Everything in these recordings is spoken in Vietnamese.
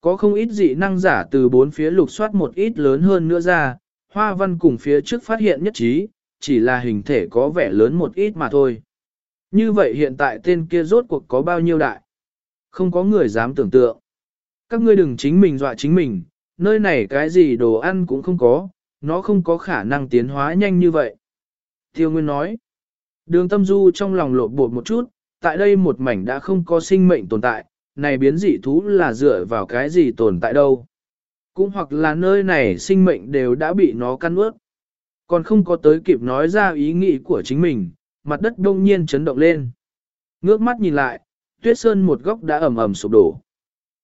có không ít dị năng giả từ bốn phía lục soát một ít lớn hơn nữa ra, hoa văn cùng phía trước phát hiện nhất trí, chỉ là hình thể có vẻ lớn một ít mà thôi. Như vậy hiện tại tên kia rốt cuộc có bao nhiêu đại? Không có người dám tưởng tượng. Các ngươi đừng chính mình dọa chính mình, nơi này cái gì đồ ăn cũng không có, nó không có khả năng tiến hóa nhanh như vậy. Tiêu Nguyên nói, đường tâm du trong lòng lộ bột một chút, tại đây một mảnh đã không có sinh mệnh tồn tại, này biến dị thú là dựa vào cái gì tồn tại đâu. Cũng hoặc là nơi này sinh mệnh đều đã bị nó căn ướt. Còn không có tới kịp nói ra ý nghĩ của chính mình, mặt đất đông nhiên chấn động lên. Ngước mắt nhìn lại, tuyết sơn một góc đã ẩm ẩm sụp đổ.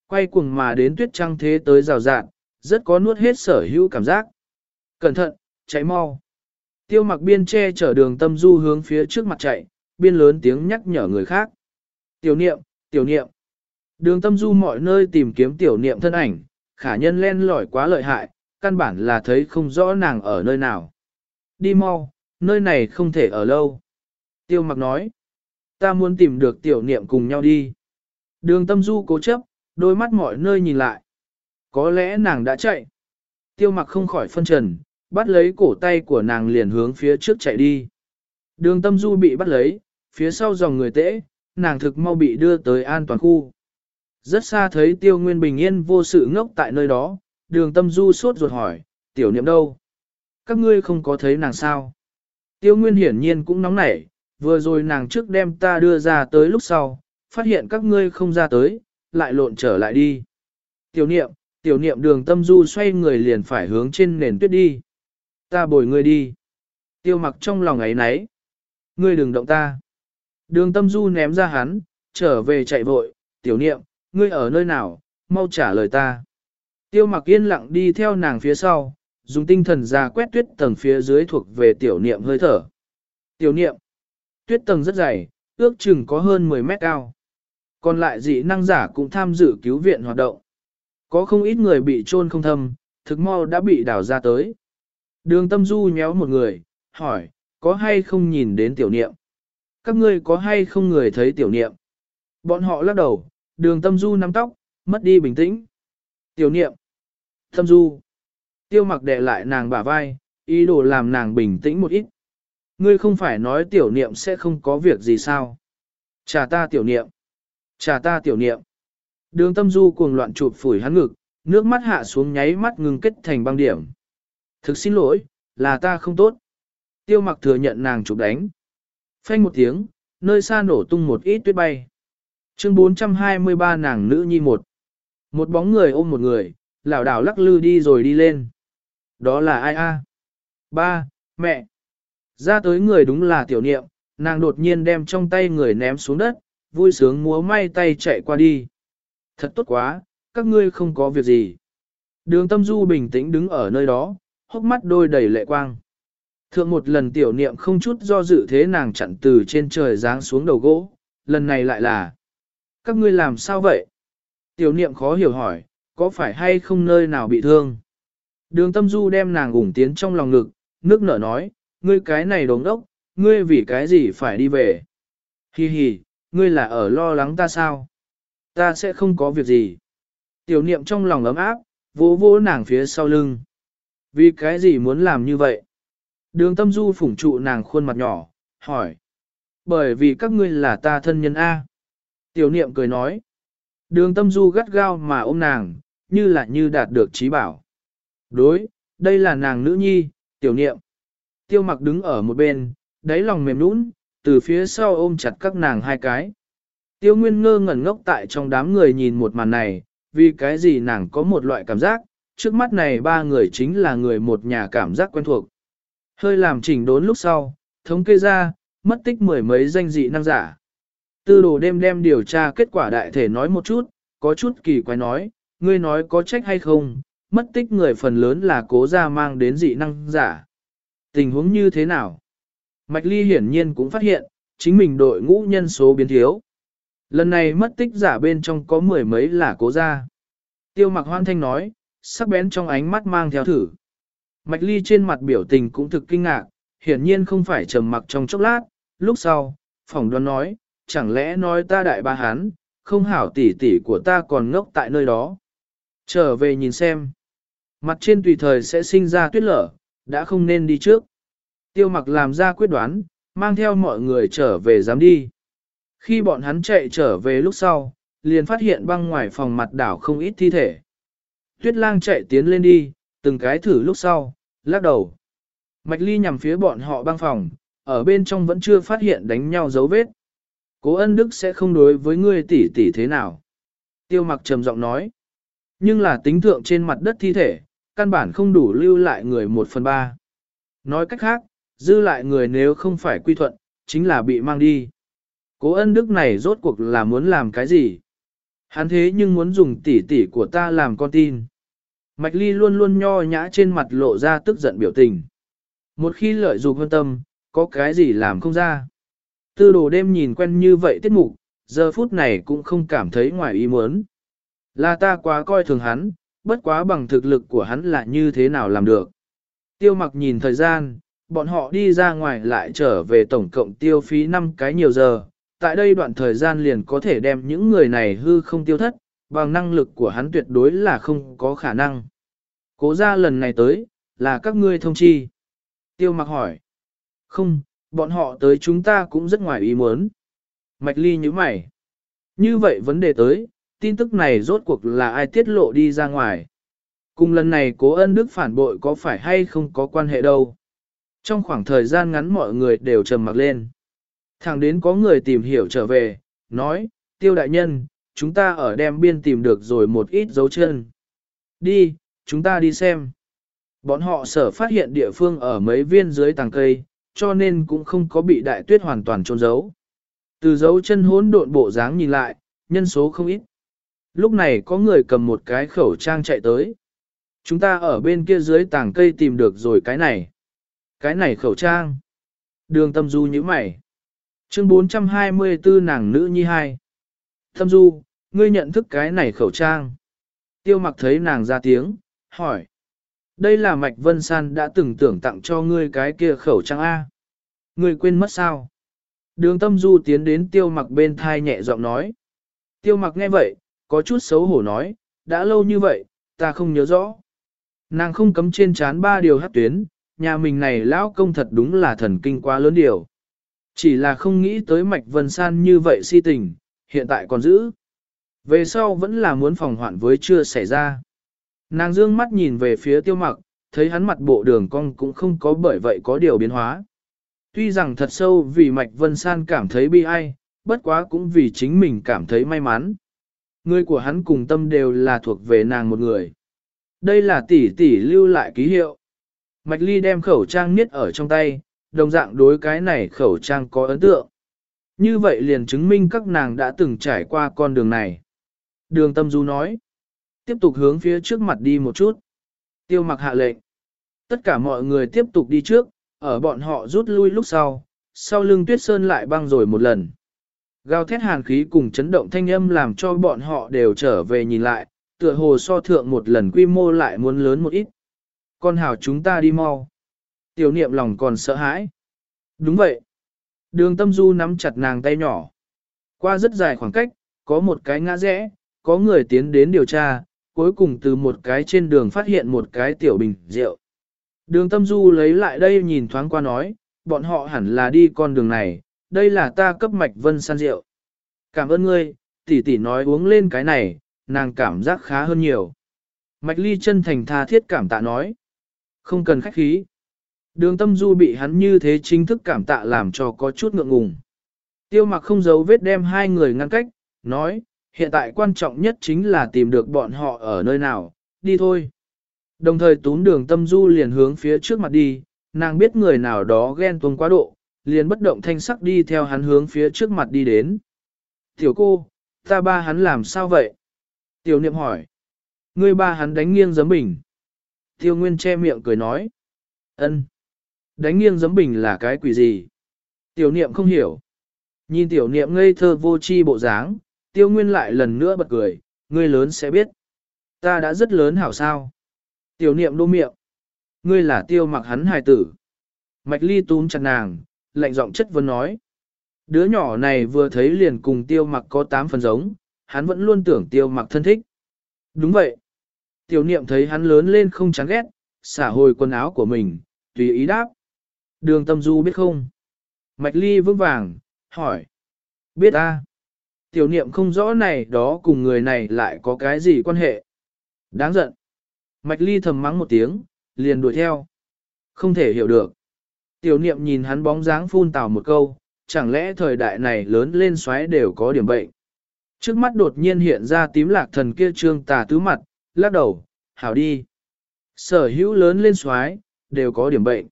Quay cuồng mà đến tuyết trăng thế tới rào rạn, rất có nuốt hết sở hữu cảm giác. Cẩn thận, cháy mau. Tiêu mặc biên che chở đường tâm du hướng phía trước mặt chạy, biên lớn tiếng nhắc nhở người khác. Tiểu niệm, tiểu niệm. Đường tâm du mọi nơi tìm kiếm tiểu niệm thân ảnh, khả nhân len lỏi quá lợi hại, căn bản là thấy không rõ nàng ở nơi nào. Đi mau, nơi này không thể ở lâu. Tiêu mặc nói, ta muốn tìm được tiểu niệm cùng nhau đi. Đường tâm du cố chấp, đôi mắt mọi nơi nhìn lại. Có lẽ nàng đã chạy. Tiêu mặc không khỏi phân trần, bắt lấy cổ tay của nàng liền hướng phía trước chạy đi. Đường tâm du bị bắt lấy, phía sau dòng người tễ, nàng thực mau bị đưa tới an toàn khu. Rất xa thấy tiêu nguyên bình yên vô sự ngốc tại nơi đó, đường tâm du suốt ruột hỏi, tiểu niệm đâu? Các ngươi không có thấy nàng sao? Tiêu nguyên hiển nhiên cũng nóng nảy, vừa rồi nàng trước đem ta đưa ra tới lúc sau, phát hiện các ngươi không ra tới, lại lộn trở lại đi. Tiểu niệm, tiểu niệm đường tâm du xoay người liền phải hướng trên nền tuyết đi. Ta bồi ngươi đi. Tiêu mặc trong lòng ấy nấy. Ngươi đừng động ta. Đường tâm du ném ra hắn, trở về chạy vội, tiểu niệm, ngươi ở nơi nào, mau trả lời ta. Tiêu mặc yên lặng đi theo nàng phía sau, dùng tinh thần ra quét tuyết tầng phía dưới thuộc về tiểu niệm hơi thở. Tiểu niệm, tuyết tầng rất dày, ước chừng có hơn 10 mét cao. Còn lại dị năng giả cũng tham dự cứu viện hoạt động. Có không ít người bị trôn không thâm, thực mau đã bị đào ra tới. Đường tâm du nhéo một người, hỏi, có hay không nhìn đến tiểu niệm? Các ngươi có hay không người thấy tiểu niệm? Bọn họ lắc đầu, đường tâm du nắm tóc, mất đi bình tĩnh. Tiểu niệm, tâm du, tiêu mặc đè lại nàng bả vai, ý đồ làm nàng bình tĩnh một ít. Ngươi không phải nói tiểu niệm sẽ không có việc gì sao? Trả ta tiểu niệm, trả ta tiểu niệm. Đường tâm du cuồng loạn chụp phủi hắn ngực, nước mắt hạ xuống nháy mắt ngừng kết thành băng điểm. Thực xin lỗi, là ta không tốt. Tiêu mặc thừa nhận nàng chụp đánh. Phanh một tiếng, nơi xa nổ tung một ít tuyết bay. Chương 423 nàng nữ nhi một. Một bóng người ôm một người, lảo đảo lắc lư đi rồi đi lên. Đó là ai a? Ba, mẹ. Ra tới người đúng là tiểu niệm, nàng đột nhiên đem trong tay người ném xuống đất, vui sướng múa may tay chạy qua đi. Thật tốt quá, các ngươi không có việc gì. Đường tâm du bình tĩnh đứng ở nơi đó, hốc mắt đôi đầy lệ quang. Thượng một lần tiểu niệm không chút do dự thế nàng chặn từ trên trời giáng xuống đầu gỗ, lần này lại là các ngươi làm sao vậy? Tiểu niệm khó hiểu hỏi, có phải hay không nơi nào bị thương? Đường tâm du đem nàng ủng tiến trong lòng ngực, nước nở nói, ngươi cái này đống đốc, ngươi vì cái gì phải đi về? Hi hi, ngươi là ở lo lắng ta sao? Ta sẽ không có việc gì. Tiểu niệm trong lòng ấm áp, vỗ vỗ nàng phía sau lưng. Vì cái gì muốn làm như vậy? Đường tâm du phủng trụ nàng khuôn mặt nhỏ, hỏi. Bởi vì các ngươi là ta thân nhân A. Tiểu niệm cười nói. Đường tâm du gắt gao mà ôm nàng, như là như đạt được trí bảo. Đối, đây là nàng nữ nhi, tiểu niệm. Tiêu mặc đứng ở một bên, đáy lòng mềm nũng, từ phía sau ôm chặt các nàng hai cái. Tiêu nguyên ngơ ngẩn ngốc tại trong đám người nhìn một màn này, vì cái gì nàng có một loại cảm giác, trước mắt này ba người chính là người một nhà cảm giác quen thuộc. Hơi làm chỉnh đốn lúc sau, thống kê ra, mất tích mười mấy danh dị năng giả. Tư đồ đêm đem điều tra kết quả đại thể nói một chút, có chút kỳ quái nói, ngươi nói có trách hay không, mất tích người phần lớn là cố gia mang đến dị năng giả. Tình huống như thế nào? Mạch Ly hiển nhiên cũng phát hiện, chính mình đội ngũ nhân số biến thiếu. Lần này mất tích giả bên trong có mười mấy là cố gia. Tiêu mặc hoan thanh nói, sắc bén trong ánh mắt mang theo thử. Mạch Ly trên mặt biểu tình cũng thực kinh ngạc, hiển nhiên không phải trầm mặc trong chốc lát, lúc sau, phỏng đoán nói, chẳng lẽ nói ta đại ba hán, không hảo tỷ tỷ của ta còn ngốc tại nơi đó. Trở về nhìn xem. Mặt trên tùy thời sẽ sinh ra tuyết lở, đã không nên đi trước. Tiêu mặc làm ra quyết đoán, mang theo mọi người trở về dám đi. Khi bọn hắn chạy trở về lúc sau, liền phát hiện băng ngoài phòng mặt đảo không ít thi thể. Tuyết lang chạy tiến lên đi, từng cái thử lúc sau, lắc đầu. Mạch ly nhằm phía bọn họ băng phòng, ở bên trong vẫn chưa phát hiện đánh nhau dấu vết. Cố ân đức sẽ không đối với ngươi tỷ tỷ thế nào. Tiêu mặc trầm giọng nói. Nhưng là tính thượng trên mặt đất thi thể, căn bản không đủ lưu lại người một phần ba. Nói cách khác, dư lại người nếu không phải quy thuận, chính là bị mang đi. Cố ân đức này rốt cuộc là muốn làm cái gì? Hắn thế nhưng muốn dùng tỷ tỷ của ta làm con tin. Mạch ly luôn luôn nho nhã trên mặt lộ ra tức giận biểu tình. Một khi lợi dụng hơn tâm, có cái gì làm không ra. Tư đồ đêm nhìn quen như vậy tiết mục, giờ phút này cũng không cảm thấy ngoài ý muốn. Là ta quá coi thường hắn, bất quá bằng thực lực của hắn là như thế nào làm được. Tiêu mặc nhìn thời gian, bọn họ đi ra ngoài lại trở về tổng cộng tiêu phí 5 cái nhiều giờ. Tại đây đoạn thời gian liền có thể đem những người này hư không tiêu thất, bằng năng lực của hắn tuyệt đối là không có khả năng. Cố ra lần này tới, là các ngươi thông chi. Tiêu mặc hỏi. Không, bọn họ tới chúng ta cũng rất ngoài ý muốn. Mạch ly như mày. Như vậy vấn đề tới, tin tức này rốt cuộc là ai tiết lộ đi ra ngoài. Cùng lần này cố ân đức phản bội có phải hay không có quan hệ đâu. Trong khoảng thời gian ngắn mọi người đều trầm mặc lên. Thẳng đến có người tìm hiểu trở về, nói, tiêu đại nhân, chúng ta ở đem biên tìm được rồi một ít dấu chân. Đi, chúng ta đi xem. Bọn họ sở phát hiện địa phương ở mấy viên dưới tàng cây, cho nên cũng không có bị đại tuyết hoàn toàn trôn giấu. Từ dấu chân hỗn độn bộ dáng nhìn lại, nhân số không ít. Lúc này có người cầm một cái khẩu trang chạy tới. Chúng ta ở bên kia dưới tàng cây tìm được rồi cái này. Cái này khẩu trang. Đường tâm du như mày. Chương 424 nàng nữ nhi hai. Tâm du, ngươi nhận thức cái này khẩu trang. Tiêu mặc thấy nàng ra tiếng, hỏi. Đây là Mạch Vân San đã từng tưởng tặng cho ngươi cái kia khẩu trang A. Ngươi quên mất sao? Đường tâm du tiến đến tiêu mặc bên thai nhẹ giọng nói. Tiêu mặc nghe vậy, có chút xấu hổ nói, đã lâu như vậy, ta không nhớ rõ. Nàng không cấm trên chán ba điều hát tuyến, nhà mình này lão công thật đúng là thần kinh quá lớn điều. Chỉ là không nghĩ tới Mạch Vân San như vậy si tình, hiện tại còn giữ. Về sau vẫn là muốn phòng hoạn với chưa xảy ra. Nàng dương mắt nhìn về phía tiêu mặc, thấy hắn mặt bộ đường cong cũng không có bởi vậy có điều biến hóa. Tuy rằng thật sâu vì Mạch Vân San cảm thấy bi ai, bất quá cũng vì chính mình cảm thấy may mắn. Người của hắn cùng tâm đều là thuộc về nàng một người. Đây là tỷ tỷ lưu lại ký hiệu. Mạch Ly đem khẩu trang niết ở trong tay, đồng dạng đối cái này khẩu trang có ấn tượng. Như vậy liền chứng minh các nàng đã từng trải qua con đường này. Đường tâm du nói. Tiếp tục hướng phía trước mặt đi một chút. Tiêu mặc hạ lệnh. Tất cả mọi người tiếp tục đi trước, ở bọn họ rút lui lúc sau, sau lưng tuyết sơn lại băng rồi một lần. Gào thét hàn khí cùng chấn động thanh âm làm cho bọn họ đều trở về nhìn lại, tựa hồ so thượng một lần quy mô lại muốn lớn một ít. Con hào chúng ta đi mau. Tiểu niệm lòng còn sợ hãi. Đúng vậy. Đường tâm du nắm chặt nàng tay nhỏ. Qua rất dài khoảng cách, có một cái ngã rẽ, có người tiến đến điều tra, cuối cùng từ một cái trên đường phát hiện một cái tiểu bình rượu. Đường tâm du lấy lại đây nhìn thoáng qua nói, bọn họ hẳn là đi con đường này, đây là ta cấp mạch vân san rượu. Cảm ơn ngươi, tỷ tỷ nói uống lên cái này, nàng cảm giác khá hơn nhiều. Mạch ly chân thành tha thiết cảm tạ nói. Không cần khách khí. Đường tâm du bị hắn như thế chính thức cảm tạ làm cho có chút ngượng ngùng. Tiêu mặc không giấu vết đem hai người ngăn cách, nói, hiện tại quan trọng nhất chính là tìm được bọn họ ở nơi nào, đi thôi. Đồng thời túm đường tâm du liền hướng phía trước mặt đi, nàng biết người nào đó ghen tuông quá độ, liền bất động thanh sắc đi theo hắn hướng phía trước mặt đi đến. Tiểu cô, ta ba hắn làm sao vậy? Tiểu niệm hỏi. Ngươi ba hắn đánh nghiêng giấm bình. Tiêu Nguyên che miệng cười nói. ân, Đánh nghiêng giấm bình là cái quỷ gì? Tiểu niệm không hiểu. Nhìn tiểu niệm ngây thơ vô chi bộ dáng, tiêu nguyên lại lần nữa bật cười, ngươi lớn sẽ biết. Ta đã rất lớn hảo sao. Tiểu niệm đô miệng. Ngươi là tiêu mặc hắn hài tử. Mạch ly túm chặt nàng, lạnh giọng chất vấn nói. Đứa nhỏ này vừa thấy liền cùng tiêu mặc có tám phần giống, hắn vẫn luôn tưởng tiêu mặc thân thích. Đúng vậy. Tiểu niệm thấy hắn lớn lên không chán ghét, xả hồi quần áo của mình, tùy ý đáp. Đường tâm du biết không? Mạch ly vững vàng, hỏi. Biết a. Tiểu niệm không rõ này đó cùng người này lại có cái gì quan hệ. Đáng giận. Mạch ly thầm mắng một tiếng, liền đuổi theo. Không thể hiểu được. Tiểu niệm nhìn hắn bóng dáng phun tào một câu, chẳng lẽ thời đại này lớn lên xoáy đều có điểm bệnh. Trước mắt đột nhiên hiện ra tím lạc thần kia trương tà tứ mặt, lắc đầu, hảo đi. Sở hữu lớn lên xoáy, đều có điểm bệnh.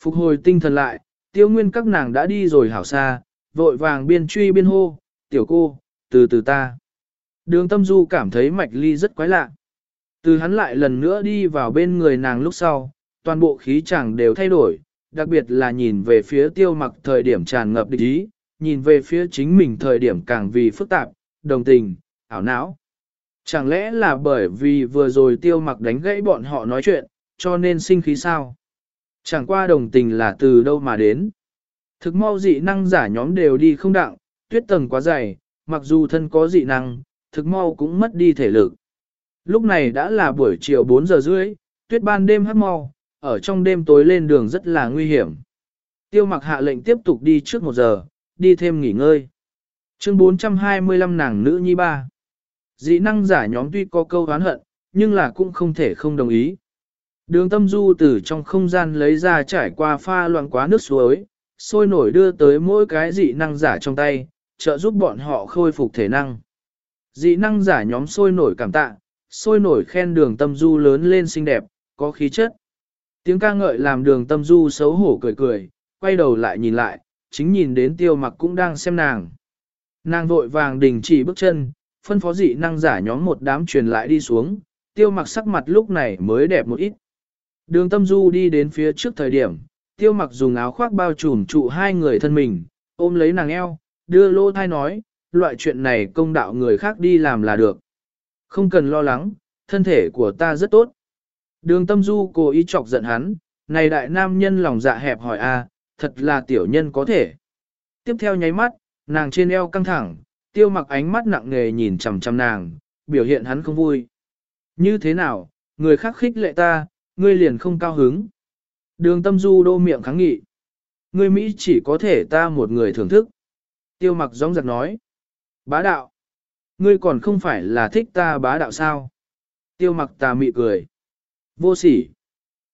Phục hồi tinh thần lại, tiêu nguyên các nàng đã đi rồi hảo xa, vội vàng biên truy biên hô, tiểu cô, từ từ ta. Đường tâm du cảm thấy mạch ly rất quái lạ. Từ hắn lại lần nữa đi vào bên người nàng lúc sau, toàn bộ khí chẳng đều thay đổi, đặc biệt là nhìn về phía tiêu mặc thời điểm tràn ngập địch ý, nhìn về phía chính mình thời điểm càng vì phức tạp, đồng tình, ảo não. Chẳng lẽ là bởi vì vừa rồi tiêu mặc đánh gãy bọn họ nói chuyện, cho nên sinh khí sao? Chẳng qua đồng tình là từ đâu mà đến. Thực mau dị năng giả nhóm đều đi không đặng, tuyết tầng quá dày, mặc dù thân có dị năng, thực mau cũng mất đi thể lực. Lúc này đã là buổi chiều 4 giờ rưỡi, tuyết ban đêm hắt mau, ở trong đêm tối lên đường rất là nguy hiểm. Tiêu mặc hạ lệnh tiếp tục đi trước một giờ, đi thêm nghỉ ngơi. Chương 425 nàng nữ nhi ba. Dị năng giả nhóm tuy có câu oán hận, nhưng là cũng không thể không đồng ý. Đường tâm du từ trong không gian lấy ra trải qua pha loạn quá nước suối, sôi nổi đưa tới mỗi cái dị năng giả trong tay, trợ giúp bọn họ khôi phục thể năng. Dị năng giả nhóm sôi nổi cảm tạ, sôi nổi khen đường tâm du lớn lên xinh đẹp, có khí chất. Tiếng ca ngợi làm đường tâm du xấu hổ cười cười, quay đầu lại nhìn lại, chính nhìn đến tiêu mặc cũng đang xem nàng. Nàng vội vàng đình chỉ bước chân, phân phó dị năng giả nhóm một đám truyền lại đi xuống, tiêu mặc sắc mặt lúc này mới đẹp một ít. Đường tâm du đi đến phía trước thời điểm, tiêu mặc dùng áo khoác bao trùm trụ hai người thân mình, ôm lấy nàng eo, đưa lô thai nói, loại chuyện này công đạo người khác đi làm là được. Không cần lo lắng, thân thể của ta rất tốt. Đường tâm du cố ý chọc giận hắn, này đại nam nhân lòng dạ hẹp hỏi a, thật là tiểu nhân có thể. Tiếp theo nháy mắt, nàng trên eo căng thẳng, tiêu mặc ánh mắt nặng nề nhìn chằm chằm nàng, biểu hiện hắn không vui. Như thế nào, người khác khích lệ ta, ngươi liền không cao hứng. Đường tâm du đô miệng kháng nghị. Ngươi Mỹ chỉ có thể ta một người thưởng thức. Tiêu mặc Gióng giật nói. Bá đạo. Ngươi còn không phải là thích ta bá đạo sao? Tiêu mặc tà mị cười. Vô sỉ.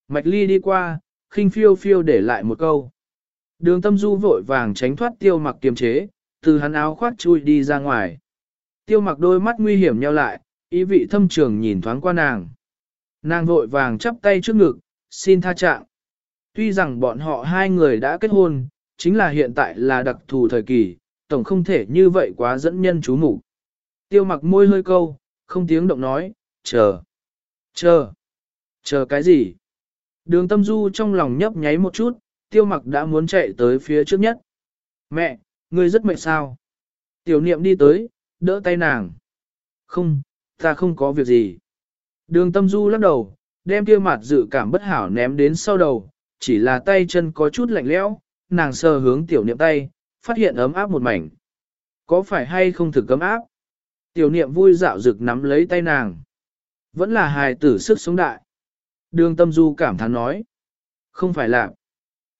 Mạch ly đi qua, khinh phiêu phiêu để lại một câu. Đường tâm du vội vàng tránh thoát tiêu mặc kiềm chế, từ hắn áo khoác chui đi ra ngoài. Tiêu mặc đôi mắt nguy hiểm nheo lại, ý vị thâm trường nhìn thoáng qua nàng. Nàng vội vàng chắp tay trước ngực, xin tha trạng. Tuy rằng bọn họ hai người đã kết hôn, chính là hiện tại là đặc thù thời kỳ, tổng không thể như vậy quá dẫn nhân chú mục Tiêu mặc môi hơi câu, không tiếng động nói, chờ, chờ, chờ cái gì? Đường tâm du trong lòng nhấp nháy một chút, tiêu mặc đã muốn chạy tới phía trước nhất. Mẹ, ngươi rất mệt sao? Tiểu niệm đi tới, đỡ tay nàng. Không, ta không có việc gì. Đường tâm du lắc đầu, đem kia mặt dự cảm bất hảo ném đến sau đầu, chỉ là tay chân có chút lạnh lẽo, nàng sờ hướng tiểu niệm tay, phát hiện ấm áp một mảnh. Có phải hay không thực ấm áp? Tiểu niệm vui dạo rực nắm lấy tay nàng. Vẫn là hài tử sức sống đại. Đường tâm du cảm thán nói. Không phải là.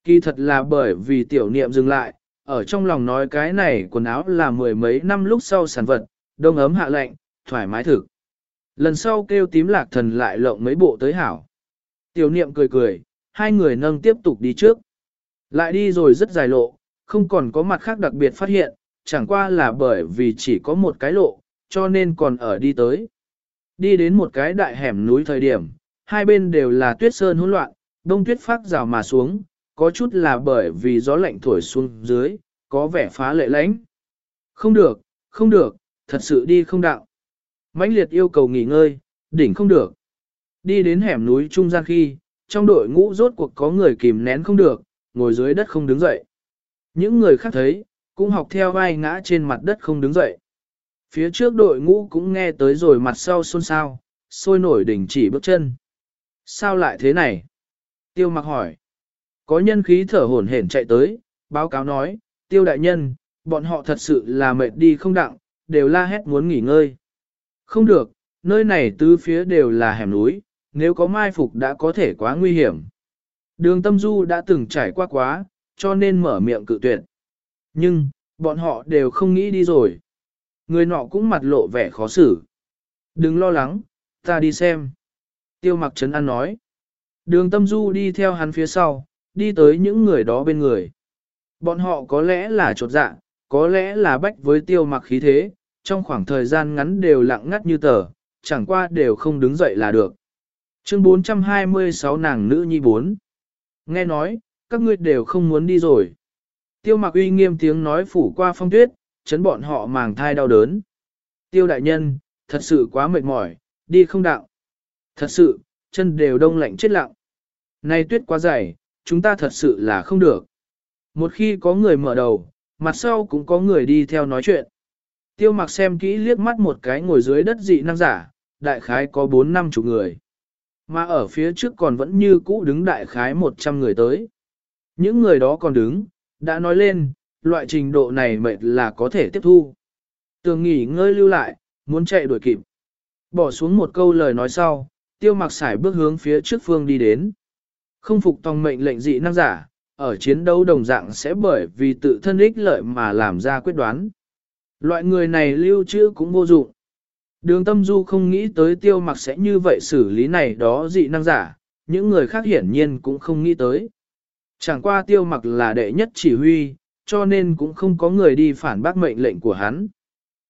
Kỳ thật là bởi vì tiểu niệm dừng lại, ở trong lòng nói cái này quần áo là mười mấy năm lúc sau sản vật, đông ấm hạ lạnh, thoải mái thực. Lần sau kêu tím lạc thần lại lộng mấy bộ tới hảo. Tiểu niệm cười cười, hai người nâng tiếp tục đi trước. Lại đi rồi rất dài lộ, không còn có mặt khác đặc biệt phát hiện, chẳng qua là bởi vì chỉ có một cái lộ, cho nên còn ở đi tới. Đi đến một cái đại hẻm núi thời điểm, hai bên đều là tuyết sơn hỗn loạn, đông tuyết phát rào mà xuống, có chút là bởi vì gió lạnh thổi xuống dưới, có vẻ phá lệ lãnh. Không được, không được, thật sự đi không đạo. mãnh liệt yêu cầu nghỉ ngơi, đỉnh không được. Đi đến hẻm núi trung gian khi, trong đội ngũ rốt cuộc có người kìm nén không được, ngồi dưới đất không đứng dậy. Những người khác thấy, cũng học theo vai ngã trên mặt đất không đứng dậy. Phía trước đội ngũ cũng nghe tới rồi mặt sau xôn xao, sôi nổi đỉnh chỉ bước chân. Sao lại thế này? Tiêu mặc hỏi. Có nhân khí thở hổn hển chạy tới, báo cáo nói, tiêu đại nhân, bọn họ thật sự là mệt đi không đặng, đều la hét muốn nghỉ ngơi. Không được, nơi này tứ phía đều là hẻm núi, nếu có mai phục đã có thể quá nguy hiểm. Đường tâm du đã từng trải qua quá, cho nên mở miệng cự tuyệt. Nhưng, bọn họ đều không nghĩ đi rồi. Người nọ cũng mặt lộ vẻ khó xử. Đừng lo lắng, ta đi xem. Tiêu mặc trấn an nói. Đường tâm du đi theo hắn phía sau, đi tới những người đó bên người. Bọn họ có lẽ là trột dạ, có lẽ là bách với tiêu mặc khí thế, trong khoảng thời gian ngắn đều lặng ngắt như tờ, chẳng qua đều không đứng dậy là được. Chương 426 nàng nữ nhi 4 Nghe nói, các ngươi đều không muốn đi rồi. Tiêu mặc uy nghiêm tiếng nói phủ qua phong tuyết, chấn bọn họ màng thai đau đớn. Tiêu đại nhân, thật sự quá mệt mỏi, đi không đạo. Thật sự, chân đều đông lạnh chết lặng. nay tuyết quá dày, chúng ta thật sự là không được. Một khi có người mở đầu, mặt sau cũng có người đi theo nói chuyện. Tiêu mặc xem kỹ liếc mắt một cái ngồi dưới đất dị năng giả, đại khái có 4 năm chục người. Mà ở phía trước còn vẫn như cũ đứng đại khái 100 người tới. Những người đó còn đứng, đã nói lên, loại trình độ này mệt là có thể tiếp thu. Tường nghỉ ngơi lưu lại, muốn chạy đuổi kịp. Bỏ xuống một câu lời nói sau, tiêu mặc xài bước hướng phía trước phương đi đến. Không phục tòng mệnh lệnh dị năng giả, ở chiến đấu đồng dạng sẽ bởi vì tự thân ích lợi mà làm ra quyết đoán. Loại người này lưu trữ cũng vô dụng. Đường tâm du không nghĩ tới tiêu mặc sẽ như vậy xử lý này đó dị năng giả, những người khác hiển nhiên cũng không nghĩ tới. Chẳng qua tiêu mặc là đệ nhất chỉ huy, cho nên cũng không có người đi phản bác mệnh lệnh của hắn.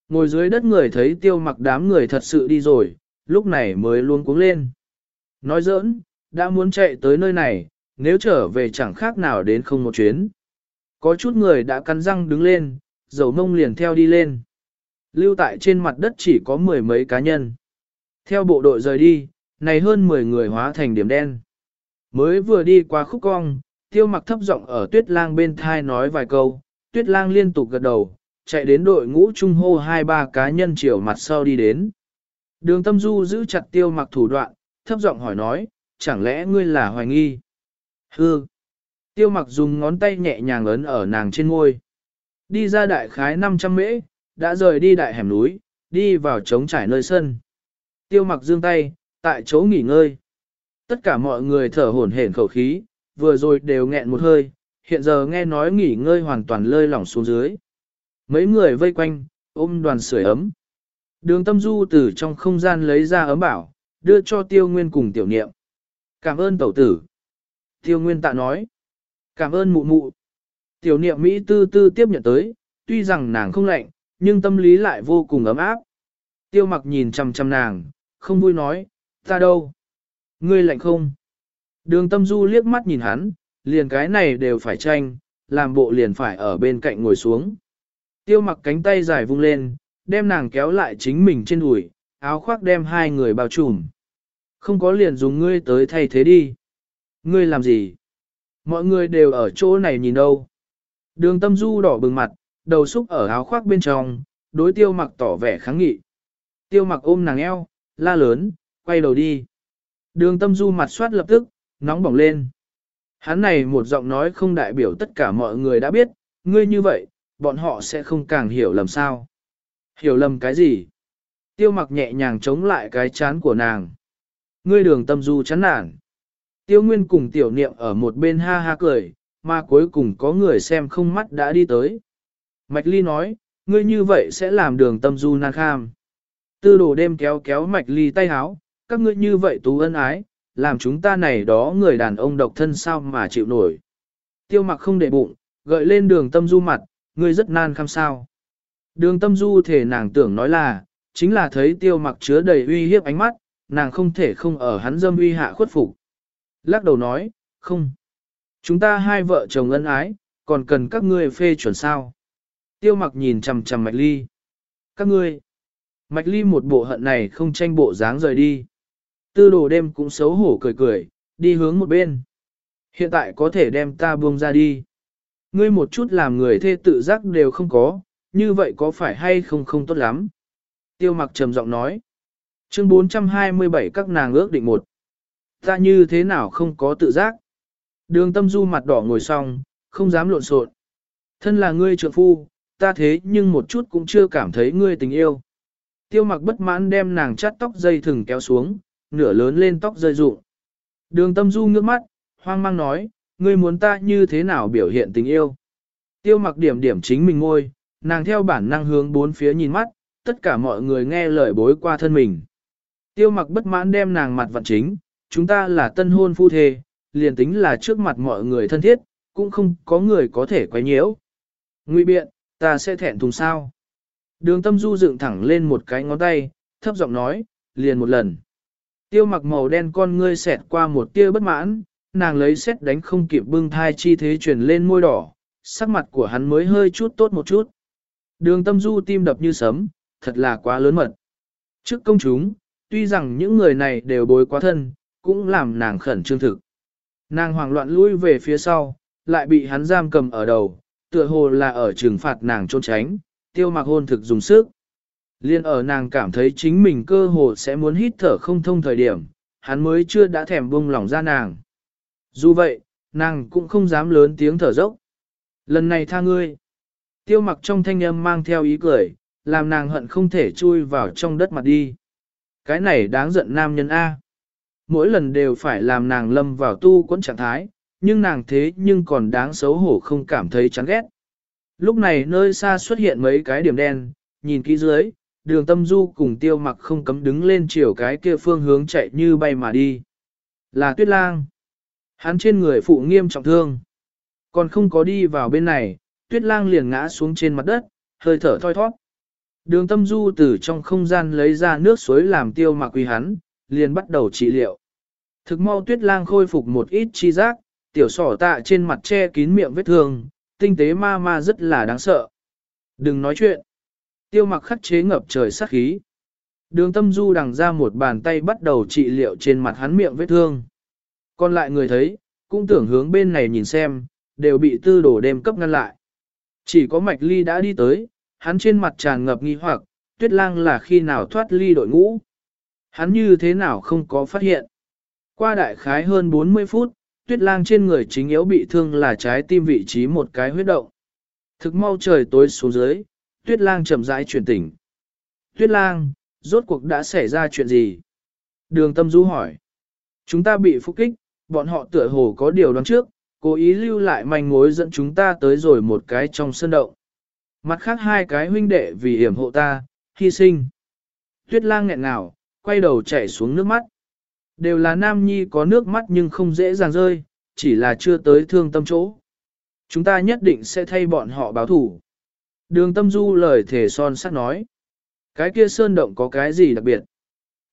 Ngồi dưới đất người thấy tiêu mặc đám người thật sự đi rồi, lúc này mới luôn cuống lên. Nói giỡn, đã muốn chạy tới nơi này, nếu trở về chẳng khác nào đến không một chuyến. Có chút người đã cắn răng đứng lên, dầu mông liền theo đi lên. Lưu tại trên mặt đất chỉ có mười mấy cá nhân. Theo bộ đội rời đi, này hơn mười người hóa thành điểm đen. Mới vừa đi qua khúc cong, tiêu mặc thấp giọng ở tuyết lang bên thai nói vài câu, tuyết lang liên tục gật đầu, chạy đến đội ngũ trung hô hai ba cá nhân chiều mặt sau đi đến. Đường tâm du giữ chặt tiêu mặc thủ đoạn, thấp giọng hỏi nói, chẳng lẽ ngươi là hoài nghi? Hư! Tiêu mặc dùng ngón tay nhẹ nhàng ấn ở nàng trên ngôi. Đi ra đại khái 500 mễ, đã rời đi đại hẻm núi, đi vào trống trải nơi sân. Tiêu mặc dương tay, tại chỗ nghỉ ngơi. Tất cả mọi người thở hổn hển khẩu khí, vừa rồi đều nghẹn một hơi, hiện giờ nghe nói nghỉ ngơi hoàn toàn lơi lỏng xuống dưới. Mấy người vây quanh, ôm đoàn sưởi ấm. Đường tâm du từ trong không gian lấy ra ấm bảo, đưa cho tiêu nguyên cùng tiểu niệm. Cảm ơn tẩu tử. Tiêu nguyên tạ nói. Cảm ơn mụ mụ. Tiểu niệm Mỹ tư tư tiếp nhận tới, tuy rằng nàng không lạnh, nhưng tâm lý lại vô cùng ấm áp. Tiêu mặc nhìn chăm chăm nàng, không vui nói, ta đâu? Ngươi lạnh không? Đường tâm du liếc mắt nhìn hắn, liền cái này đều phải tranh, làm bộ liền phải ở bên cạnh ngồi xuống. Tiêu mặc cánh tay dài vung lên, đem nàng kéo lại chính mình trên đùi, áo khoác đem hai người bao trùm. Không có liền dùng ngươi tới thay thế đi. Ngươi làm gì? Mọi người đều ở chỗ này nhìn đâu. Đường tâm du đỏ bừng mặt, đầu xúc ở áo khoác bên trong, đối tiêu mặc tỏ vẻ kháng nghị. Tiêu mặc ôm nàng eo, la lớn, quay đầu đi. Đường tâm du mặt soát lập tức, nóng bỏng lên. Hắn này một giọng nói không đại biểu tất cả mọi người đã biết, ngươi như vậy, bọn họ sẽ không càng hiểu lầm sao. Hiểu lầm cái gì? Tiêu mặc nhẹ nhàng chống lại cái chán của nàng. Ngươi đường tâm du chán nản. Tiêu nguyên cùng tiểu niệm ở một bên ha ha cười, mà cuối cùng có người xem không mắt đã đi tới. Mạch ly nói, ngươi như vậy sẽ làm đường tâm du nan kham. Tư đồ đêm kéo kéo mạch ly tay háo, các ngươi như vậy tú ân ái, làm chúng ta này đó người đàn ông độc thân sao mà chịu nổi. Tiêu mặc không để bụng, gợi lên đường tâm du mặt, ngươi rất nan khăm sao. Đường tâm du thể nàng tưởng nói là, chính là thấy tiêu mặc chứa đầy uy hiếp ánh mắt, nàng không thể không ở hắn dâm uy hạ khuất phục. Lắc đầu nói, không. Chúng ta hai vợ chồng ân ái, còn cần các ngươi phê chuẩn sao. Tiêu mặc nhìn chằm chằm mạch ly. Các ngươi. Mạch ly một bộ hận này không tranh bộ dáng rời đi. Tư đồ đêm cũng xấu hổ cười cười, đi hướng một bên. Hiện tại có thể đem ta buông ra đi. Ngươi một chút làm người thê tự giác đều không có, như vậy có phải hay không không tốt lắm. Tiêu mặc trầm giọng nói. Chương 427 các nàng ước định một. Ta như thế nào không có tự giác. Đường tâm du mặt đỏ ngồi xong, không dám lộn xộn. Thân là ngươi trượng phu, ta thế nhưng một chút cũng chưa cảm thấy ngươi tình yêu. Tiêu mặc bất mãn đem nàng chắt tóc dây thừng kéo xuống, nửa lớn lên tóc rơi rụng. Đường tâm du ngước mắt, hoang mang nói, ngươi muốn ta như thế nào biểu hiện tình yêu. Tiêu mặc điểm điểm chính mình ngôi, nàng theo bản năng hướng bốn phía nhìn mắt, tất cả mọi người nghe lời bối qua thân mình. Tiêu mặc bất mãn đem nàng mặt vặn chính, chúng ta là tân hôn phu thê, liền tính là trước mặt mọi người thân thiết, cũng không có người có thể quay nhiễu. Nguy biện, ta sẽ thẹn thùng sao. Đường tâm du dựng thẳng lên một cái ngón tay, thấp giọng nói, liền một lần. Tiêu mặc màu đen con ngươi xẹt qua một tia bất mãn, nàng lấy xét đánh không kịp bưng thai chi thế truyền lên môi đỏ, sắc mặt của hắn mới hơi chút tốt một chút. Đường tâm du tim đập như sấm, thật là quá lớn mật. Trước công chúng, tuy rằng những người này đều bối quá thân, cũng làm nàng khẩn trương thực. Nàng hoảng loạn lui về phía sau, lại bị hắn giam cầm ở đầu, tựa hồ là ở trừng phạt nàng trốn tránh, tiêu mặc hôn thực dùng sức. Liên ở nàng cảm thấy chính mình cơ hồ sẽ muốn hít thở không thông thời điểm, hắn mới chưa đã thèm buông lỏng ra nàng. Dù vậy, nàng cũng không dám lớn tiếng thở dốc. Lần này tha ngươi. Tiêu mặc trong thanh âm mang theo ý cười, làm nàng hận không thể chui vào trong đất mặt đi. Cái này đáng giận nam nhân A. Mỗi lần đều phải làm nàng lâm vào tu quẫn trạng thái, nhưng nàng thế nhưng còn đáng xấu hổ không cảm thấy chán ghét. Lúc này nơi xa xuất hiện mấy cái điểm đen, nhìn kỹ dưới, đường tâm du cùng tiêu mặc không cấm đứng lên chiều cái kia phương hướng chạy như bay mà đi. Là tuyết lang. Hắn trên người phụ nghiêm trọng thương. Còn không có đi vào bên này, tuyết lang liền ngã xuống trên mặt đất, hơi thở thoi thoát. Đường tâm du từ trong không gian lấy ra nước suối làm tiêu mặc quỳ hắn, liền bắt đầu trị liệu. Thực mau tuyết lang khôi phục một ít chi giác, tiểu sỏ tạ trên mặt che kín miệng vết thương, tinh tế ma ma rất là đáng sợ. Đừng nói chuyện. Tiêu mặc khắc chế ngập trời sát khí. Đường tâm du đằng ra một bàn tay bắt đầu trị liệu trên mặt hắn miệng vết thương. Còn lại người thấy, cũng tưởng hướng bên này nhìn xem, đều bị tư đổ đêm cấp ngăn lại. Chỉ có mạch ly đã đi tới, hắn trên mặt tràn ngập nghi hoặc, tuyết lang là khi nào thoát ly đội ngũ. Hắn như thế nào không có phát hiện. Qua đại khái hơn 40 phút, tuyết lang trên người chính yếu bị thương là trái tim vị trí một cái huyết động. Thực mau trời tối xuống dưới, tuyết lang chậm rãi chuyển tỉnh. Tuyết lang, rốt cuộc đã xảy ra chuyện gì? Đường tâm du hỏi. Chúng ta bị phục kích, bọn họ tựa hồ có điều đoán trước, cố ý lưu lại manh mối dẫn chúng ta tới rồi một cái trong sân động. Mặt khác hai cái huynh đệ vì hiểm hộ ta, hy sinh. Tuyết lang nghẹn ngào, quay đầu chảy xuống nước mắt. Đều là nam nhi có nước mắt nhưng không dễ dàng rơi, chỉ là chưa tới thương tâm chỗ. Chúng ta nhất định sẽ thay bọn họ báo thủ. Đường tâm du lời thể son sắt nói. Cái kia sơn động có cái gì đặc biệt?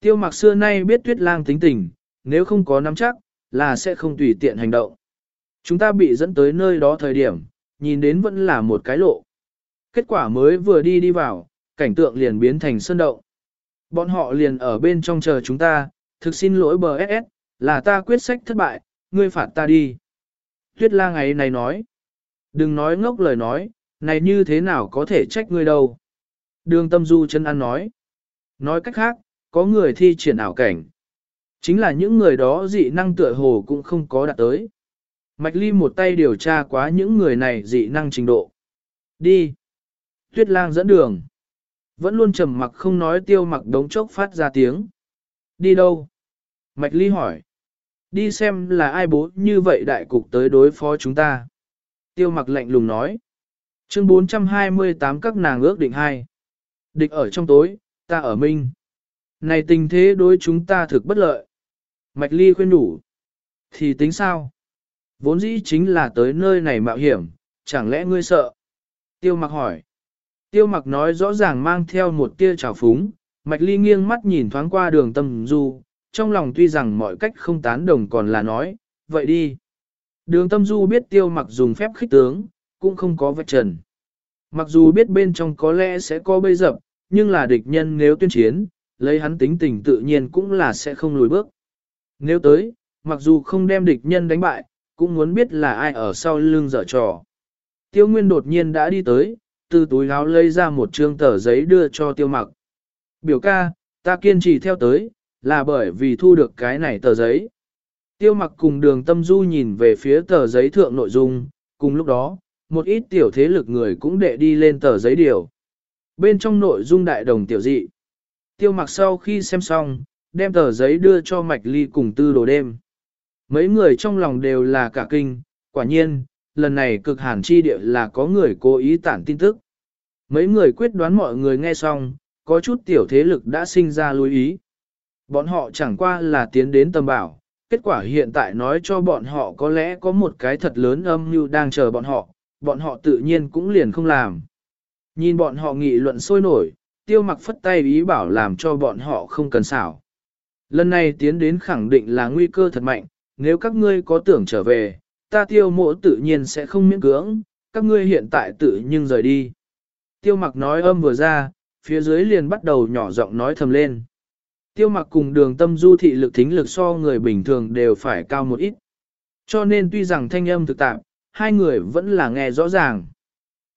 Tiêu mặc xưa nay biết tuyết lang tính tình, nếu không có nắm chắc, là sẽ không tùy tiện hành động. Chúng ta bị dẫn tới nơi đó thời điểm, nhìn đến vẫn là một cái lộ. Kết quả mới vừa đi đi vào, cảnh tượng liền biến thành sơn động. Bọn họ liền ở bên trong chờ chúng ta, thực xin lỗi bờ SS, là ta quyết sách thất bại, ngươi phạt ta đi. Tuyết lang ấy này nói, đừng nói ngốc lời nói, này như thế nào có thể trách ngươi đâu. Đường tâm du chân ăn nói, nói cách khác, có người thi triển ảo cảnh. Chính là những người đó dị năng tựa hồ cũng không có đạt tới. Mạch Ly một tay điều tra quá những người này dị năng trình độ. Đi. Tuyết lang dẫn đường. Vẫn luôn trầm mặc không nói tiêu mặc đống chốc phát ra tiếng. Đi đâu? Mạch Ly hỏi. Đi xem là ai bố như vậy đại cục tới đối phó chúng ta. Tiêu mặc lạnh lùng nói. Chương 428 các nàng ước định hai. Địch ở trong tối, ta ở minh. Này tình thế đối chúng ta thực bất lợi. Mạch Ly khuyên đủ. Thì tính sao? Vốn dĩ chính là tới nơi này mạo hiểm, chẳng lẽ ngươi sợ? Tiêu mặc hỏi. Tiêu mặc nói rõ ràng mang theo một tia trào phúng, Mạch Ly nghiêng mắt nhìn thoáng qua đường tâm du, trong lòng tuy rằng mọi cách không tán đồng còn là nói, vậy đi. Đường tâm du biết tiêu mặc dùng phép khích tướng, cũng không có vạch trần. Mặc dù biết bên trong có lẽ sẽ có bây dập, nhưng là địch nhân nếu tuyên chiến, lấy hắn tính tình tự nhiên cũng là sẽ không lùi bước. Nếu tới, mặc dù không đem địch nhân đánh bại, cũng muốn biết là ai ở sau lưng dở trò. Tiêu Nguyên đột nhiên đã đi tới, từ túi áo lấy ra một trương tờ giấy đưa cho tiêu mặc. Biểu ca, ta kiên trì theo tới, là bởi vì thu được cái này tờ giấy. Tiêu mặc cùng đường tâm du nhìn về phía tờ giấy thượng nội dung, cùng lúc đó, một ít tiểu thế lực người cũng đệ đi lên tờ giấy điều. Bên trong nội dung đại đồng tiểu dị. Tiêu mặc sau khi xem xong, đem tờ giấy đưa cho Mạch Ly cùng tư đồ đêm. Mấy người trong lòng đều là cả kinh, quả nhiên, lần này cực hàn chi địa là có người cố ý tản tin tức. Mấy người quyết đoán mọi người nghe xong, có chút tiểu thế lực đã sinh ra lưu ý. Bọn họ chẳng qua là tiến đến tầm bảo, kết quả hiện tại nói cho bọn họ có lẽ có một cái thật lớn âm mưu đang chờ bọn họ, bọn họ tự nhiên cũng liền không làm. Nhìn bọn họ nghị luận sôi nổi, tiêu mặc phất tay ý bảo làm cho bọn họ không cần xảo. Lần này tiến đến khẳng định là nguy cơ thật mạnh, nếu các ngươi có tưởng trở về, ta tiêu mộ tự nhiên sẽ không miễn cưỡng, các ngươi hiện tại tự nhưng rời đi. Tiêu mặc nói âm vừa ra, phía dưới liền bắt đầu nhỏ giọng nói thầm lên. Tiêu mặc cùng đường tâm du thị lực thính lực so người bình thường đều phải cao một ít. Cho nên tuy rằng thanh âm thực tạp, hai người vẫn là nghe rõ ràng.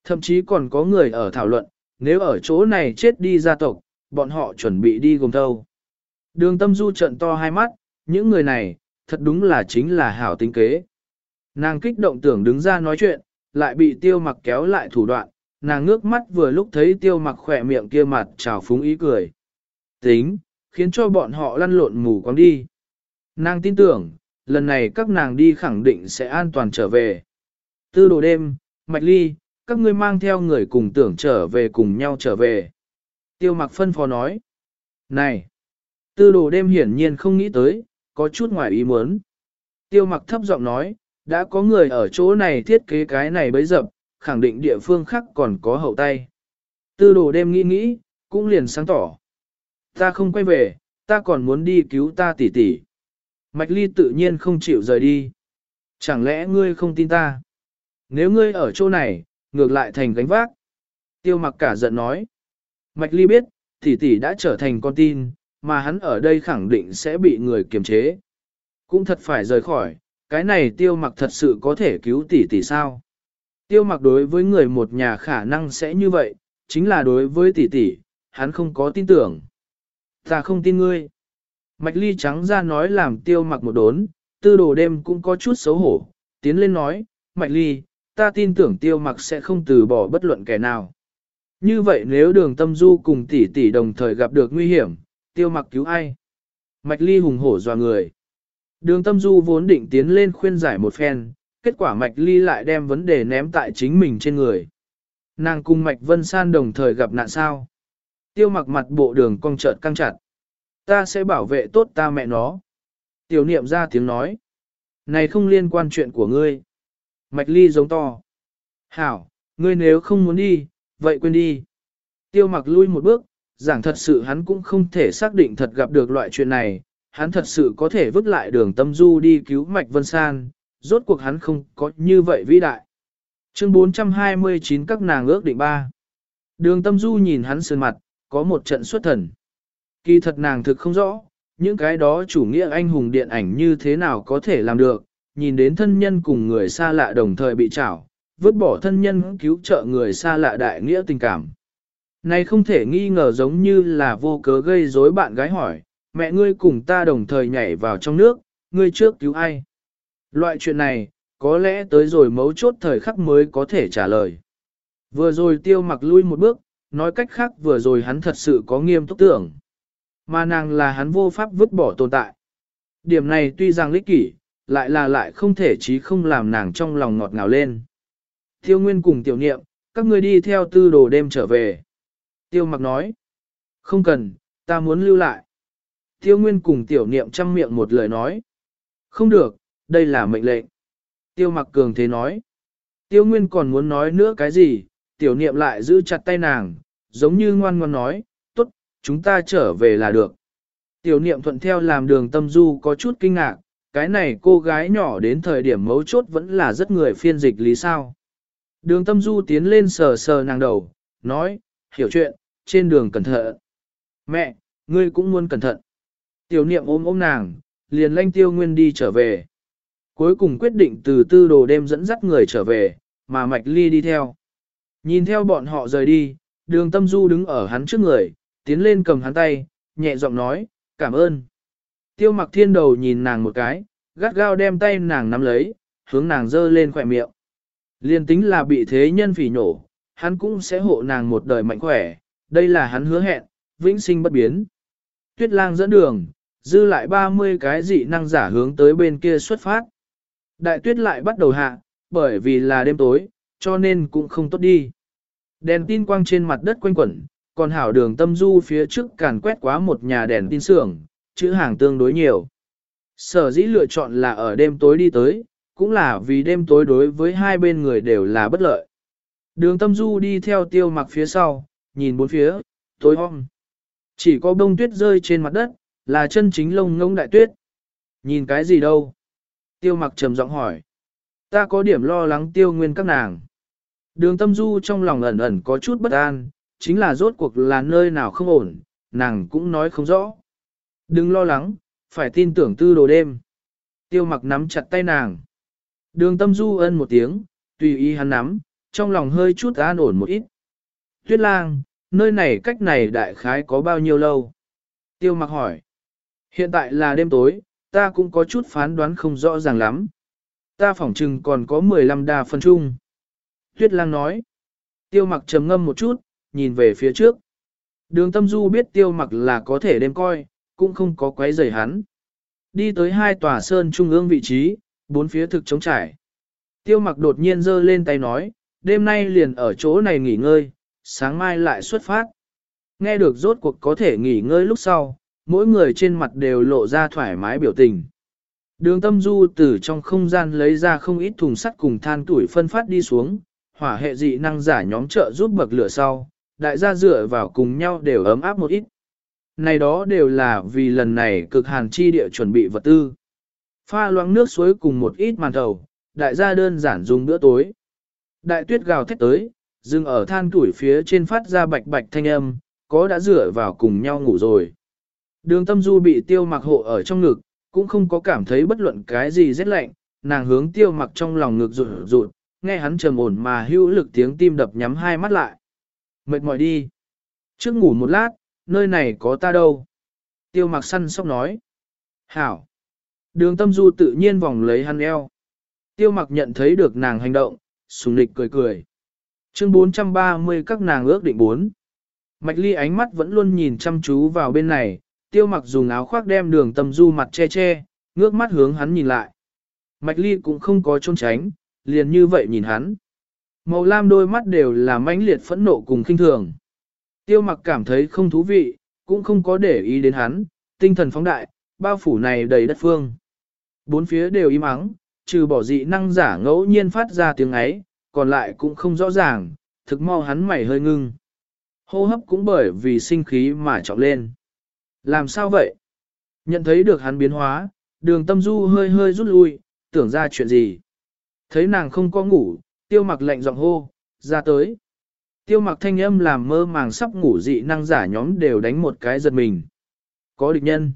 Thậm chí còn có người ở thảo luận, nếu ở chỗ này chết đi gia tộc, bọn họ chuẩn bị đi gồm thâu. Đường tâm du trận to hai mắt, những người này, thật đúng là chính là hảo tính kế. Nàng kích động tưởng đứng ra nói chuyện, lại bị tiêu mặc kéo lại thủ đoạn, nàng ngước mắt vừa lúc thấy tiêu mặc khỏe miệng kia mặt trào phúng ý cười. Tính, khiến cho bọn họ lăn lộn mù quáng đi. Nàng tin tưởng, lần này các nàng đi khẳng định sẽ an toàn trở về. Tư đồ đêm, mạch ly, các ngươi mang theo người cùng tưởng trở về cùng nhau trở về. Tiêu mặc phân phó nói. Này! Tư đồ đêm hiển nhiên không nghĩ tới, có chút ngoài ý muốn. Tiêu mặc thấp giọng nói, đã có người ở chỗ này thiết kế cái này bấy dập, khẳng định địa phương khác còn có hậu tay. Tư đồ đêm nghĩ nghĩ, cũng liền sáng tỏ. Ta không quay về, ta còn muốn đi cứu ta tỷ tỷ. Mạch ly tự nhiên không chịu rời đi. Chẳng lẽ ngươi không tin ta? Nếu ngươi ở chỗ này, ngược lại thành gánh vác. Tiêu mặc cả giận nói. Mạch ly biết, tỷ tỷ đã trở thành con tin, mà hắn ở đây khẳng định sẽ bị người kiềm chế. Cũng thật phải rời khỏi, cái này tiêu mặc thật sự có thể cứu tỷ tỷ sao? Tiêu mặc đối với người một nhà khả năng sẽ như vậy, chính là đối với tỷ tỷ, hắn không có tin tưởng. Ta không tin ngươi. Mạch ly trắng ra nói làm tiêu mặc một đốn, tư đồ đêm cũng có chút xấu hổ, tiến lên nói, Mạch ly, ta tin tưởng tiêu mặc sẽ không từ bỏ bất luận kẻ nào. Như vậy nếu đường tâm du cùng tỷ tỷ đồng thời gặp được nguy hiểm, tiêu mặc cứu ai? Mạch ly hùng hổ dò người. Đường tâm du vốn định tiến lên khuyên giải một phen, kết quả mạch ly lại đem vấn đề ném tại chính mình trên người. Nàng cùng mạch vân san đồng thời gặp nạn sao? Tiêu mặc mặt bộ đường cong trợt căng chặt. Ta sẽ bảo vệ tốt ta mẹ nó. Tiểu niệm ra tiếng nói. Này không liên quan chuyện của ngươi. Mạch ly giống to. Hảo, ngươi nếu không muốn đi, vậy quên đi. Tiêu mặc lui một bước, giảng thật sự hắn cũng không thể xác định thật gặp được loại chuyện này, hắn thật sự có thể vứt lại đường tâm du đi cứu Mạch Vân San, rốt cuộc hắn không có như vậy vĩ đại. Chương 429 các nàng ước định ba. Đường tâm du nhìn hắn sơn mặt, có một trận xuất thần. Kỳ thật nàng thực không rõ, những cái đó chủ nghĩa anh hùng điện ảnh như thế nào có thể làm được, nhìn đến thân nhân cùng người xa lạ đồng thời bị trảo, vứt bỏ thân nhân cứu trợ người xa lạ đại nghĩa tình cảm. Này không thể nghi ngờ giống như là vô cớ gây rối bạn gái hỏi, mẹ ngươi cùng ta đồng thời nhảy vào trong nước, ngươi trước cứu ai? Loại chuyện này, có lẽ tới rồi mấu chốt thời khắc mới có thể trả lời. Vừa rồi tiêu mặc lui một bước, nói cách khác vừa rồi hắn thật sự có nghiêm túc tưởng. Mà nàng là hắn vô pháp vứt bỏ tồn tại. Điểm này tuy rằng lích kỷ, lại là lại không thể chí không làm nàng trong lòng ngọt ngào lên. Tiêu Nguyên cùng tiểu niệm, các ngươi đi theo tư đồ đêm trở về. Tiêu mặc nói, không cần, ta muốn lưu lại. Tiêu Nguyên cùng tiểu niệm chăm miệng một lời nói. Không được, đây là mệnh lệnh. Tiêu mặc cường thế nói. Tiêu Nguyên còn muốn nói nữa cái gì, tiểu niệm lại giữ chặt tay nàng, giống như ngoan ngoan nói, tốt, chúng ta trở về là được. Tiểu niệm thuận theo làm đường tâm du có chút kinh ngạc, cái này cô gái nhỏ đến thời điểm mấu chốt vẫn là rất người phiên dịch lý sao. Đường tâm du tiến lên sờ sờ nàng đầu, nói, hiểu chuyện, trên đường cẩn thận. Mẹ, ngươi cũng muốn cẩn thận. Tiểu niệm ôm ôm nàng, liền lanh tiêu nguyên đi trở về. Cuối cùng quyết định từ tư đồ đêm dẫn dắt người trở về, mà mạch ly đi theo. Nhìn theo bọn họ rời đi, đường tâm du đứng ở hắn trước người, tiến lên cầm hắn tay, nhẹ giọng nói, cảm ơn. Tiêu mặc thiên đầu nhìn nàng một cái, gắt gao đem tay nàng nắm lấy, hướng nàng dơ lên khỏe miệng. Liên tính là bị thế nhân phỉ nhổ, hắn cũng sẽ hộ nàng một đời mạnh khỏe, đây là hắn hứa hẹn, vĩnh sinh bất biến. Tuyết lang dẫn đường, dư lại 30 cái dị năng giả hướng tới bên kia xuất phát. Đại tuyết lại bắt đầu hạ, bởi vì là đêm tối, cho nên cũng không tốt đi. Đèn tin quang trên mặt đất quanh quẩn, còn hảo đường tâm du phía trước càn quét quá một nhà đèn tin xưởng, chữ hàng tương đối nhiều. Sở dĩ lựa chọn là ở đêm tối đi tới, cũng là vì đêm tối đối với hai bên người đều là bất lợi. Đường tâm du đi theo tiêu mặc phía sau, nhìn bốn phía, tối om. Chỉ có bông tuyết rơi trên mặt đất, là chân chính lông ngông đại tuyết. Nhìn cái gì đâu? Tiêu mặc trầm giọng hỏi. Ta có điểm lo lắng tiêu nguyên các nàng. Đường tâm du trong lòng ẩn ẩn có chút bất an, chính là rốt cuộc là nơi nào không ổn, nàng cũng nói không rõ. Đừng lo lắng, phải tin tưởng tư đồ đêm. Tiêu mặc nắm chặt tay nàng. Đường tâm du ân một tiếng, tùy ý hắn nắm, trong lòng hơi chút an ổn một ít. Tuyết lang, nơi này cách này đại khái có bao nhiêu lâu? Tiêu mặc hỏi. Hiện tại là đêm tối, ta cũng có chút phán đoán không rõ ràng lắm. Ta phỏng chừng còn có 15 đà phân chung. Tuyết lang nói. Tiêu mặc trầm ngâm một chút, nhìn về phía trước. Đường tâm du biết tiêu mặc là có thể đêm coi, cũng không có quấy rầy hắn. Đi tới hai tòa sơn trung ương vị trí, bốn phía thực chống trải. Tiêu mặc đột nhiên giơ lên tay nói, đêm nay liền ở chỗ này nghỉ ngơi, sáng mai lại xuất phát. Nghe được rốt cuộc có thể nghỉ ngơi lúc sau, mỗi người trên mặt đều lộ ra thoải mái biểu tình. Đường tâm du từ trong không gian lấy ra không ít thùng sắt cùng than tuổi phân phát đi xuống, hỏa hệ dị năng giả nhóm trợ giúp bậc lửa sau, đại gia dựa vào cùng nhau đều ấm áp một ít. Này đó đều là vì lần này cực hàn chi địa chuẩn bị vật tư. Pha loãng nước suối cùng một ít màn thầu, đại gia đơn giản dùng bữa tối. Đại tuyết gào thét tới, dừng ở than tuổi phía trên phát ra bạch bạch thanh âm, có đã rửa vào cùng nhau ngủ rồi. Đường tâm du bị tiêu mặc hộ ở trong ngực, cũng không có cảm thấy bất luận cái gì rét lạnh, nàng hướng tiêu mặc trong lòng ngực rụt rụt, nghe hắn trầm ổn mà hữu lực tiếng tim đập nhắm hai mắt lại. Mệt mỏi đi. Trước ngủ một lát, nơi này có ta đâu. Tiêu mặc săn sóc nói. Hảo. Đường tâm du tự nhiên vòng lấy hắn eo. Tiêu mặc nhận thấy được nàng hành động, sùng lịch cười cười. Chương 430 các nàng ước định 4. Mạch ly ánh mắt vẫn luôn nhìn chăm chú vào bên này, tiêu mặc dùng áo khoác đem đường tâm du mặt che che, ngước mắt hướng hắn nhìn lại. Mạch ly cũng không có trốn tránh, liền như vậy nhìn hắn. Màu lam đôi mắt đều là mãnh liệt phẫn nộ cùng khinh thường. Tiêu mặc cảm thấy không thú vị, cũng không có để ý đến hắn, tinh thần phóng đại, bao phủ này đầy đất phương. Bốn phía đều im ắng, trừ bỏ dị năng giả ngẫu nhiên phát ra tiếng ấy, còn lại cũng không rõ ràng, thực mau hắn mày hơi ngưng. Hô hấp cũng bởi vì sinh khí mà trọng lên. Làm sao vậy? Nhận thấy được hắn biến hóa, đường tâm du hơi hơi rút lui, tưởng ra chuyện gì. Thấy nàng không có ngủ, tiêu mặc lệnh giọng hô, ra tới. Tiêu mặc thanh âm làm mơ màng sắp ngủ dị năng giả nhóm đều đánh một cái giật mình. Có địch nhân.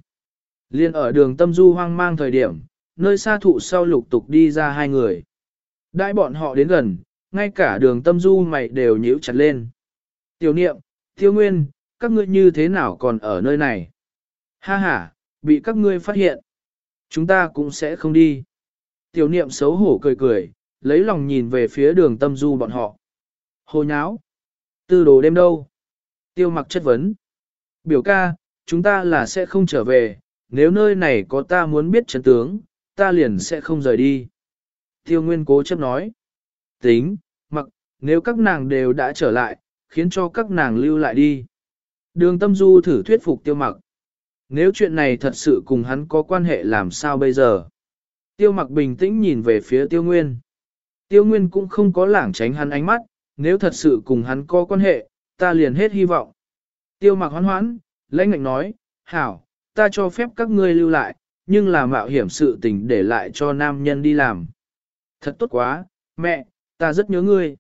Liên ở đường tâm du hoang mang thời điểm, nơi xa thụ sau lục tục đi ra hai người. Đại bọn họ đến gần, ngay cả đường tâm du mày đều nhíu chặt lên. Tiểu niệm, tiêu nguyên, các ngươi như thế nào còn ở nơi này? Ha ha, bị các ngươi phát hiện. Chúng ta cũng sẽ không đi. Tiểu niệm xấu hổ cười cười, lấy lòng nhìn về phía đường tâm du bọn họ. Hồ nháo. Tư đồ đêm đâu? Tiêu mặc chất vấn. Biểu ca, chúng ta là sẽ không trở về, nếu nơi này có ta muốn biết chân tướng, ta liền sẽ không rời đi. Tiêu Nguyên cố chấp nói. Tính, mặc, nếu các nàng đều đã trở lại, khiến cho các nàng lưu lại đi. Đường tâm du thử thuyết phục tiêu mặc. Nếu chuyện này thật sự cùng hắn có quan hệ làm sao bây giờ? Tiêu mặc bình tĩnh nhìn về phía tiêu nguyên. Tiêu nguyên cũng không có lảng tránh hắn ánh mắt, nếu thật sự cùng hắn có quan hệ, ta liền hết hy vọng. Tiêu mặc hoán hoãn, lãnh ngạnh nói, hảo, ta cho phép các ngươi lưu lại, nhưng là mạo hiểm sự tình để lại cho nam nhân đi làm. Thật tốt quá, mẹ, ta rất nhớ ngươi.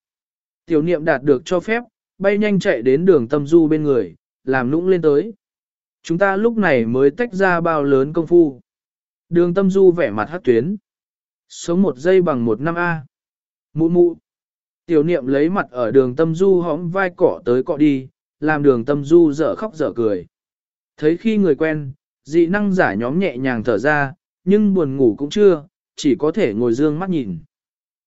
Tiểu niệm đạt được cho phép, bay nhanh chạy đến đường tâm du bên người, làm nũng lên tới. Chúng ta lúc này mới tách ra bao lớn công phu. Đường tâm du vẻ mặt hát tuyến. Sống một giây bằng một năm A. Mụ mụ. Tiểu niệm lấy mặt ở đường tâm du hõm vai cỏ tới cọ đi, làm đường tâm du dở khóc dở cười. Thấy khi người quen, dị năng giả nhóm nhẹ nhàng thở ra, nhưng buồn ngủ cũng chưa, chỉ có thể ngồi dương mắt nhìn.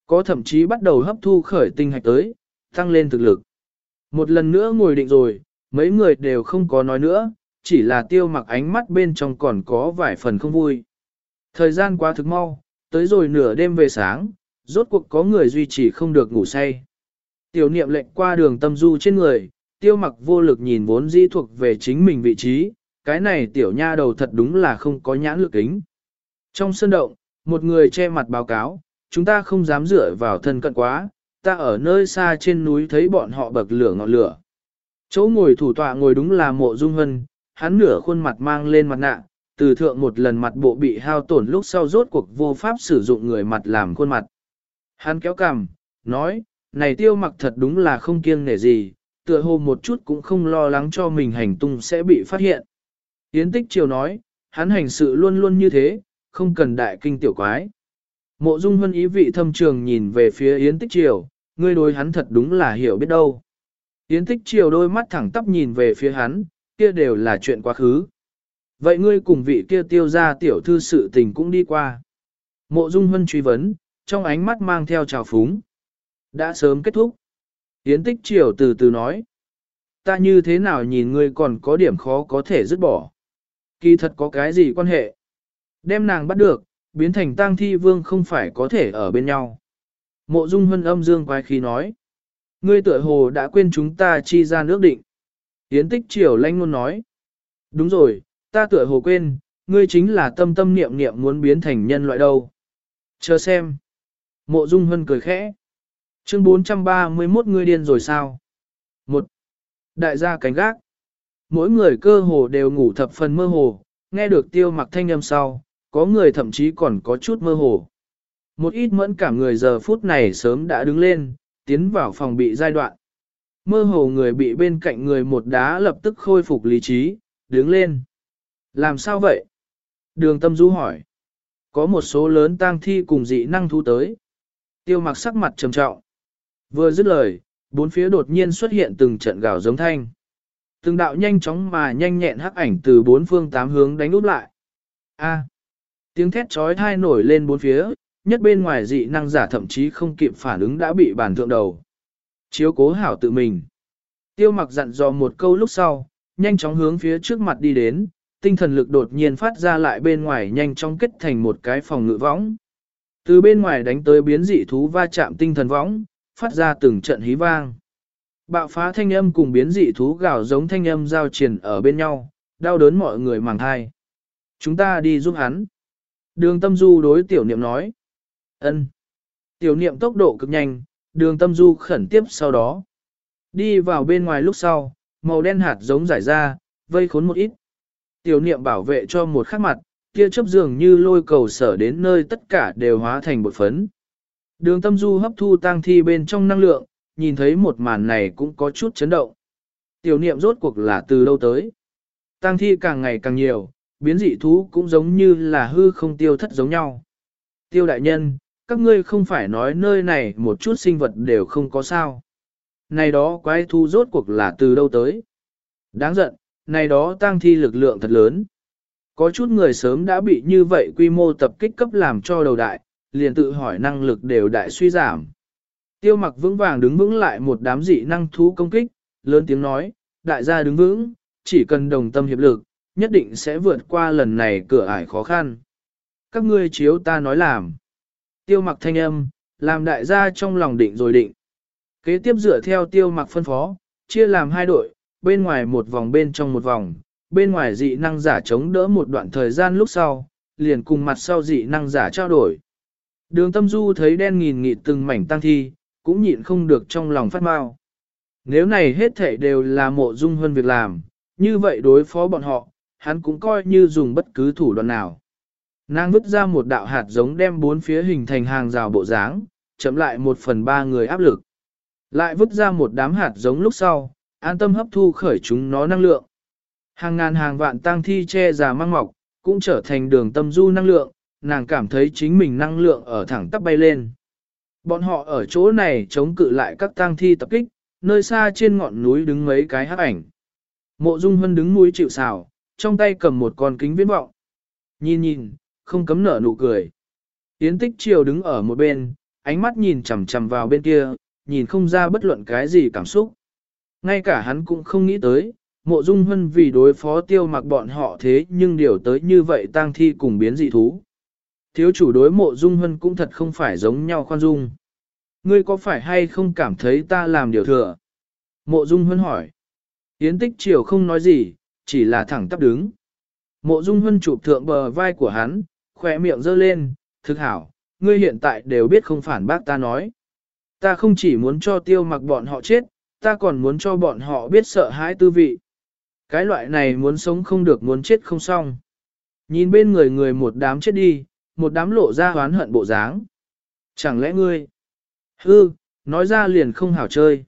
Có thậm chí bắt đầu hấp thu khởi tinh hạch tới, tăng lên thực lực. Một lần nữa ngồi định rồi, mấy người đều không có nói nữa, chỉ là tiêu mặc ánh mắt bên trong còn có vài phần không vui. Thời gian quá thực mau, tới rồi nửa đêm về sáng, rốt cuộc có người duy trì không được ngủ say. Tiểu niệm lệnh qua đường tâm du trên người, tiêu mặc vô lực nhìn vốn di thuộc về chính mình vị trí, cái này tiểu nha đầu thật đúng là không có nhãn lực kính. Trong sân động, một người che mặt báo cáo, chúng ta không dám dựa vào thân cận quá, ta ở nơi xa trên núi thấy bọn họ bậc lửa ngọn lửa. Chỗ ngồi thủ tọa ngồi đúng là mộ dung hân, hắn nửa khuôn mặt mang lên mặt nạ, từ thượng một lần mặt bộ bị hao tổn lúc sau rốt cuộc vô pháp sử dụng người mặt làm khuôn mặt. Hắn kéo cằm, nói, này tiêu mặc thật đúng là không kiêng nể gì, tựa hồ một chút cũng không lo lắng cho mình hành tung sẽ bị phát hiện. Yến tích chiều nói, hắn hành sự luôn luôn như thế, không cần đại kinh tiểu quái. Mộ dung hân ý vị thâm trường nhìn về phía Yến tích chiều, ngươi đối hắn thật đúng là hiểu biết đâu. Yến tích chiều đôi mắt thẳng tắp nhìn về phía hắn, kia đều là chuyện quá khứ. Vậy ngươi cùng vị kia tiêu ra tiểu thư sự tình cũng đi qua. Mộ dung hân truy vấn, trong ánh mắt mang theo trào phúng. Đã sớm kết thúc. Yến tích triều từ từ nói. Ta như thế nào nhìn ngươi còn có điểm khó có thể dứt bỏ. Kỳ thật có cái gì quan hệ. Đem nàng bắt được, biến thành tang thi vương không phải có thể ở bên nhau. Mộ dung hân âm dương quái khí nói. Ngươi tựa hồ đã quên chúng ta chi ra nước định. Yến tích triều lanh ngôn nói. Đúng rồi, ta tựa hồ quên, ngươi chính là tâm tâm niệm niệm muốn biến thành nhân loại đâu. Chờ xem. Mộ Dung Hân cười khẽ. Chương 431 ngươi điên rồi sao? Một. Đại gia cánh gác. Mỗi người cơ hồ đều ngủ thập phần mơ hồ, nghe được tiêu mặc thanh âm sau, có người thậm chí còn có chút mơ hồ. Một ít mẫn cảm người giờ phút này sớm đã đứng lên, tiến vào phòng bị giai đoạn. Mơ hồ người bị bên cạnh người một đá lập tức khôi phục lý trí, đứng lên. Làm sao vậy? Đường tâm du hỏi. Có một số lớn tang thi cùng dị năng thu tới. Tiêu mặc sắc mặt trầm trọng. Vừa dứt lời, bốn phía đột nhiên xuất hiện từng trận gào giống thanh. Từng đạo nhanh chóng mà nhanh nhẹn hắc ảnh từ bốn phương tám hướng đánh úp lại. A. tiếng thét trói thai nổi lên bốn phía, nhất bên ngoài dị năng giả thậm chí không kịp phản ứng đã bị bản thượng đầu. Chiếu cố hảo tự mình. Tiêu mặc dặn dò một câu lúc sau, nhanh chóng hướng phía trước mặt đi đến, tinh thần lực đột nhiên phát ra lại bên ngoài nhanh chóng kết thành một cái phòng ngự võng. Từ bên ngoài đánh tới biến dị thú va chạm tinh thần võng, phát ra từng trận hí vang. Bạo phá thanh âm cùng biến dị thú gào giống thanh âm giao triển ở bên nhau, đau đớn mọi người màng thai. Chúng ta đi giúp hắn. Đường tâm du đối tiểu niệm nói. ân. Tiểu niệm tốc độ cực nhanh, đường tâm du khẩn tiếp sau đó. Đi vào bên ngoài lúc sau, màu đen hạt giống giải ra, vây khốn một ít. Tiểu niệm bảo vệ cho một khắc mặt, kia chấp dường như lôi cầu sở đến nơi tất cả đều hóa thành bột phấn. Đường tâm du hấp thu tang thi bên trong năng lượng, nhìn thấy một màn này cũng có chút chấn động. Tiểu niệm rốt cuộc là từ lâu tới. Tang thi càng ngày càng nhiều, biến dị thú cũng giống như là hư không tiêu thất giống nhau. Tiêu đại nhân, các ngươi không phải nói nơi này một chút sinh vật đều không có sao. Này đó quái thu rốt cuộc là từ đâu tới. Đáng giận, này đó tăng thi lực lượng thật lớn. Có chút người sớm đã bị như vậy quy mô tập kích cấp làm cho đầu đại, liền tự hỏi năng lực đều đại suy giảm. Tiêu mặc vững vàng đứng vững lại một đám dị năng thú công kích, lớn tiếng nói, đại gia đứng vững, chỉ cần đồng tâm hiệp lực, nhất định sẽ vượt qua lần này cửa ải khó khăn. Các ngươi chiếu ta nói làm. Tiêu mặc thanh âm, làm đại gia trong lòng định rồi định. Kế tiếp dựa theo tiêu mặc phân phó, chia làm hai đội, bên ngoài một vòng bên trong một vòng, bên ngoài dị năng giả chống đỡ một đoạn thời gian lúc sau, liền cùng mặt sau dị năng giả trao đổi. Đường tâm du thấy đen nghìn nghịt từng mảnh tăng thi, cũng nhịn không được trong lòng phát mau. Nếu này hết thể đều là mộ dung hơn việc làm, như vậy đối phó bọn họ, hắn cũng coi như dùng bất cứ thủ đoạn nào. Nàng vứt ra một đạo hạt giống đem bốn phía hình thành hàng rào bộ dáng, chậm lại một phần ba người áp lực. Lại vứt ra một đám hạt giống lúc sau, an tâm hấp thu khởi chúng nó năng lượng. Hàng ngàn hàng vạn tang thi che già mang mọc, cũng trở thành đường tâm du năng lượng, nàng cảm thấy chính mình năng lượng ở thẳng tắp bay lên. Bọn họ ở chỗ này chống cự lại các tang thi tập kích, nơi xa trên ngọn núi đứng mấy cái hắc ảnh. Mộ Dung Hân đứng núi chịu xào, trong tay cầm một con kính viễn vọng. Nhìn nhìn, không cấm nở nụ cười. Yến tích triều đứng ở một bên, ánh mắt nhìn chằm chằm vào bên kia, nhìn không ra bất luận cái gì cảm xúc. Ngay cả hắn cũng không nghĩ tới, mộ dung hân vì đối phó tiêu mặc bọn họ thế nhưng điều tới như vậy tang thi cùng biến dị thú. Thiếu chủ đối mộ dung hân cũng thật không phải giống nhau khoan dung. Ngươi có phải hay không cảm thấy ta làm điều thừa? Mộ dung hân hỏi. Yến tích triều không nói gì, chỉ là thẳng tắp đứng. Mộ dung hân chụp thượng bờ vai của hắn, khỏe miệng giơ lên, thực hảo, ngươi hiện tại đều biết không phản bác ta nói. Ta không chỉ muốn cho tiêu mặc bọn họ chết, ta còn muốn cho bọn họ biết sợ hãi tư vị. Cái loại này muốn sống không được muốn chết không xong. Nhìn bên người người một đám chết đi, một đám lộ ra hoán hận bộ dáng. Chẳng lẽ ngươi? Hư, nói ra liền không hảo chơi.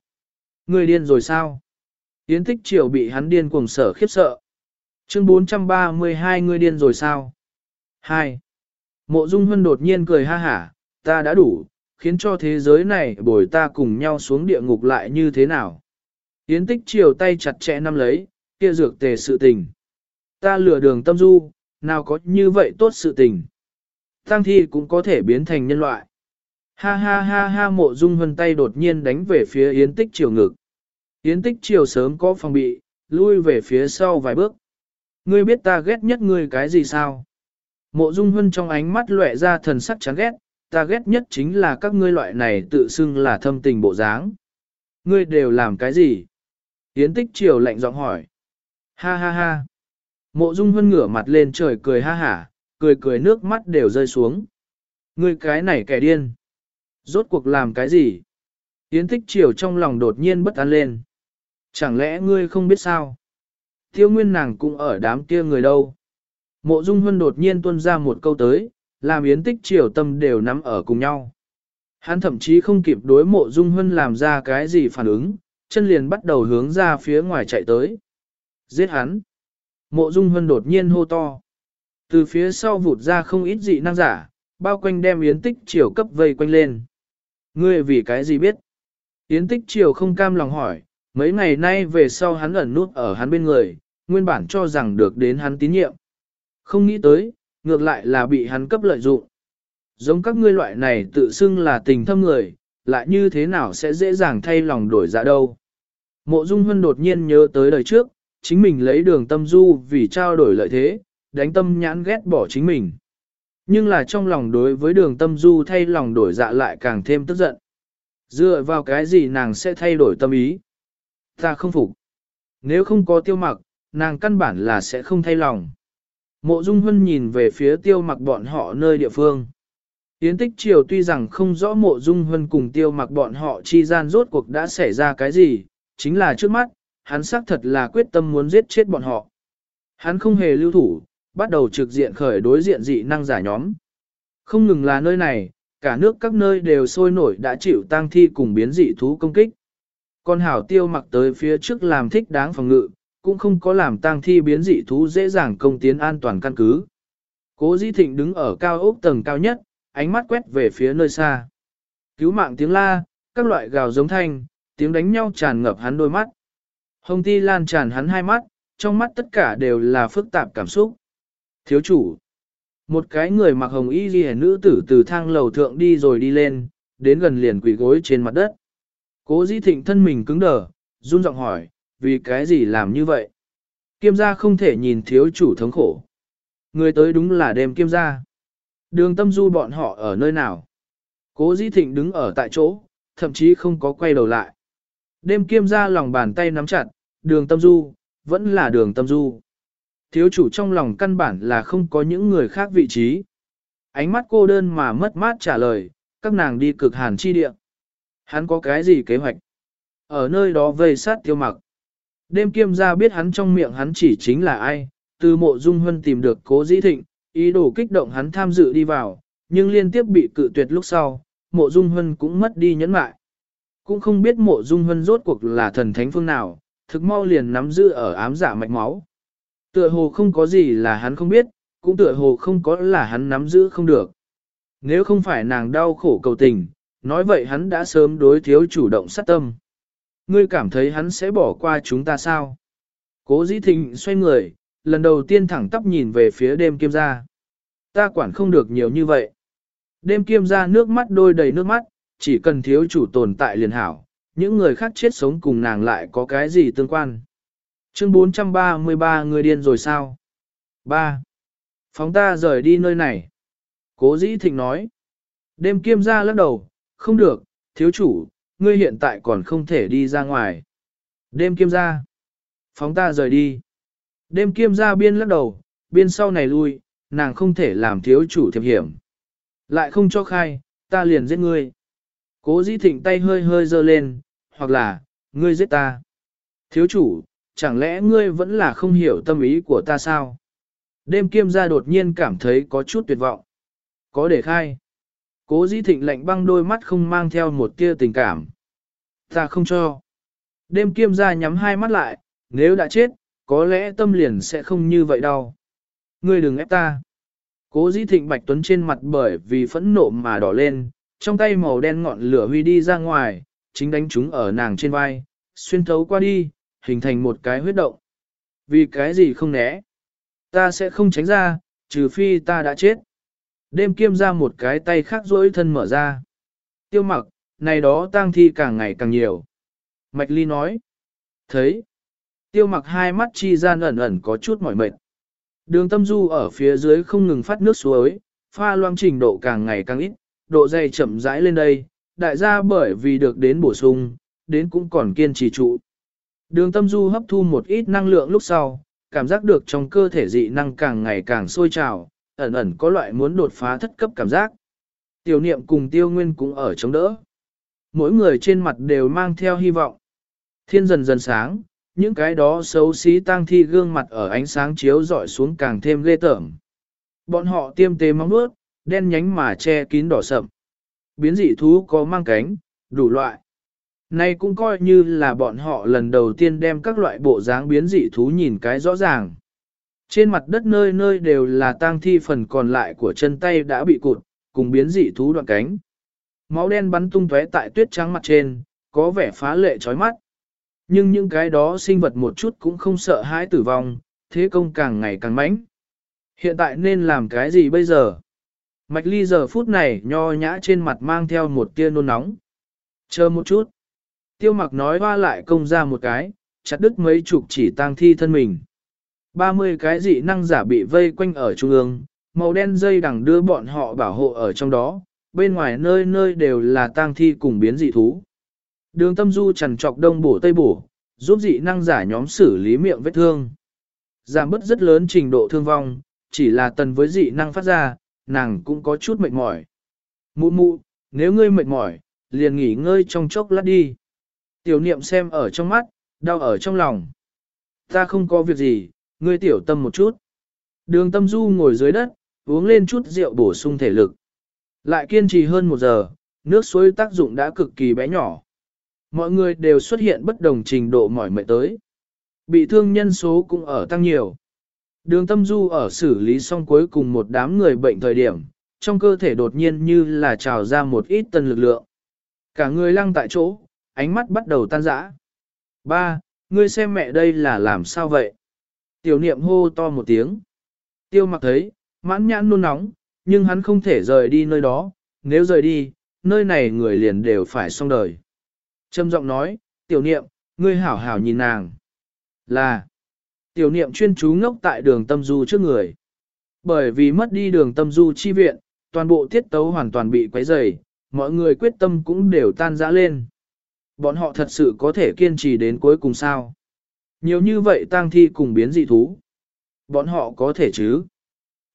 Ngươi điên rồi sao? Yến tích triều bị hắn điên cuồng sở khiếp sợ. Chương 432 ngươi điên rồi sao? 2. Mộ Dung Hân đột nhiên cười ha hả, ta đã đủ, khiến cho thế giới này bồi ta cùng nhau xuống địa ngục lại như thế nào. Yến tích triều tay chặt chẽ nắm lấy, kia dược tề sự tình. Ta lừa đường tâm du, nào có như vậy tốt sự tình. Tăng thi cũng có thể biến thành nhân loại. Ha ha ha ha mộ dung hân tay đột nhiên đánh về phía yến tích chiều ngực. Yến tích chiều sớm có phòng bị, lui về phía sau vài bước. Ngươi biết ta ghét nhất ngươi cái gì sao? Mộ dung hân trong ánh mắt lóe ra thần sắc chán ghét, ta ghét nhất chính là các ngươi loại này tự xưng là thâm tình bộ dáng. Ngươi đều làm cái gì? Yến tích chiều lạnh giọng hỏi. Ha ha ha. Mộ dung hân ngửa mặt lên trời cười ha hả, cười cười nước mắt đều rơi xuống. Ngươi cái này kẻ điên. Rốt cuộc làm cái gì? Yến tích chiều trong lòng đột nhiên bất an lên. Chẳng lẽ ngươi không biết sao? Tiêu nguyên nàng cũng ở đám kia người đâu. Mộ dung hân đột nhiên tuôn ra một câu tới, làm yến tích triều tâm đều nắm ở cùng nhau. Hắn thậm chí không kịp đối mộ dung hân làm ra cái gì phản ứng, chân liền bắt đầu hướng ra phía ngoài chạy tới. Giết hắn. Mộ dung hân đột nhiên hô to. Từ phía sau vụt ra không ít dị năng giả, bao quanh đem yến tích triều cấp vây quanh lên. Ngươi vì cái gì biết? Yến tích triều không cam lòng hỏi, mấy ngày nay về sau hắn ẩn nút ở hắn bên người, nguyên bản cho rằng được đến hắn tín nhiệm. Không nghĩ tới, ngược lại là bị hắn cấp lợi dụng. Giống các ngươi loại này tự xưng là tình thâm người, lại như thế nào sẽ dễ dàng thay lòng đổi dạ đâu. Mộ Dung Hân đột nhiên nhớ tới đời trước, chính mình lấy đường tâm du vì trao đổi lợi thế, đánh tâm nhãn ghét bỏ chính mình. Nhưng là trong lòng đối với đường tâm du thay lòng đổi dạ lại càng thêm tức giận. Dựa vào cái gì nàng sẽ thay đổi tâm ý? Ta không phục. Nếu không có tiêu mặc, nàng căn bản là sẽ không thay lòng. Mộ Dung Hân nhìn về phía tiêu mặc bọn họ nơi địa phương. Yến tích triều tuy rằng không rõ mộ Dung Hân cùng tiêu mặc bọn họ chi gian rốt cuộc đã xảy ra cái gì, chính là trước mắt, hắn xác thật là quyết tâm muốn giết chết bọn họ. Hắn không hề lưu thủ, bắt đầu trực diện khởi đối diện dị năng giả nhóm. Không ngừng là nơi này, cả nước các nơi đều sôi nổi đã chịu tang thi cùng biến dị thú công kích. Con hảo tiêu mặc tới phía trước làm thích đáng phòng ngự, cũng không có làm tang thi biến dị thú dễ dàng công tiến an toàn căn cứ. Cố Di Thịnh đứng ở cao ốc tầng cao nhất, ánh mắt quét về phía nơi xa. Cứu mạng tiếng la, các loại gào giống thanh, tiếng đánh nhau tràn ngập hắn đôi mắt. Hồng ti lan tràn hắn hai mắt, trong mắt tất cả đều là phức tạp cảm xúc. Thiếu chủ. Một cái người mặc hồng y ghi nữ tử từ thang lầu thượng đi rồi đi lên, đến gần liền quỳ gối trên mặt đất. Cố Di Thịnh thân mình cứng đờ, run giọng hỏi, vì cái gì làm như vậy? Kiêm gia không thể nhìn thiếu chủ thống khổ. Người tới đúng là đêm kiêm gia. Đường tâm du bọn họ ở nơi nào? Cố Di Thịnh đứng ở tại chỗ, thậm chí không có quay đầu lại. Đêm kiêm gia lòng bàn tay nắm chặt, đường tâm du, vẫn là đường tâm du. Thiếu chủ trong lòng căn bản là không có những người khác vị trí. Ánh mắt cô đơn mà mất mát trả lời, các nàng đi cực hàn chi địa. Hắn có cái gì kế hoạch? Ở nơi đó vây sát tiêu mặc. Đêm kiêm ra biết hắn trong miệng hắn chỉ chính là ai, từ mộ dung hân tìm được cố dĩ thịnh, ý đồ kích động hắn tham dự đi vào, nhưng liên tiếp bị cự tuyệt lúc sau, mộ dung hân cũng mất đi nhẫn mại. Cũng không biết mộ dung hân rốt cuộc là thần thánh phương nào, thực mau liền nắm giữ ở ám giả mạch máu. Tựa hồ không có gì là hắn không biết, cũng tựa hồ không có là hắn nắm giữ không được. Nếu không phải nàng đau khổ cầu tình, nói vậy hắn đã sớm đối thiếu chủ động sát tâm. Ngươi cảm thấy hắn sẽ bỏ qua chúng ta sao? Cố dĩ thịnh xoay người, lần đầu tiên thẳng tắp nhìn về phía đêm kiêm gia. Ta quản không được nhiều như vậy. Đêm kiêm gia nước mắt đôi đầy nước mắt, chỉ cần thiếu chủ tồn tại liền hảo, những người khác chết sống cùng nàng lại có cái gì tương quan. Chương 433 người điên rồi sao? 3. Phóng ta rời đi nơi này. Cố dĩ thịnh nói. Đêm kiêm ra lắc đầu, không được, thiếu chủ, ngươi hiện tại còn không thể đi ra ngoài. Đêm kiêm ra. Phóng ta rời đi. Đêm kiêm ra biên lắc đầu, biên sau này lui, nàng không thể làm thiếu chủ thiệp hiểm. Lại không cho khai, ta liền giết ngươi. Cố dĩ thịnh tay hơi hơi dơ lên, hoặc là, ngươi giết ta. Thiếu chủ, chẳng lẽ ngươi vẫn là không hiểu tâm ý của ta sao? Đêm kiêm gia đột nhiên cảm thấy có chút tuyệt vọng. Có để khai. Cố dĩ thịnh lạnh băng đôi mắt không mang theo một tia tình cảm. Ta không cho. Đêm kiêm gia nhắm hai mắt lại, nếu đã chết, có lẽ tâm liền sẽ không như vậy đâu. Ngươi đừng ép ta. Cố dĩ thịnh bạch tuấn trên mặt bởi vì phẫn nộ mà đỏ lên, trong tay màu đen ngọn lửa huy đi ra ngoài, chính đánh chúng ở nàng trên vai, xuyên thấu qua đi, hình thành một cái huyết động. Vì cái gì không né? Ta sẽ không tránh ra, trừ phi ta đã chết. Đêm kiêm ra một cái tay khác rỗi thân mở ra. Tiêu mặc, này đó tang thi càng ngày càng nhiều. Mạch Ly nói. Thấy. Tiêu mặc hai mắt chi gian ẩn ẩn có chút mỏi mệt. Đường tâm du ở phía dưới không ngừng phát nước suối, pha loang trình độ càng ngày càng ít, độ dày chậm rãi lên đây, đại gia bởi vì được đến bổ sung, đến cũng còn kiên trì trụ. Đường tâm du hấp thu một ít năng lượng lúc sau, cảm giác được trong cơ thể dị năng càng ngày càng sôi trào, ẩn ẩn có loại muốn đột phá thất cấp cảm giác. Tiểu niệm cùng tiêu nguyên cũng ở chống đỡ. Mỗi người trên mặt đều mang theo hy vọng. Thiên dần dần sáng, những cái đó xấu xí tang thi gương mặt ở ánh sáng chiếu dọi xuống càng thêm ghê tởm. Bọn họ tiêm tế móng nuốt, đen nhánh mà che kín đỏ sậm. Biến dị thú có mang cánh, đủ loại. Này cũng coi như là bọn họ lần đầu tiên đem các loại bộ dáng biến dị thú nhìn cái rõ ràng. Trên mặt đất nơi nơi đều là tang thi phần còn lại của chân tay đã bị cụt, cùng biến dị thú đoạn cánh. Máu đen bắn tung tóe tại tuyết trắng mặt trên, có vẻ phá lệ chói mắt. Nhưng những cái đó sinh vật một chút cũng không sợ hãi tử vong, thế công càng ngày càng mãnh. Hiện tại nên làm cái gì bây giờ? Mạch ly giờ phút này nho nhã trên mặt mang theo một tia nôn nóng. Chờ một chút. Tiêu mặc nói hoa lại công ra một cái, chặt đứt mấy chục chỉ tang thi thân mình. 30 cái dị năng giả bị vây quanh ở trung ương, màu đen dây đằng đưa bọn họ bảo hộ ở trong đó, bên ngoài nơi nơi đều là tang thi cùng biến dị thú. Đường tâm du trần trọc đông bổ tây bổ, giúp dị năng giả nhóm xử lý miệng vết thương. Giảm bớt rất lớn trình độ thương vong, chỉ là tần với dị năng phát ra, nàng cũng có chút mệt mỏi. Mụ mụ, nếu ngươi mệt mỏi, liền nghỉ ngơi trong chốc lát đi. Tiểu niệm xem ở trong mắt, đau ở trong lòng. Ta không có việc gì, ngươi tiểu tâm một chút. Đường tâm du ngồi dưới đất, uống lên chút rượu bổ sung thể lực. Lại kiên trì hơn một giờ, nước suối tác dụng đã cực kỳ bé nhỏ. Mọi người đều xuất hiện bất đồng trình độ mỏi mệt tới. Bị thương nhân số cũng ở tăng nhiều. Đường tâm du ở xử lý xong cuối cùng một đám người bệnh thời điểm, trong cơ thể đột nhiên như là trào ra một ít tân lực lượng. Cả người lăng tại chỗ, ánh mắt bắt đầu tan rã. Ba, ngươi xem mẹ đây là làm sao vậy? Tiểu niệm hô to một tiếng. Tiêu mặc thấy, mãn nhãn nôn nóng, nhưng hắn không thể rời đi nơi đó, nếu rời đi, nơi này người liền đều phải xong đời. Trâm giọng nói, tiểu niệm, ngươi hảo hảo nhìn nàng. Là, tiểu niệm chuyên chú ngốc tại đường tâm du trước người. Bởi vì mất đi đường tâm du chi viện, toàn bộ tiết tấu hoàn toàn bị quấy rầy, mọi người quyết tâm cũng đều tan rã lên. Bọn họ thật sự có thể kiên trì đến cuối cùng sao? Nhiều như vậy tang thi cùng biến dị thú. Bọn họ có thể chứ?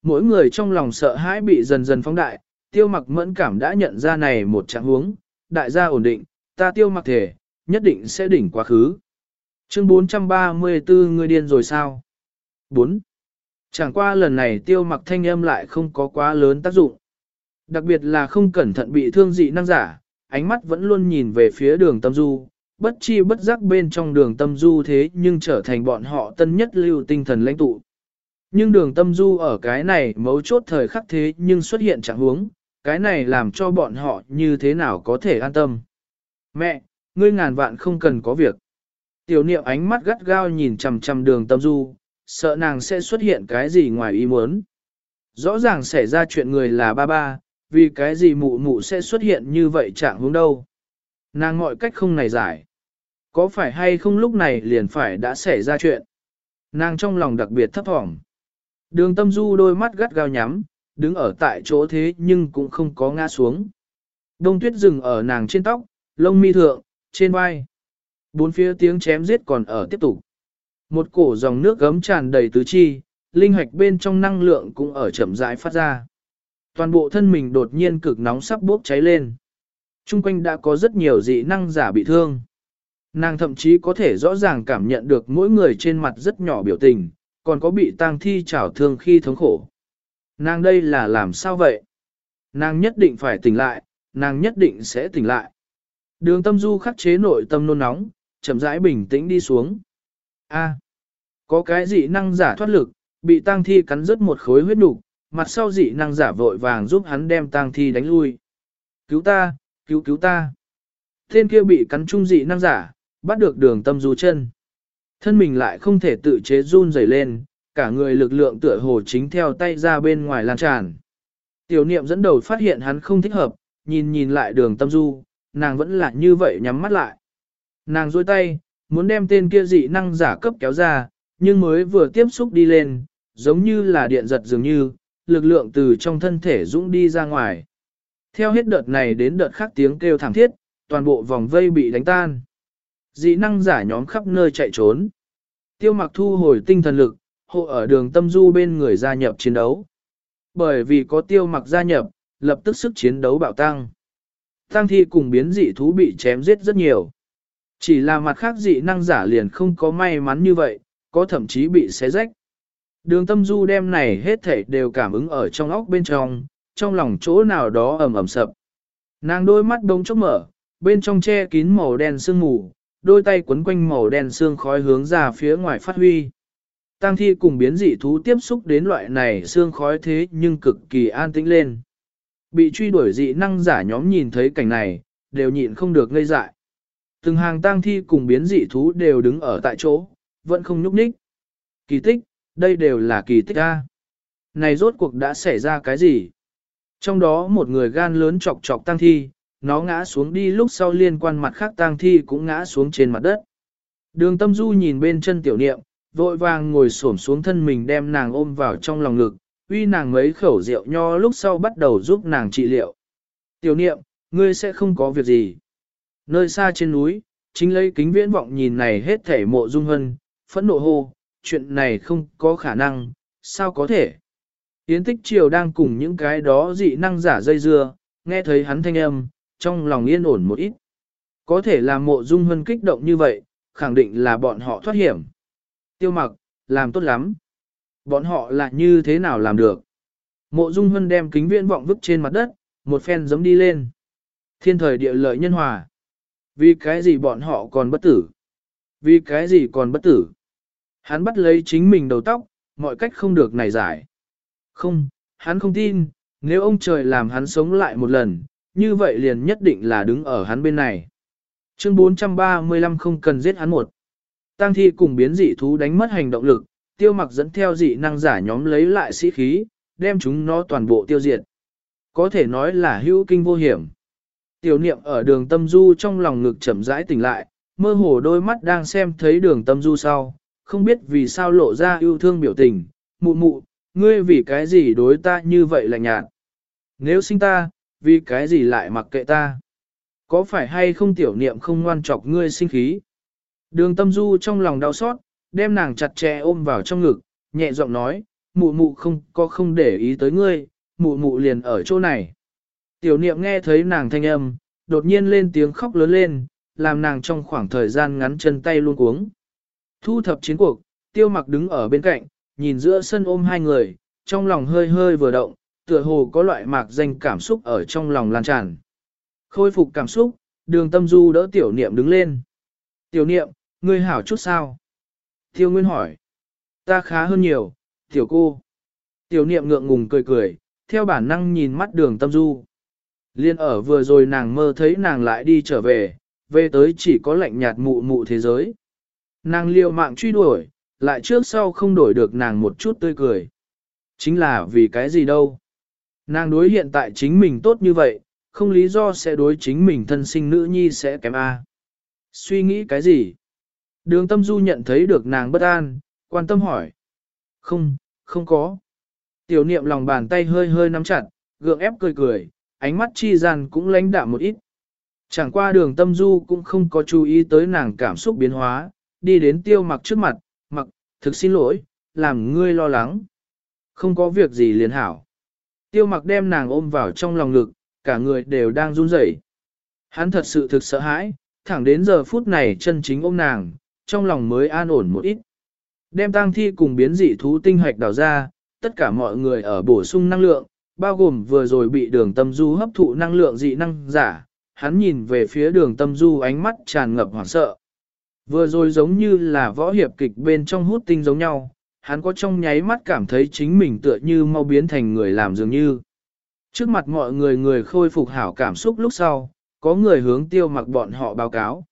Mỗi người trong lòng sợ hãi bị dần dần phóng đại, tiêu mặc mẫn cảm đã nhận ra này một trạng huống, đại gia ổn định, ta tiêu mặc thể, nhất định sẽ đỉnh quá khứ. Chương 434 người điên rồi sao? 4. Chẳng qua lần này tiêu mặc thanh âm lại không có quá lớn tác dụng. Đặc biệt là không cẩn thận bị thương dị năng giả, ánh mắt vẫn luôn nhìn về phía đường tâm du, bất chi bất giác bên trong đường tâm du thế nhưng trở thành bọn họ tân nhất lưu tinh thần lãnh tụ. Nhưng đường tâm du ở cái này mấu chốt thời khắc thế nhưng xuất hiện trạng huống, cái này làm cho bọn họ như thế nào có thể an tâm. Mẹ, ngươi ngàn vạn không cần có việc. Tiểu niệm ánh mắt gắt gao nhìn chằm chằm đường tâm du, sợ nàng sẽ xuất hiện cái gì ngoài ý muốn. Rõ ràng xảy ra chuyện người là ba ba, vì cái gì mụ mụ sẽ xuất hiện như vậy chẳng hướng đâu. Nàng mọi cách không này giải. Có phải hay không lúc này liền phải đã xảy ra chuyện? Nàng trong lòng đặc biệt thấp thỏm. Đường tâm du đôi mắt gắt gao nhắm, đứng ở tại chỗ thế nhưng cũng không có ngã xuống. Đông tuyết dừng ở nàng trên tóc, lông mi thượng, trên vai. Bốn phía tiếng chém giết còn ở tiếp tục. Một cổ dòng nước gấm tràn đầy tứ chi, linh hoạch bên trong năng lượng cũng ở chậm rãi phát ra. Toàn bộ thân mình đột nhiên cực nóng sắp bốc cháy lên. Trung quanh đã có rất nhiều dị năng giả bị thương. Nàng thậm chí có thể rõ ràng cảm nhận được mỗi người trên mặt rất nhỏ biểu tình, còn có bị tang thi chảo thương khi thống khổ. Nàng đây là làm sao vậy? Nàng nhất định phải tỉnh lại, nàng nhất định sẽ tỉnh lại. Đường tâm du khắc chế nội tâm nôn nóng, chậm rãi bình tĩnh đi xuống. A, có cái dị năng giả thoát lực, bị tang thi cắn rớt một khối huyết nục, mặt sau dị năng giả vội vàng giúp hắn đem tang thi đánh lui. Cứu ta, cứu cứu ta. Tên kia bị cắn trung dị năng giả, bắt được đường tâm du chân. Thân mình lại không thể tự chế run rẩy lên, cả người lực lượng tựa hồ chính theo tay ra bên ngoài lan tràn. Tiểu niệm dẫn đầu phát hiện hắn không thích hợp, nhìn nhìn lại đường tâm du, nàng vẫn là như vậy nhắm mắt lại. Nàng dôi tay, muốn đem tên kia dị năng giả cấp kéo ra, nhưng mới vừa tiếp xúc đi lên, giống như là điện giật dường như, lực lượng từ trong thân thể dũng đi ra ngoài. Theo hết đợt này đến đợt khác tiếng kêu thảm thiết, toàn bộ vòng vây bị đánh tan. Dị năng giả nhóm khắp nơi chạy trốn. Tiêu mặc thu hồi tinh thần lực, hộ ở đường tâm du bên người gia nhập chiến đấu. Bởi vì có tiêu mặc gia nhập, lập tức sức chiến đấu bạo tăng. Tăng thi cùng biến dị thú bị chém giết rất nhiều. Chỉ là mặt khác dị năng giả liền không có may mắn như vậy, có thậm chí bị xé rách. Đường tâm du đem này hết thảy đều cảm ứng ở trong óc bên trong, trong lòng chỗ nào đó ẩm ẩm sập. Nàng đôi mắt đông chốc mở, bên trong che kín màu đen sương mù, đôi tay quấn quanh màu đen xương khói hướng ra phía ngoài phát huy. Tăng thi cùng biến dị thú tiếp xúc đến loại này xương khói thế nhưng cực kỳ an tĩnh lên. Bị truy đuổi dị năng giả nhóm nhìn thấy cảnh này, đều nhịn không được ngây dại. Từng hàng tang thi cùng biến dị thú đều đứng ở tại chỗ, vẫn không nhúc nhích. Kỳ tích, đây đều là kỳ tích a. Này rốt cuộc đã xảy ra cái gì? Trong đó một người gan lớn chọc chọc tang thi, nó ngã xuống đi lúc sau liên quan mặt khác tang thi cũng ngã xuống trên mặt đất. Đường tâm du nhìn bên chân tiểu niệm, vội vàng ngồi xổm xuống thân mình đem nàng ôm vào trong lòng ngực, uy nàng mấy khẩu rượu nho lúc sau bắt đầu giúp nàng trị liệu. Tiểu niệm, ngươi sẽ không có việc gì. Nơi xa trên núi, chính lấy kính viễn vọng nhìn này hết thể mộ dung hân, phẫn nộ hô, chuyện này không có khả năng, sao có thể. Yến tích triều đang cùng những cái đó dị năng giả dây dưa, nghe thấy hắn thanh âm, trong lòng yên ổn một ít. Có thể là mộ dung hân kích động như vậy, khẳng định là bọn họ thoát hiểm. Tiêu mặc, làm tốt lắm. Bọn họ là như thế nào làm được? Mộ dung hân đem kính viễn vọng vứt trên mặt đất, một phen giống đi lên. Thiên thời địa lợi nhân hòa. Vì cái gì bọn họ còn bất tử? Vì cái gì còn bất tử? Hắn bắt lấy chính mình đầu tóc, mọi cách không được này giải. Không, hắn không tin, nếu ông trời làm hắn sống lại một lần, như vậy liền nhất định là đứng ở hắn bên này. Chương 435 không cần giết hắn một. Tăng thi cùng biến dị thú đánh mất hành động lực, tiêu mặc dẫn theo dị năng giả nhóm lấy lại sĩ khí, đem chúng nó toàn bộ tiêu diệt. Có thể nói là hữu kinh vô hiểm. Tiểu niệm ở đường tâm du trong lòng ngực chậm rãi tỉnh lại, mơ hồ đôi mắt đang xem thấy đường tâm du sau, không biết vì sao lộ ra yêu thương biểu tình, mụ mụ, ngươi vì cái gì đối ta như vậy là nhạt. Nếu sinh ta, vì cái gì lại mặc kệ ta? Có phải hay không tiểu niệm không ngoan chọc ngươi sinh khí? Đường tâm du trong lòng đau xót, đem nàng chặt chẽ ôm vào trong ngực, nhẹ giọng nói, mụ mụ không có không để ý tới ngươi, mụ mụ liền ở chỗ này. Tiểu niệm nghe thấy nàng thanh âm, đột nhiên lên tiếng khóc lớn lên, làm nàng trong khoảng thời gian ngắn chân tay luôn cuống. Thu thập chiến cuộc, tiêu mặc đứng ở bên cạnh, nhìn giữa sân ôm hai người, trong lòng hơi hơi vừa động, tựa hồ có loại mạc danh cảm xúc ở trong lòng lan tràn. Khôi phục cảm xúc, đường tâm du đỡ tiểu niệm đứng lên. Tiểu niệm, ngươi hảo chút sao? Tiêu Nguyên hỏi. Ta khá hơn nhiều, tiểu cô. Tiểu niệm ngượng ngùng cười cười, theo bản năng nhìn mắt đường tâm du. Liên ở vừa rồi nàng mơ thấy nàng lại đi trở về, về tới chỉ có lạnh nhạt mụ mụ thế giới. Nàng liều mạng truy đuổi, lại trước sau không đổi được nàng một chút tươi cười. Chính là vì cái gì đâu. Nàng đối hiện tại chính mình tốt như vậy, không lý do sẽ đối chính mình thân sinh nữ nhi sẽ kém A. Suy nghĩ cái gì? Đường tâm du nhận thấy được nàng bất an, quan tâm hỏi. Không, không có. Tiểu niệm lòng bàn tay hơi hơi nắm chặt, gượng ép cười cười, ánh mắt chi gian cũng lãnh đạm một ít. Chẳng qua đường tâm du cũng không có chú ý tới nàng cảm xúc biến hóa, đi đến tiêu mặc trước mặt, mặc, thực xin lỗi, làm ngươi lo lắng. Không có việc gì liền hảo. Tiêu mặc đem nàng ôm vào trong lòng ngực, cả người đều đang run rẩy. Hắn thật sự thực sợ hãi, thẳng đến giờ phút này chân chính ôm nàng, trong lòng mới an ổn một ít. Đem tang thi cùng biến dị thú tinh hoạch đào ra, tất cả mọi người ở bổ sung năng lượng, bao gồm vừa rồi bị đường tâm du hấp thụ năng lượng dị năng giả, hắn nhìn về phía đường tâm du ánh mắt tràn ngập hoảng sợ. Vừa rồi giống như là võ hiệp kịch bên trong hút tinh giống nhau, hắn có trong nháy mắt cảm thấy chính mình tựa như mau biến thành người làm dường như. Trước mặt mọi người người khôi phục hảo cảm xúc lúc sau, có người hướng tiêu mặc bọn họ báo cáo.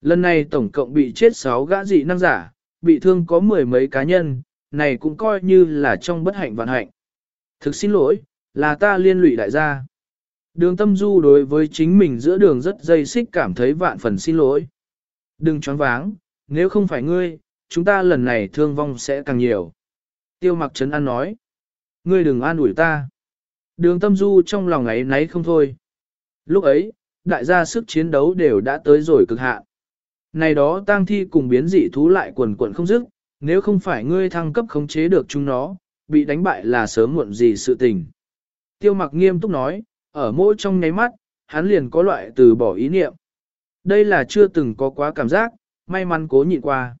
Lần này tổng cộng bị chết 6 gã dị năng giả, bị thương có mười mấy cá nhân, này cũng coi như là trong bất hạnh vạn hạnh. Thực xin lỗi, là ta liên lụy đại gia. Đường tâm du đối với chính mình giữa đường rất dây xích cảm thấy vạn phần xin lỗi. Đừng choáng váng, nếu không phải ngươi, chúng ta lần này thương vong sẽ càng nhiều. Tiêu mặc trấn an nói. Ngươi đừng an ủi ta. Đường tâm du trong lòng ấy nấy không thôi. Lúc ấy, đại gia sức chiến đấu đều đã tới rồi cực hạn. Này đó tang thi cùng biến dị thú lại quần quần không dứt, nếu không phải ngươi thăng cấp khống chế được chúng nó, bị đánh bại là sớm muộn gì sự tình. Tiêu mặc nghiêm túc nói, ở mỗi trong nháy mắt, hắn liền có loại từ bỏ ý niệm. Đây là chưa từng có quá cảm giác, may mắn cố nhịn qua.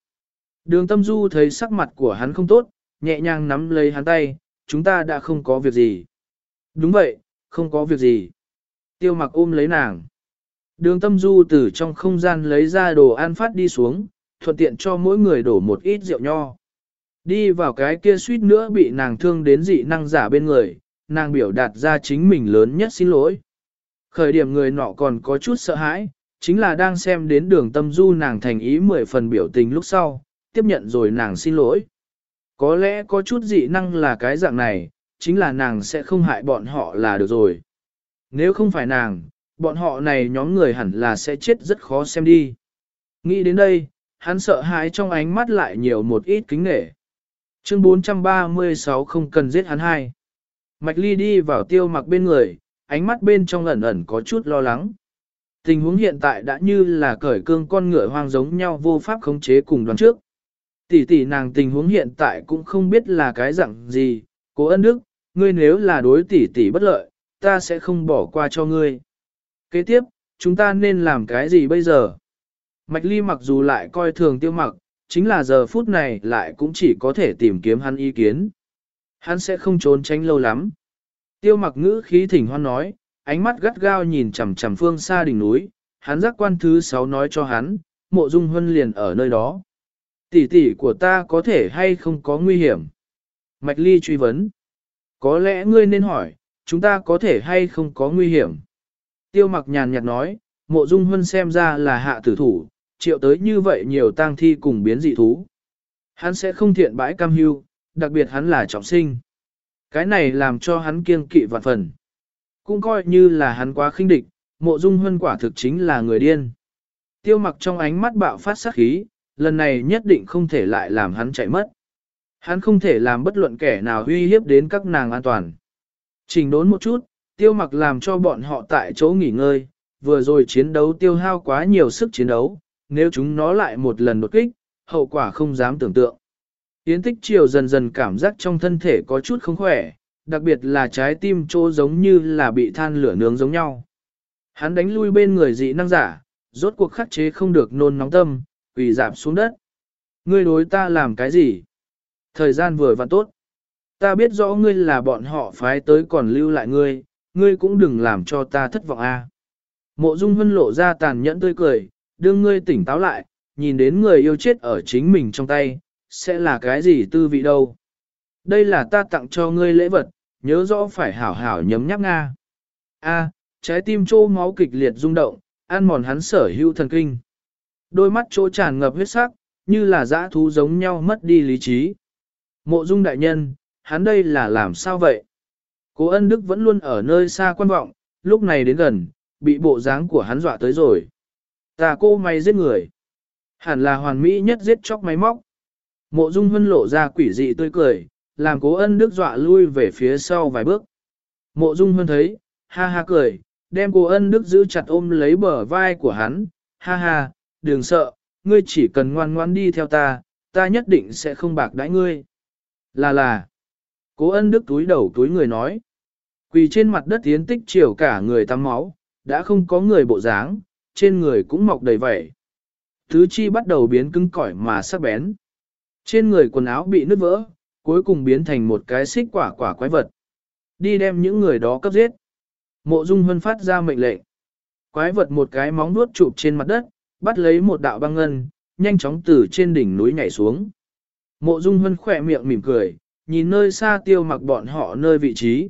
Đường tâm du thấy sắc mặt của hắn không tốt, nhẹ nhàng nắm lấy hắn tay, chúng ta đã không có việc gì. Đúng vậy, không có việc gì. Tiêu mặc ôm lấy nàng. Đường tâm du từ trong không gian lấy ra đồ ăn phát đi xuống, thuận tiện cho mỗi người đổ một ít rượu nho. Đi vào cái kia suýt nữa bị nàng thương đến dị năng giả bên người, nàng biểu đạt ra chính mình lớn nhất xin lỗi. Khởi điểm người nọ còn có chút sợ hãi, chính là đang xem đến đường tâm du nàng thành ý mười phần biểu tình lúc sau, tiếp nhận rồi nàng xin lỗi. Có lẽ có chút dị năng là cái dạng này, chính là nàng sẽ không hại bọn họ là được rồi. Nếu không phải nàng, bọn họ này nhóm người hẳn là sẽ chết rất khó xem đi. Nghĩ đến đây, hắn sợ hãi trong ánh mắt lại nhiều một ít kính nghệ. Chương 436 không cần giết hắn hai. Mạch Ly đi vào tiêu mặc bên người, ánh mắt bên trong ẩn ẩn có chút lo lắng. Tình huống hiện tại đã như là cởi cương con ngựa hoang giống nhau vô pháp khống chế cùng đoàn trước. Tỷ tỷ nàng tình huống hiện tại cũng không biết là cái dạng gì, cố ân đức, ngươi nếu là đối tỷ tỷ bất lợi, ta sẽ không bỏ qua cho ngươi. Kế tiếp, chúng ta nên làm cái gì bây giờ? Mạch ly mặc dù lại coi thường tiêu mặc, chính là giờ phút này lại cũng chỉ có thể tìm kiếm hắn ý kiến. Hắn sẽ không trốn tránh lâu lắm. Tiêu mặc ngữ khí thỉnh hoan nói, ánh mắt gắt gao nhìn chằm chằm phương xa đỉnh núi, hắn giác quan thứ sáu nói cho hắn, mộ dung huân liền ở nơi đó. Tỷ tỷ của ta có thể hay không có nguy hiểm? Mạch ly truy vấn. Có lẽ ngươi nên hỏi, chúng ta có thể hay không có nguy hiểm? Tiêu mặc nhàn nhạt nói, mộ dung huân xem ra là hạ tử thủ, triệu tới như vậy nhiều tang thi cùng biến dị thú. Hắn sẽ không thiện bãi cam hưu, đặc biệt hắn là trọng sinh. Cái này làm cho hắn kiêng kỵ vạn phần. Cũng coi như là hắn quá khinh địch, mộ dung huân quả thực chính là người điên. Tiêu mặc trong ánh mắt bạo phát sát khí, lần này nhất định không thể lại làm hắn chạy mất. Hắn không thể làm bất luận kẻ nào uy hiếp đến các nàng an toàn. Trình đốn một chút, tiêu mặc làm cho bọn họ tại chỗ nghỉ ngơi, vừa rồi chiến đấu tiêu hao quá nhiều sức chiến đấu, nếu chúng nó lại một lần đột kích, hậu quả không dám tưởng tượng. Yến tích chiều dần dần cảm giác trong thân thể có chút không khỏe, đặc biệt là trái tim chỗ giống như là bị than lửa nướng giống nhau. Hắn đánh lui bên người dị năng giả, rốt cuộc khắc chế không được nôn nóng tâm, quỳ dạp xuống đất. Ngươi đối ta làm cái gì? Thời gian vừa và tốt. Ta biết rõ ngươi là bọn họ phái tới còn lưu lại ngươi, ngươi cũng đừng làm cho ta thất vọng a. Mộ Dung Vân lộ ra tàn nhẫn tươi cười, đương ngươi tỉnh táo lại, nhìn đến người yêu chết ở chính mình trong tay, sẽ là cái gì tư vị đâu. Đây là ta tặng cho ngươi lễ vật, nhớ rõ phải hảo hảo nhấm nháp Nga. A, trái tim trô máu kịch liệt rung động, ăn mòn hắn sở hữu thần kinh. Đôi mắt chỗ tràn ngập huyết sắc, như là dã thú giống nhau mất đi lý trí. Mộ dung đại nhân, hắn đây là làm sao vậy? Cố ân đức vẫn luôn ở nơi xa quan vọng, lúc này đến gần, bị bộ dáng của hắn dọa tới rồi. Ta cô mày giết người. Hẳn là hoàn mỹ nhất giết chóc máy móc. Mộ dung hân lộ ra quỷ dị tươi cười, làm cố ân đức dọa lui về phía sau vài bước. Mộ dung hân thấy, ha ha cười, đem cố ân đức giữ chặt ôm lấy bờ vai của hắn, ha ha, đừng sợ, ngươi chỉ cần ngoan ngoan đi theo ta, ta nhất định sẽ không bạc đãi ngươi. Là là, cố ân đức túi đầu túi người nói, quỳ trên mặt đất tiến tích chiều cả người tắm máu, đã không có người bộ dáng, trên người cũng mọc đầy vẩy. Thứ chi bắt đầu biến cứng cỏi mà sắc bén. Trên người quần áo bị nứt vỡ, cuối cùng biến thành một cái xích quả quả quái vật. Đi đem những người đó cấp giết. Mộ Dung Hân phát ra mệnh lệnh. Quái vật một cái móng nuốt chụp trên mặt đất, bắt lấy một đạo băng ngân, nhanh chóng từ trên đỉnh núi nhảy xuống. Mộ Dung Hân khỏe miệng mỉm cười, nhìn nơi xa tiêu mặc bọn họ nơi vị trí.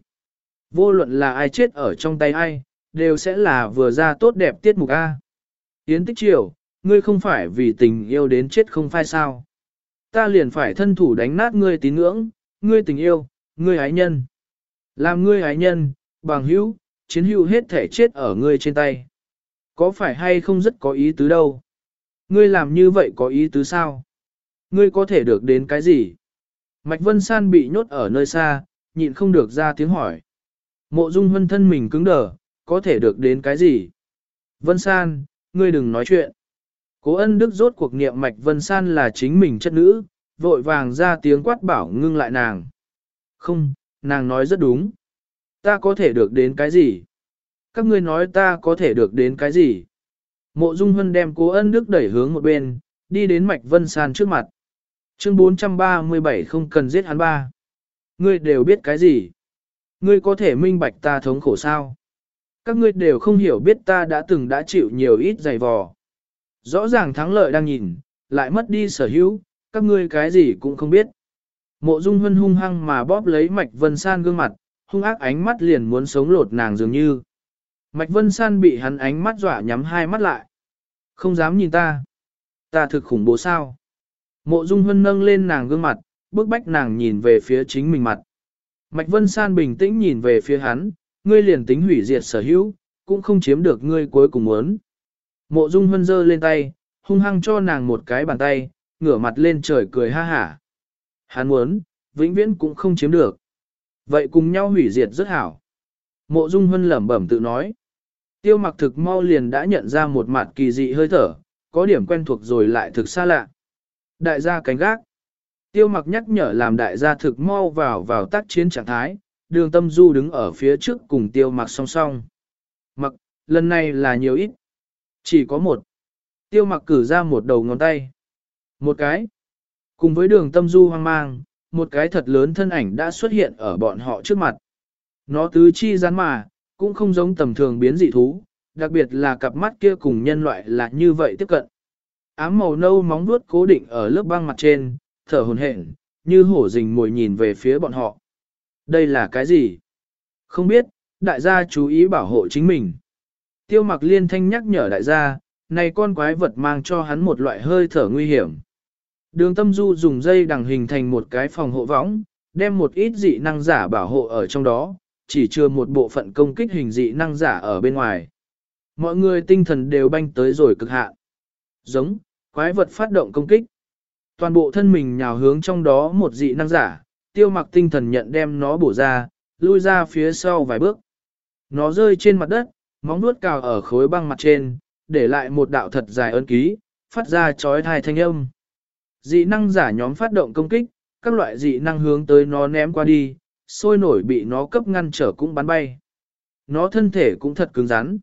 Vô luận là ai chết ở trong tay ai, đều sẽ là vừa ra tốt đẹp tiết mục A. Yến tích triều, ngươi không phải vì tình yêu đến chết không phải sao. Ta liền phải thân thủ đánh nát ngươi tín ngưỡng, ngươi tình yêu, ngươi ái nhân. Làm ngươi ái nhân, bằng hữu, chiến hữu hết thể chết ở ngươi trên tay. Có phải hay không rất có ý tứ đâu? Ngươi làm như vậy có ý tứ sao? Ngươi có thể được đến cái gì? Mạch Vân San bị nhốt ở nơi xa, nhịn không được ra tiếng hỏi. Mộ Dung Hân thân mình cứng đờ, có thể được đến cái gì? Vân San, ngươi đừng nói chuyện. Cố ân đức rốt cuộc niệm Mạch Vân San là chính mình chất nữ, vội vàng ra tiếng quát bảo ngưng lại nàng. Không, nàng nói rất đúng. Ta có thể được đến cái gì? Các ngươi nói ta có thể được đến cái gì? Mộ Dung Hân đem cố ân đức đẩy hướng một bên, đi đến Mạch Vân San trước mặt. Chương 437 không cần giết hắn ba. Ngươi đều biết cái gì? Ngươi có thể minh bạch ta thống khổ sao? Các ngươi đều không hiểu biết ta đã từng đã chịu nhiều ít dày vò. Rõ ràng thắng lợi đang nhìn, lại mất đi sở hữu, các ngươi cái gì cũng không biết. Mộ Dung Hân hung hăng mà bóp lấy Mạch Vân San gương mặt, hung ác ánh mắt liền muốn sống lột nàng dường như. Mạch Vân San bị hắn ánh mắt dọa nhắm hai mắt lại. Không dám nhìn ta. Ta thực khủng bố sao. Mộ Dung Hân nâng lên nàng gương mặt, bước bách nàng nhìn về phía chính mình mặt. Mạch Vân San bình tĩnh nhìn về phía hắn, ngươi liền tính hủy diệt sở hữu, cũng không chiếm được ngươi cuối cùng muốn. Mộ Dung Hân giơ lên tay, hung hăng cho nàng một cái bàn tay, ngửa mặt lên trời cười ha hả. Hắn muốn, vĩnh viễn cũng không chiếm được. Vậy cùng nhau hủy diệt rất hảo. Mộ Dung Hân lẩm bẩm tự nói. Tiêu mặc thực mau liền đã nhận ra một mặt kỳ dị hơi thở, có điểm quen thuộc rồi lại thực xa lạ. Đại gia cánh gác. Tiêu mặc nhắc nhở làm đại gia thực mau vào vào tác chiến trạng thái, đường tâm du đứng ở phía trước cùng tiêu mặc song song. Mặc, lần này là nhiều ít. Chỉ có một. Tiêu mặc cử ra một đầu ngón tay. Một cái. Cùng với đường tâm du hoang mang, một cái thật lớn thân ảnh đã xuất hiện ở bọn họ trước mặt. Nó tứ chi rắn mà, cũng không giống tầm thường biến dị thú, đặc biệt là cặp mắt kia cùng nhân loại là như vậy tiếp cận. Ám màu nâu móng vuốt cố định ở lớp băng mặt trên, thở hồn hển, như hổ rình mồi nhìn về phía bọn họ. Đây là cái gì? Không biết, đại gia chú ý bảo hộ chính mình. Tiêu mặc liên thanh nhắc nhở đại gia, này con quái vật mang cho hắn một loại hơi thở nguy hiểm. Đường tâm du dùng dây đằng hình thành một cái phòng hộ võng, đem một ít dị năng giả bảo hộ ở trong đó, chỉ chưa một bộ phận công kích hình dị năng giả ở bên ngoài. Mọi người tinh thần đều banh tới rồi cực hạn. Giống, quái vật phát động công kích. Toàn bộ thân mình nhào hướng trong đó một dị năng giả, tiêu mặc tinh thần nhận đem nó bổ ra, lui ra phía sau vài bước. Nó rơi trên mặt đất, móng nuốt cào ở khối băng mặt trên, để lại một đạo thật dài ấn ký, phát ra chói thai thanh âm. Dị năng giả nhóm phát động công kích, các loại dị năng hướng tới nó ném qua đi, sôi nổi bị nó cấp ngăn trở cũng bắn bay. Nó thân thể cũng thật cứng rắn.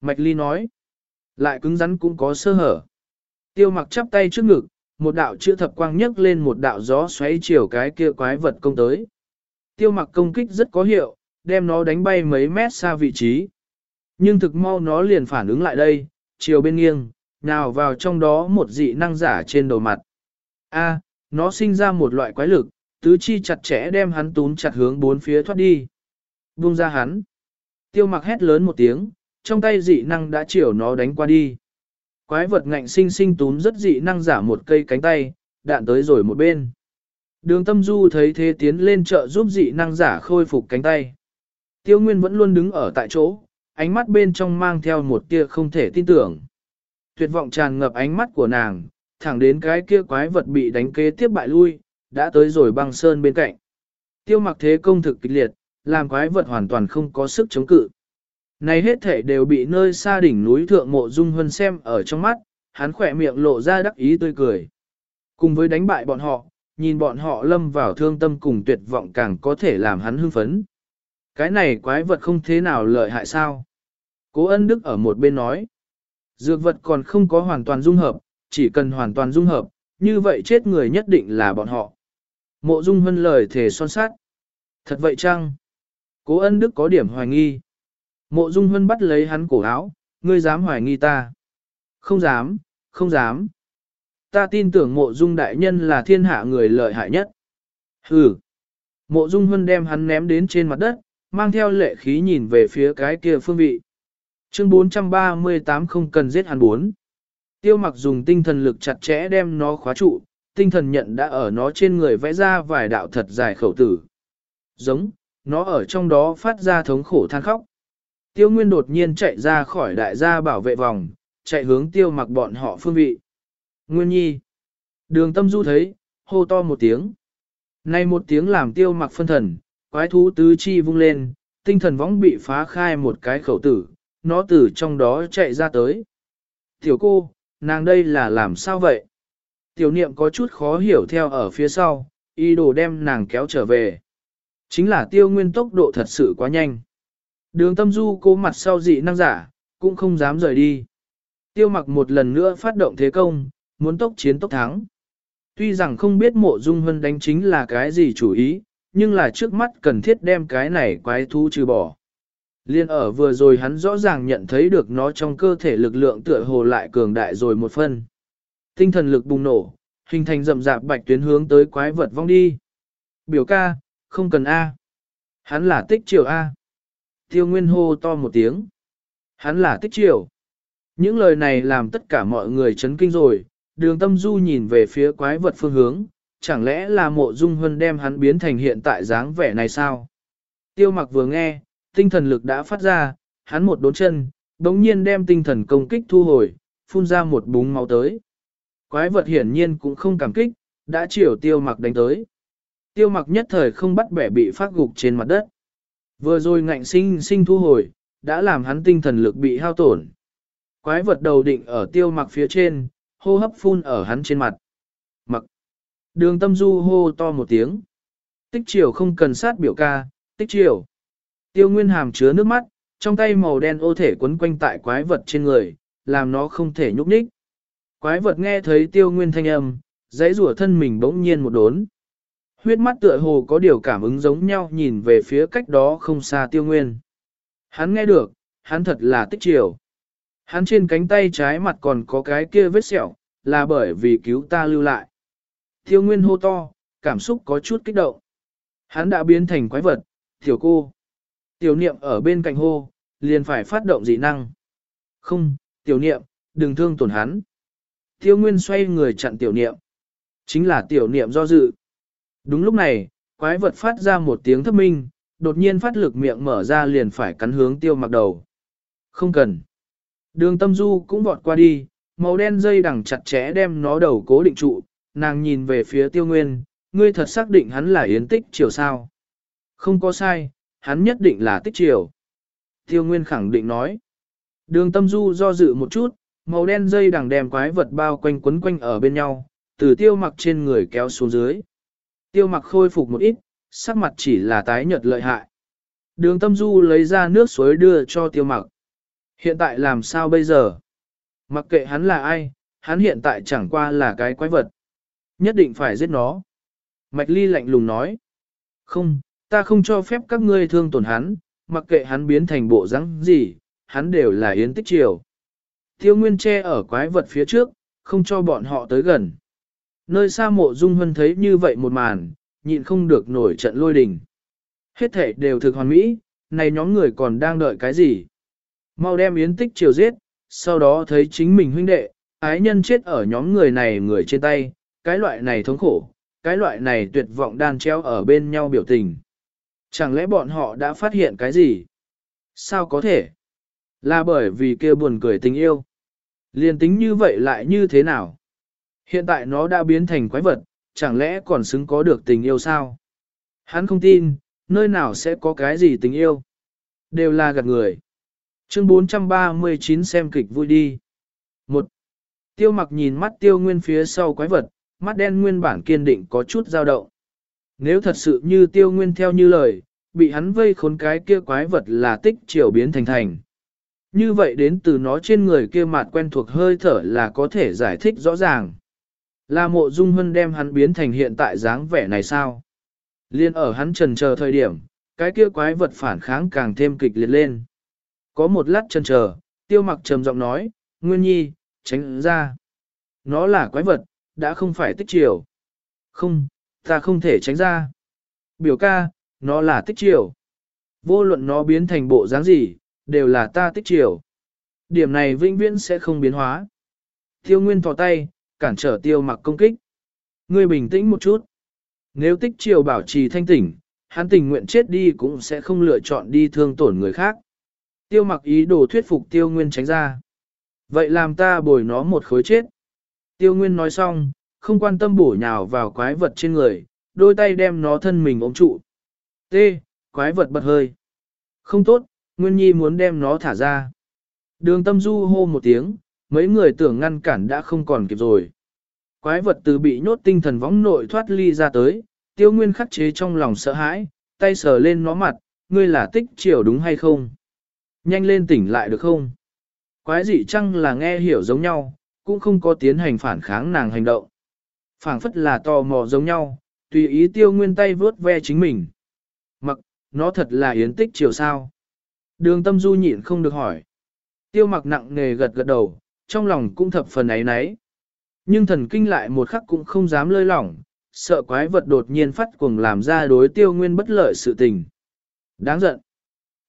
Mạch Ly nói, lại cứng rắn cũng có sơ hở. Tiêu mặc chắp tay trước ngực, một đạo chữ thập quang nhấc lên một đạo gió xoáy chiều cái kia quái vật công tới. Tiêu mặc công kích rất có hiệu, đem nó đánh bay mấy mét xa vị trí. Nhưng thực mau nó liền phản ứng lại đây, chiều bên nghiêng, nào vào trong đó một dị năng giả trên đầu mặt. A, nó sinh ra một loại quái lực, tứ chi chặt chẽ đem hắn tún chặt hướng bốn phía thoát đi. Buông ra hắn. Tiêu mặc hét lớn một tiếng, trong tay dị năng đã chiều nó đánh qua đi. Quái vật ngạnh sinh sinh tún rất dị năng giả một cây cánh tay, đạn tới rồi một bên. Đường tâm du thấy thế tiến lên chợ giúp dị năng giả khôi phục cánh tay. Tiêu Nguyên vẫn luôn đứng ở tại chỗ, ánh mắt bên trong mang theo một tia không thể tin tưởng. Tuyệt vọng tràn ngập ánh mắt của nàng, thẳng đến cái kia quái vật bị đánh kế tiếp bại lui, đã tới rồi băng sơn bên cạnh. Tiêu mặc thế công thực kịch liệt, làm quái vật hoàn toàn không có sức chống cự. Này hết thể đều bị nơi xa đỉnh núi thượng mộ dung huân xem ở trong mắt, hắn khỏe miệng lộ ra đắc ý tươi cười. Cùng với đánh bại bọn họ, nhìn bọn họ lâm vào thương tâm cùng tuyệt vọng càng có thể làm hắn hưng phấn. Cái này quái vật không thế nào lợi hại sao? Cố ân đức ở một bên nói. Dược vật còn không có hoàn toàn dung hợp, chỉ cần hoàn toàn dung hợp, như vậy chết người nhất định là bọn họ. Mộ dung hân lời thề son sát. Thật vậy chăng? Cố ân đức có điểm hoài nghi. Mộ dung hân bắt lấy hắn cổ áo, ngươi dám hoài nghi ta. Không dám, không dám. Ta tin tưởng mộ dung đại nhân là thiên hạ người lợi hại nhất. Hừ. Mộ dung hân đem hắn ném đến trên mặt đất, mang theo lệ khí nhìn về phía cái kia phương vị. Chương 438 không cần giết hắn bốn. Tiêu mặc dùng tinh thần lực chặt chẽ đem nó khóa trụ, tinh thần nhận đã ở nó trên người vẽ ra vài đạo thật dài khẩu tử. Giống, nó ở trong đó phát ra thống khổ than khóc. Tiêu Nguyên đột nhiên chạy ra khỏi đại gia bảo vệ vòng, chạy hướng tiêu mặc bọn họ phương vị. Nguyên nhi. Đường tâm du thấy, hô to một tiếng. Này một tiếng làm tiêu mặc phân thần, quái thú tứ chi vung lên, tinh thần võng bị phá khai một cái khẩu tử, nó từ trong đó chạy ra tới. Tiểu cô, nàng đây là làm sao vậy? Tiểu niệm có chút khó hiểu theo ở phía sau, y đồ đem nàng kéo trở về. Chính là tiêu nguyên tốc độ thật sự quá nhanh. Đường tâm du cố mặt sau dị năng giả, cũng không dám rời đi. Tiêu mặc một lần nữa phát động thế công, muốn tốc chiến tốc thắng. Tuy rằng không biết mộ dung hân đánh chính là cái gì chủ ý, nhưng là trước mắt cần thiết đem cái này quái thú trừ bỏ. Liên ở vừa rồi hắn rõ ràng nhận thấy được nó trong cơ thể lực lượng tựa hồ lại cường đại rồi một phân. Tinh thần lực bùng nổ, hình thành rậm rạp bạch tuyến hướng tới quái vật vong đi. Biểu ca, không cần A. Hắn là tích triều A. Tiêu Nguyên hô to một tiếng. Hắn là tích triều. Những lời này làm tất cả mọi người chấn kinh rồi, đường tâm du nhìn về phía quái vật phương hướng, chẳng lẽ là mộ dung hân đem hắn biến thành hiện tại dáng vẻ này sao? Tiêu mặc vừa nghe, tinh thần lực đã phát ra, hắn một đốn chân, đống nhiên đem tinh thần công kích thu hồi, phun ra một búng máu tới. Quái vật hiển nhiên cũng không cảm kích, đã chiều tiêu mặc đánh tới. Tiêu mặc nhất thời không bắt bẻ bị phát gục trên mặt đất. Vừa rồi ngạnh sinh sinh thu hồi, đã làm hắn tinh thần lực bị hao tổn. Quái vật đầu định ở tiêu mặc phía trên, hô hấp phun ở hắn trên mặt. Đường tâm du hô to một tiếng. Tích triều không cần sát biểu ca, tích triều. Tiêu nguyên hàm chứa nước mắt, trong tay màu đen ô thể quấn quanh tại quái vật trên người, làm nó không thể nhúc nhích. Quái vật nghe thấy tiêu nguyên thanh âm, dãy rủa thân mình bỗng nhiên một đốn. Huyết mắt tựa hồ có điều cảm ứng giống nhau nhìn về phía cách đó không xa tiêu nguyên. Hắn nghe được, hắn thật là tích triều. Hắn trên cánh tay trái mặt còn có cái kia vết sẹo, là bởi vì cứu ta lưu lại. Tiêu nguyên hô to, cảm xúc có chút kích động. Hắn đã biến thành quái vật, tiểu cô. Tiểu niệm ở bên cạnh hô, liền phải phát động dị năng. Không, tiểu niệm, đừng thương tổn hắn. Tiêu nguyên xoay người chặn tiểu niệm. Chính là tiểu niệm do dự. Đúng lúc này, quái vật phát ra một tiếng thấp minh, đột nhiên phát lực miệng mở ra liền phải cắn hướng tiêu mặc đầu. Không cần. Đường tâm du cũng vọt qua đi, màu đen dây đằng chặt chẽ đem nó đầu cố định trụ, nàng nhìn về phía tiêu nguyên, ngươi thật xác định hắn là yến tích chiều sao. Không có sai, hắn nhất định là tích chiều. Tiêu nguyên khẳng định nói. Đường tâm du do dự một chút, màu đen dây đằng đèm quái vật bao quanh quấn quanh ở bên nhau, từ tiêu mặc trên người kéo xuống dưới. Tiêu mặc khôi phục một ít, sắc mặt chỉ là tái nhợt lợi hại. Đường tâm du lấy ra nước suối đưa cho tiêu mặc. Hiện tại làm sao bây giờ? Mặc kệ hắn là ai, hắn hiện tại chẳng qua là cái quái vật. Nhất định phải giết nó. Mạch ly lạnh lùng nói. Không, ta không cho phép các ngươi thương tổn hắn, mặc kệ hắn biến thành bộ rắn gì, hắn đều là yến tích triều. Tiêu Nguyên che ở quái vật phía trước, không cho bọn họ tới gần. Nơi xa mộ dung hân thấy như vậy một màn, nhịn không được nổi trận lôi đình. Hết thể đều thực hoàn mỹ, này nhóm người còn đang đợi cái gì? Mau đem yến tích triều giết, sau đó thấy chính mình huynh đệ, ái nhân chết ở nhóm người này người trên tay, cái loại này thống khổ, cái loại này tuyệt vọng đan treo ở bên nhau biểu tình. Chẳng lẽ bọn họ đã phát hiện cái gì? Sao có thể? Là bởi vì kia buồn cười tình yêu. Liên tính như vậy lại như thế nào? Hiện tại nó đã biến thành quái vật, chẳng lẽ còn xứng có được tình yêu sao? Hắn không tin, nơi nào sẽ có cái gì tình yêu? Đều là gạt người. Chương 439 xem kịch vui đi. Một. Tiêu mặc nhìn mắt tiêu nguyên phía sau quái vật, mắt đen nguyên bản kiên định có chút dao động. Nếu thật sự như tiêu nguyên theo như lời, bị hắn vây khốn cái kia quái vật là tích triều biến thành thành. Như vậy đến từ nó trên người kia mặt quen thuộc hơi thở là có thể giải thích rõ ràng. Là mộ dung hân đem hắn biến thành hiện tại dáng vẻ này sao? Liên ở hắn trần chờ thời điểm, cái kia quái vật phản kháng càng thêm kịch liệt lên. Có một lát trần chờ, tiêu mặc trầm giọng nói, Nguyên Nhi, tránh ra. Nó là quái vật, đã không phải tích chiều. Không, ta không thể tránh ra. Biểu ca, nó là tích chiều. Vô luận nó biến thành bộ dáng gì, đều là ta tích chiều. Điểm này vĩnh viễn sẽ không biến hóa. Tiêu Nguyên thò tay, cản trở tiêu mặc công kích. Ngươi bình tĩnh một chút. Nếu tích chiều bảo trì thanh tỉnh, hắn tình nguyện chết đi cũng sẽ không lựa chọn đi thương tổn người khác. Tiêu mặc ý đồ thuyết phục tiêu nguyên tránh ra. Vậy làm ta bồi nó một khối chết. Tiêu nguyên nói xong, không quan tâm bổ nhào vào quái vật trên người, đôi tay đem nó thân mình ôm trụ. T. Quái vật bật hơi. Không tốt, Nguyên Nhi muốn đem nó thả ra. Đường tâm du hô một tiếng, mấy người tưởng ngăn cản đã không còn kịp rồi. Quái vật từ bị nhốt tinh thần võng nội thoát ly ra tới, tiêu nguyên khắc chế trong lòng sợ hãi, tay sờ lên nó mặt, ngươi là tích triều đúng hay không? Nhanh lên tỉnh lại được không? Quái dị chăng là nghe hiểu giống nhau, cũng không có tiến hành phản kháng nàng hành động. phảng phất là tò mò giống nhau, tùy ý tiêu nguyên tay vớt ve chính mình. Mặc, nó thật là yến tích triều sao? Đường tâm du nhịn không được hỏi. Tiêu mặc nặng nề gật gật đầu, trong lòng cũng thập phần ấy nấy. Nhưng thần kinh lại một khắc cũng không dám lơi lỏng, sợ quái vật đột nhiên phát cuồng làm ra đối tiêu nguyên bất lợi sự tình. Đáng giận.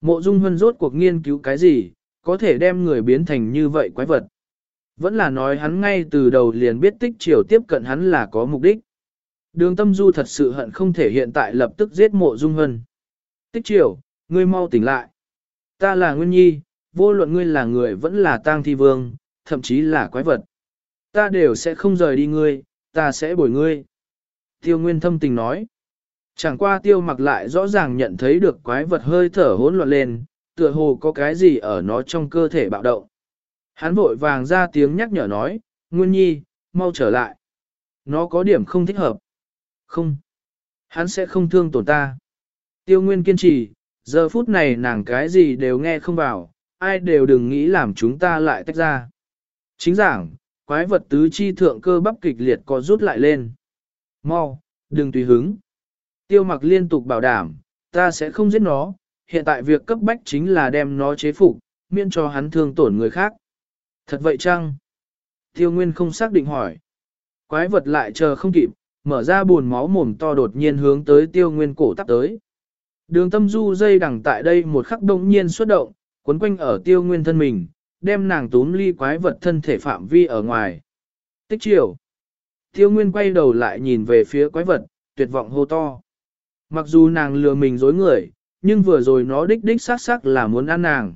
Mộ dung hân rốt cuộc nghiên cứu cái gì, có thể đem người biến thành như vậy quái vật. Vẫn là nói hắn ngay từ đầu liền biết tích triều tiếp cận hắn là có mục đích. Đường tâm du thật sự hận không thể hiện tại lập tức giết mộ dung hân. Tích triều, ngươi mau tỉnh lại. Ta là Nguyên Nhi, vô luận ngươi là người vẫn là tang thi vương, thậm chí là quái vật. Ta đều sẽ không rời đi ngươi, ta sẽ bồi ngươi. Tiêu Nguyên thâm tình nói. Chẳng qua tiêu mặc lại rõ ràng nhận thấy được quái vật hơi thở hỗn loạn lên, tựa hồ có cái gì ở nó trong cơ thể bạo động. Hắn vội vàng ra tiếng nhắc nhở nói, Nguyên Nhi, mau trở lại. Nó có điểm không thích hợp. Không. Hắn sẽ không thương tổn ta. Tiêu Nguyên kiên trì, giờ phút này nàng cái gì đều nghe không vào, ai đều đừng nghĩ làm chúng ta lại tách ra. Chính giảng, quái vật tứ chi thượng cơ bắp kịch liệt có rút lại lên. Mau, đừng tùy hứng. Tiêu mặc liên tục bảo đảm, ta sẽ không giết nó, hiện tại việc cấp bách chính là đem nó chế phục, miễn cho hắn thương tổn người khác. Thật vậy chăng? Tiêu Nguyên không xác định hỏi. Quái vật lại chờ không kịp, mở ra buồn máu mồm to đột nhiên hướng tới Tiêu Nguyên cổ tắp tới. Đường tâm du dây đằng tại đây một khắc đông nhiên xuất động, quấn quanh ở Tiêu Nguyên thân mình, đem nàng túm ly quái vật thân thể phạm vi ở ngoài. Tích chiều. Tiêu Nguyên quay đầu lại nhìn về phía quái vật, tuyệt vọng hô to. Mặc dù nàng lừa mình dối người, nhưng vừa rồi nó đích đích xác xác là muốn ăn nàng.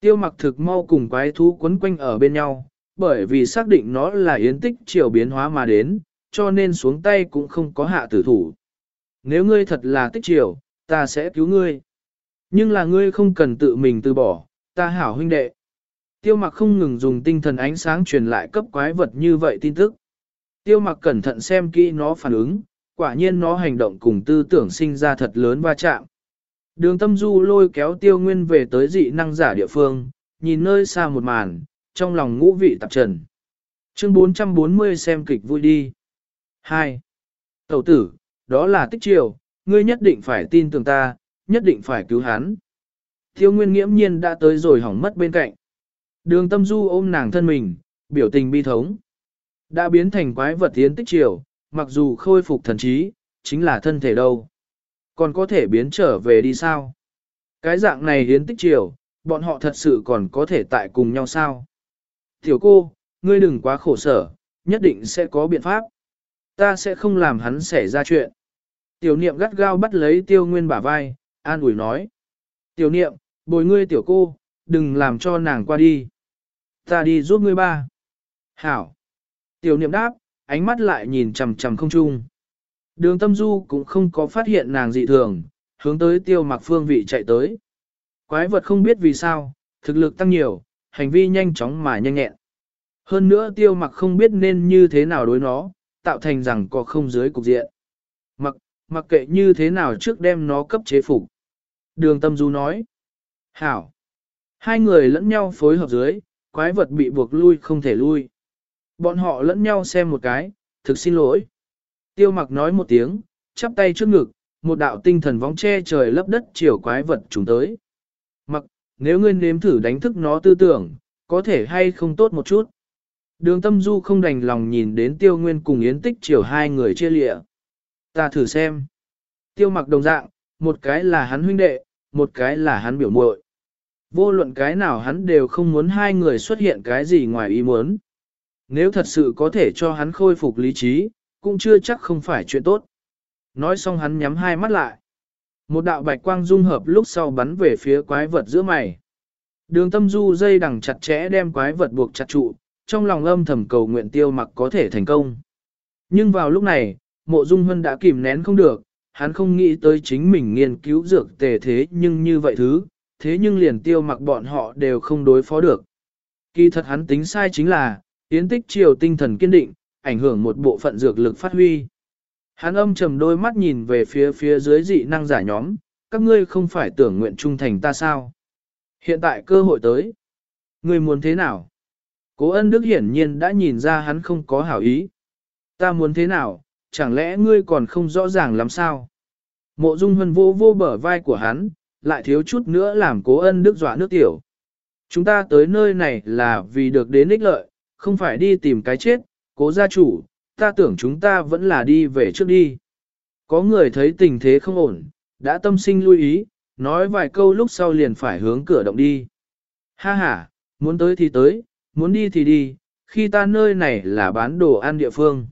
Tiêu mặc thực mau cùng quái thú quấn quanh ở bên nhau, bởi vì xác định nó là yến tích chiều biến hóa mà đến, cho nên xuống tay cũng không có hạ tử thủ. Nếu ngươi thật là tích chiều, ta sẽ cứu ngươi. Nhưng là ngươi không cần tự mình từ bỏ, ta hảo huynh đệ. Tiêu mặc không ngừng dùng tinh thần ánh sáng truyền lại cấp quái vật như vậy tin tức. Tiêu mặc cẩn thận xem kỹ nó phản ứng, quả nhiên nó hành động cùng tư tưởng sinh ra thật lớn va chạm. Đường tâm du lôi kéo tiêu nguyên về tới dị năng giả địa phương, nhìn nơi xa một màn, trong lòng ngũ vị tạp trần. Chương 440 xem kịch vui đi. 2. Tẩu tử, đó là tích triều, ngươi nhất định phải tin tưởng ta, nhất định phải cứu hắn. Tiêu nguyên nghiễm nhiên đã tới rồi hỏng mất bên cạnh. Đường tâm du ôm nàng thân mình, biểu tình bi thống. Đã biến thành quái vật tiến tích triều, mặc dù khôi phục thần trí, chính là thân thể đâu. Còn có thể biến trở về đi sao? Cái dạng này hiến tích chiều, bọn họ thật sự còn có thể tại cùng nhau sao? Tiểu cô, ngươi đừng quá khổ sở, nhất định sẽ có biện pháp. Ta sẽ không làm hắn xảy ra chuyện. Tiểu niệm gắt gao bắt lấy tiêu nguyên bả vai, an ủi nói. Tiểu niệm, bồi ngươi tiểu cô, đừng làm cho nàng qua đi. Ta đi giúp ngươi ba. Hảo. Tiểu niệm đáp, ánh mắt lại nhìn chầm chầm không trung. Đường tâm du cũng không có phát hiện nàng dị thường, hướng tới tiêu mặc phương vị chạy tới. Quái vật không biết vì sao, thực lực tăng nhiều, hành vi nhanh chóng mà nhanh nhẹn. Hơn nữa tiêu mặc không biết nên như thế nào đối nó, tạo thành rằng có không dưới cục diện. Mặc, mặc kệ như thế nào trước đem nó cấp chế phục. Đường tâm du nói. Hảo. Hai người lẫn nhau phối hợp dưới, quái vật bị buộc lui không thể lui. Bọn họ lẫn nhau xem một cái, thực xin lỗi. Tiêu mặc nói một tiếng, chắp tay trước ngực, một đạo tinh thần vóng che trời lấp đất chiều quái vật trùng tới. Mặc, nếu ngươi nếm thử đánh thức nó tư tưởng, có thể hay không tốt một chút. Đường tâm du không đành lòng nhìn đến tiêu nguyên cùng yến tích chiều hai người chia lịa. Ta thử xem. Tiêu mặc đồng dạng, một cái là hắn huynh đệ, một cái là hắn biểu muội. Vô luận cái nào hắn đều không muốn hai người xuất hiện cái gì ngoài ý muốn. Nếu thật sự có thể cho hắn khôi phục lý trí, cũng chưa chắc không phải chuyện tốt. Nói xong hắn nhắm hai mắt lại. Một đạo bạch quang dung hợp lúc sau bắn về phía quái vật giữa mày. Đường tâm du dây đằng chặt chẽ đem quái vật buộc chặt trụ, trong lòng âm thầm cầu nguyện tiêu mặc có thể thành công. Nhưng vào lúc này, mộ dung hân đã kìm nén không được, hắn không nghĩ tới chính mình nghiên cứu dược tề thế nhưng như vậy thứ, thế nhưng liền tiêu mặc bọn họ đều không đối phó được. Kỳ thật hắn tính sai chính là, yến tích triều tinh thần kiên định, ảnh hưởng một bộ phận dược lực phát huy. Hắn âm trầm đôi mắt nhìn về phía phía dưới dị năng giả nhóm, các ngươi không phải tưởng nguyện trung thành ta sao? Hiện tại cơ hội tới. Ngươi muốn thế nào? Cố ân đức hiển nhiên đã nhìn ra hắn không có hảo ý. Ta muốn thế nào, chẳng lẽ ngươi còn không rõ ràng lắm sao? Mộ dung hân vô vô bờ vai của hắn, lại thiếu chút nữa làm cố ân đức dọa nước tiểu. Chúng ta tới nơi này là vì được đến ích lợi, không phải đi tìm cái chết, cố gia chủ, ta tưởng chúng ta vẫn là đi về trước đi. Có người thấy tình thế không ổn, đã tâm sinh lưu ý, nói vài câu lúc sau liền phải hướng cửa động đi. Ha ha, muốn tới thì tới, muốn đi thì đi, khi ta nơi này là bán đồ ăn địa phương.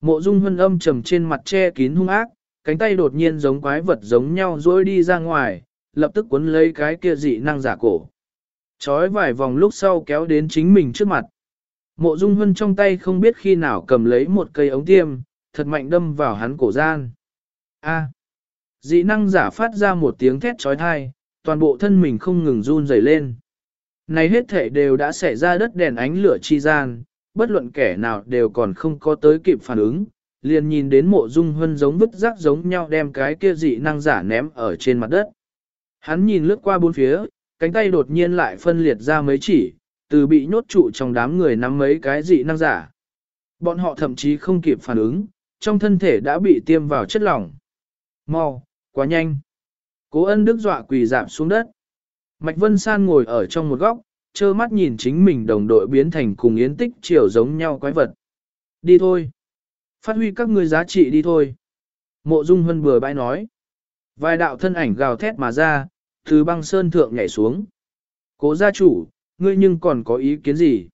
Mộ dung hân âm trầm trên mặt che kín hung ác, cánh tay đột nhiên giống quái vật giống nhau dối đi ra ngoài, lập tức cuốn lấy cái kia dị năng giả cổ. Chói vài vòng lúc sau kéo đến chính mình trước mặt. Mộ Dung Hân trong tay không biết khi nào cầm lấy một cây ống tiêm, thật mạnh đâm vào hắn cổ gian. A. Dị năng giả phát ra một tiếng thét trói thai, toàn bộ thân mình không ngừng run rẩy lên. Này hết thể đều đã xảy ra đất đèn ánh lửa chi gian, bất luận kẻ nào đều còn không có tới kịp phản ứng, liền nhìn đến mộ dung hân giống vứt rác giống nhau đem cái kia dị năng giả ném ở trên mặt đất. Hắn nhìn lướt qua bốn phía, cánh tay đột nhiên lại phân liệt ra mấy chỉ, từ bị nhốt trụ trong đám người nắm mấy cái dị năng giả. Bọn họ thậm chí không kịp phản ứng, trong thân thể đã bị tiêm vào chất lỏng. Mau, quá nhanh. Cố ân đức dọa quỳ giảm xuống đất. Mạch Vân San ngồi ở trong một góc, trơ mắt nhìn chính mình đồng đội biến thành cùng yến tích chiều giống nhau quái vật. Đi thôi. Phát huy các ngươi giá trị đi thôi. Mộ Dung Hân bừa bãi nói. Vài đạo thân ảnh gào thét mà ra, từ băng sơn thượng nhảy xuống. Cố gia chủ, ngươi nhưng còn có ý kiến gì?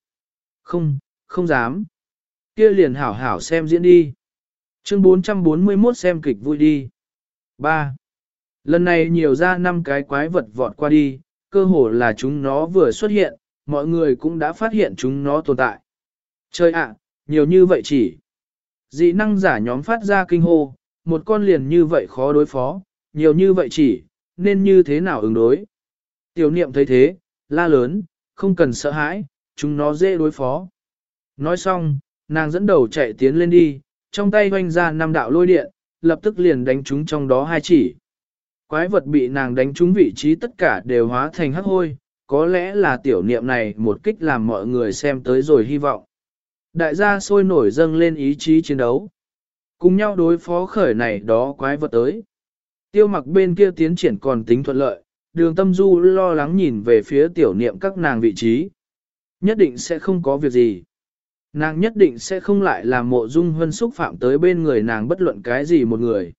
Không, không dám. Kia liền hảo hảo xem diễn đi. Chương 441 xem kịch vui đi. 3. Lần này nhiều ra năm cái quái vật vọt qua đi, cơ hồ là chúng nó vừa xuất hiện, mọi người cũng đã phát hiện chúng nó tồn tại. Chơi ạ, nhiều như vậy chỉ. Dị năng giả nhóm phát ra kinh hô, một con liền như vậy khó đối phó, nhiều như vậy chỉ, nên như thế nào ứng đối. Tiểu niệm thấy thế, la lớn, không cần sợ hãi, chúng nó dễ đối phó. Nói xong, nàng dẫn đầu chạy tiến lên đi, trong tay hoanh ra năm đạo lôi điện, lập tức liền đánh chúng trong đó hai chỉ. Quái vật bị nàng đánh trúng vị trí tất cả đều hóa thành hắc hôi, có lẽ là tiểu niệm này một kích làm mọi người xem tới rồi hy vọng. Đại gia sôi nổi dâng lên ý chí chiến đấu. Cùng nhau đối phó khởi này đó quái vật tới. Tiêu mặc bên kia tiến triển còn tính thuận lợi, đường tâm du lo lắng nhìn về phía tiểu niệm các nàng vị trí. Nhất định sẽ không có việc gì. Nàng nhất định sẽ không lại làm mộ dung hân xúc phạm tới bên người nàng bất luận cái gì một người.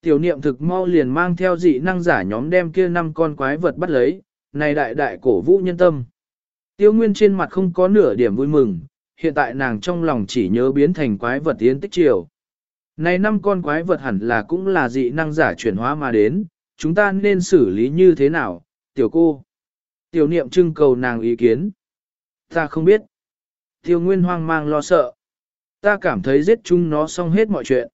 Tiểu niệm thực mau liền mang theo dị năng giả nhóm đem kia năm con quái vật bắt lấy, này đại đại cổ vũ nhân tâm. Tiêu nguyên trên mặt không có nửa điểm vui mừng, hiện tại nàng trong lòng chỉ nhớ biến thành quái vật tiến tích chiều. Này năm con quái vật hẳn là cũng là dị năng giả chuyển hóa mà đến, chúng ta nên xử lý như thế nào, tiểu cô? Tiểu niệm trưng cầu nàng ý kiến. Ta không biết. Tiêu Nguyên hoang mang lo sợ. Ta cảm thấy giết chúng nó xong hết mọi chuyện.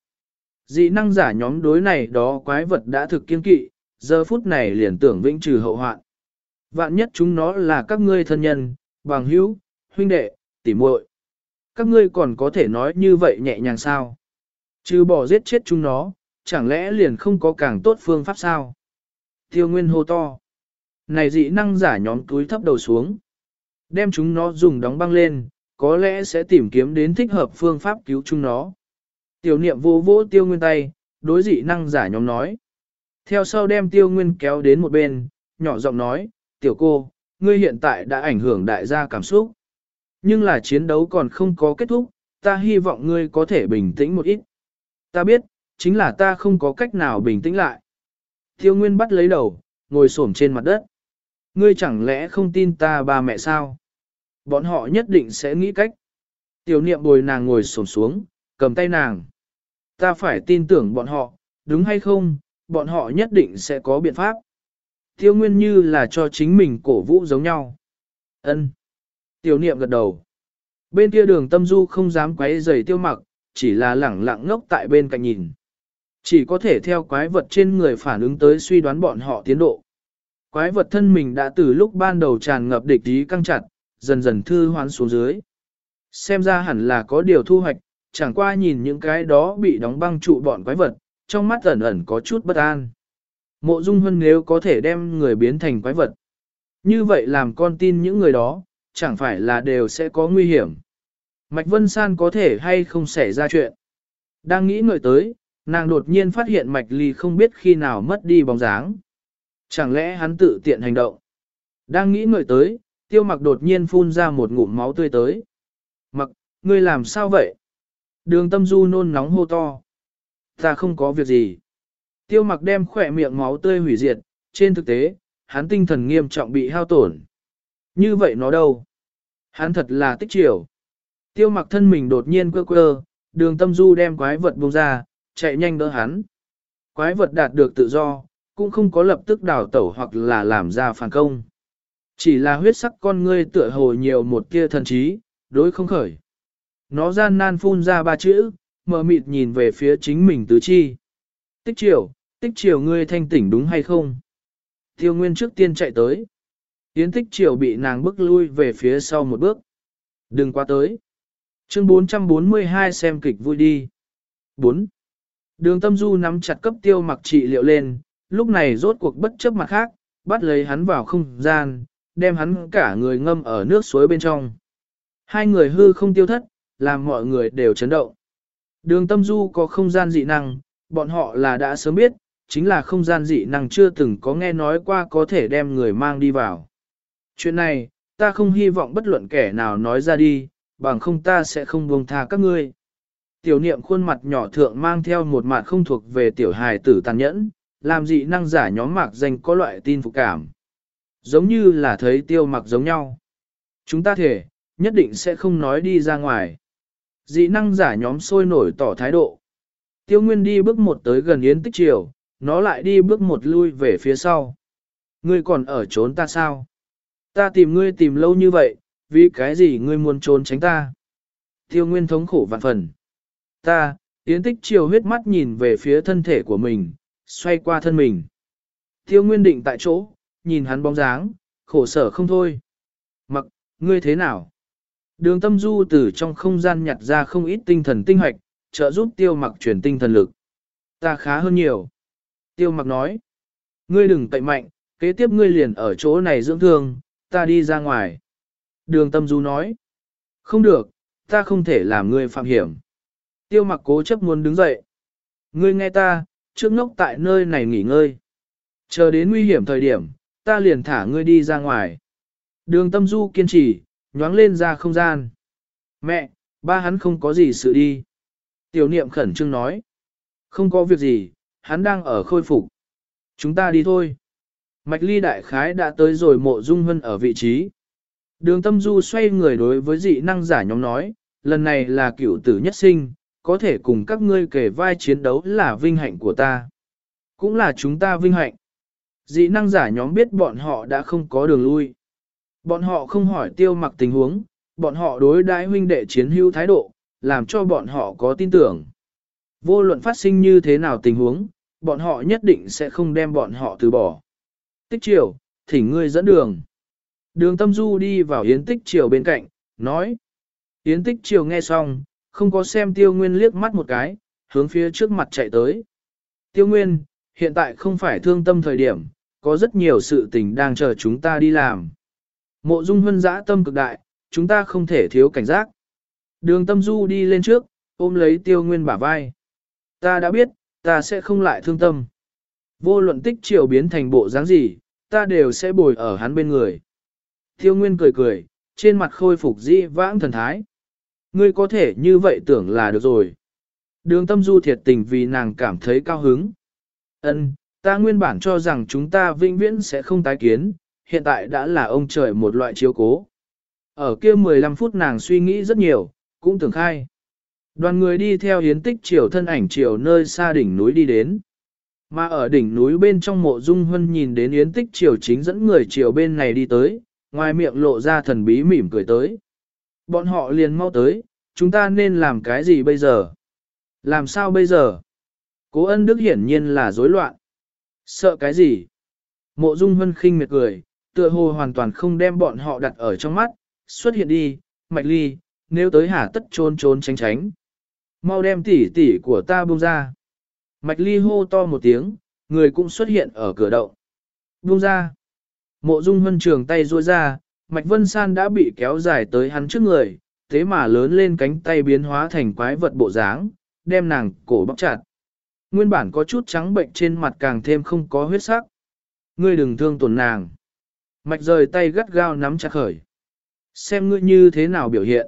Dị năng giả nhóm đối này đó quái vật đã thực kiên kỵ, giờ phút này liền tưởng vĩnh trừ hậu hoạn. Vạn nhất chúng nó là các ngươi thân nhân, bằng hữu, huynh đệ, tỉ muội. Các ngươi còn có thể nói như vậy nhẹ nhàng sao? Chứ bỏ giết chết chúng nó, chẳng lẽ liền không có càng tốt phương pháp sao? Tiêu Nguyên hô to. Này dị năng giả nhóm túi thấp đầu xuống. Đem chúng nó dùng đóng băng lên, có lẽ sẽ tìm kiếm đến thích hợp phương pháp cứu chúng nó. Tiểu niệm vô vỗ tiêu nguyên tay, đối dị năng giả nhóm nói. Theo sau đem tiêu nguyên kéo đến một bên, nhỏ giọng nói, tiểu cô, ngươi hiện tại đã ảnh hưởng đại gia cảm xúc. Nhưng là chiến đấu còn không có kết thúc, ta hy vọng ngươi có thể bình tĩnh một ít. Ta biết, chính là ta không có cách nào bình tĩnh lại. Tiêu Nguyên bắt lấy đầu, ngồi xổm trên mặt đất. Ngươi chẳng lẽ không tin ta ba mẹ sao? Bọn họ nhất định sẽ nghĩ cách. Tiểu niệm bồi nàng ngồi xổm xuống, cầm tay nàng. Ta phải tin tưởng bọn họ, đúng hay không, bọn họ nhất định sẽ có biện pháp. Tiêu Nguyên như là cho chính mình cổ vũ giống nhau. Ân. Tiểu niệm gật đầu. Bên kia đường tâm du không dám quấy giày tiêu mặc, chỉ là lẳng lặng ngốc tại bên cạnh nhìn. Chỉ có thể theo quái vật trên người phản ứng tới suy đoán bọn họ tiến độ. Quái vật thân mình đã từ lúc ban đầu tràn ngập địch ý căng chặt, dần dần thư hoán xuống dưới. Xem ra hẳn là có điều thu hoạch, chẳng qua nhìn những cái đó bị đóng băng trụ bọn quái vật, trong mắt ẩn ẩn có chút bất an. Mộ Dung Hân nếu có thể đem người biến thành quái vật. Như vậy làm con tin những người đó, chẳng phải là đều sẽ có nguy hiểm. Mạch Vân San có thể hay không xảy ra chuyện. Đang nghĩ ngợi tới, nàng đột nhiên phát hiện Mạch Ly không biết khi nào mất đi bóng dáng. Chẳng lẽ hắn tự tiện hành động? Đang nghĩ ngợi tới, tiêu mặc đột nhiên phun ra một ngụm máu tươi tới. Mặc, ngươi làm sao vậy? Đường tâm du nôn nóng hô to. Ta không có việc gì. Tiêu mặc đem khỏe miệng máu tươi hủy diệt, trên thực tế, hắn tinh thần nghiêm trọng bị hao tổn. Như vậy nó đâu? Hắn thật là tích chiều. Tiêu mặc thân mình đột nhiên quơ quơ, đường tâm du đem quái vật buông ra, chạy nhanh đỡ hắn. Quái vật đạt được tự do, cũng không có lập tức đào tẩu hoặc là làm ra phản công. Chỉ là huyết sắc con ngươi tựa hồ nhiều một kia thần trí, đối không khởi. Nó gian nan phun ra ba chữ, mờ mịt nhìn về phía chính mình tứ chi. Tích triều, tích triều ngươi thanh tỉnh đúng hay không? Tiêu Nguyên trước tiên chạy tới. Yến tích triều bị nàng bước lui về phía sau một bước. Đừng qua tới. Chương 442 xem kịch vui đi. 4. Đường tâm du nắm chặt cấp tiêu mặc trị liệu lên, lúc này rốt cuộc bất chấp mặt khác, bắt lấy hắn vào không gian, đem hắn cả người ngâm ở nước suối bên trong. Hai người hư không tiêu thất, làm mọi người đều chấn động. Đường tâm du có không gian dị năng, bọn họ là đã sớm biết, chính là không gian dị năng chưa từng có nghe nói qua có thể đem người mang đi vào. Chuyện này, ta không hy vọng bất luận kẻ nào nói ra đi, bằng không ta sẽ không buông tha các ngươi. Tiểu niệm khuôn mặt nhỏ thượng mang theo một mặt không thuộc về tiểu hài tử tàn nhẫn, làm dị năng giả nhóm mạc danh có loại tin phục cảm. Giống như là thấy tiêu mặc giống nhau. Chúng ta thể, nhất định sẽ không nói đi ra ngoài. Dị năng giả nhóm sôi nổi tỏ thái độ. Tiêu Nguyên đi bước một tới gần Yến Tích Triều, nó lại đi bước một lui về phía sau. Ngươi còn ở trốn ta sao? Ta tìm ngươi tìm lâu như vậy, vì cái gì ngươi muốn trốn tránh ta? Tiêu Nguyên thống khổ vạn phần. Ta, Yến Tích chiều huyết mắt nhìn về phía thân thể của mình, xoay qua thân mình. Tiêu Nguyên định tại chỗ, nhìn hắn bóng dáng, khổ sở không thôi. Mặc, ngươi thế nào? Đường tâm du từ trong không gian nhặt ra không ít tinh thần tinh hoạch, trợ giúp tiêu mặc chuyển tinh thần lực. Ta khá hơn nhiều. Tiêu mặc nói. Ngươi đừng cậy mạnh, kế tiếp ngươi liền ở chỗ này dưỡng thương, ta đi ra ngoài. Đường tâm du nói. Không được, ta không thể làm ngươi phạm hiểm. Tiêu mặc cố chấp muốn đứng dậy. Ngươi nghe ta, trước ngốc tại nơi này nghỉ ngơi. Chờ đến nguy hiểm thời điểm, ta liền thả ngươi đi ra ngoài. Đường tâm du kiên trì, nhoáng lên ra không gian. Mẹ, ba hắn không có gì sự đi. Tiểu niệm khẩn trương nói. Không có việc gì, hắn đang ở khôi phục. Chúng ta đi thôi. Mạch ly đại khái đã tới rồi mộ dung hân ở vị trí. Đường tâm du xoay người đối với dị năng giả nhóm nói, lần này là cựu tử nhất sinh, có thể cùng các ngươi kể vai chiến đấu là vinh hạnh của ta. Cũng là chúng ta vinh hạnh. Dị năng giả nhóm biết bọn họ đã không có đường lui. Bọn họ không hỏi tiêu mặc tình huống, bọn họ đối đãi huynh đệ chiến hữu thái độ, làm cho bọn họ có tin tưởng. Vô luận phát sinh như thế nào tình huống, bọn họ nhất định sẽ không đem bọn họ từ bỏ. Tích triều, thỉnh ngươi dẫn đường. Đường tâm du đi vào yến tích triều bên cạnh, nói. Yến tích triều nghe xong, không có xem tiêu nguyên liếc mắt một cái, hướng phía trước mặt chạy tới. Tiêu nguyên, hiện tại không phải thương tâm thời điểm, có rất nhiều sự tình đang chờ chúng ta đi làm. Mộ dung hân giã tâm cực đại, chúng ta không thể thiếu cảnh giác. Đường tâm du đi lên trước, ôm lấy tiêu nguyên bả vai. Ta đã biết, ta sẽ không lại thương tâm. Vô luận tích triều biến thành bộ dáng gì, ta đều sẽ bồi ở hắn bên người. Tiêu nguyên cười cười, trên mặt khôi phục dĩ vãng thần thái. Ngươi có thể như vậy tưởng là được rồi. Đường tâm du thiệt tình vì nàng cảm thấy cao hứng. Ân, ta nguyên bản cho rằng chúng ta vĩnh viễn sẽ không tái kiến, hiện tại đã là ông trời một loại chiếu cố. Ở kia 15 phút nàng suy nghĩ rất nhiều, cũng tưởng khai. Đoàn người đi theo hiến tích chiều thân ảnh chiều nơi xa đỉnh núi đi đến. Mà ở đỉnh núi bên trong mộ dung huân nhìn đến yến tích chiều chính dẫn người chiều bên này đi tới, ngoài miệng lộ ra thần bí mỉm cười tới. Bọn họ liền mau tới, chúng ta nên làm cái gì bây giờ? Làm sao bây giờ? Cố ân đức hiển nhiên là rối loạn. Sợ cái gì? Mộ dung Hân khinh miệt cười, tựa hồ hoàn toàn không đem bọn họ đặt ở trong mắt, xuất hiện đi, mạch ly, nếu tới hà tất trôn trốn tránh tránh. Mau đem tỉ tỉ của ta buông ra. Mạch ly hô to một tiếng, người cũng xuất hiện ở cửa động. Buông ra. Mộ dung hân trường tay ruôi ra, Mạch Vân San đã bị kéo dài tới hắn trước người, thế mà lớn lên cánh tay biến hóa thành quái vật bộ dáng, đem nàng cổ bóc chặt. Nguyên bản có chút trắng bệnh trên mặt càng thêm không có huyết sắc. Ngươi đừng thương tổn nàng. Mạch rời tay gắt gao nắm chặt khởi. Xem ngươi như thế nào biểu hiện.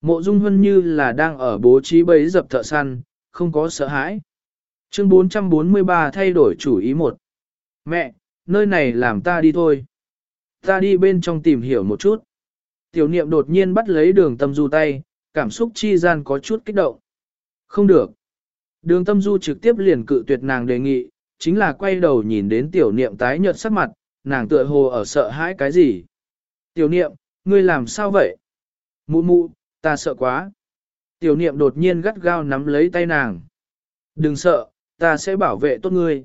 Mộ dung hân như là đang ở bố trí bấy dập thợ săn, không có sợ hãi. Chương 443 thay đổi chủ ý một. Mẹ, nơi này làm ta đi thôi. Ta đi bên trong tìm hiểu một chút. Tiểu niệm đột nhiên bắt lấy đường tâm du tay, cảm xúc chi gian có chút kích động. Không được. Đường tâm du trực tiếp liền cự tuyệt nàng đề nghị, chính là quay đầu nhìn đến tiểu niệm tái nhợt sắc mặt, nàng tựa hồ ở sợ hãi cái gì. Tiểu niệm, ngươi làm sao vậy? Mụ mụ, ta sợ quá. Tiểu niệm đột nhiên gắt gao nắm lấy tay nàng. Đừng sợ, ta sẽ bảo vệ tốt ngươi.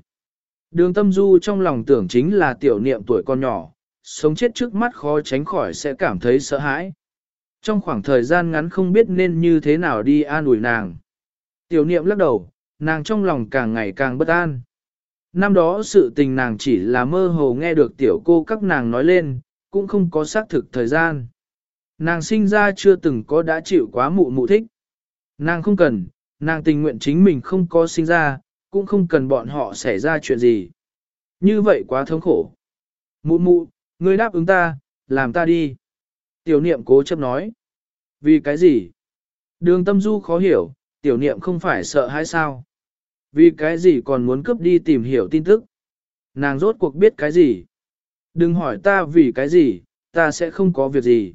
Đường tâm du trong lòng tưởng chính là tiểu niệm tuổi con nhỏ, sống chết trước mắt khó tránh khỏi sẽ cảm thấy sợ hãi. Trong khoảng thời gian ngắn không biết nên như thế nào đi an ủi nàng. Tiểu niệm lắc đầu, nàng trong lòng càng ngày càng bất an. Năm đó sự tình nàng chỉ là mơ hồ nghe được tiểu cô các nàng nói lên, cũng không có xác thực thời gian. Nàng sinh ra chưa từng có đã chịu quá mụ mụ thích. Nàng không cần, nàng tình nguyện chính mình không có sinh ra, cũng không cần bọn họ xảy ra chuyện gì. Như vậy quá thống khổ. Mụ mụ, ngươi đáp ứng ta, làm ta đi. Tiểu niệm cố chấp nói. Vì cái gì? Đường tâm du khó hiểu, tiểu niệm không phải sợ hay sao? Vì cái gì còn muốn cướp đi tìm hiểu tin tức? Nàng rốt cuộc biết cái gì? Đừng hỏi ta vì cái gì, ta sẽ không có việc gì.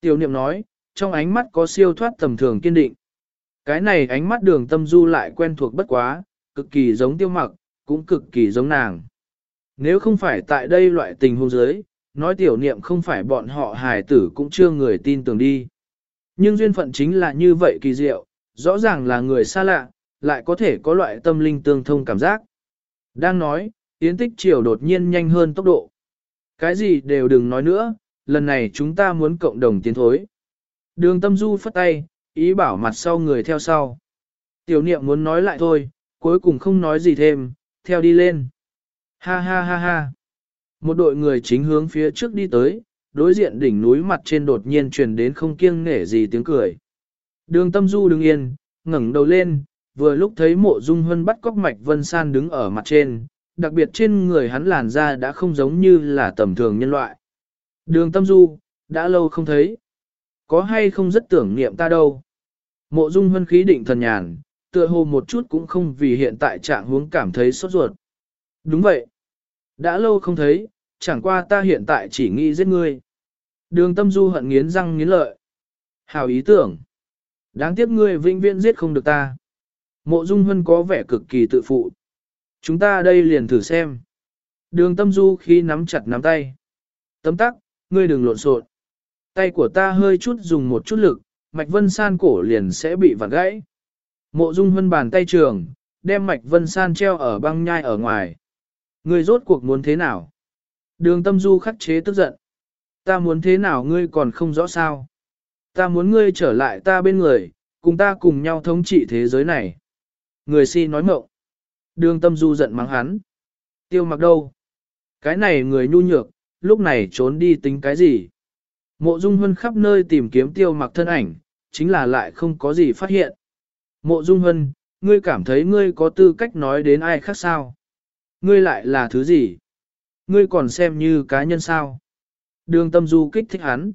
Tiểu niệm nói, trong ánh mắt có siêu thoát tầm thường kiên định. Cái này ánh mắt đường tâm du lại quen thuộc bất quá, cực kỳ giống tiêu mặc, cũng cực kỳ giống nàng. Nếu không phải tại đây loại tình huống giới, nói tiểu niệm không phải bọn họ hài tử cũng chưa người tin tưởng đi. Nhưng duyên phận chính là như vậy kỳ diệu, rõ ràng là người xa lạ, lại có thể có loại tâm linh tương thông cảm giác. Đang nói, yến tích chiều đột nhiên nhanh hơn tốc độ. Cái gì đều đừng nói nữa, lần này chúng ta muốn cộng đồng tiến thối. Đường tâm du phất tay, ý bảo mặt sau người theo sau. Tiểu niệm muốn nói lại thôi, cuối cùng không nói gì thêm, theo đi lên. Ha ha ha ha. Một đội người chính hướng phía trước đi tới, đối diện đỉnh núi mặt trên đột nhiên truyền đến không kiêng nể gì tiếng cười. Đường tâm du đứng yên, ngẩng đầu lên, vừa lúc thấy mộ dung hân bắt cóc mạch vân san đứng ở mặt trên, đặc biệt trên người hắn làn da đã không giống như là tầm thường nhân loại. Đường tâm du, đã lâu không thấy. Có hay không rất tưởng niệm ta đâu. Mộ dung hân khí định thần nhàn, tựa hồ một chút cũng không vì hiện tại trạng huống cảm thấy sốt ruột. Đúng vậy. Đã lâu không thấy, chẳng qua ta hiện tại chỉ nghĩ giết ngươi. Đường tâm du hận nghiến răng nghiến lợi. Hào ý tưởng. Đáng tiếc ngươi vĩnh viễn giết không được ta. Mộ dung hân có vẻ cực kỳ tự phụ. Chúng ta đây liền thử xem. Đường tâm du khi nắm chặt nắm tay. Tấm tắc, ngươi đừng lộn xộn. Tay của ta hơi chút dùng một chút lực, Mạch Vân San cổ liền sẽ bị vặn gãy. Mộ Dung Hân bàn tay trường, đem Mạch Vân San treo ở băng nhai ở ngoài. Ngươi rốt cuộc muốn thế nào? Đường tâm du khắc chế tức giận. Ta muốn thế nào ngươi còn không rõ sao? Ta muốn ngươi trở lại ta bên người, cùng ta cùng nhau thống trị thế giới này. Người si nói mộng. Đường tâm du giận mắng hắn. Tiêu mặc đâu? Cái này người nhu nhược, lúc này trốn đi tính cái gì? Mộ Dung Hân khắp nơi tìm kiếm tiêu mặc thân ảnh, chính là lại không có gì phát hiện. Mộ Dung Hân, ngươi cảm thấy ngươi có tư cách nói đến ai khác sao? Ngươi lại là thứ gì? Ngươi còn xem như cá nhân sao? Đường tâm du kích thích hắn.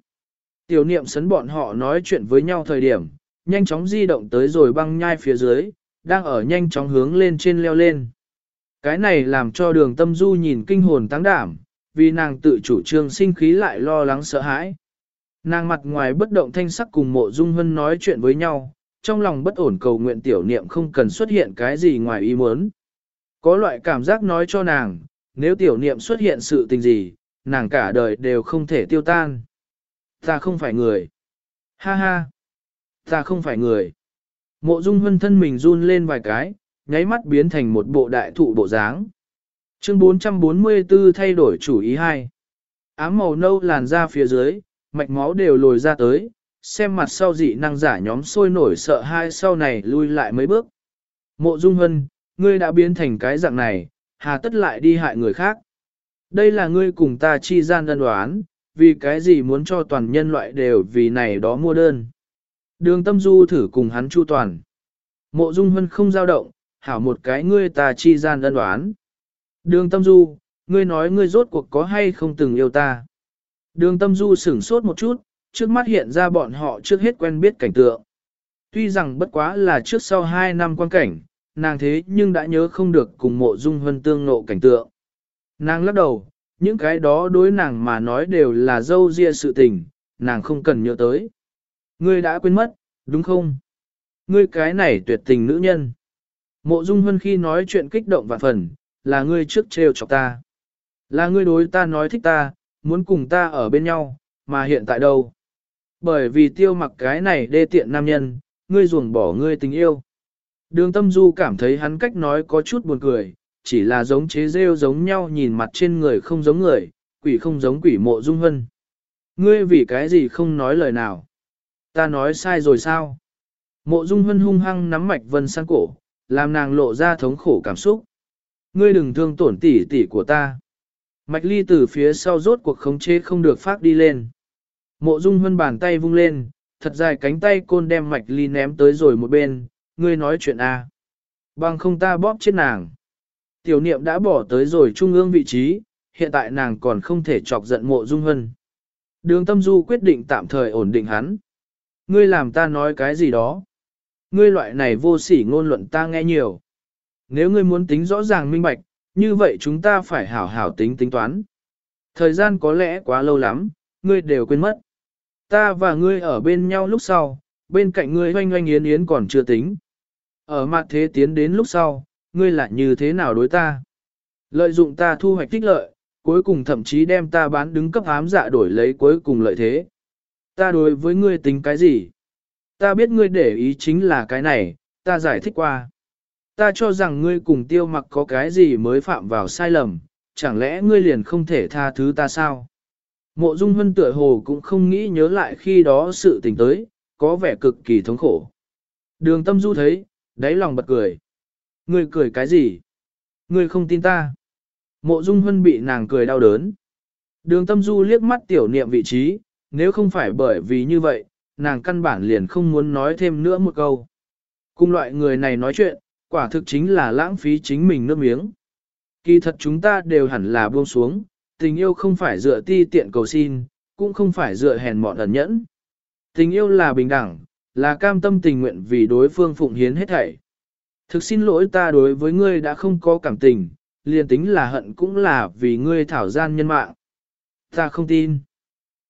Tiểu niệm sấn bọn họ nói chuyện với nhau thời điểm, nhanh chóng di động tới rồi băng nhai phía dưới, đang ở nhanh chóng hướng lên trên leo lên. Cái này làm cho đường tâm du nhìn kinh hồn tăng đảm, vì nàng tự chủ trương sinh khí lại lo lắng sợ hãi. Nàng mặt ngoài bất động thanh sắc cùng mộ dung hân nói chuyện với nhau, trong lòng bất ổn cầu nguyện tiểu niệm không cần xuất hiện cái gì ngoài ý muốn. Có loại cảm giác nói cho nàng, nếu tiểu niệm xuất hiện sự tình gì, nàng cả đời đều không thể tiêu tan. Ta không phải người. Ha ha. Ta không phải người. Mộ dung hân thân mình run lên vài cái, nháy mắt biến thành một bộ đại thụ bộ dáng. Chương 444 thay đổi chủ ý hai. Ám màu nâu làn ra phía dưới, mạch máu đều lồi ra tới, xem mặt sau dị năng giả nhóm sôi nổi sợ hai sau này lui lại mấy bước. Mộ Dung Hân, ngươi đã biến thành cái dạng này, hà tất lại đi hại người khác. Đây là ngươi cùng ta chi gian đơn đoán, vì cái gì muốn cho toàn nhân loại đều vì này đó mua đơn. Đường tâm du thử cùng hắn chu toàn. Mộ Dung Hân không giao động, hảo một cái ngươi ta chi gian đơn đoán. Đường tâm du, ngươi nói ngươi rốt cuộc có hay không từng yêu ta. Đường tâm du sửng sốt một chút, trước mắt hiện ra bọn họ trước hết quen biết cảnh tượng. Tuy rằng bất quá là trước sau hai năm quan cảnh, nàng thế nhưng đã nhớ không được cùng mộ dung hân tương nộ cảnh tượng. Nàng lắc đầu, những cái đó đối nàng mà nói đều là dâu ria sự tình, nàng không cần nhớ tới. Ngươi đã quên mất, đúng không? Ngươi cái này tuyệt tình nữ nhân. Mộ dung hân khi nói chuyện kích động vạn phần, là ngươi trước trêu chọc ta. Là ngươi đối ta nói thích ta, muốn cùng ta ở bên nhau, mà hiện tại đâu? Bởi vì tiêu mặc cái này đê tiện nam nhân, ngươi ruồng bỏ ngươi tình yêu. Đường tâm du cảm thấy hắn cách nói có chút buồn cười, chỉ là giống chế rêu giống nhau nhìn mặt trên người không giống người, quỷ không giống quỷ mộ dung hân. Ngươi vì cái gì không nói lời nào? Ta nói sai rồi sao? Mộ dung hân hung hăng nắm mạch vân sang cổ, làm nàng lộ ra thống khổ cảm xúc. Ngươi đừng thương tổn tỉ tỉ của ta. Mạch ly từ phía sau rốt cuộc khống chế không được phát đi lên. Mộ dung hân bàn tay vung lên, thật dài cánh tay côn đem mạch ly ném tới rồi một bên, ngươi nói chuyện A. Bằng không ta bóp chết nàng. Tiểu niệm đã bỏ tới rồi trung ương vị trí, hiện tại nàng còn không thể chọc giận mộ dung hân. Đường tâm du quyết định tạm thời ổn định hắn. Ngươi làm ta nói cái gì đó. Ngươi loại này vô sỉ ngôn luận ta nghe nhiều. Nếu ngươi muốn tính rõ ràng minh bạch, như vậy chúng ta phải hảo hảo tính tính toán. Thời gian có lẽ quá lâu lắm, ngươi đều quên mất. Ta và ngươi ở bên nhau lúc sau, bên cạnh ngươi hoanh hoanh yến yến còn chưa tính. Ở mặt thế tiến đến lúc sau, ngươi lại như thế nào đối ta? Lợi dụng ta thu hoạch tích lợi, cuối cùng thậm chí đem ta bán đứng cấp ám dạ đổi lấy cuối cùng lợi thế. Ta đối với ngươi tính cái gì? Ta biết ngươi để ý chính là cái này, ta giải thích qua. Ta cho rằng ngươi cùng tiêu mặc có cái gì mới phạm vào sai lầm, chẳng lẽ ngươi liền không thể tha thứ ta sao? Mộ Dung Hân tựa hồ cũng không nghĩ nhớ lại khi đó sự tình tới, có vẻ cực kỳ thống khổ. Đường tâm du thấy, đáy lòng bật cười. Ngươi cười cái gì? Ngươi không tin ta. Mộ Dung Hân bị nàng cười đau đớn. Đường tâm du liếc mắt tiểu niệm vị trí, nếu không phải bởi vì như vậy, nàng căn bản liền không muốn nói thêm nữa một câu. Cùng loại người này nói chuyện, quả thực chính là lãng phí chính mình nước miếng. Kỳ thật chúng ta đều hẳn là buông xuống, tình yêu không phải dựa ti tiện cầu xin, cũng không phải dựa hèn mọn ẩn nhẫn. Tình yêu là bình đẳng, là cam tâm tình nguyện vì đối phương phụng hiến hết thảy. Thực xin lỗi ta đối với ngươi đã không có cảm tình, liền tính là hận cũng là vì ngươi thảo gian nhân mạng. Ta không tin.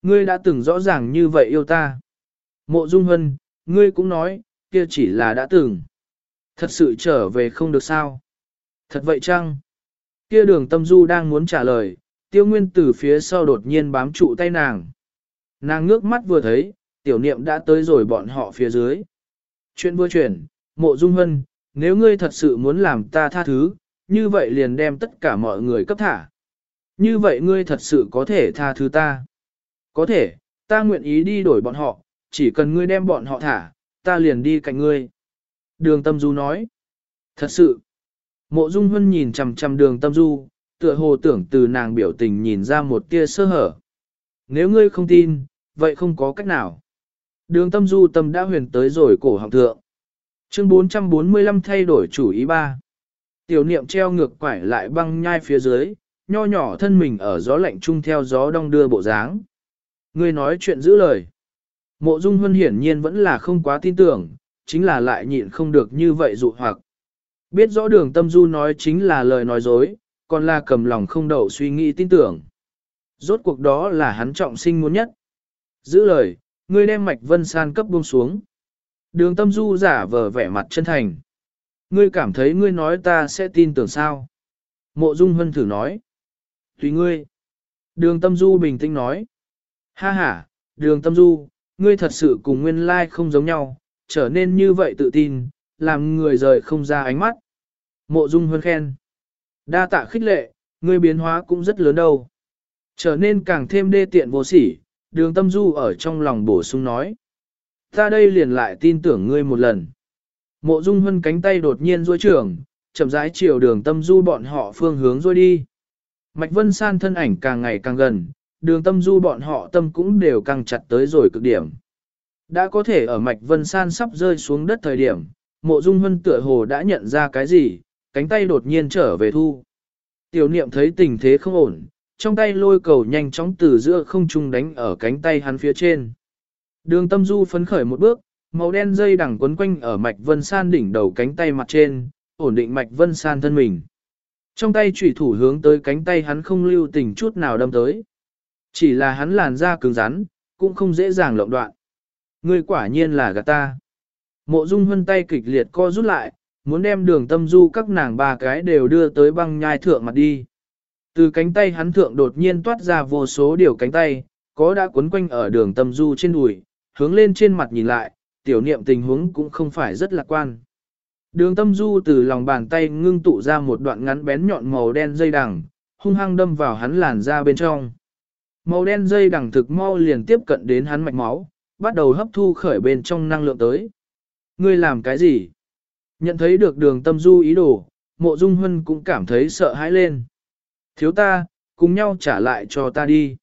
Ngươi đã từng rõ ràng như vậy yêu ta. Mộ Dung Hân, ngươi cũng nói, kia chỉ là đã từng. Thật sự trở về không được sao? Thật vậy chăng? Kia đường tâm du đang muốn trả lời, tiêu nguyên từ phía sau đột nhiên bám trụ tay nàng. Nàng ngước mắt vừa thấy, tiểu niệm đã tới rồi bọn họ phía dưới. Chuyện vừa chuyển, mộ dung hân, nếu ngươi thật sự muốn làm ta tha thứ, như vậy liền đem tất cả mọi người cấp thả. Như vậy ngươi thật sự có thể tha thứ ta. Có thể, ta nguyện ý đi đổi bọn họ, chỉ cần ngươi đem bọn họ thả, ta liền đi cạnh ngươi. Đường tâm du nói. Thật sự. Mộ dung hân nhìn chằm chằm đường tâm du, tựa hồ tưởng từ nàng biểu tình nhìn ra một tia sơ hở. Nếu ngươi không tin, vậy không có cách nào. Đường tâm du tâm đã huyền tới rồi cổ họng thượng. Chương 445 thay đổi chủ ý ba. Tiểu niệm treo ngược quải lại băng nhai phía dưới, nho nhỏ thân mình ở gió lạnh chung theo gió đong đưa bộ dáng. người nói chuyện giữ lời. Mộ Dung Huân hiển nhiên vẫn là không quá tin tưởng, chính là lại nhịn không được như vậy dụ hoặc. Biết rõ đường tâm du nói chính là lời nói dối, còn là cầm lòng không đậu suy nghĩ tin tưởng. Rốt cuộc đó là hắn trọng sinh muốn nhất. Giữ lời, ngươi đem mạch vân san cấp buông xuống. Đường tâm du giả vờ vẻ mặt chân thành. Ngươi cảm thấy ngươi nói ta sẽ tin tưởng sao? Mộ Dung Hân thử nói. Tùy ngươi. Đường tâm du bình tĩnh nói. Ha ha, đường tâm du, ngươi thật sự cùng nguyên lai không giống nhau, trở nên như vậy tự tin, làm người rời không ra ánh mắt. Mộ Dung Hân khen. Đa tạ khích lệ, ngươi biến hóa cũng rất lớn đâu. Trở nên càng thêm đê tiện vô sỉ, đường tâm du ở trong lòng bổ sung nói. Ta đây liền lại tin tưởng ngươi một lần. Mộ Dung Hân cánh tay đột nhiên duỗi trưởng, chậm rãi chiều đường tâm du bọn họ phương hướng rồi đi. Mạch Vân San thân ảnh càng ngày càng gần, đường tâm du bọn họ tâm cũng đều càng chặt tới rồi cực điểm. Đã có thể ở Mạch Vân San sắp rơi xuống đất thời điểm, mộ dung hân tựa hồ đã nhận ra cái gì, cánh tay đột nhiên trở về thu. Tiểu niệm thấy tình thế không ổn, trong tay lôi cầu nhanh chóng từ giữa không trung đánh ở cánh tay hắn phía trên. Đường tâm du phấn khởi một bước, màu đen dây đằng quấn quanh ở Mạch Vân San đỉnh đầu cánh tay mặt trên, ổn định Mạch Vân San thân mình. Trong tay chủy thủ hướng tới cánh tay hắn không lưu tình chút nào đâm tới. Chỉ là hắn làn da cứng rắn, cũng không dễ dàng lộng đoạn. Ngươi quả nhiên là gạt ta. Mộ dung hân tay kịch liệt co rút lại, muốn đem đường tâm du các nàng ba cái đều đưa tới băng nhai thượng mặt đi. Từ cánh tay hắn thượng đột nhiên toát ra vô số điều cánh tay, có đã quấn quanh ở đường tâm du trên đùi, hướng lên trên mặt nhìn lại, tiểu niệm tình huống cũng không phải rất lạc quan. Đường tâm du từ lòng bàn tay ngưng tụ ra một đoạn ngắn bén nhọn màu đen dây đằng, hung hăng đâm vào hắn làn da bên trong. Màu đen dây đằng thực mau liền tiếp cận đến hắn mạch máu, bắt đầu hấp thu khởi bên trong năng lượng tới. Ngươi làm cái gì? Nhận thấy được đường tâm du ý đồ, mộ dung hân cũng cảm thấy sợ hãi lên. Thiếu ta, cùng nhau trả lại cho ta đi.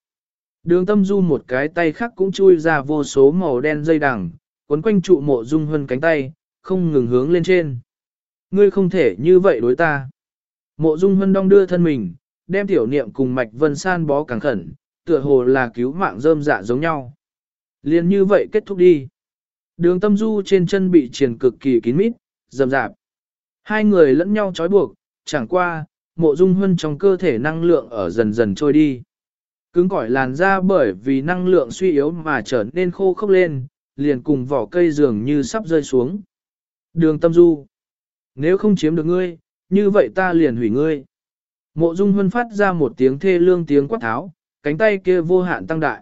Đường tâm du một cái tay khác cũng chui ra vô số màu đen dây đằng, quấn quanh trụ mộ dung hân cánh tay, không ngừng hướng lên trên. Ngươi không thể như vậy đối ta. Mộ dung hân đong đưa thân mình, đem tiểu niệm cùng mạch vân san bó càng khẩn, tựa hồ là cứu mạng rơm dạ giống nhau. Liên như vậy kết thúc đi. Đường tâm du trên chân bị triền cực kỳ kín mít, rầm rạp. Hai người lẫn nhau trói buộc, chẳng qua, mộ dung huân trong cơ thể năng lượng ở dần dần trôi đi. Cứng cỏi làn da bởi vì năng lượng suy yếu mà trở nên khô khốc lên, liền cùng vỏ cây dường như sắp rơi xuống. Đường tâm du. Nếu không chiếm được ngươi, như vậy ta liền hủy ngươi. Mộ dung huân phát ra một tiếng thê lương tiếng quát tháo, cánh tay kia vô hạn tăng đại.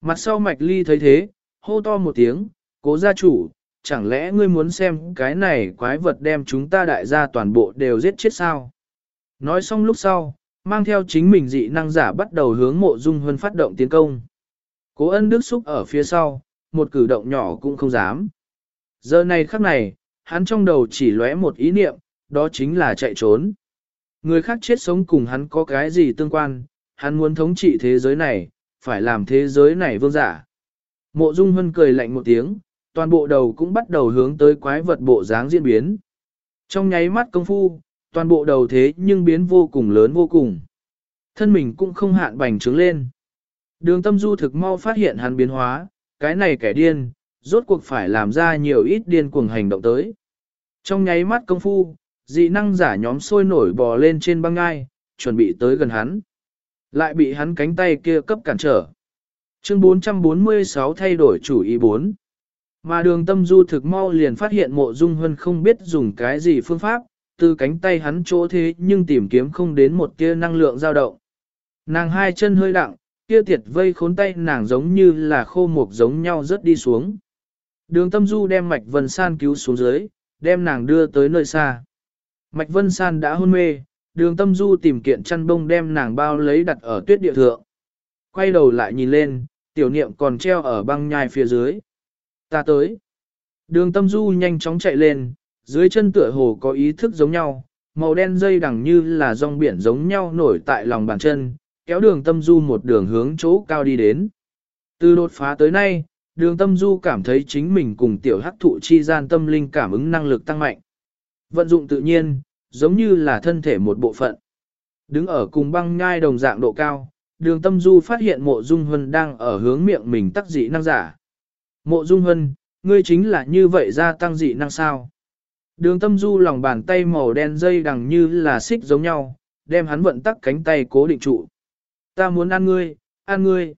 Mặt sau mạch ly thấy thế, hô to một tiếng, cố gia chủ, chẳng lẽ ngươi muốn xem cái này quái vật đem chúng ta đại gia toàn bộ đều giết chết sao? Nói xong lúc sau, mang theo chính mình dị năng giả bắt đầu hướng mộ dung huân phát động tiến công. Cố ân đức xúc ở phía sau, một cử động nhỏ cũng không dám. Giờ này khắc này, hắn trong đầu chỉ lóe một ý niệm, đó chính là chạy trốn. Người khác chết sống cùng hắn có cái gì tương quan, hắn muốn thống trị thế giới này, phải làm thế giới này vương giả. Mộ Dung Hân cười lạnh một tiếng, toàn bộ đầu cũng bắt đầu hướng tới quái vật bộ dáng diễn biến. Trong nháy mắt công phu, toàn bộ đầu thế nhưng biến vô cùng lớn vô cùng. Thân mình cũng không hạn bành trướng lên. Đường tâm du thực mau phát hiện hắn biến hóa, cái này kẻ điên, rốt cuộc phải làm ra nhiều ít điên cuồng hành động tới. Trong nháy mắt công phu, dị năng giả nhóm sôi nổi bò lên trên băng ngai, chuẩn bị tới gần hắn. Lại bị hắn cánh tay kia cấp cản trở. Chương 446 thay đổi chủ ý 4. Mà đường tâm du thực mau liền phát hiện mộ dung hân không biết dùng cái gì phương pháp, từ cánh tay hắn chỗ thế nhưng tìm kiếm không đến một tia năng lượng dao động. Nàng hai chân hơi đặng, kia tiệt vây khốn tay nàng giống như là khô mục giống nhau rớt đi xuống. Đường tâm du đem Mạch Vân San cứu xuống dưới, đem nàng đưa tới nơi xa. Mạch Vân San đã hôn mê, đường tâm du tìm kiện chăn bông đem nàng bao lấy đặt ở tuyết địa thượng. Quay đầu lại nhìn lên, tiểu niệm còn treo ở băng nhai phía dưới. Ta tới. Đường tâm du nhanh chóng chạy lên, dưới chân tựa hồ có ý thức giống nhau, màu đen dây đằng như là rong biển giống nhau nổi tại lòng bàn chân, kéo đường tâm du một đường hướng chỗ cao đi đến. Từ đột phá tới nay, đường tâm du cảm thấy chính mình cùng tiểu hắc thụ chi gian tâm linh cảm ứng năng lực tăng mạnh. Vận dụng tự nhiên, giống như là thân thể một bộ phận. Đứng ở cùng băng nhai đồng dạng độ cao, đường tâm du phát hiện mộ dung hân đang ở hướng miệng mình tắc dị năng giả. Mộ dung hân, ngươi chính là như vậy gia tăng dị năng sao. Đường tâm du lòng bàn tay màu đen dây đằng như là xích giống nhau, đem hắn vận tắc cánh tay cố định trụ. Ta muốn ăn ngươi, ăn ngươi.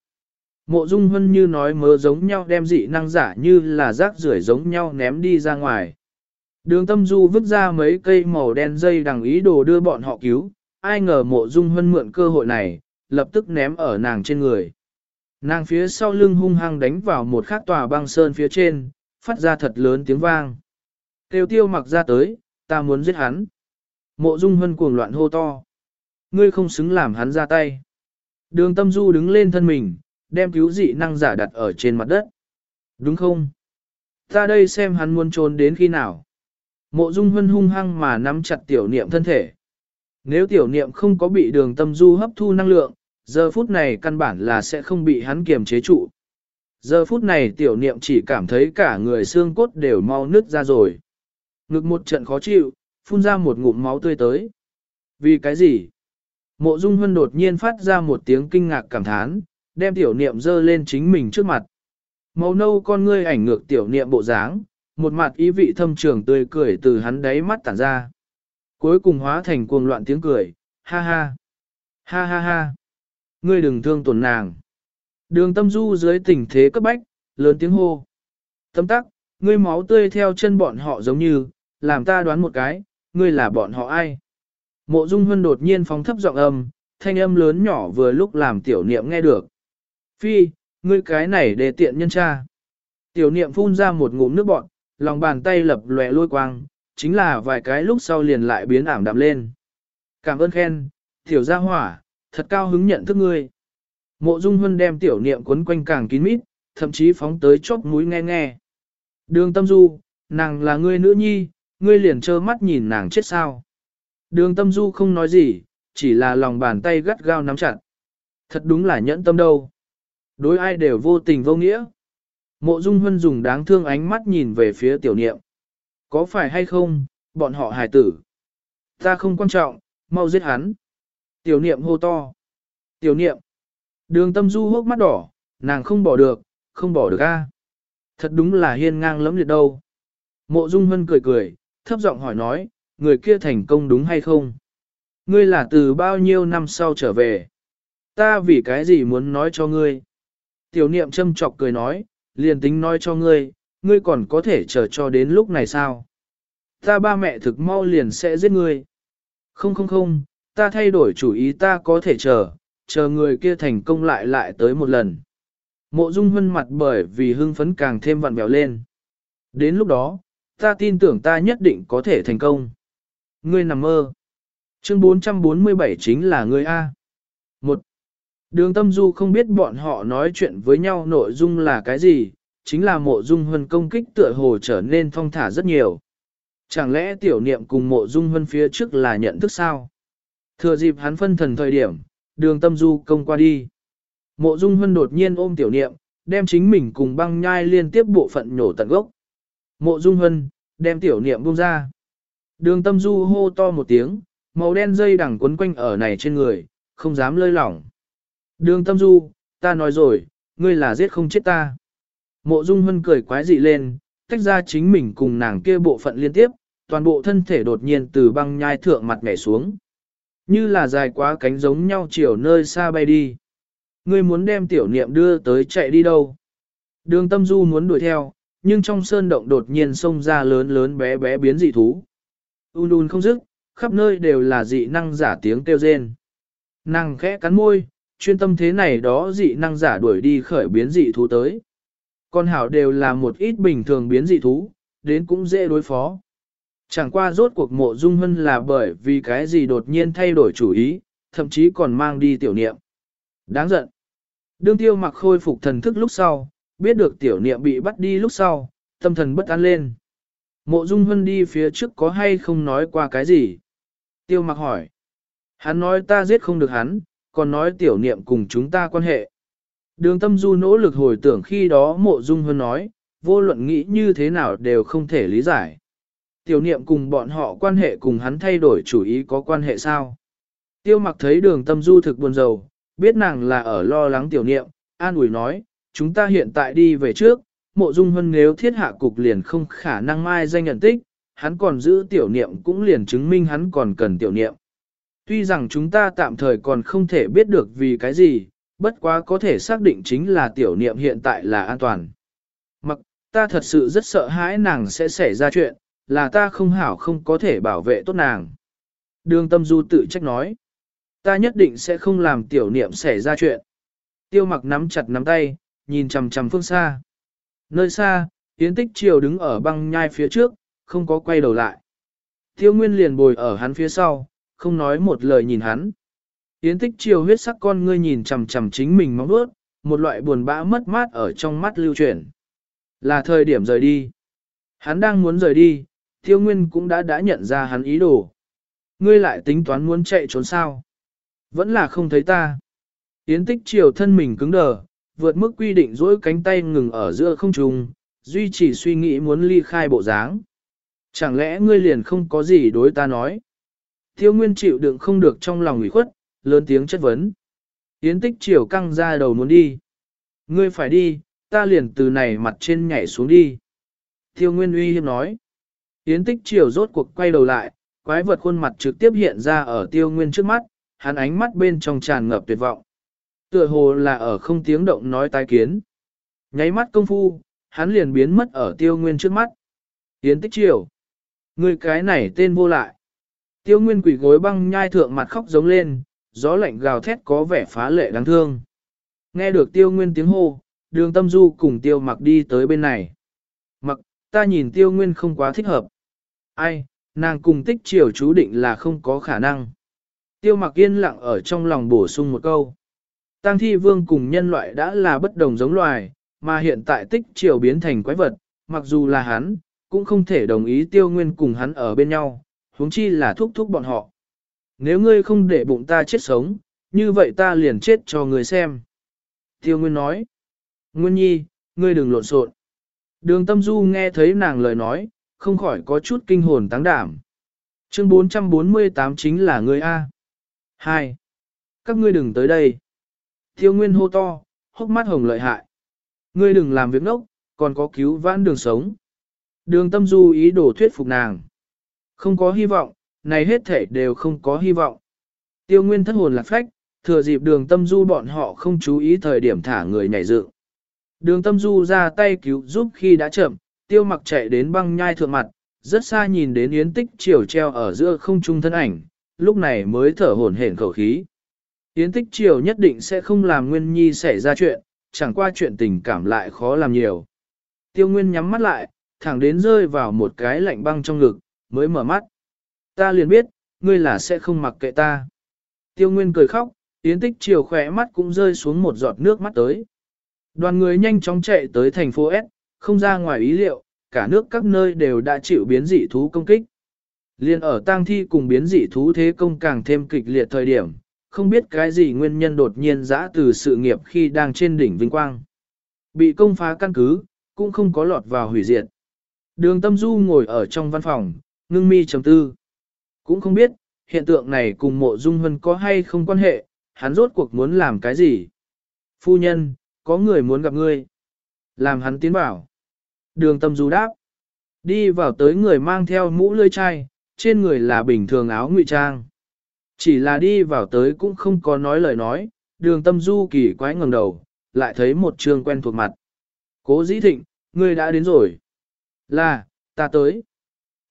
Mộ dung hân như nói mơ giống nhau đem dị năng giả như là rác rưởi giống nhau ném đi ra ngoài. Đường tâm du vứt ra mấy cây màu đen dây đằng ý đồ đưa bọn họ cứu, ai ngờ mộ dung hân mượn cơ hội này, lập tức ném ở nàng trên người. Nàng phía sau lưng hung hăng đánh vào một khắc tòa băng sơn phía trên, phát ra thật lớn tiếng vang. Tiêu tiêu mặc ra tới, ta muốn giết hắn. Mộ dung hân cuồng loạn hô to. Ngươi không xứng làm hắn ra tay. Đường tâm du đứng lên thân mình, đem cứu dị năng giả đặt ở trên mặt đất. Đúng không? Ta đây xem hắn muốn trốn đến khi nào. Mộ dung hân hung hăng mà nắm chặt tiểu niệm thân thể. Nếu tiểu niệm không có bị đường tâm du hấp thu năng lượng, giờ phút này căn bản là sẽ không bị hắn kiềm chế trụ. Giờ phút này tiểu niệm chỉ cảm thấy cả người xương cốt đều mau nứt ra rồi. Ngực một trận khó chịu, phun ra một ngụm máu tươi tới. Vì cái gì? Mộ Dung Hân đột nhiên phát ra một tiếng kinh ngạc cảm thán, đem tiểu niệm dơ lên chính mình trước mặt. Màu nâu con ngươi ảnh ngược tiểu niệm bộ dáng, một mặt ý vị thâm trường tươi cười từ hắn đáy mắt tản ra. Cuối cùng hóa thành cuồng loạn tiếng cười, ha ha, ha ha ha, ngươi đừng thương tổn nàng. Đường tâm du dưới tình thế cấp bách, lớn tiếng hô. Tâm tắc, ngươi máu tươi theo chân bọn họ giống như, làm ta đoán một cái, ngươi là bọn họ ai? Mộ Dung Hân đột nhiên phóng thấp giọng âm, thanh âm lớn nhỏ vừa lúc làm tiểu niệm nghe được. Phi, ngươi cái này để tiện nhân cha. Tiểu niệm phun ra một ngụm nước bọt, lòng bàn tay lập lòe lôi quang, chính là vài cái lúc sau liền lại biến ảm đạm lên. Cảm ơn khen, tiểu gia hỏa, thật cao hứng nhận thức ngươi. Mộ Dung Hân đem tiểu niệm quấn quanh càng kín mít, thậm chí phóng tới chóp mũi nghe nghe. Đường Tâm Du, nàng là ngươi nữ nhi, ngươi liền trơ mắt nhìn nàng chết sao. Đường Tâm Du không nói gì, chỉ là lòng bàn tay gắt gao nắm chặt. Thật đúng là nhẫn tâm đâu. Đối ai đều vô tình vô nghĩa. Mộ Dung Hân dùng đáng thương ánh mắt nhìn về phía tiểu niệm. Có phải hay không, bọn họ hài tử. Ta không quan trọng, mau giết hắn. Tiểu niệm hô to. Tiểu niệm. Đường tâm du hốc mắt đỏ, nàng không bỏ được, không bỏ được a. Thật đúng là hiên ngang lắm liệt đâu. Mộ Dung Hân cười cười, thấp giọng hỏi nói, người kia thành công đúng hay không? Ngươi là từ bao nhiêu năm sau trở về? Ta vì cái gì muốn nói cho ngươi? Tiểu niệm châm chọc cười nói, liền tính nói cho ngươi, ngươi còn có thể chờ cho đến lúc này sao? Ta ba mẹ thực mau liền sẽ giết ngươi. Không không không, ta thay đổi chủ ý ta có thể chờ, chờ người kia thành công lại lại tới một lần. Mộ dung hân mặt bởi vì hưng phấn càng thêm vặn vẹo lên. Đến lúc đó, ta tin tưởng ta nhất định có thể thành công. Ngươi nằm mơ. Chương 447 chính là ngươi A. Một. Đường tâm du không biết bọn họ nói chuyện với nhau nội dung là cái gì, chính là mộ dung huân công kích tựa hồ trở nên thong thả rất nhiều. Chẳng lẽ tiểu niệm cùng mộ dung huân phía trước là nhận thức sao? Thừa dịp hắn phân thần thời điểm, đường tâm du công qua đi. Mộ dung huân đột nhiên ôm tiểu niệm, đem chính mình cùng băng nhai liên tiếp bộ phận nhổ tận gốc. Mộ dung Hân đem tiểu niệm buông ra. Đường tâm du hô to một tiếng, màu đen dây đằng quấn quanh ở này trên người, không dám lơi lỏng. Đường tâm du, ta nói rồi, ngươi là giết không chết ta. Mộ dung Hân cười quái dị lên, tách ra chính mình cùng nàng kia bộ phận liên tiếp, toàn bộ thân thể đột nhiên từ băng nhai thượng mặt nhảy xuống. Như là dài quá cánh giống nhau chiều nơi xa bay đi. Ngươi muốn đem tiểu niệm đưa tới chạy đi đâu? Đường tâm du muốn đuổi theo, nhưng trong sơn động đột nhiên xông ra lớn lớn bé bé biến dị thú. Un un không dứt, khắp nơi đều là dị năng giả tiếng kêu rên. Nàng khẽ cắn môi, chuyên tâm thế này đó dị năng giả đuổi đi khởi biến dị thú tới. Con hảo đều là một ít bình thường biến dị thú, đến cũng dễ đối phó. Chẳng qua rốt cuộc mộ dung hân là bởi vì cái gì đột nhiên thay đổi chủ ý, thậm chí còn mang đi tiểu niệm. Đáng giận. Đương tiêu mặc khôi phục thần thức lúc sau, biết được tiểu niệm bị bắt đi lúc sau, tâm thần bất an lên. Mộ dung hân đi phía trước có hay không nói qua cái gì? Tiêu mặc hỏi. Hắn nói ta giết không được hắn, còn nói tiểu niệm cùng chúng ta quan hệ. Đường tâm du nỗ lực hồi tưởng khi đó mộ dung hân nói, vô luận nghĩ như thế nào đều không thể lý giải. Tiểu niệm cùng bọn họ quan hệ cùng hắn thay đổi chủ ý có quan hệ sao? Tiêu mặc thấy đường tâm du thực buồn rầu, biết nàng là ở lo lắng tiểu niệm, an ủi nói, chúng ta hiện tại đi về trước, mộ dung hân nếu thiết hạ cục liền không khả năng mai danh nhận tích, hắn còn giữ tiểu niệm cũng liền chứng minh hắn còn cần tiểu niệm. Tuy rằng chúng ta tạm thời còn không thể biết được vì cái gì, bất quá có thể xác định chính là tiểu niệm hiện tại là an toàn. Mặc, ta thật sự rất sợ hãi nàng sẽ xảy ra chuyện, là ta không hảo không có thể bảo vệ tốt nàng. Đường tâm du tự trách nói, ta nhất định sẽ không làm tiểu niệm xảy ra chuyện. Tiêu mặc nắm chặt nắm tay, nhìn chằm chằm phương xa. Nơi xa, Yến Tích Triều đứng ở băng nhai phía trước, không có quay đầu lại. Tiêu Nguyên liền bồi ở hắn phía sau, không nói một lời nhìn hắn. Yến Tích Triều huyết sắc con ngươi nhìn chằm chằm chính mình mong bước, một loại buồn bã mất mát ở trong mắt lưu chuyển. Là thời điểm rời đi. Hắn đang muốn rời đi, Tiêu Nguyên cũng đã đã nhận ra hắn ý đồ. Ngươi lại tính toán muốn chạy trốn sao? Vẫn là không thấy ta. Yến Tích Triều thân mình cứng đờ, vượt mức quy định dỗi cánh tay ngừng ở giữa không trung, duy trì suy nghĩ muốn ly khai bộ dáng. Chẳng lẽ ngươi liền không có gì đối ta nói? Tiêu Nguyên chịu đựng không được trong lòng ủy khuất, lớn tiếng chất vấn. Yến tích chiều căng ra đầu muốn đi. Ngươi phải đi, ta liền từ này mặt trên nhảy xuống đi. Tiêu Nguyên uy hiếp nói. Yến tích chiều rốt cuộc quay đầu lại, quái vật khuôn mặt trực tiếp hiện ra ở tiêu nguyên trước mắt, hắn ánh mắt bên trong tràn ngập tuyệt vọng. Tựa hồ là ở không tiếng động nói tái kiến. Nháy mắt công phu, hắn liền biến mất ở tiêu nguyên trước mắt. Yến tích chiều. Người cái này tên vô lại. Tiêu nguyên quỷ gối băng nhai thượng mặt khóc giống lên, gió lạnh gào thét có vẻ phá lệ đáng thương. Nghe được tiêu nguyên tiếng hô, đường tâm du cùng tiêu mặc đi tới bên này. Mặc, ta nhìn tiêu nguyên không quá thích hợp. Ai, nàng cùng tích chiều chú định là không có khả năng. Tiêu mặc yên lặng ở trong lòng bổ sung một câu. Tăng thi vương cùng nhân loại đã là bất đồng giống loài, mà hiện tại tích chiều biến thành quái vật, mặc dù là hắn, cũng không thể đồng ý tiêu nguyên cùng hắn ở bên nhau, huống chi là thúc thúc bọn họ. Nếu ngươi không để bụng ta chết sống, như vậy ta liền chết cho ngươi xem. Tiêu Nguyên nói, Nguyên Nhi, ngươi đừng lộn xộn. Đường Tâm Du nghe thấy nàng lời nói, không khỏi có chút kinh hồn táng đảm. Chương 448 chính là ngươi A. 2. Các ngươi đừng tới đây. Tiêu Nguyên hô to, hốc mắt hồng lợi hại. Ngươi đừng làm việc nốc, còn có cứu vãn đường sống. Đường Tâm Du ý đồ thuyết phục nàng. Không có hy vọng, này hết thể đều không có hy vọng. Tiêu Nguyên thất hồn lạc phách, thừa dịp đường tâm du bọn họ không chú ý thời điểm thả người nhảy dựng. Đường tâm du ra tay cứu giúp khi đã chậm, tiêu mặc chạy đến băng nhai thượng mặt, rất xa nhìn đến yến tích chiều treo ở giữa không trung thân ảnh, lúc này mới thở hổn hển khẩu khí. Yến tích triều nhất định sẽ không làm Nguyên Nhi xảy ra chuyện, chẳng qua chuyện tình cảm lại khó làm nhiều. Tiêu Nguyên nhắm mắt lại, thẳng đến rơi vào một cái lạnh băng trong ngực, mới mở mắt. Ta liền biết, ngươi là sẽ không mặc kệ ta. Tiêu Nguyên cười khóc, Yến Tích chiều khỏe mắt cũng rơi xuống một giọt nước mắt tới. Đoàn người nhanh chóng chạy tới thành phố S, không ra ngoài ý liệu, cả nước các nơi đều đã chịu biến dị thú công kích. Liên ở tang thi cùng biến dị thú thế công càng thêm kịch liệt thời điểm, không biết cái gì nguyên nhân đột nhiên giã từ sự nghiệp khi đang trên đỉnh vinh quang. Bị công phá căn cứ, cũng không có lọt vào hủy diệt. Đường tâm du ngồi ở trong văn phòng, ngưng mi chấm tư. Cũng không biết, hiện tượng này cùng mộ dung hân có hay không quan hệ, hắn rốt cuộc muốn làm cái gì. Phu nhân, có người muốn gặp ngươi. Làm hắn tiến bảo. Đường tâm du đáp. Đi vào tới người mang theo mũ lưỡi chai, trên người là bình thường áo ngụy trang. Chỉ là đi vào tới cũng không có nói lời nói, đường tâm du kỳ quái ngẩng đầu, lại thấy một trường quen thuộc mặt. Cố dĩ thịnh, ngươi đã đến rồi. Là, ta tới.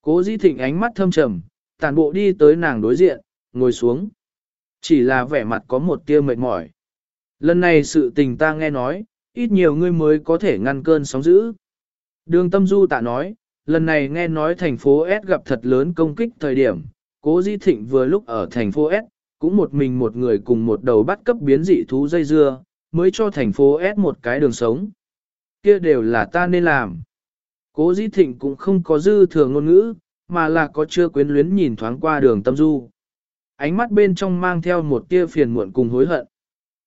Cố dĩ thịnh ánh mắt thâm trầm, tàn bộ đi tới nàng đối diện, ngồi xuống. Chỉ là vẻ mặt có một tia mệt mỏi. Lần này sự tình ta nghe nói, ít nhiều ngươi mới có thể ngăn cơn sóng dữ. Đường tâm du tạ nói, lần này nghe nói thành phố S gặp thật lớn công kích thời điểm, cố di thịnh vừa lúc ở thành phố S, cũng một mình một người cùng một đầu bắt cấp biến dị thú dây dưa, mới cho thành phố S một cái đường sống. Kia đều là ta nên làm. Cố di thịnh cũng không có dư thừa ngôn ngữ, mà là có chưa quyến luyến nhìn thoáng qua đường tâm du. Ánh mắt bên trong mang theo một tia phiền muộn cùng hối hận.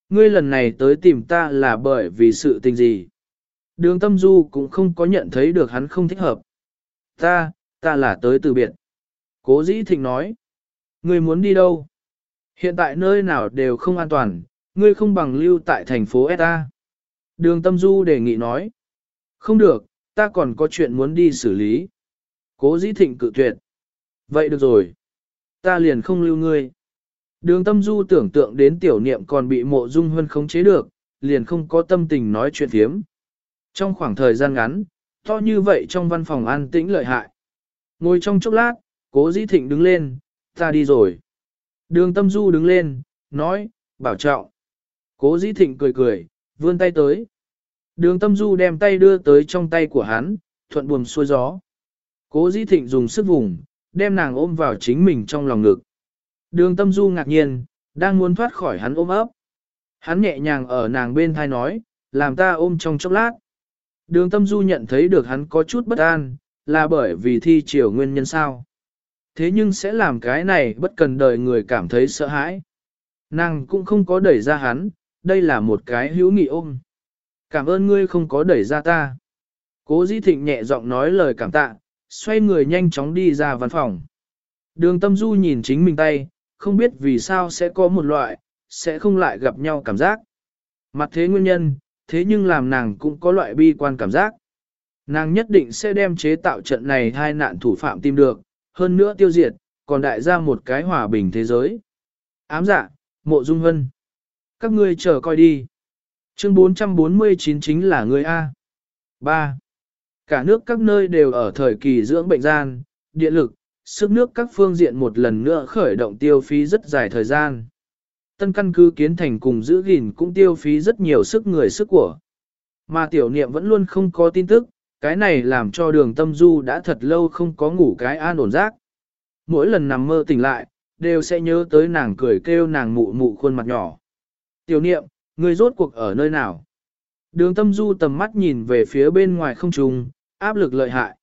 Ngươi lần này tới tìm ta là bởi vì sự tình gì? Đường tâm du cũng không có nhận thấy được hắn không thích hợp. Ta, ta là tới từ biệt. Cố dĩ thịnh nói. Ngươi muốn đi đâu? Hiện tại nơi nào đều không an toàn, ngươi không bằng lưu tại thành phố ETA. Đường tâm du đề nghị nói. Không được, ta còn có chuyện muốn đi xử lý. Cố dĩ thịnh cự tuyệt. Vậy được rồi. Ta liền không lưu ngươi. Đường tâm du tưởng tượng đến tiểu niệm còn bị mộ dung huân khống chế được, liền không có tâm tình nói chuyện thiếm. Trong khoảng thời gian ngắn, to như vậy trong văn phòng an tĩnh lợi hại. Ngồi trong chốc lát, cố dĩ thịnh đứng lên, ta đi rồi. Đường tâm du đứng lên, nói, bảo trọng. Cố dĩ thịnh cười cười, vươn tay tới. Đường tâm du đem tay đưa tới trong tay của hắn, thuận buồm xuôi gió. Cố dĩ thịnh dùng sức vùng, đem nàng ôm vào chính mình trong lòng ngực. Đường tâm du ngạc nhiên, đang muốn thoát khỏi hắn ôm ấp. Hắn nhẹ nhàng ở nàng bên thai nói, làm ta ôm trong chốc lát. Đường tâm du nhận thấy được hắn có chút bất an, là bởi vì thi triều nguyên nhân sao. Thế nhưng sẽ làm cái này bất cần đời người cảm thấy sợ hãi. Nàng cũng không có đẩy ra hắn, đây là một cái hữu nghị ôm. Cảm ơn ngươi không có đẩy ra ta. Cố dĩ thịnh nhẹ giọng nói lời cảm tạ, xoay người nhanh chóng đi ra văn phòng. Đường tâm du nhìn chính mình tay, không biết vì sao sẽ có một loại, sẽ không lại gặp nhau cảm giác. Mặt thế nguyên nhân, thế nhưng làm nàng cũng có loại bi quan cảm giác. Nàng nhất định sẽ đem chế tạo trận này hai nạn thủ phạm tìm được, hơn nữa tiêu diệt, còn đại ra một cái hòa bình thế giới. Ám dạ, mộ dung hân. Các ngươi chờ coi đi. Chương 449 chính là người A. 3. Cả nước các nơi đều ở thời kỳ dưỡng bệnh gian, điện lực, sức nước các phương diện một lần nữa khởi động tiêu phí rất dài thời gian. Tân căn cứ kiến thành cùng giữ gìn cũng tiêu phí rất nhiều sức người sức của. Mà tiểu niệm vẫn luôn không có tin tức, cái này làm cho đường tâm du đã thật lâu không có ngủ cái an ổn giấc. Mỗi lần nằm mơ tỉnh lại, đều sẽ nhớ tới nàng cười kêu nàng mụ mụ khuôn mặt nhỏ. Tiểu niệm, người rốt cuộc ở nơi nào? Đường tâm du tầm mắt nhìn về phía bên ngoài không trùng, áp lực lợi hại.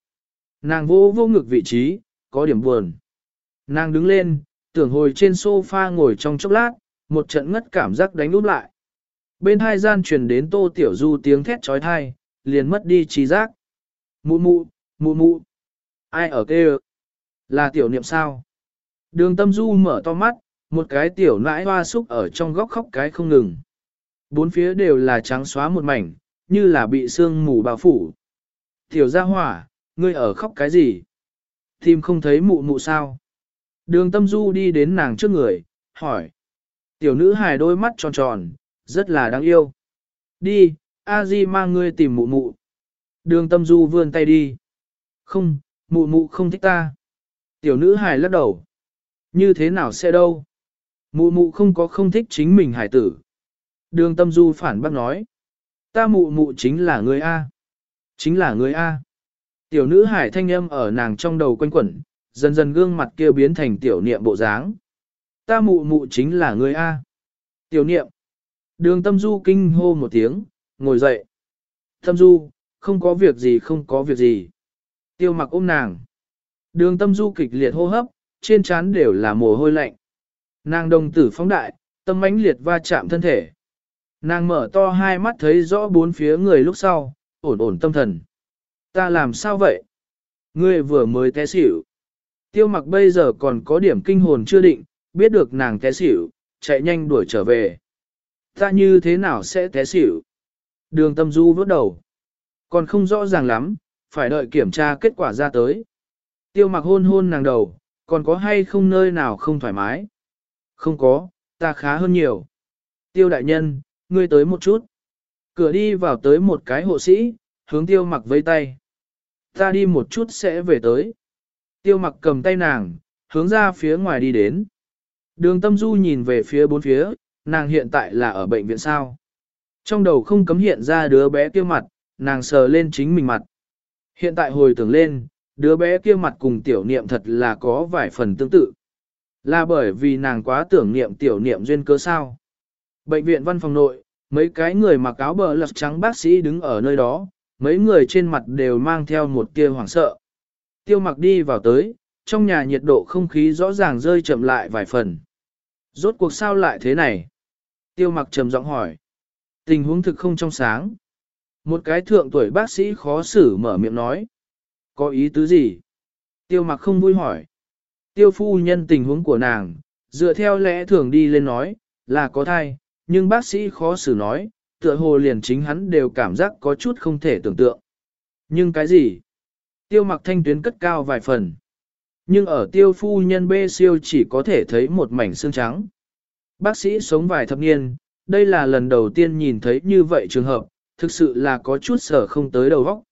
Nàng vô vô ngực vị trí, có điểm buồn. Nàng đứng lên, tưởng hồi trên sofa ngồi trong chốc lát, một trận ngất cảm giác đánh úp lại. Bên hai gian truyền đến tô tiểu du tiếng thét trói thai, liền mất đi trí giác. Mụ mụ, mụ mụ. Ai ở kê Là tiểu niệm sao? Đường tâm du mở to mắt, một cái tiểu nãi hoa xúc ở trong góc khóc cái không ngừng. Bốn phía đều là trắng xóa một mảnh, như là bị sương mù bao phủ. Tiểu gia hỏa, ngươi ở khóc cái gì? Tìm không thấy mụ mụ sao? Đường tâm du đi đến nàng trước người, hỏi. Tiểu nữ hài đôi mắt tròn tròn, rất là đáng yêu. Đi, a di mang ngươi tìm mụ mụ. Đường tâm du vươn tay đi. Không, mụ mụ không thích ta. Tiểu nữ hài lắc đầu. Như thế nào sẽ đâu? Mụ mụ không có không thích chính mình hải tử. Đường tâm du phản bác nói. Ta mụ mụ chính là người A. Chính là người A. Tiểu nữ hải thanh âm ở nàng trong đầu quanh quẩn, dần dần gương mặt kia biến thành tiểu niệm bộ dáng. Ta mụ mụ chính là người A. Tiểu niệm. Đường tâm du kinh hô một tiếng, ngồi dậy. Tâm du, không có việc gì không có việc gì. Tiêu mặc ôm nàng. Đường tâm du kịch liệt hô hấp, trên trán đều là mồ hôi lạnh. Nàng đồng tử phóng đại, tâm ánh liệt va chạm thân thể. Nàng mở to hai mắt thấy rõ bốn phía người lúc sau, ổn ổn tâm thần. Ta làm sao vậy? Ngươi vừa mới té xỉu. Tiêu mặc bây giờ còn có điểm kinh hồn chưa định, biết được nàng té xỉu, chạy nhanh đuổi trở về. Ta như thế nào sẽ té xỉu? Đường tâm du vớt đầu. Còn không rõ ràng lắm, phải đợi kiểm tra kết quả ra tới. Tiêu mặc hôn hôn nàng đầu, còn có hay không nơi nào không thoải mái? Không có, ta khá hơn nhiều. Tiêu đại nhân, ngươi tới một chút. Cửa đi vào tới một cái hộ sĩ, hướng tiêu mặc với tay. Ta đi một chút sẽ về tới. Tiêu mặc cầm tay nàng, hướng ra phía ngoài đi đến. Đường tâm du nhìn về phía bốn phía, nàng hiện tại là ở bệnh viện sao. Trong đầu không cấm hiện ra đứa bé kia mặt, nàng sờ lên chính mình mặt. Hiện tại hồi tưởng lên, đứa bé kia mặt cùng tiểu niệm thật là có vài phần tương tự. Là bởi vì nàng quá tưởng niệm tiểu niệm duyên cơ sao. Bệnh viện văn phòng nội, mấy cái người mặc áo bờ lật trắng bác sĩ đứng ở nơi đó, mấy người trên mặt đều mang theo một tia hoảng sợ. Tiêu mặc đi vào tới, trong nhà nhiệt độ không khí rõ ràng rơi chậm lại vài phần. Rốt cuộc sao lại thế này? Tiêu mặc trầm giọng hỏi. Tình huống thực không trong sáng. Một cái thượng tuổi bác sĩ khó xử mở miệng nói. Có ý tứ gì? Tiêu mặc không vui hỏi. Tiêu phu nhân tình huống của nàng, dựa theo lẽ thường đi lên nói, là có thai, nhưng bác sĩ khó xử nói, tựa hồ liền chính hắn đều cảm giác có chút không thể tưởng tượng. Nhưng cái gì? Tiêu mặc thanh tuyến cất cao vài phần. Nhưng ở tiêu phu nhân bê siêu chỉ có thể thấy một mảnh xương trắng. Bác sĩ sống vài thập niên, đây là lần đầu tiên nhìn thấy như vậy trường hợp, thực sự là có chút sở không tới đầu óc.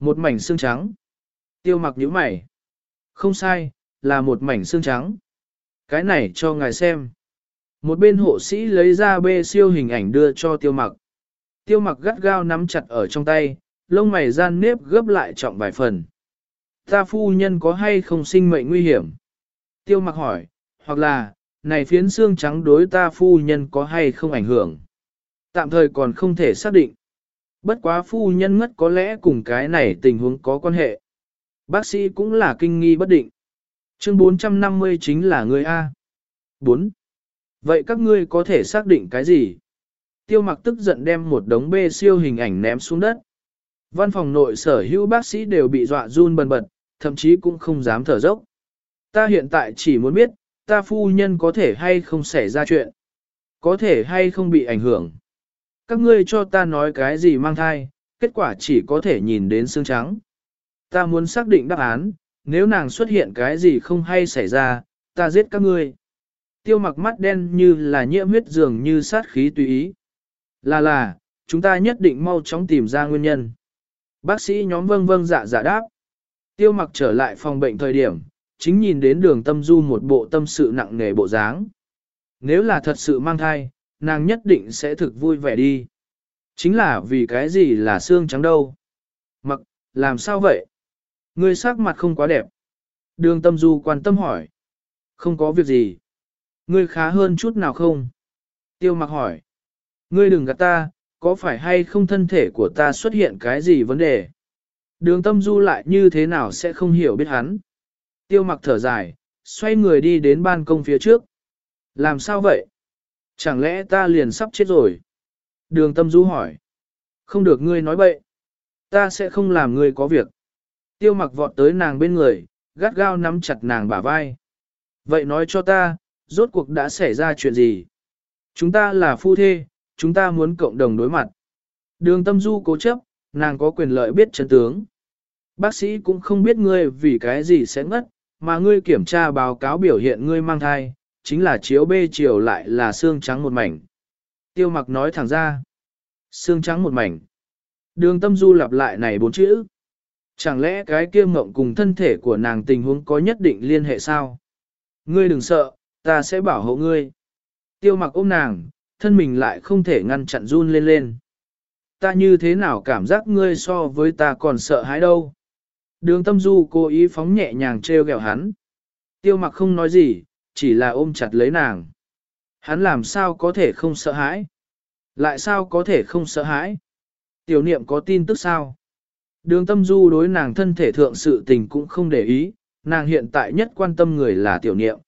Một mảnh xương trắng. Tiêu mặc nhíu mày. Không sai, là một mảnh xương trắng. Cái này cho ngài xem. Một bên hộ sĩ lấy ra bê siêu hình ảnh đưa cho tiêu mặc. Tiêu mặc gắt gao nắm chặt ở trong tay, lông mày gian nếp gấp lại trọng vài phần. Ta phu nhân có hay không sinh mệnh nguy hiểm? Tiêu mặc hỏi, hoặc là, này phiến xương trắng đối ta phu nhân có hay không ảnh hưởng? Tạm thời còn không thể xác định. Bất quá phu nhân ngất có lẽ cùng cái này tình huống có quan hệ. Bác sĩ cũng là kinh nghi bất định. Chương 450 chính là người A. 4. Vậy các ngươi có thể xác định cái gì? Tiêu mặc tức giận đem một đống bê siêu hình ảnh ném xuống đất. Văn phòng nội sở hữu bác sĩ đều bị dọa run bần bật, thậm chí cũng không dám thở dốc. Ta hiện tại chỉ muốn biết, ta phu nhân có thể hay không xảy ra chuyện. Có thể hay không bị ảnh hưởng. Các ngươi cho ta nói cái gì mang thai, kết quả chỉ có thể nhìn đến xương trắng. Ta muốn xác định đáp án, nếu nàng xuất hiện cái gì không hay xảy ra, ta giết các ngươi. Tiêu mặc mắt đen như là nhiễm huyết dường như sát khí tùy ý. Là là, chúng ta nhất định mau chóng tìm ra nguyên nhân. Bác sĩ nhóm vâng vâng dạ dạ đáp. Tiêu mặc trở lại phòng bệnh thời điểm, chính nhìn đến đường tâm du một bộ tâm sự nặng nề bộ dáng. Nếu là thật sự mang thai, nàng nhất định sẽ thực vui vẻ đi. Chính là vì cái gì là xương trắng đâu. Mặc, làm sao vậy? Ngươi sắc mặt không quá đẹp. Đường tâm du quan tâm hỏi. Không có việc gì. Ngươi khá hơn chút nào không? Tiêu mặc hỏi. Ngươi đừng gạt ta, có phải hay không thân thể của ta xuất hiện cái gì vấn đề? Đường tâm du lại như thế nào sẽ không hiểu biết hắn? Tiêu mặc thở dài, xoay người đi đến ban công phía trước. Làm sao vậy? Chẳng lẽ ta liền sắp chết rồi? Đường tâm du hỏi. Không được ngươi nói bậy. Ta sẽ không làm ngươi có việc. Tiêu mặc vọt tới nàng bên người, gắt gao nắm chặt nàng bả vai. Vậy nói cho ta, rốt cuộc đã xảy ra chuyện gì? Chúng ta là phu thê, chúng ta muốn cộng đồng đối mặt. Đường tâm du cố chấp, nàng có quyền lợi biết chân tướng. Bác sĩ cũng không biết ngươi vì cái gì sẽ ngất, mà ngươi kiểm tra báo cáo biểu hiện ngươi mang thai, chính là chiếu bê chiều lại là xương trắng một mảnh. Tiêu mặc nói thẳng ra. Xương trắng một mảnh. Đường tâm du lặp lại này bốn chữ. Chẳng lẽ cái kia mộng cùng thân thể của nàng tình huống có nhất định liên hệ sao? Ngươi đừng sợ, ta sẽ bảo hộ ngươi. Tiêu mặc ôm nàng, thân mình lại không thể ngăn chặn run lên lên. Ta như thế nào cảm giác ngươi so với ta còn sợ hãi đâu? Đường tâm du cố ý phóng nhẹ nhàng treo gẹo hắn. Tiêu mặc không nói gì, chỉ là ôm chặt lấy nàng. Hắn làm sao có thể không sợ hãi? Lại sao có thể không sợ hãi? Tiểu niệm có tin tức sao? Đường tâm du đối nàng thân thể thượng sự tình cũng không để ý, nàng hiện tại nhất quan tâm người là tiểu niệm.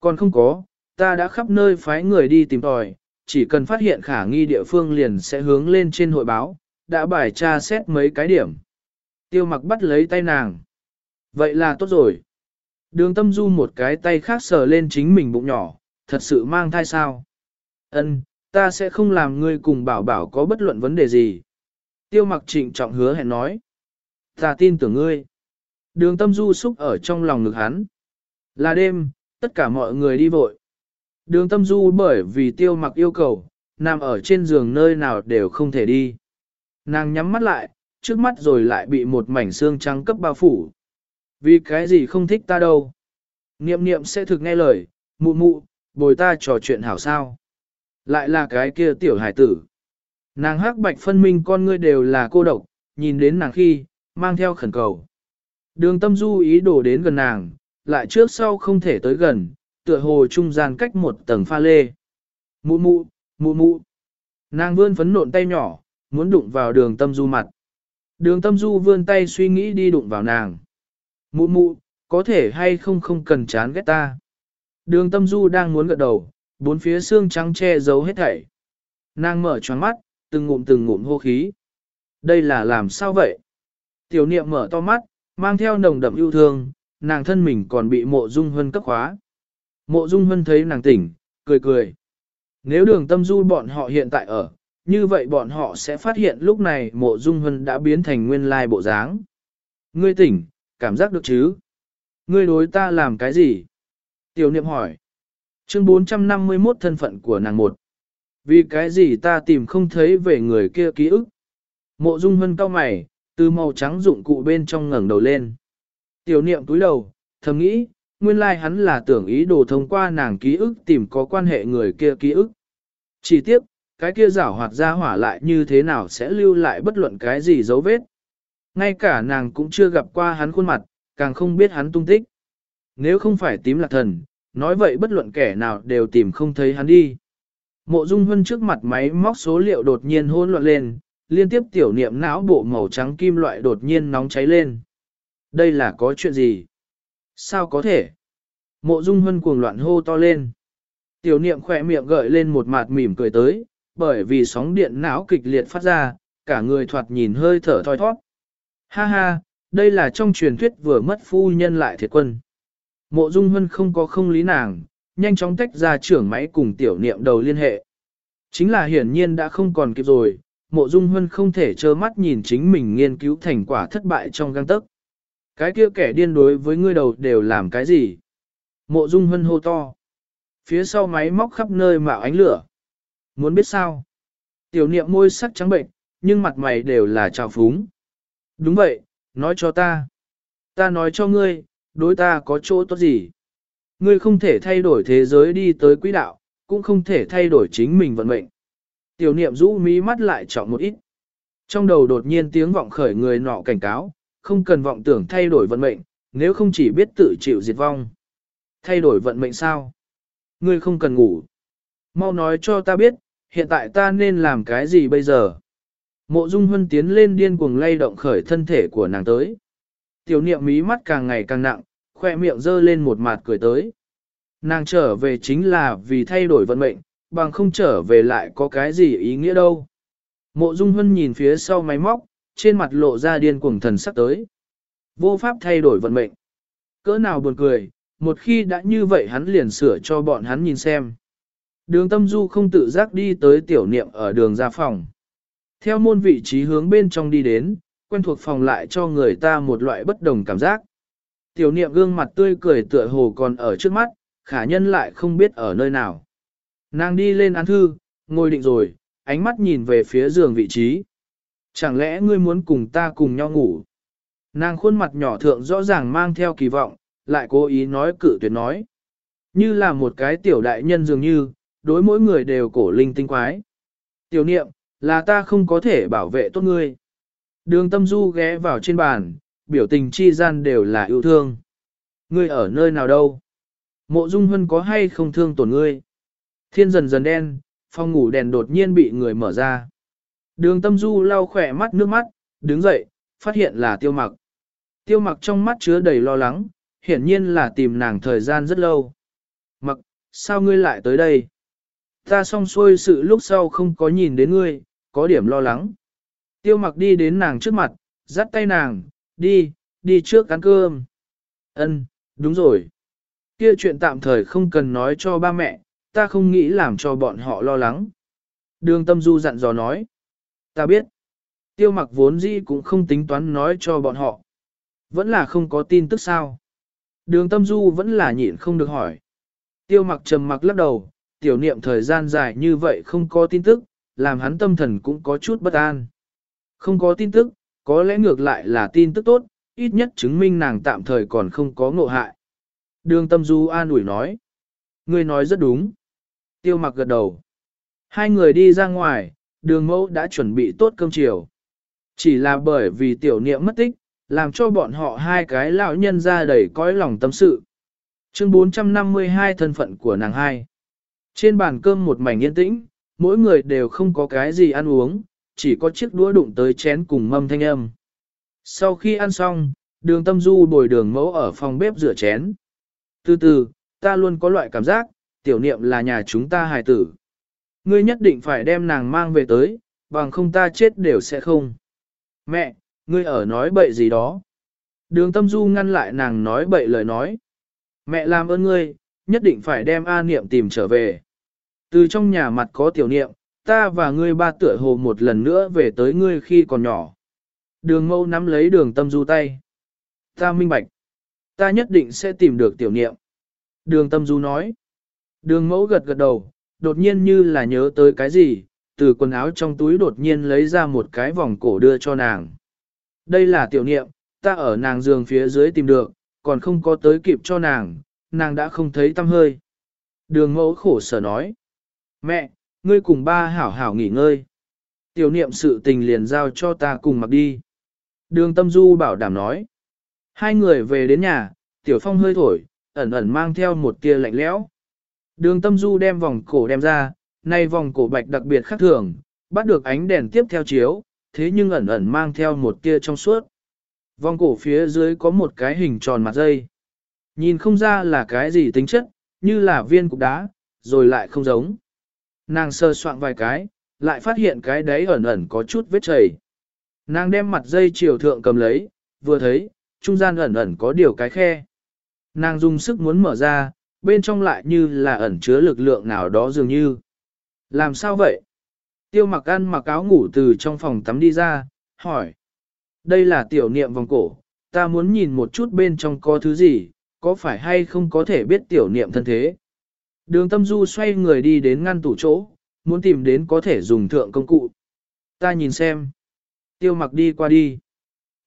Còn không có, ta đã khắp nơi phái người đi tìm tòi, chỉ cần phát hiện khả nghi địa phương liền sẽ hướng lên trên hội báo, đã bài tra xét mấy cái điểm. Tiêu mặc bắt lấy tay nàng. Vậy là tốt rồi. Đường tâm du một cái tay khác sờ lên chính mình bụng nhỏ, thật sự mang thai sao? Ân, ta sẽ không làm ngươi cùng bảo bảo có bất luận vấn đề gì. Tiêu mặc trịnh trọng hứa hẹn nói. Ta tin tưởng ngươi. Đường tâm du xúc ở trong lòng ngực hắn. Là đêm, tất cả mọi người đi vội. Đường tâm du bởi vì tiêu mặc yêu cầu, nằm ở trên giường nơi nào đều không thể đi. Nàng nhắm mắt lại, trước mắt rồi lại bị một mảnh xương trắng cấp bao phủ. Vì cái gì không thích ta đâu. Niệm niệm sẽ thực nghe lời, mụ mụ, bồi ta trò chuyện hảo sao. Lại là cái kia tiểu hải tử. Nàng hắc bạch phân minh con ngươi đều là cô độc, nhìn đến nàng khi, mang theo khẩn cầu. Đường tâm du ý đồ đến gần nàng, lại trước sau không thể tới gần, tựa hồ trung gian cách một tầng pha lê. Mụ mụ, mụ mụ. Nàng vươn phấn nộn tay nhỏ, muốn đụng vào đường tâm du mặt. Đường tâm du vươn tay suy nghĩ đi đụng vào nàng. Mụ mụ, có thể hay không không cần chán ghét ta. Đường tâm du đang muốn gật đầu, bốn phía xương trắng che giấu hết thảy. Nàng mở choáng mắt, từng ngụm từng ngụm hô khí. Đây là làm sao vậy? Tiểu niệm mở to mắt, mang theo nồng đậm yêu thương, nàng thân mình còn bị mộ dung hân cấp khóa. Mộ dung hân thấy nàng tỉnh, cười cười. Nếu đường tâm du bọn họ hiện tại ở, như vậy bọn họ sẽ phát hiện lúc này mộ dung hân đã biến thành nguyên lai bộ dáng. Ngươi tỉnh, cảm giác được chứ? Ngươi đối ta làm cái gì? Tiểu niệm hỏi. Chương 451 thân phận của nàng một. Vì cái gì ta tìm không thấy về người kia ký ức? Mộ dung hân cao mày, từ màu trắng dụng cụ bên trong ngẩng đầu lên. Tiểu niệm túi đầu, thầm nghĩ, nguyên lai like hắn là tưởng ý đồ thông qua nàng ký ức tìm có quan hệ người kia ký ức. Chỉ tiếc, cái kia giảo hoạt ra hỏa lại như thế nào sẽ lưu lại bất luận cái gì dấu vết. Ngay cả nàng cũng chưa gặp qua hắn khuôn mặt, càng không biết hắn tung tích. Nếu không phải tím lạc thần, nói vậy bất luận kẻ nào đều tìm không thấy hắn đi. Mộ Dung Hân trước mặt máy móc số liệu đột nhiên hỗn loạn lên, liên tiếp tiểu niệm não bộ màu trắng kim loại đột nhiên nóng cháy lên. Đây là có chuyện gì? Sao có thể? Mộ Dung Hân cuồng loạn hô to lên. Tiểu niệm khỏe miệng gợi lên một mặt mỉm cười tới, bởi vì sóng điện não kịch liệt phát ra, cả người thoạt nhìn hơi thở thoi thoát. Ha ha, đây là trong truyền thuyết vừa mất phu nhân lại thiệt quân. Mộ Dung Hân không có không lý nàng, nhanh chóng tách ra trưởng máy cùng tiểu niệm đầu liên hệ. Chính là hiển nhiên đã không còn kịp rồi, mộ Dung Hân không thể trơ mắt nhìn chính mình nghiên cứu thành quả thất bại trong găng tấc. Cái kia kẻ điên đối với ngươi đầu đều làm cái gì? Mộ Dung Hân hô to. Phía sau máy móc khắp nơi mạo ánh lửa. Muốn biết sao? Tiểu niệm môi sắc trắng bệnh, nhưng mặt mày đều là trào phúng. Đúng vậy, nói cho ta. Ta nói cho ngươi, đối ta có chỗ tốt gì? Ngươi không thể thay đổi thế giới đi tới quỹ đạo, cũng không thể thay đổi chính mình vận mệnh. Tiểu niệm rũ mí mắt lại trọng một ít. Trong đầu đột nhiên tiếng vọng khởi người nọ cảnh cáo, không cần vọng tưởng thay đổi vận mệnh, nếu không chỉ biết tự chịu diệt vong. Thay đổi vận mệnh sao? Ngươi không cần ngủ. Mau nói cho ta biết, hiện tại ta nên làm cái gì bây giờ? Mộ Dung Hân tiến lên điên cuồng lay động khởi thân thể của nàng tới. Tiểu niệm mí mắt càng ngày càng nặng, khoe miệng dơ lên một mặt cười tới. Nàng trở về chính là vì thay đổi vận mệnh, bằng không trở về lại có cái gì ý nghĩa đâu. Mộ Dung Hân nhìn phía sau máy móc, trên mặt lộ ra điên cuồng thần sắc tới. Vô pháp thay đổi vận mệnh. Cỡ nào buồn cười, một khi đã như vậy hắn liền sửa cho bọn hắn nhìn xem. Đường tâm du không tự giác đi tới tiểu niệm ở đường ra phòng. Theo môn vị trí hướng bên trong đi đến, quen thuộc phòng lại cho người ta một loại bất đồng cảm giác. Tiểu niệm gương mặt tươi cười tựa hồ còn ở trước mắt, khả nhân lại không biết ở nơi nào. Nàng đi lên án thư, ngồi định rồi, ánh mắt nhìn về phía giường vị trí. Chẳng lẽ ngươi muốn cùng ta cùng nhau ngủ? Nàng khuôn mặt nhỏ thượng rõ ràng mang theo kỳ vọng, lại cố ý nói cự tuyệt nói. Như là một cái tiểu đại nhân dường như, đối mỗi người đều cổ linh tinh quái. Tiểu niệm, là ta không có thể bảo vệ tốt ngươi. Đường tâm du ghé vào trên bàn, biểu tình chi gian đều là yêu thương. Ngươi ở nơi nào đâu? Mộ dung hân có hay không thương tổn ngươi? Thiên dần dần đen, phòng ngủ đèn đột nhiên bị người mở ra. Đường tâm du lau khỏe mắt nước mắt, đứng dậy, phát hiện là tiêu mặc. Tiêu mặc trong mắt chứa đầy lo lắng, hiển nhiên là tìm nàng thời gian rất lâu. Mặc, sao ngươi lại tới đây? Ta xong xuôi sự lúc sau không có nhìn đến ngươi, có điểm lo lắng. Tiêu mặc đi đến nàng trước mặt, dắt tay nàng, đi, đi trước ăn cơm. Ân, đúng rồi. Kia chuyện tạm thời không cần nói cho ba mẹ, ta không nghĩ làm cho bọn họ lo lắng. Đường tâm du dặn dò nói. Ta biết. Tiêu mặc vốn dĩ cũng không tính toán nói cho bọn họ. Vẫn là không có tin tức sao. Đường tâm du vẫn là nhịn không được hỏi. Tiêu mặc trầm mặc lắc đầu, tiểu niệm thời gian dài như vậy không có tin tức, làm hắn tâm thần cũng có chút bất an. Không có tin tức, có lẽ ngược lại là tin tức tốt, ít nhất chứng minh nàng tạm thời còn không có ngộ hại. Đường tâm du an ủi nói. Ngươi nói rất đúng. Tiêu mặc gật đầu. Hai người đi ra ngoài, đường mẫu đã chuẩn bị tốt cơm chiều. Chỉ là bởi vì tiểu niệm mất tích, làm cho bọn họ hai cái lão nhân ra đầy cõi lòng tâm sự. Chương 452 thân phận của nàng hai. Trên bàn cơm một mảnh yên tĩnh, mỗi người đều không có cái gì ăn uống, chỉ có chiếc đũa đụng tới chén cùng mâm thanh âm. Sau khi ăn xong, đường tâm du bồi đường mẫu ở phòng bếp rửa chén. Từ từ, ta luôn có loại cảm giác, tiểu niệm là nhà chúng ta hài tử. Ngươi nhất định phải đem nàng mang về tới, bằng không ta chết đều sẽ không. Mẹ, ngươi ở nói bậy gì đó. Đường tâm du ngăn lại nàng nói bậy lời nói. Mẹ làm ơn ngươi, nhất định phải đem A niệm tìm trở về. Từ trong nhà mặt có tiểu niệm, ta và ngươi ba tựa hồ một lần nữa về tới ngươi khi còn nhỏ. Đường mâu nắm lấy đường tâm du tay. Ta minh bạch. Ta nhất định sẽ tìm được tiểu niệm. Đường tâm du nói. Đường mẫu gật gật đầu, đột nhiên như là nhớ tới cái gì, từ quần áo trong túi đột nhiên lấy ra một cái vòng cổ đưa cho nàng. Đây là tiểu niệm, ta ở nàng giường phía dưới tìm được, còn không có tới kịp cho nàng, nàng đã không thấy tâm hơi. Đường mẫu khổ sở nói. Mẹ, ngươi cùng ba hảo hảo nghỉ ngơi. Tiểu niệm sự tình liền giao cho ta cùng mặc đi. Đường tâm du bảo đảm nói. Hai người về đến nhà, tiểu phong hơi thổi, ẩn ẩn mang theo một tia lạnh lẽo. Đường tâm du đem vòng cổ đem ra, nay vòng cổ bạch đặc biệt khác thường, bắt được ánh đèn tiếp theo chiếu, thế nhưng ẩn ẩn mang theo một tia trong suốt. Vòng cổ phía dưới có một cái hình tròn mặt dây. Nhìn không ra là cái gì tính chất, như là viên cục đá, rồi lại không giống. Nàng sơ soạn vài cái, lại phát hiện cái đấy ẩn ẩn có chút vết chảy. Nàng đem mặt dây chiều thượng cầm lấy, vừa thấy, trung gian ẩn ẩn có điều cái khe. Nàng dùng sức muốn mở ra, bên trong lại như là ẩn chứa lực lượng nào đó dường như. Làm sao vậy? Tiêu mặc ăn mặc áo ngủ từ trong phòng tắm đi ra, hỏi. Đây là tiểu niệm vòng cổ, ta muốn nhìn một chút bên trong có thứ gì, có phải hay không có thể biết tiểu niệm thân thế. Đường tâm du xoay người đi đến ngăn tủ chỗ, muốn tìm đến có thể dùng thượng công cụ. Ta nhìn xem. Tiêu mặc đi qua đi.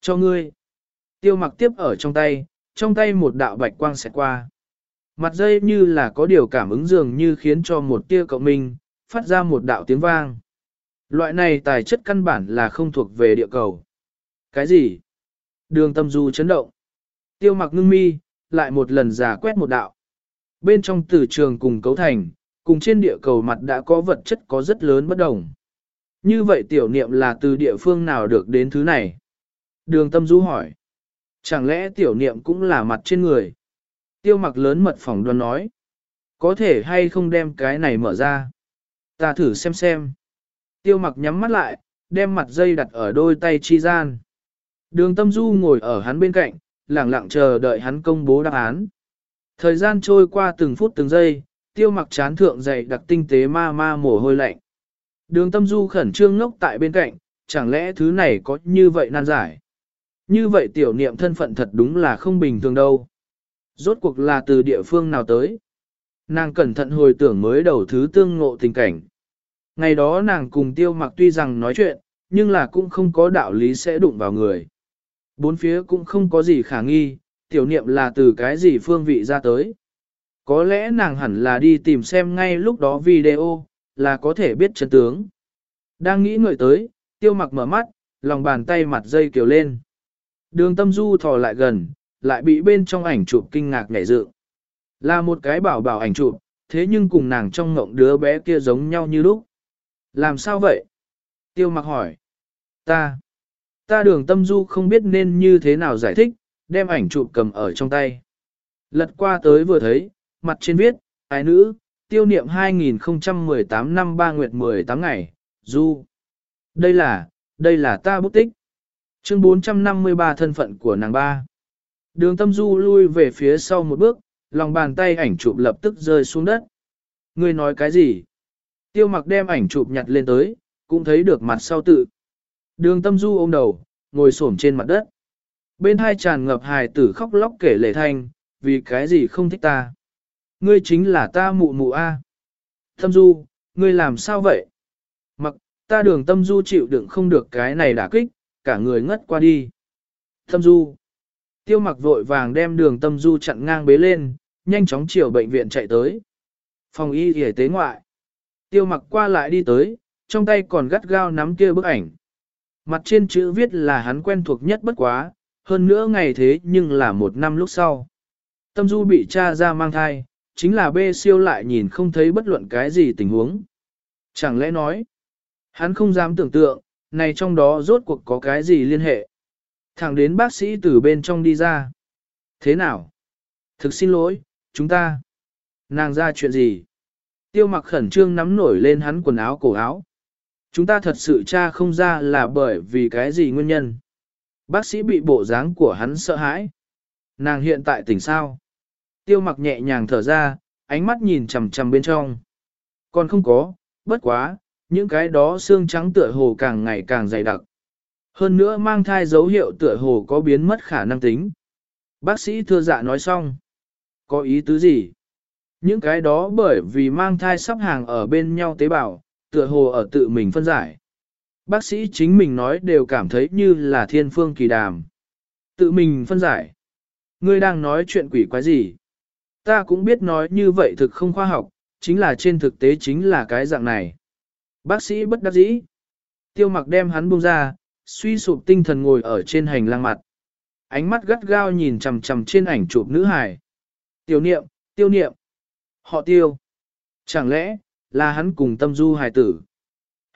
Cho ngươi. Tiêu mặc tiếp ở trong tay, trong tay một đạo bạch quang sẽ qua. Mặt dây như là có điều cảm ứng dường như khiến cho một tia cậu mình, phát ra một đạo tiếng vang. Loại này tài chất căn bản là không thuộc về địa cầu. Cái gì? Đường tâm du chấn động. Tiêu mặc ngưng mi, lại một lần giả quét một đạo. Bên trong tử trường cùng cấu thành, cùng trên địa cầu mặt đã có vật chất có rất lớn bất đồng. Như vậy tiểu niệm là từ địa phương nào được đến thứ này? Đường tâm du hỏi. Chẳng lẽ tiểu niệm cũng là mặt trên người? Tiêu mặc lớn mật phỏng đoán nói. Có thể hay không đem cái này mở ra? Ta thử xem xem. Tiêu mặc nhắm mắt lại, đem mặt dây đặt ở đôi tay chi gian. Đường tâm du ngồi ở hắn bên cạnh, lặng lặng chờ đợi hắn công bố đáp án. Thời gian trôi qua từng phút từng giây, tiêu mặc chán thượng dày đặc tinh tế ma ma mồ hôi lạnh. Đường tâm du khẩn trương ngốc tại bên cạnh, chẳng lẽ thứ này có như vậy nan giải? Như vậy tiểu niệm thân phận thật đúng là không bình thường đâu. Rốt cuộc là từ địa phương nào tới? Nàng cẩn thận hồi tưởng mới đầu thứ tương ngộ tình cảnh. Ngày đó nàng cùng tiêu mặc tuy rằng nói chuyện, nhưng là cũng không có đạo lý sẽ đụng vào người. Bốn phía cũng không có gì khả nghi, tiểu niệm là từ cái gì phương vị ra tới. Có lẽ nàng hẳn là đi tìm xem ngay lúc đó video, là có thể biết chân tướng. Đang nghĩ ngợi tới, tiêu mặc mở mắt, lòng bàn tay mặt dây kiều lên. Đường tâm du thò lại gần, lại bị bên trong ảnh chụp kinh ngạc nhảy dự. Là một cái bảo bảo ảnh chụp, thế nhưng cùng nàng trong ngộng đứa bé kia giống nhau như lúc. Làm sao vậy? Tiêu mặc hỏi. Ta. Ta đường tâm du không biết nên như thế nào giải thích, đem ảnh chụp cầm ở trong tay. Lật qua tới vừa thấy, mặt trên viết, ai nữ, tiêu niệm 2018 năm 3 nguyệt 18 ngày, du. Đây là, đây là ta bút tích. Chương 453 thân phận của nàng ba. Đường tâm du lui về phía sau một bước, lòng bàn tay ảnh chụp lập tức rơi xuống đất. Ngươi nói cái gì? Tiêu mặc đem ảnh chụp nhặt lên tới, cũng thấy được mặt sau tự. Đường tâm du ôm đầu, ngồi xổm trên mặt đất. Bên hai tràn ngập hài tử khóc lóc kể lệ thanh, vì cái gì không thích ta. Ngươi chính là ta mụ mụ A. Tâm du, ngươi làm sao vậy? Mặc, ta đường tâm du chịu đựng không được cái này đả kích, cả người ngất qua đi. Tâm du. Tiêu mặc vội vàng đem đường tâm du chặn ngang bế lên, nhanh chóng chiều bệnh viện chạy tới. Phòng y y tế ngoại. Tiêu mặc qua lại đi tới, trong tay còn gắt gao nắm kia bức ảnh. Mặt trên chữ viết là hắn quen thuộc nhất bất quá, hơn nữa ngày thế nhưng là một năm lúc sau. Tâm du bị cha ra mang thai, chính là bê siêu lại nhìn không thấy bất luận cái gì tình huống. Chẳng lẽ nói, hắn không dám tưởng tượng, này trong đó rốt cuộc có cái gì liên hệ. Thẳng đến bác sĩ từ bên trong đi ra. Thế nào? Thực xin lỗi, chúng ta. Nàng ra chuyện gì? Tiêu mặc khẩn trương nắm nổi lên hắn quần áo cổ áo. Chúng ta thật sự cha không ra là bởi vì cái gì nguyên nhân. Bác sĩ bị bộ dáng của hắn sợ hãi. Nàng hiện tại tỉnh sao? Tiêu mặc nhẹ nhàng thở ra, ánh mắt nhìn chằm chằm bên trong. Còn không có, bất quá, những cái đó xương trắng tựa hồ càng ngày càng dày đặc. Hơn nữa mang thai dấu hiệu tựa hồ có biến mất khả năng tính. Bác sĩ thưa dạ nói xong. Có ý tứ gì? Những cái đó bởi vì mang thai sắp hàng ở bên nhau tế bào, tựa hồ ở tự mình phân giải. Bác sĩ chính mình nói đều cảm thấy như là thiên phương kỳ đàm. Tự mình phân giải. Ngươi đang nói chuyện quỷ quái gì? Ta cũng biết nói như vậy thực không khoa học, chính là trên thực tế chính là cái dạng này. Bác sĩ bất đắc dĩ. Tiêu mặc đem hắn buông ra, suy sụp tinh thần ngồi ở trên hành lang mặt. Ánh mắt gắt gao nhìn chằm chằm trên ảnh chụp nữ hải. Tiêu niệm, tiêu niệm. Họ tiêu. Chẳng lẽ, là hắn cùng tâm du hài tử.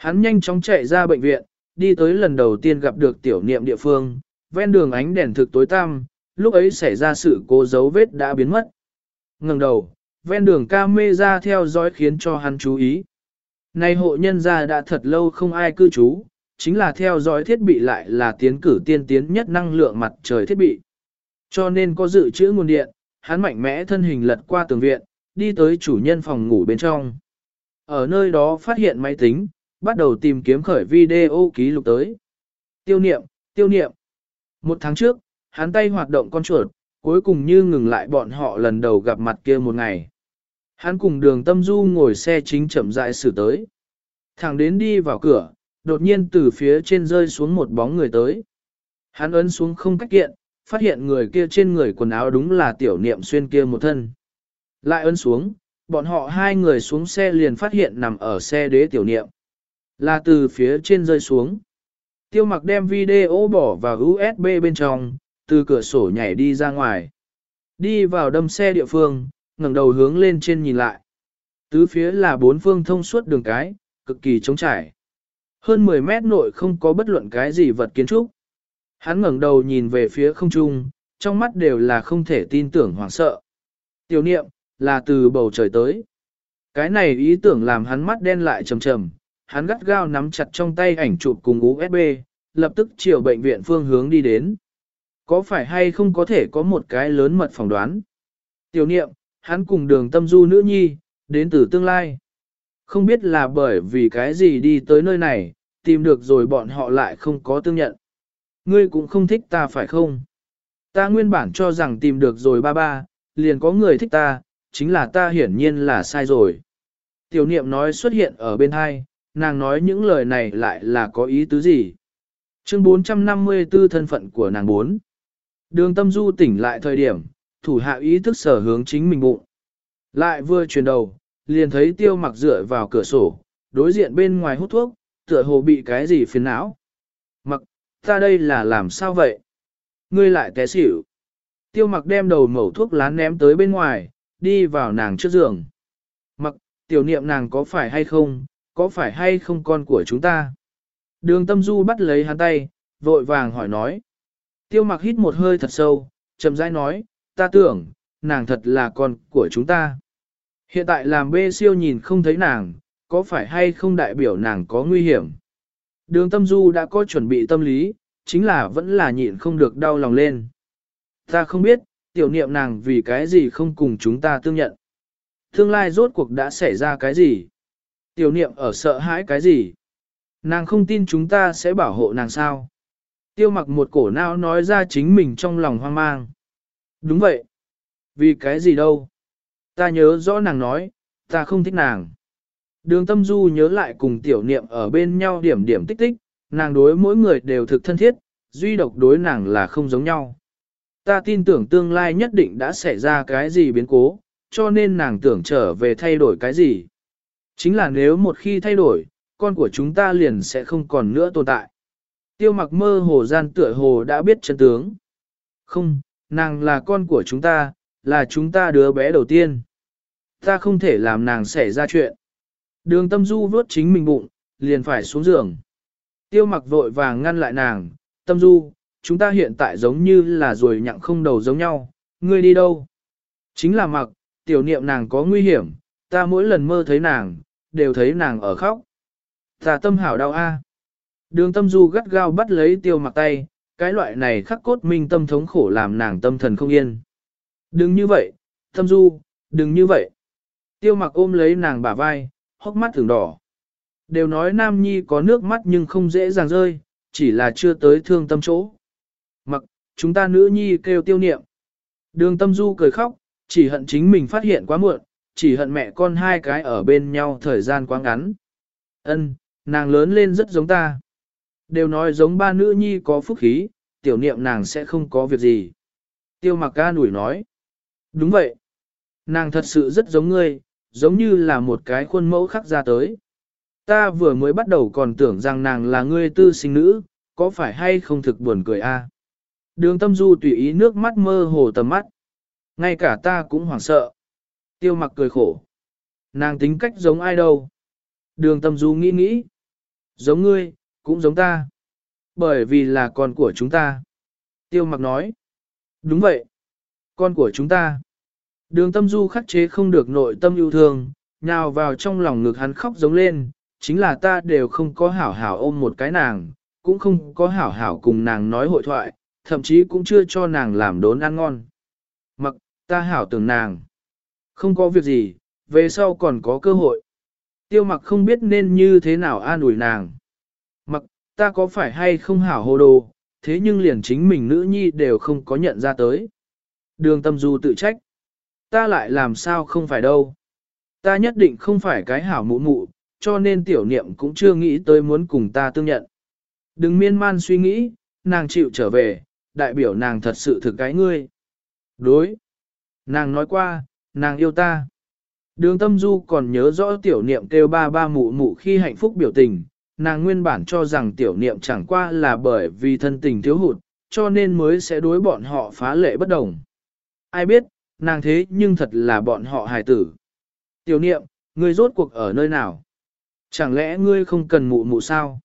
Hắn nhanh chóng chạy ra bệnh viện, đi tới lần đầu tiên gặp được tiểu niệm địa phương, ven đường ánh đèn thực tối tăm, lúc ấy xảy ra sự cố dấu vết đã biến mất. Ngừng đầu, ven đường ca mê ra theo dõi khiến cho hắn chú ý. Này hộ nhân gia đã thật lâu không ai cư trú, chính là theo dõi thiết bị lại là tiến cử tiên tiến nhất năng lượng mặt trời thiết bị. Cho nên có dự trữ nguồn điện, hắn mạnh mẽ thân hình lật qua tường viện, đi tới chủ nhân phòng ngủ bên trong. Ở nơi đó phát hiện máy tính, bắt đầu tìm kiếm khởi video ký lục tới. Tiêu niệm, tiêu niệm. Một tháng trước, hắn tay hoạt động con chuột, cuối cùng như ngừng lại bọn họ lần đầu gặp mặt kia một ngày. Hắn cùng đường tâm du ngồi xe chính chậm rãi xử tới. Thẳng đến đi vào cửa, đột nhiên từ phía trên rơi xuống một bóng người tới. Hắn ấn xuống không cách kiện, phát hiện người kia trên người quần áo đúng là tiểu niệm xuyên kia một thân. Lại ấn xuống, bọn họ hai người xuống xe liền phát hiện nằm ở xe đế tiểu niệm. Là từ phía trên rơi xuống. Tiêu mặc đem video bỏ vào USB bên trong, từ cửa sổ nhảy đi ra ngoài. Đi vào đâm xe địa phương, ngẩng đầu hướng lên trên nhìn lại. Tứ phía là bốn phương thông suốt đường cái, cực kỳ trống trải. Hơn 10 mét nội không có bất luận cái gì vật kiến trúc. Hắn ngẩng đầu nhìn về phía không trung, trong mắt đều là không thể tin tưởng hoảng sợ. Tiểu niệm, là từ bầu trời tới. Cái này ý tưởng làm hắn mắt đen lại trầm trầm, hắn gắt gao nắm chặt trong tay ảnh chụp cùng USB, lập tức chiều bệnh viện phương hướng đi đến. Có phải hay không có thể có một cái lớn mật phỏng đoán? Tiểu niệm, hắn cùng đường tâm du nữ nhi, đến từ tương lai. Không biết là bởi vì cái gì đi tới nơi này, tìm được rồi bọn họ lại không có tương nhận. Ngươi cũng không thích ta phải không? Ta nguyên bản cho rằng tìm được rồi ba ba, liền có người thích ta, chính là ta hiển nhiên là sai rồi. Tiểu niệm nói xuất hiện ở bên hai, nàng nói những lời này lại là có ý tứ gì? Chương 454 thân phận của nàng 4. Đường tâm du tỉnh lại thời điểm, thủ hạ ý thức sở hướng chính mình bụng. Lại vừa chuyển đầu, liền thấy tiêu mặc dựa vào cửa sổ, đối diện bên ngoài hút thuốc, tựa hồ bị cái gì phiền não. Mặc, ta đây là làm sao vậy? Ngươi lại té xỉu. Tiêu mặc đem đầu mẩu thuốc lá ném tới bên ngoài, đi vào nàng trước giường. Mặc, tiểu niệm nàng có phải hay không, có phải hay không con của chúng ta? Đường tâm du bắt lấy hắn tay, vội vàng hỏi nói. Tiêu mặc hít một hơi thật sâu, chậm rãi nói, ta tưởng, nàng thật là con của chúng ta. Hiện tại làm bê siêu nhìn không thấy nàng, có phải hay không đại biểu nàng có nguy hiểm? Đường tâm du đã có chuẩn bị tâm lý, chính là vẫn là nhịn không được đau lòng lên. Ta không biết, tiểu niệm nàng vì cái gì không cùng chúng ta tương nhận. Tương lai rốt cuộc đã xảy ra cái gì? Tiểu niệm ở sợ hãi cái gì? Nàng không tin chúng ta sẽ bảo hộ nàng sao? Tiêu mặc một cổ não nói ra chính mình trong lòng hoang mang. Đúng vậy. Vì cái gì đâu? Ta nhớ rõ nàng nói, ta không thích nàng. Đường tâm du nhớ lại cùng tiểu niệm ở bên nhau điểm điểm tích tích, nàng đối mỗi người đều thực thân thiết, duy độc đối nàng là không giống nhau. Ta tin tưởng tương lai nhất định đã xảy ra cái gì biến cố, cho nên nàng tưởng trở về thay đổi cái gì. Chính là nếu một khi thay đổi, con của chúng ta liền sẽ không còn nữa tồn tại. Tiêu mặc mơ hồ gian tựa hồ đã biết chân tướng. Không, nàng là con của chúng ta, là chúng ta đứa bé đầu tiên. Ta không thể làm nàng xảy ra chuyện. Đường tâm du vớt chính mình bụng, liền phải xuống giường. Tiêu mặc vội vàng ngăn lại nàng, tâm du, chúng ta hiện tại giống như là rồi nhặng không đầu giống nhau, ngươi đi đâu? Chính là mặc, tiểu niệm nàng có nguy hiểm, ta mỗi lần mơ thấy nàng, đều thấy nàng ở khóc. Ta tâm hảo đau a. À. Đường tâm du gắt gao bắt lấy tiêu mặc tay, cái loại này khắc cốt minh tâm thống khổ làm nàng tâm thần không yên. Đừng như vậy, tâm du, đừng như vậy. Tiêu mặc ôm lấy nàng bả vai, hốc mắt thường đỏ. Đều nói nam nhi có nước mắt nhưng không dễ dàng rơi, chỉ là chưa tới thương tâm chỗ. Mặc, chúng ta nữ nhi kêu tiêu niệm. Đường tâm du cười khóc, chỉ hận chính mình phát hiện quá muộn, chỉ hận mẹ con hai cái ở bên nhau thời gian quá ngắn. Ân, nàng lớn lên rất giống ta. Đều nói giống ba nữ nhi có phúc khí, tiểu niệm nàng sẽ không có việc gì. Tiêu mặc ca nủi nói. Đúng vậy. Nàng thật sự rất giống ngươi, giống như là một cái khuôn mẫu khắc ra tới. Ta vừa mới bắt đầu còn tưởng rằng nàng là ngươi tư sinh nữ, có phải hay không thực buồn cười a? Đường tâm du tùy ý nước mắt mơ hồ tầm mắt. Ngay cả ta cũng hoảng sợ. Tiêu mặc cười khổ. Nàng tính cách giống ai đâu? Đường tâm du nghĩ nghĩ. Giống ngươi, cũng giống ta. Bởi vì là con của chúng ta. Tiêu mặc nói. Đúng vậy. Con của chúng ta. Đường tâm du khắc chế không được nội tâm yêu thương, nhào vào trong lòng ngực hắn khóc giống lên, chính là ta đều không có hảo hảo ôm một cái nàng, cũng không có hảo hảo cùng nàng nói hội thoại, thậm chí cũng chưa cho nàng làm đốn ăn ngon. Mặc, ta hảo tưởng nàng. Không có việc gì, về sau còn có cơ hội. Tiêu mặc không biết nên như thế nào an ủi nàng. Mặc, ta có phải hay không hảo hồ đồ, thế nhưng liền chính mình nữ nhi đều không có nhận ra tới. Đường tâm du tự trách. Ta lại làm sao không phải đâu. Ta nhất định không phải cái hảo mụ mụ, cho nên tiểu niệm cũng chưa nghĩ tới muốn cùng ta tương nhận. Đừng miên man suy nghĩ, nàng chịu trở về, đại biểu nàng thật sự thực cái ngươi. Đối. Nàng nói qua, nàng yêu ta. Đường tâm du còn nhớ rõ tiểu niệm kêu ba ba mụ mụ khi hạnh phúc biểu tình, nàng nguyên bản cho rằng tiểu niệm chẳng qua là bởi vì thân tình thiếu hụt, cho nên mới sẽ đối bọn họ phá lệ bất đồng. Ai biết, nàng thế nhưng thật là bọn họ hài tử. Tiểu niệm, ngươi rốt cuộc ở nơi nào? Chẳng lẽ ngươi không cần mụ mụ sao?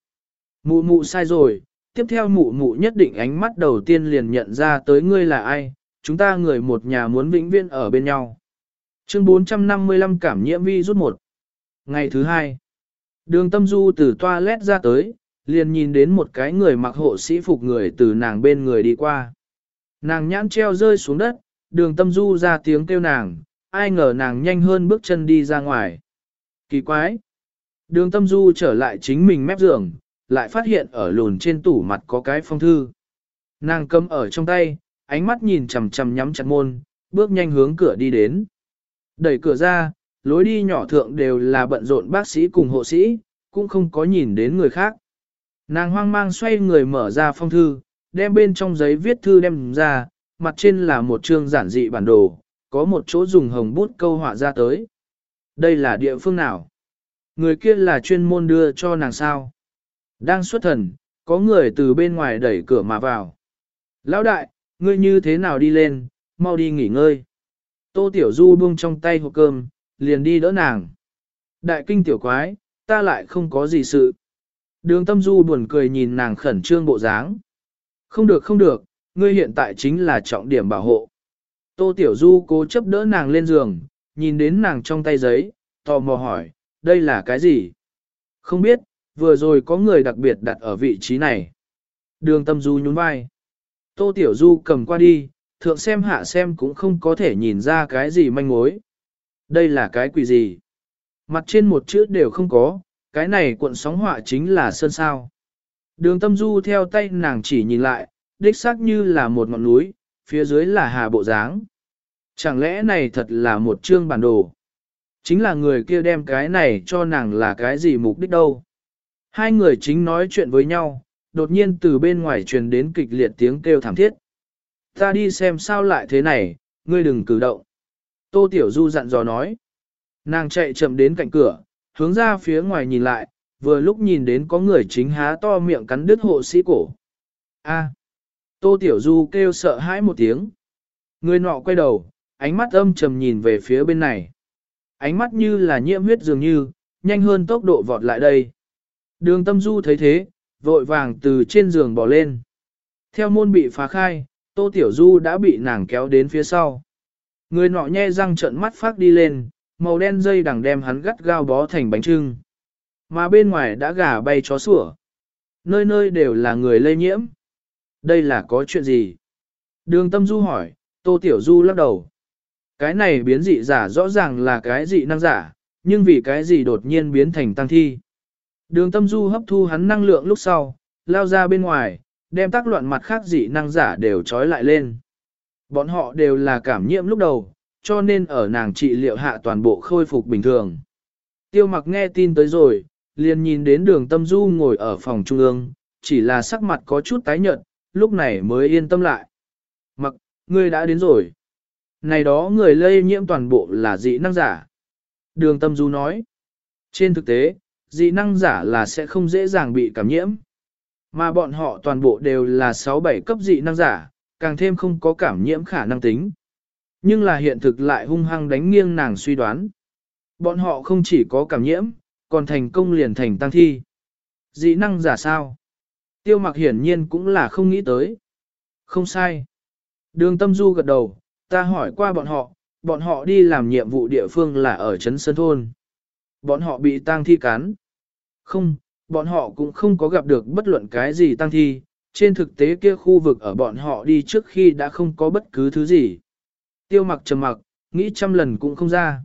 Mụ mụ sai rồi, tiếp theo mụ mụ nhất định ánh mắt đầu tiên liền nhận ra tới ngươi là ai, chúng ta người một nhà muốn vĩnh viễn ở bên nhau. Chương 455 cảm nhiễm vi rút một. Ngày thứ hai, đường tâm du từ toilet ra tới, liền nhìn đến một cái người mặc hộ sĩ phục người từ nàng bên người đi qua. Nàng nhãn treo rơi xuống đất, đường tâm du ra tiếng kêu nàng, ai ngờ nàng nhanh hơn bước chân đi ra ngoài. Kỳ quái! Đường tâm du trở lại chính mình mép giường, lại phát hiện ở lùn trên tủ mặt có cái phong thư. Nàng cầm ở trong tay, ánh mắt nhìn chằm chằm nhắm chặt môn, bước nhanh hướng cửa đi đến. Đẩy cửa ra, lối đi nhỏ thượng đều là bận rộn bác sĩ cùng hộ sĩ, cũng không có nhìn đến người khác. Nàng hoang mang xoay người mở ra phong thư, đem bên trong giấy viết thư đem ra, mặt trên là một chương giản dị bản đồ, có một chỗ dùng hồng bút câu họa ra tới. Đây là địa phương nào? Người kia là chuyên môn đưa cho nàng sao? Đang xuất thần, có người từ bên ngoài đẩy cửa mà vào. Lão đại, ngươi như thế nào đi lên, mau đi nghỉ ngơi. Tô Tiểu Du buông trong tay hộp cơm, liền đi đỡ nàng. Đại kinh tiểu quái, ta lại không có gì sự. Đường tâm du buồn cười nhìn nàng khẩn trương bộ dáng. Không được không được, ngươi hiện tại chính là trọng điểm bảo hộ. Tô Tiểu Du cố chấp đỡ nàng lên giường, nhìn đến nàng trong tay giấy, tò mò hỏi, đây là cái gì? Không biết, vừa rồi có người đặc biệt đặt ở vị trí này. Đường tâm du nhún vai. Tô Tiểu Du cầm qua đi, thượng xem hạ xem cũng không có thể nhìn ra cái gì manh mối. Đây là cái quỷ gì? Mặt trên một chữ đều không có, cái này cuộn sóng họa chính là sơn sao. Đường tâm du theo tay nàng chỉ nhìn lại, đích xác như là một ngọn núi, phía dưới là hà bộ dáng. Chẳng lẽ này thật là một chương bản đồ? Chính là người kia đem cái này cho nàng là cái gì mục đích đâu? Hai người chính nói chuyện với nhau, đột nhiên từ bên ngoài truyền đến kịch liệt tiếng kêu thảm thiết. Ta đi xem sao lại thế này, ngươi đừng cử động. Tô Tiểu Du dặn dò nói. Nàng chạy chậm đến cạnh cửa, hướng ra phía ngoài nhìn lại, vừa lúc nhìn đến có người chính há to miệng cắn đứt hộ sĩ cổ. A. Tô Tiểu Du kêu sợ hãi một tiếng. Người nọ quay đầu, ánh mắt âm trầm nhìn về phía bên này. Ánh mắt như là nhiễm huyết dường như, nhanh hơn tốc độ vọt lại đây. Đường tâm du thấy thế, vội vàng từ trên giường bỏ lên. Theo môn bị phá khai, Tô Tiểu Du đã bị nàng kéo đến phía sau. Người nọ nhe răng trợn mắt phát đi lên, màu đen dây đằng đem hắn gắt gao bó thành bánh trưng. Mà bên ngoài đã gà bay chó sủa. Nơi nơi đều là người lây nhiễm. Đây là có chuyện gì? Đường tâm du hỏi, Tô Tiểu Du lắc đầu. Cái này biến dị giả rõ ràng là cái dị năng giả, nhưng vì cái gì đột nhiên biến thành tăng thi. Đường tâm du hấp thu hắn năng lượng lúc sau, lao ra bên ngoài, đem tác loạn mặt khác dị năng giả đều trói lại lên. Bọn họ đều là cảm nhiễm lúc đầu, cho nên ở nàng trị liệu hạ toàn bộ khôi phục bình thường. Tiêu mặc nghe tin tới rồi, liền nhìn đến đường tâm du ngồi ở phòng trung ương, chỉ là sắc mặt có chút tái nhợt, lúc này mới yên tâm lại. Mặc, ngươi đã đến rồi. Này đó người lây nhiễm toàn bộ là dị năng giả. Đường tâm du nói. Trên thực tế, dị năng giả là sẽ không dễ dàng bị cảm nhiễm. Mà bọn họ toàn bộ đều là 6-7 cấp dị năng giả, càng thêm không có cảm nhiễm khả năng tính. Nhưng là hiện thực lại hung hăng đánh nghiêng nàng suy đoán. Bọn họ không chỉ có cảm nhiễm, còn thành công liền thành tăng thi. Dị năng giả sao? Tiêu mặc hiển nhiên cũng là không nghĩ tới. Không sai. Đường tâm du gật đầu, ta hỏi qua bọn họ, bọn họ đi làm nhiệm vụ địa phương là ở Trấn Sơn Thôn. Bọn họ bị tang thi cắn. Không, bọn họ cũng không có gặp được bất luận cái gì tăng thi, trên thực tế kia khu vực ở bọn họ đi trước khi đã không có bất cứ thứ gì. Tiêu mặc trầm mặc, nghĩ trăm lần cũng không ra.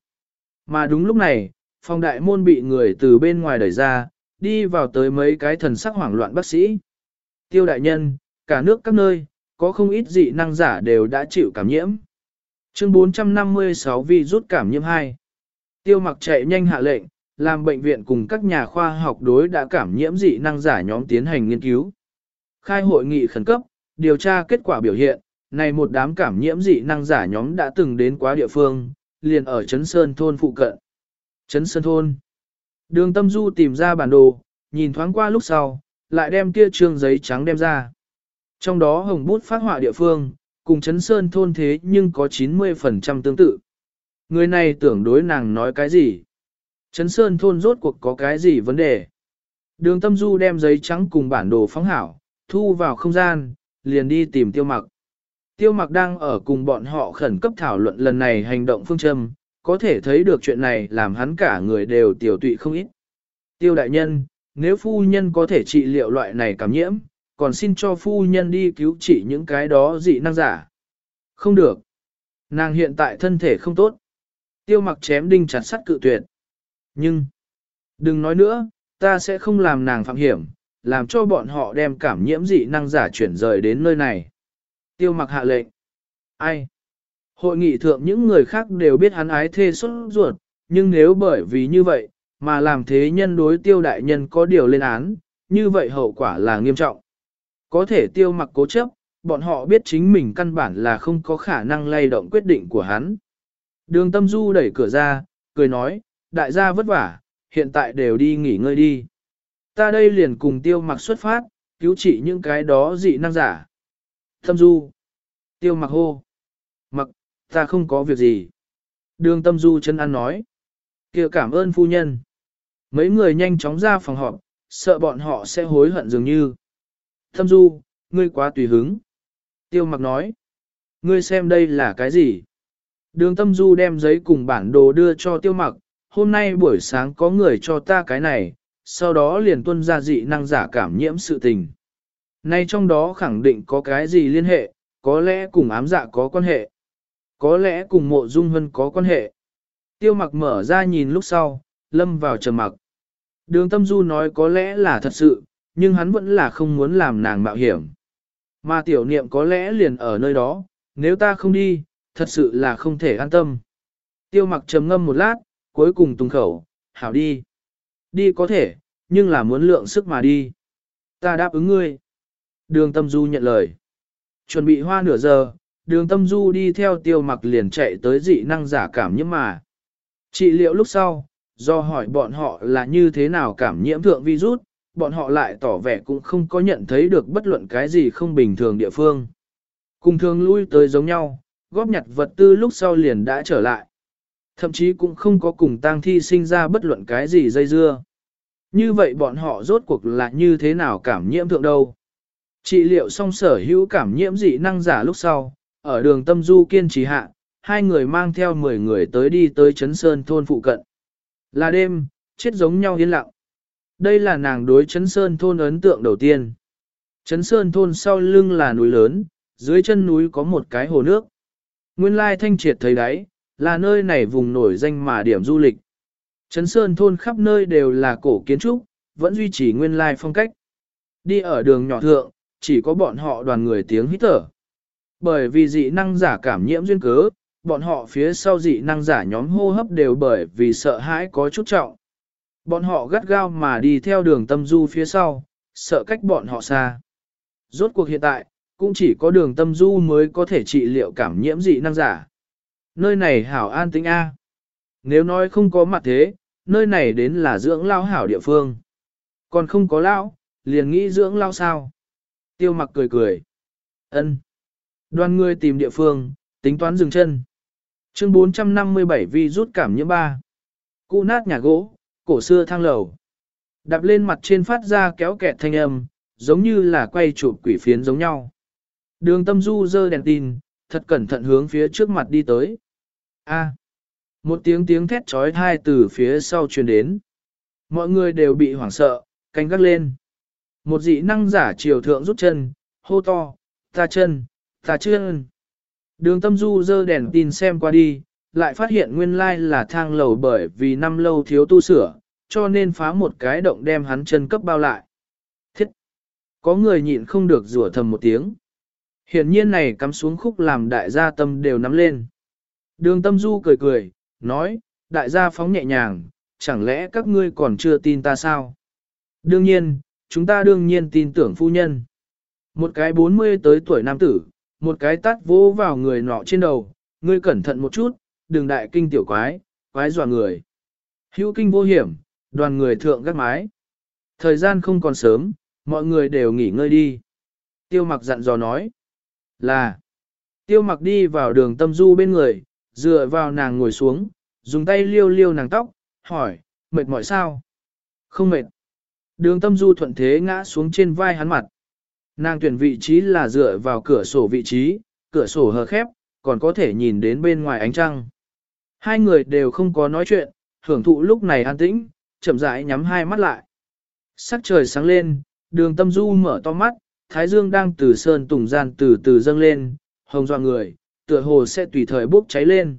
Mà đúng lúc này, phòng đại môn bị người từ bên ngoài đẩy ra, đi vào tới mấy cái thần sắc hoảng loạn bác sĩ. Tiêu đại nhân, cả nước các nơi, có không ít dị năng giả đều đã chịu cảm nhiễm. Chương 456 vi rút cảm nhiễm 2. Tiêu mặc chạy nhanh hạ lệnh, làm bệnh viện cùng các nhà khoa học đối đã cảm nhiễm dị năng giả nhóm tiến hành nghiên cứu. Khai hội nghị khẩn cấp, điều tra kết quả biểu hiện, này một đám cảm nhiễm dị năng giả nhóm đã từng đến quá địa phương, liền ở Trấn Sơn Thôn phụ cận. Trấn Sơn Thôn. Đường Tâm Du tìm ra bản đồ, nhìn thoáng qua lúc sau, lại đem kia trương giấy trắng đem ra. Trong đó hồng bút phát họa địa phương, cùng Trấn Sơn Thôn thế nhưng có 90% tương tự. Người này tưởng đối nàng nói cái gì? Trấn Sơn Thôn rốt cuộc có cái gì vấn đề? Đường Tâm Du đem giấy trắng cùng bản đồ phóng hảo, thu vào không gian, liền đi tìm tiêu mặc. Tiêu mặc đang ở cùng bọn họ khẩn cấp thảo luận lần này hành động phương châm, có thể thấy được chuyện này làm hắn cả người đều tiểu tụy không ít. Tiêu đại nhân, nếu phu nhân có thể trị liệu loại này cảm nhiễm, còn xin cho phu nhân đi cứu trị những cái đó dị năng giả. Không được. Nàng hiện tại thân thể không tốt. Tiêu mặc chém đinh chặt sắt cự tuyệt. Nhưng, đừng nói nữa, ta sẽ không làm nàng phạm hiểm, làm cho bọn họ đem cảm nhiễm dị năng giả chuyển rời đến nơi này. Tiêu mặc hạ lệnh. Ai? Hội nghị thượng những người khác đều biết hắn ái thê xuất ruột, nhưng nếu bởi vì như vậy, mà làm thế nhân đối tiêu đại nhân có điều lên án, như vậy hậu quả là nghiêm trọng. Có thể tiêu mặc cố chấp, bọn họ biết chính mình căn bản là không có khả năng lay động quyết định của hắn. Đường tâm du đẩy cửa ra, cười nói, đại gia vất vả, hiện tại đều đi nghỉ ngơi đi. Ta đây liền cùng tiêu mặc xuất phát, cứu trị những cái đó dị năng giả. Tâm du. Tiêu mặc hô. Mặc, ta không có việc gì. Đường tâm du chân ăn nói. kia cảm ơn phu nhân. Mấy người nhanh chóng ra phòng họp, sợ bọn họ sẽ hối hận dường như. Tâm du, ngươi quá tùy hứng. Tiêu mặc nói. Ngươi xem đây là cái gì? Đường tâm du đem giấy cùng bản đồ đưa cho tiêu mặc. Hôm nay buổi sáng có người cho ta cái này, sau đó liền tuân ra dị năng giả cảm nhiễm sự tình. Nay trong đó khẳng định có cái gì liên hệ, có lẽ cùng ám dạ có quan hệ, có lẽ cùng mộ dung hân có quan hệ. Tiêu mặc mở ra nhìn lúc sau, lâm vào trầm mặc. Đường tâm du nói có lẽ là thật sự, nhưng hắn vẫn là không muốn làm nàng mạo hiểm. Mà tiểu niệm có lẽ liền ở nơi đó, nếu ta không đi, thật sự là không thể an tâm. Tiêu mặc trầm ngâm một lát, cuối cùng tung khẩu, hảo đi. Đi có thể, nhưng là muốn lượng sức mà đi. Ta đáp ứng ngươi. Đường tâm du nhận lời. Chuẩn bị hoa nửa giờ, đường tâm du đi theo tiêu mặc liền chạy tới dị năng giả cảm nhiễm mà. Trị liệu lúc sau, do hỏi bọn họ là như thế nào cảm nhiễm thượng virus, bọn họ lại tỏ vẻ cũng không có nhận thấy được bất luận cái gì không bình thường địa phương. Cùng thường lui tới giống nhau, góp nhặt vật tư lúc sau liền đã trở lại. Thậm chí cũng không có cùng tang thi sinh ra bất luận cái gì dây dưa. Như vậy bọn họ rốt cuộc là như thế nào cảm nhiễm thượng đâu? Trị liệu xong sở hữu cảm nhiễm dị năng giả lúc sau, ở đường tâm du kiên trì hạ, hai người mang theo 10 người tới đi tới Trấn Sơn thôn phụ cận. Là đêm, chết giống nhau yên lặng. Đây là nàng đối Trấn Sơn thôn ấn tượng đầu tiên. Trấn Sơn thôn sau lưng là núi lớn, dưới chân núi có một cái hồ nước. Nguyên lai thanh triệt thấy đáy, là nơi này vùng nổi danh mà điểm du lịch. Trấn Sơn thôn khắp nơi đều là cổ kiến trúc, vẫn duy trì nguyên lai phong cách. Đi ở đường nhỏ thượng, chỉ có bọn họ đoàn người tiếng hít thở. Bởi vì dị năng giả cảm nhiễm duyên cớ, bọn họ phía sau dị năng giả nhóm hô hấp đều bởi vì sợ hãi có chút trọng. Bọn họ gắt gao mà đi theo đường tâm du phía sau, sợ cách bọn họ xa. Rốt cuộc hiện tại, cũng chỉ có đường tâm du mới có thể trị liệu cảm nhiễm dị năng giả. Nơi này hảo an tĩnh A. Nếu nói không có mặt thế, nơi này đến là dưỡng lao hảo địa phương. Còn không có lão liền nghĩ dưỡng lao sao. Tiêu mặc cười cười. ân Đoàn người tìm địa phương, tính toán dừng chân. Chương 457 vi rút cảm nhiễm ba. Cụ nát nhà gỗ, cổ xưa thang lầu. Đạp lên mặt trên phát ra kéo kẹt thanh âm, giống như là quay chụp quỷ phiến giống nhau. Đường tâm du dơ đèn tin, thật cẩn thận hướng phía trước mặt đi tới. A. Một tiếng tiếng thét trói thai từ phía sau truyền đến. Mọi người đều bị hoảng sợ, canh gắt lên. Một dị năng giả chiều thượng rút chân, hô to, ta chân, ta chân. Đường tâm du dơ đèn tin xem qua đi, lại phát hiện nguyên lai là thang lầu bởi vì năm lâu thiếu tu sửa, cho nên phá một cái động đem hắn chân cấp bao lại. Thiết! Có người nhịn không được rủa thầm một tiếng. Hiển nhiên này cắm xuống khúc làm đại gia tâm đều nắm lên. Đường tâm du cười cười, nói, đại gia phóng nhẹ nhàng, chẳng lẽ các ngươi còn chưa tin ta sao? Đương nhiên, chúng ta đương nhiên tin tưởng phu nhân. Một cái 40 tới tuổi nam tử, một cái tát vỗ vào người nọ trên đầu, ngươi cẩn thận một chút, đừng đại kinh tiểu quái, quái dọa người. Hữu kinh vô hiểm, đoàn người thượng gác mái. Thời gian không còn sớm, mọi người đều nghỉ ngơi đi. Tiêu mặc dặn dò nói là Tiêu mặc đi vào đường tâm du bên người, dựa vào nàng ngồi xuống, dùng tay liêu liêu nàng tóc, hỏi, mệt mỏi sao? Không mệt. Đường tâm du thuận thế ngã xuống trên vai hắn mặt. Nàng tuyển vị trí là dựa vào cửa sổ vị trí, cửa sổ hờ khép, còn có thể nhìn đến bên ngoài ánh trăng. Hai người đều không có nói chuyện, hưởng thụ lúc này an tĩnh, chậm rãi nhắm hai mắt lại. Sắc trời sáng lên, đường tâm du mở to mắt, thái dương đang từ sơn tùng gian từ từ dâng lên, hồng doa người, tựa hồ sẽ tùy thời bốc cháy lên.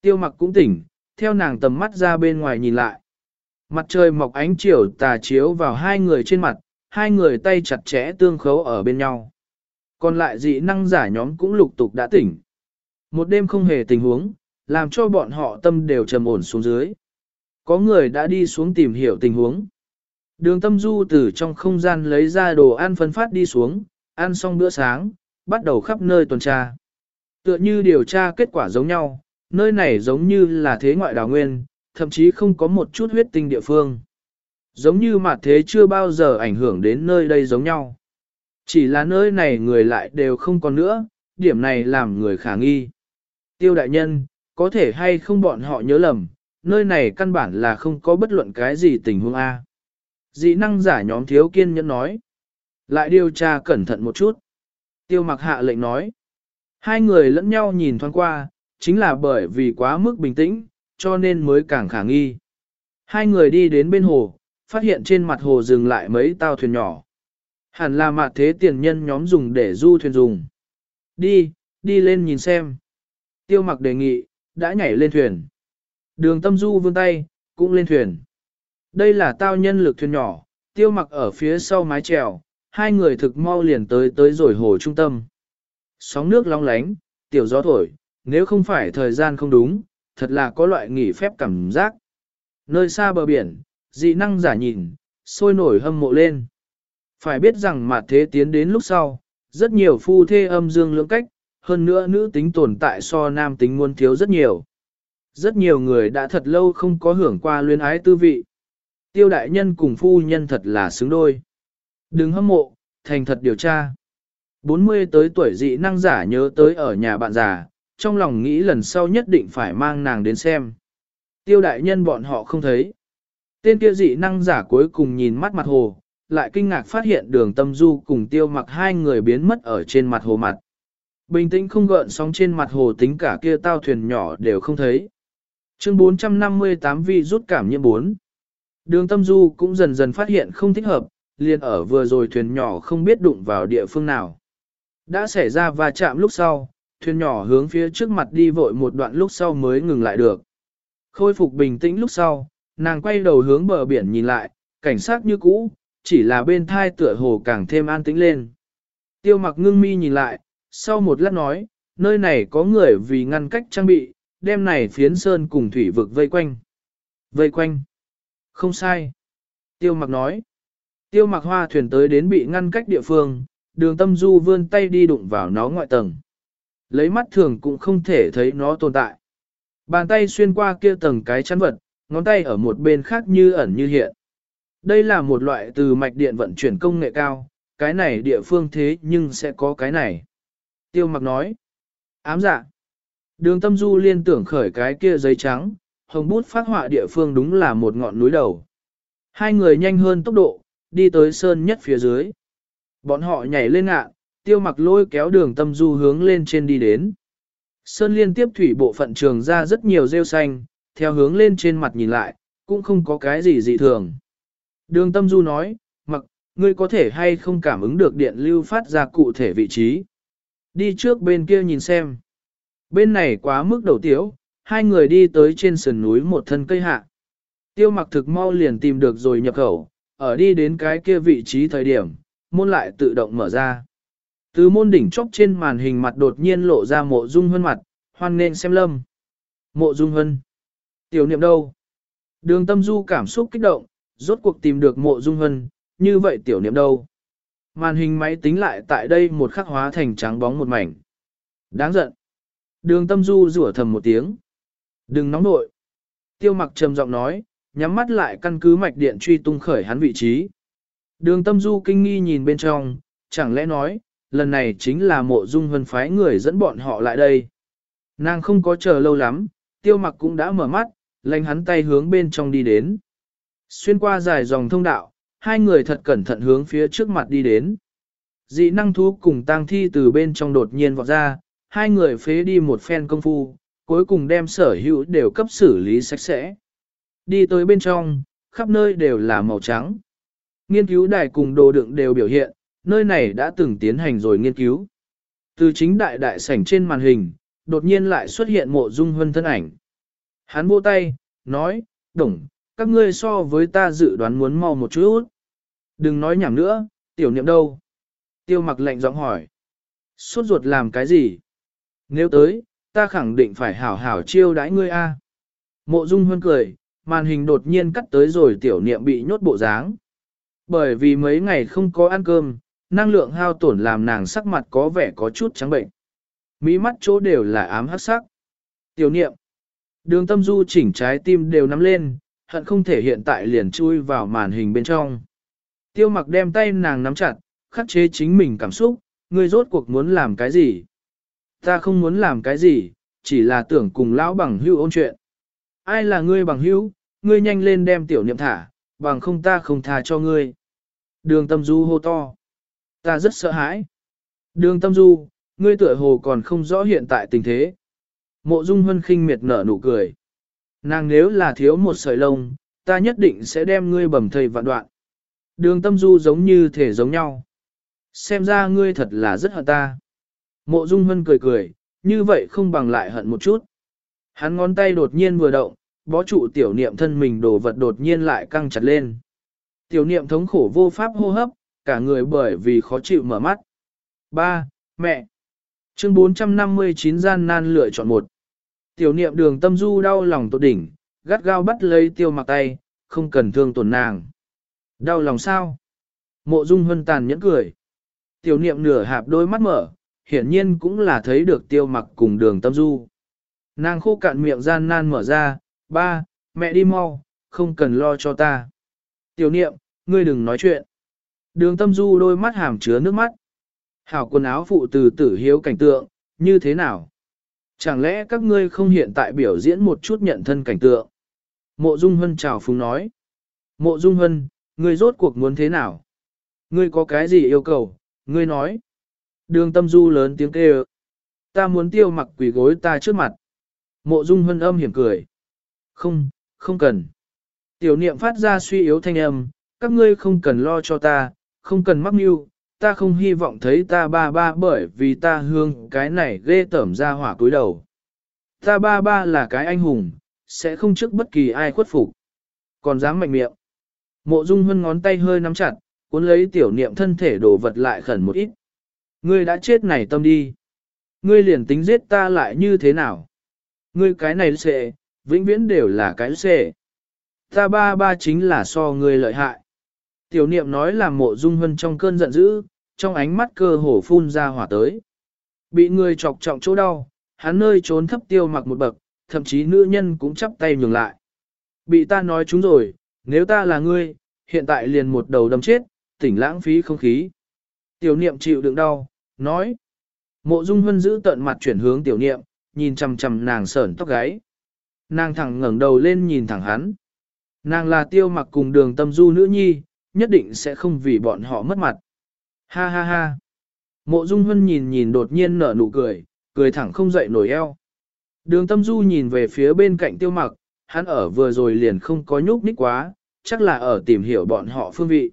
Tiêu mặc cũng tỉnh, theo nàng tầm mắt ra bên ngoài nhìn lại. Mặt trời mọc ánh chiều tà chiếu vào hai người trên mặt, hai người tay chặt chẽ tương khấu ở bên nhau. Còn lại dị năng giả nhóm cũng lục tục đã tỉnh. Một đêm không hề tình huống, làm cho bọn họ tâm đều trầm ổn xuống dưới. Có người đã đi xuống tìm hiểu tình huống. Đường tâm du từ trong không gian lấy ra đồ ăn phân phát đi xuống, ăn xong bữa sáng, bắt đầu khắp nơi tuần tra. Tựa như điều tra kết quả giống nhau, nơi này giống như là thế ngoại đào nguyên, thậm chí không có một chút huyết tinh địa phương. Giống như mặt thế chưa bao giờ ảnh hưởng đến nơi đây giống nhau. Chỉ là nơi này người lại đều không còn nữa, điểm này làm người khả nghi. Tiêu đại nhân, có thể hay không bọn họ nhớ lầm, nơi này căn bản là không có bất luận cái gì tình huống A. Dị năng giả nhóm thiếu kiên nhẫn nói. Lại điều tra cẩn thận một chút. Tiêu mặc hạ lệnh nói. Hai người lẫn nhau nhìn thoáng qua, chính là bởi vì quá mức bình tĩnh, cho nên mới càng khả nghi. Hai người đi đến bên hồ, phát hiện trên mặt hồ dừng lại mấy tàu thuyền nhỏ. Hẳn là mặt thế tiền nhân nhóm dùng để du thuyền dùng. Đi, đi lên nhìn xem. Tiêu mặc đề nghị, đã nhảy lên thuyền. Đường tâm du vươn tay, cũng lên thuyền. Đây là tao nhân lực thuyền nhỏ, tiêu mặc ở phía sau mái chèo, hai người thực mau liền tới tới rồi hồ trung tâm. Sóng nước long lánh, tiểu gió thổi, nếu không phải thời gian không đúng, thật là có loại nghỉ phép cảm giác. Nơi xa bờ biển, dị năng giả nhìn, sôi nổi hâm mộ lên. Phải biết rằng mà thế tiến đến lúc sau, rất nhiều phu thê âm dương lưỡng cách, hơn nữa nữ tính tồn tại so nam tính muôn thiếu rất nhiều. Rất nhiều người đã thật lâu không có hưởng qua luyến ái tư vị. Tiêu đại nhân cùng phu nhân thật là xứng đôi. Đừng hâm mộ, thành thật điều tra. 40 tới tuổi dị năng giả nhớ tới ở nhà bạn già, trong lòng nghĩ lần sau nhất định phải mang nàng đến xem. Tiêu đại nhân bọn họ không thấy. Tên kia dị năng giả cuối cùng nhìn mắt mặt hồ, lại kinh ngạc phát hiện đường tâm du cùng tiêu mặc hai người biến mất ở trên mặt hồ mặt. Bình tĩnh không gợn sóng trên mặt hồ tính cả kia tao thuyền nhỏ đều không thấy. Chương 458 vi rút cảm nhiễm 4. Đường tâm du cũng dần dần phát hiện không thích hợp, liền ở vừa rồi thuyền nhỏ không biết đụng vào địa phương nào. Đã xảy ra va chạm lúc sau, thuyền nhỏ hướng phía trước mặt đi vội một đoạn lúc sau mới ngừng lại được. Khôi phục bình tĩnh lúc sau, nàng quay đầu hướng bờ biển nhìn lại, cảnh sát như cũ, chỉ là bên thai tựa hồ càng thêm an tĩnh lên. Tiêu mặc ngưng mi nhìn lại, sau một lát nói, nơi này có người vì ngăn cách trang bị, đem này phiến sơn cùng thủy vực vây quanh. Vây quanh. Không sai. Tiêu mặc nói. Tiêu mặc hoa thuyền tới đến bị ngăn cách địa phương, đường tâm du vươn tay đi đụng vào nó ngoại tầng. Lấy mắt thường cũng không thể thấy nó tồn tại. Bàn tay xuyên qua kia tầng cái chắn vật, ngón tay ở một bên khác như ẩn như hiện. Đây là một loại từ mạch điện vận chuyển công nghệ cao, cái này địa phương thế nhưng sẽ có cái này. Tiêu mặc nói. Ám dạ. Đường tâm du liên tưởng khởi cái kia giấy trắng, hồng bút phát họa địa phương đúng là một ngọn núi đầu. Hai người nhanh hơn tốc độ, đi tới sơn nhất phía dưới. Bọn họ nhảy lên ạ, tiêu mặc lôi kéo đường tâm du hướng lên trên đi đến. Sơn liên tiếp thủy bộ phận trường ra rất nhiều rêu xanh, theo hướng lên trên mặt nhìn lại, cũng không có cái gì dị thường. Đường tâm du nói, mặc, ngươi có thể hay không cảm ứng được điện lưu phát ra cụ thể vị trí. Đi trước bên kia nhìn xem. Bên này quá mức đầu tiếu, hai người đi tới trên sườn núi một thân cây hạ. Tiêu mặc thực mau liền tìm được rồi nhập khẩu, ở đi đến cái kia vị trí thời điểm, môn lại tự động mở ra. Từ môn đỉnh chốc trên màn hình mặt đột nhiên lộ ra mộ dung hân mặt, hoan nên xem lâm. Mộ dung hân. Tiểu niệm đâu? Đường tâm du cảm xúc kích động, rốt cuộc tìm được mộ dung hân, như vậy tiểu niệm đâu? Màn hình máy tính lại tại đây một khắc hóa thành trắng bóng một mảnh. Đáng giận. Đường tâm du rủa thầm một tiếng. Đừng nóng nội. Tiêu mặc trầm giọng nói, nhắm mắt lại căn cứ mạch điện truy tung khởi hắn vị trí. Đường tâm du kinh nghi nhìn bên trong, chẳng lẽ nói, lần này chính là mộ dung hân phái người dẫn bọn họ lại đây. Nàng không có chờ lâu lắm, tiêu mặc cũng đã mở mắt, lành hắn tay hướng bên trong đi đến. Xuyên qua dài dòng thông đạo, hai người thật cẩn thận hướng phía trước mặt đi đến. Dị năng thú cùng tang thi từ bên trong đột nhiên vọt ra, hai người phế đi một phen công phu, cuối cùng đem sở hữu đều cấp xử lý sạch sẽ. Đi tới bên trong, khắp nơi đều là màu trắng. Nghiên cứu đài cùng đồ đựng đều biểu hiện, nơi này đã từng tiến hành rồi nghiên cứu. Từ chính đại đại sảnh trên màn hình, đột nhiên lại xuất hiện mộ dung hân thân ảnh. Hắn vô tay, nói, đồng, các ngươi so với ta dự đoán muốn mau một chút. Đừng nói nhảm nữa, tiểu niệm đâu? Tiêu mặc lệnh giọng hỏi. Suốt ruột làm cái gì? Nếu tới, ta khẳng định phải hảo hảo chiêu đãi ngươi a. Mộ Dung Huân cười, màn hình đột nhiên cắt tới rồi tiểu niệm bị nhốt bộ dáng. Bởi vì mấy ngày không có ăn cơm, năng lượng hao tổn làm nàng sắc mặt có vẻ có chút trắng bệnh. Mỹ mắt chỗ đều là ám hắc sắc. Tiểu niệm. Đường tâm du chỉnh trái tim đều nắm lên, hận không thể hiện tại liền chui vào màn hình bên trong. Tiêu mặc đem tay nàng nắm chặt, khắc chế chính mình cảm xúc, ngươi rốt cuộc muốn làm cái gì? Ta không muốn làm cái gì, chỉ là tưởng cùng lão bằng hữu ôn chuyện. Ai là ngươi bằng hữu, ngươi nhanh lên đem tiểu niệm thả, bằng không ta không tha cho ngươi. Đường tâm du hô to. Ta rất sợ hãi. Đường tâm du, ngươi tựa hồ còn không rõ hiện tại tình thế. Mộ dung hân khinh miệt nở nụ cười. Nàng nếu là thiếu một sợi lông, ta nhất định sẽ đem ngươi bầm thầy vạn đoạn. Đường tâm du giống như thể giống nhau. Xem ra ngươi thật là rất hận ta. Mộ Dung Hân cười cười, như vậy không bằng lại hận một chút. Hắn ngón tay đột nhiên vừa động, bó trụ tiểu niệm thân mình đồ vật đột nhiên lại căng chặt lên. Tiểu niệm thống khổ vô pháp hô hấp, cả người bởi vì khó chịu mở mắt. Ba, Mẹ! Chương 459 gian nan lựa chọn một. Tiểu niệm đường tâm du đau lòng tột đỉnh, gắt gao bắt lấy tiêu mặc tay, không cần thương tổn nàng. Đau lòng sao? Mộ dung hân tàn nhẫn cười. Tiểu niệm nửa hạp đôi mắt mở, hiển nhiên cũng là thấy được tiêu mặc cùng đường tâm du. Nàng khô cạn miệng gian nan mở ra, ba, mẹ đi mau, không cần lo cho ta. Tiểu niệm, ngươi đừng nói chuyện. Đường tâm du đôi mắt hàm chứa nước mắt. Hảo quần áo phụ từ tử hiếu cảnh tượng, như thế nào? Chẳng lẽ các ngươi không hiện tại biểu diễn một chút nhận thân cảnh tượng? Mộ Dung Hân chào phúng nói. Mộ Dung Hân, ngươi rốt cuộc muốn thế nào? Ngươi có cái gì yêu cầu? Ngươi nói. Đường tâm du lớn tiếng kêu. Ta muốn tiêu mặc quỷ gối ta trước mặt. Mộ Dung Hân âm hiểm cười. Không, không cần. Tiểu niệm phát ra suy yếu thanh âm, các ngươi không cần lo cho ta, không cần mắc mưu, ta không hy vọng thấy ta ba ba bởi vì ta hương cái này ghê tởm ra hỏa cúi đầu. Ta ba ba là cái anh hùng, sẽ không trước bất kỳ ai khuất phục. Còn dám mạnh miệng. Mộ Dung Hân ngón tay hơi nắm chặt, cuốn lấy tiểu niệm thân thể đổ vật lại khẩn một ít. Ngươi đã chết này tâm đi. Ngươi liền tính giết ta lại như thế nào? Ngươi cái này sẽ, vĩnh viễn đều là cái xệ. Ta ba ba chính là so ngươi lợi hại. Tiểu niệm nói là mộ dung hân trong cơn giận dữ, trong ánh mắt cơ hồ phun ra hỏa tới. Bị người chọc trọng chỗ đau, hắn nơi trốn thấp tiêu mặc một bậc, thậm chí nữ nhân cũng chắp tay nhường lại. Bị ta nói chúng rồi, nếu ta là ngươi, hiện tại liền một đầu đâm chết, tỉnh lãng phí không khí. Tiểu niệm chịu đựng đau, nói. Mộ dung hân giữ tận mặt chuyển hướng tiểu niệm, nhìn chằm chằm nàng sởn tóc gáy. Nàng thẳng ngẩng đầu lên nhìn thẳng hắn. Nàng là tiêu mặc cùng đường tâm du nữ nhi, nhất định sẽ không vì bọn họ mất mặt. Ha ha ha. Mộ Dung Hân nhìn nhìn đột nhiên nở nụ cười, cười thẳng không dậy nổi eo. Đường tâm du nhìn về phía bên cạnh tiêu mặc, hắn ở vừa rồi liền không có nhúc nhích quá, chắc là ở tìm hiểu bọn họ phương vị.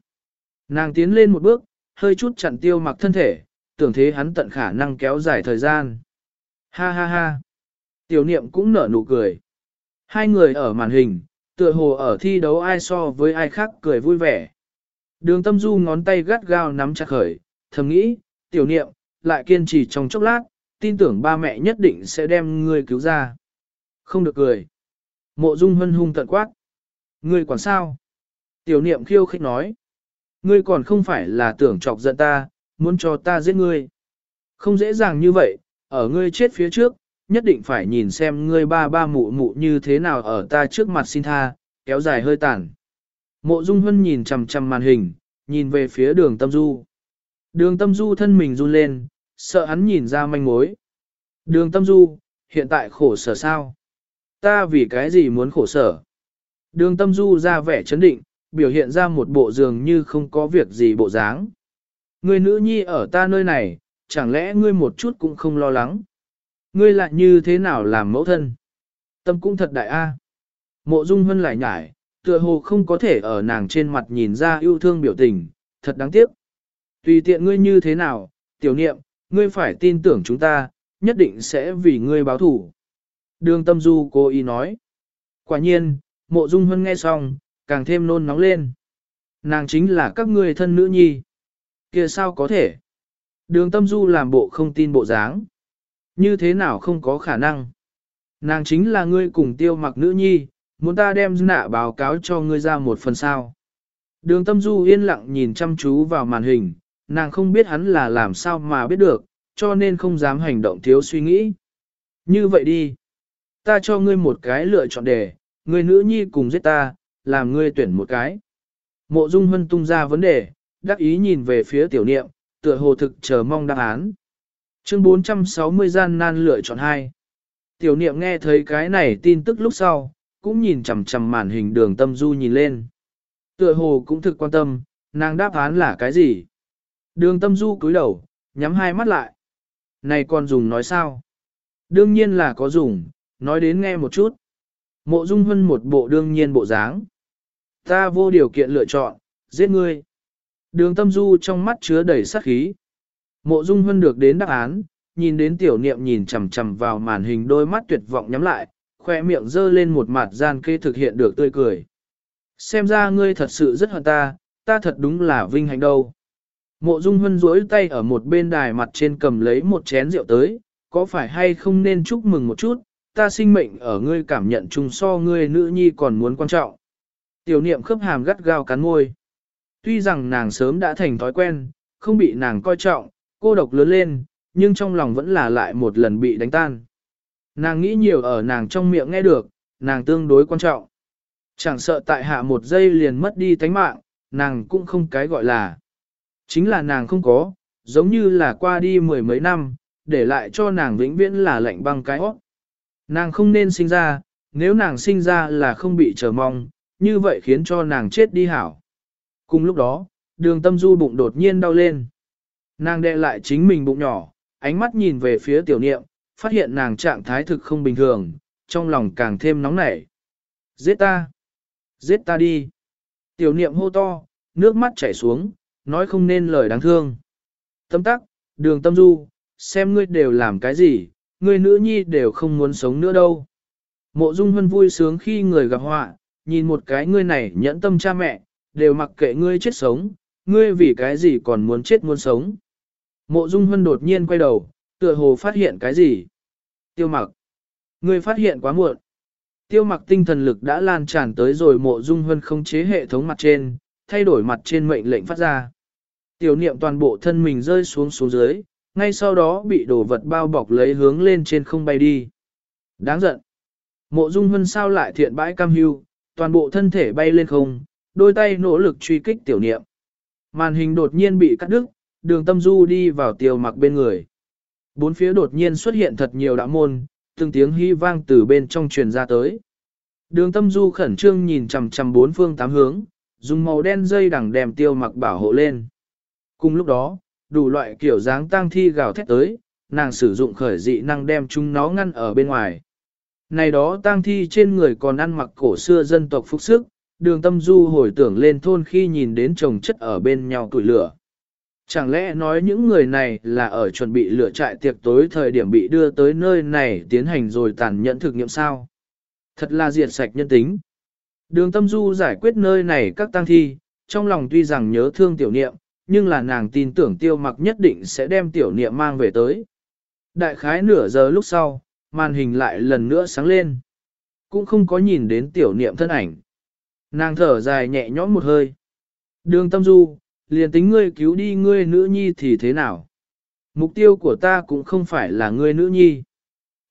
Nàng tiến lên một bước, hơi chút chặn tiêu mặc thân thể, tưởng thế hắn tận khả năng kéo dài thời gian. Ha ha ha. Tiểu niệm cũng nở nụ cười. Hai người ở màn hình, tựa hồ ở thi đấu ai so với ai khác cười vui vẻ. Đường tâm du ngón tay gắt gao nắm chặt khởi, thầm nghĩ, tiểu niệm, lại kiên trì trong chốc lát, tin tưởng ba mẹ nhất định sẽ đem ngươi cứu ra. Không được cười. Mộ dung hân hung tận quát. Ngươi quản sao? Tiểu niệm khiêu khích nói. Ngươi còn không phải là tưởng chọc giận ta, muốn cho ta giết ngươi. Không dễ dàng như vậy, ở ngươi chết phía trước, nhất định phải nhìn xem ngươi ba ba mụ mụ như thế nào ở ta trước mặt xin tha, kéo dài hơi tàn. Mộ Dung Hân nhìn chằm chằm màn hình, nhìn về phía đường tâm du. Đường tâm du thân mình run lên, sợ hắn nhìn ra manh mối. Đường tâm du, hiện tại khổ sở sao? Ta vì cái gì muốn khổ sở? Đường tâm du ra vẻ chấn định, biểu hiện ra một bộ dường như không có việc gì bộ dáng. Người nữ nhi ở ta nơi này, chẳng lẽ ngươi một chút cũng không lo lắng? Ngươi lại như thế nào làm mẫu thân? Tâm cũng thật đại a. Mộ Dung Hân lại nhải, tựa hồ không có thể ở nàng trên mặt nhìn ra yêu thương biểu tình, thật đáng tiếc. Tùy tiện ngươi như thế nào, tiểu niệm, ngươi phải tin tưởng chúng ta, nhất định sẽ vì ngươi báo thủ. Đường tâm du cố ý nói. Quả nhiên, mộ dung hân nghe xong, càng thêm nôn nóng lên. Nàng chính là các ngươi thân nữ nhi. kia sao có thể? Đường tâm du làm bộ không tin bộ dáng. Như thế nào không có khả năng? Nàng chính là ngươi cùng tiêu mặc nữ nhi, muốn ta đem nạ báo cáo cho ngươi ra một phần sao. Đường tâm du yên lặng nhìn chăm chú vào màn hình, nàng không biết hắn là làm sao mà biết được, cho nên không dám hành động thiếu suy nghĩ. Như vậy đi, ta cho ngươi một cái lựa chọn đề, ngươi nữ nhi cùng giết ta, làm ngươi tuyển một cái. Mộ Dung Hân tung ra vấn đề, đắc ý nhìn về phía tiểu niệm, tựa hồ thực chờ mong đáp án. Chương 460 gian nan lựa chọn hai. Tiểu niệm nghe thấy cái này tin tức lúc sau, cũng nhìn chằm chằm màn hình đường tâm du nhìn lên. Tựa hồ cũng thực quan tâm, nàng đáp án là cái gì? Đường tâm du cúi đầu, nhắm hai mắt lại. Này còn dùng nói sao? Đương nhiên là có dùng, nói đến nghe một chút. Mộ dung hân một bộ đương nhiên bộ dáng. Ta vô điều kiện lựa chọn, giết ngươi. Đường tâm du trong mắt chứa đầy sát khí. Mộ dung hân được đến đáp án, nhìn đến tiểu niệm nhìn chằm chằm vào màn hình đôi mắt tuyệt vọng nhắm lại, khoe miệng dơ lên một mặt gian kê thực hiện được tươi cười. Xem ra ngươi thật sự rất hận ta, ta thật đúng là vinh hạnh đâu. Mộ Dung Hân duỗi tay ở một bên đài mặt trên cầm lấy một chén rượu tới, có phải hay không nên chúc mừng một chút, ta sinh mệnh ở ngươi cảm nhận chung so ngươi nữ nhi còn muốn quan trọng. Tiểu niệm khớp hàm gắt gao cắn môi. Tuy rằng nàng sớm đã thành thói quen, không bị nàng coi trọng, cô độc lớn lên, nhưng trong lòng vẫn là lại một lần bị đánh tan. Nàng nghĩ nhiều ở nàng trong miệng nghe được, nàng tương đối quan trọng. Chẳng sợ tại hạ một giây liền mất đi tánh mạng, nàng cũng không cái gọi là. Chính là nàng không có, giống như là qua đi mười mấy năm, để lại cho nàng vĩnh viễn là lạnh băng cái óc. Nàng không nên sinh ra, nếu nàng sinh ra là không bị chờ mong, như vậy khiến cho nàng chết đi hảo. Cùng lúc đó, đường tâm du bụng đột nhiên đau lên. Nàng đe lại chính mình bụng nhỏ, ánh mắt nhìn về phía tiểu niệm, phát hiện nàng trạng thái thực không bình thường, trong lòng càng thêm nóng nảy. Giết ta! Giết ta đi! Tiểu niệm hô to, nước mắt chảy xuống, nói không nên lời đáng thương. Tâm tắc, đường tâm du, xem ngươi đều làm cái gì, ngươi nữ nhi đều không muốn sống nữa đâu. Mộ Dung Hân vui sướng khi người gặp họa, nhìn một cái ngươi này nhẫn tâm cha mẹ, đều mặc kệ ngươi chết sống, ngươi vì cái gì còn muốn chết muốn sống. Mộ Dung Hân đột nhiên quay đầu, tựa hồ phát hiện cái gì. Tiêu mặc. Ngươi phát hiện quá muộn. Tiêu mặc tinh thần lực đã lan tràn tới rồi mộ Dung Hân không chế hệ thống mặt trên, thay đổi mặt trên mệnh lệnh phát ra. Tiểu niệm toàn bộ thân mình rơi xuống xuống dưới, ngay sau đó bị đồ vật bao bọc lấy hướng lên trên không bay đi. Đáng giận. Mộ Dung Hân sao lại thiện bãi cam hưu, toàn bộ thân thể bay lên không, đôi tay nỗ lực truy kích tiểu niệm. Màn hình đột nhiên bị cắt đứt, đường tâm du đi vào tiêu mặc bên người. Bốn phía đột nhiên xuất hiện thật nhiều đạo môn, từng tiếng hy vang từ bên trong truyền ra tới. Đường tâm du khẩn trương nhìn chằm chằm bốn phương tám hướng, dùng màu đen dây đằng đèm tiêu mặc bảo hộ lên. Cùng lúc đó, đủ loại kiểu dáng tang thi gào thét tới, nàng sử dụng khởi dị năng đem chúng nó ngăn ở bên ngoài. Này đó tang thi trên người còn ăn mặc cổ xưa dân tộc phục sức, đường tâm du hồi tưởng lên thôn khi nhìn đến chồng chất ở bên nhau tuổi lửa. Chẳng lẽ nói những người này là ở chuẩn bị lửa trại tiệc tối thời điểm bị đưa tới nơi này tiến hành rồi tàn nhẫn thực nghiệm sao? Thật là diệt sạch nhân tính. Đường tâm du giải quyết nơi này các tang thi, trong lòng tuy rằng nhớ thương tiểu niệm, nhưng là nàng tin tưởng tiêu mặc nhất định sẽ đem tiểu niệm mang về tới. Đại khái nửa giờ lúc sau, màn hình lại lần nữa sáng lên. Cũng không có nhìn đến tiểu niệm thân ảnh. Nàng thở dài nhẹ nhõm một hơi. Đường tâm du, liền tính ngươi cứu đi ngươi nữ nhi thì thế nào? Mục tiêu của ta cũng không phải là ngươi nữ nhi.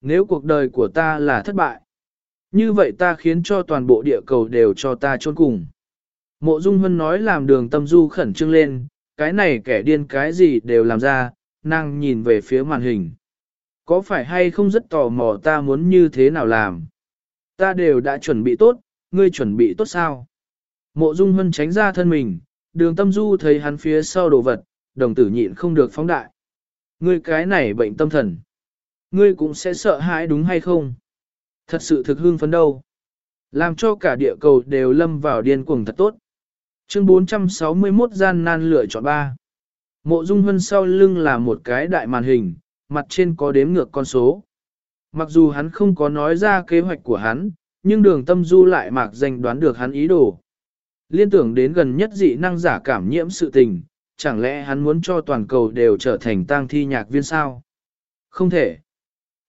Nếu cuộc đời của ta là thất bại, như vậy ta khiến cho toàn bộ địa cầu đều cho ta chôn cùng. Mộ Dung Hân nói làm đường tâm du khẩn trương lên, cái này kẻ điên cái gì đều làm ra, nàng nhìn về phía màn hình. Có phải hay không rất tò mò ta muốn như thế nào làm? Ta đều đã chuẩn bị tốt, ngươi chuẩn bị tốt sao? Mộ Dung Hân tránh ra thân mình, đường tâm du thấy hắn phía sau đồ vật, đồng tử nhịn không được phóng đại. Ngươi cái này bệnh tâm thần. Ngươi cũng sẽ sợ hãi đúng hay không? Thật sự thực hương phấn đâu. Làm cho cả địa cầu đều lâm vào điên cuồng thật tốt. Chương 461 gian nan lựa chọn ba. Mộ Dung Hân sau lưng là một cái đại màn hình, mặt trên có đếm ngược con số. Mặc dù hắn không có nói ra kế hoạch của hắn, nhưng đường tâm du lại mạc danh đoán được hắn ý đồ. Liên tưởng đến gần nhất dị năng giả cảm nhiễm sự tình, chẳng lẽ hắn muốn cho toàn cầu đều trở thành tang thi nhạc viên sao? Không thể.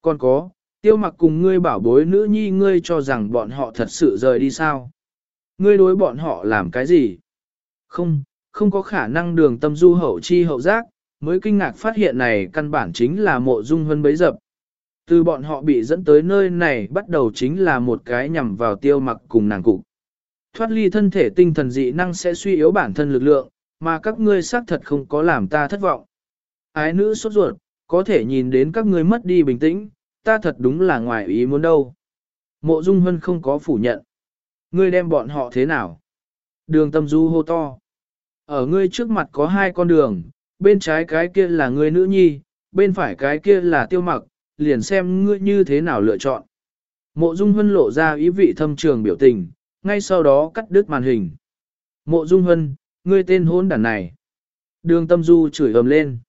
Còn có, tiêu mặc cùng ngươi bảo bối nữ nhi ngươi cho rằng bọn họ thật sự rời đi sao? Ngươi đối bọn họ làm cái gì? Không, không có khả năng đường tâm du hậu chi hậu giác, mới kinh ngạc phát hiện này căn bản chính là mộ dung hân bấy dập. Từ bọn họ bị dẫn tới nơi này bắt đầu chính là một cái nhằm vào tiêu mặc cùng nàng cục. Thoát ly thân thể tinh thần dị năng sẽ suy yếu bản thân lực lượng, mà các ngươi xác thật không có làm ta thất vọng. Ái nữ sốt ruột, có thể nhìn đến các ngươi mất đi bình tĩnh, ta thật đúng là ngoài ý muốn đâu. Mộ Dung Hân không có phủ nhận. Ngươi đem bọn họ thế nào? Đường tâm du hô to. Ở ngươi trước mặt có hai con đường, bên trái cái kia là ngươi nữ nhi, bên phải cái kia là tiêu mặc, liền xem ngươi như thế nào lựa chọn. Mộ Dung Hân lộ ra ý vị thâm trường biểu tình, ngay sau đó cắt đứt màn hình. Mộ Dung Hân, ngươi tên hôn đàn này. Đường tâm du chửi ầm lên.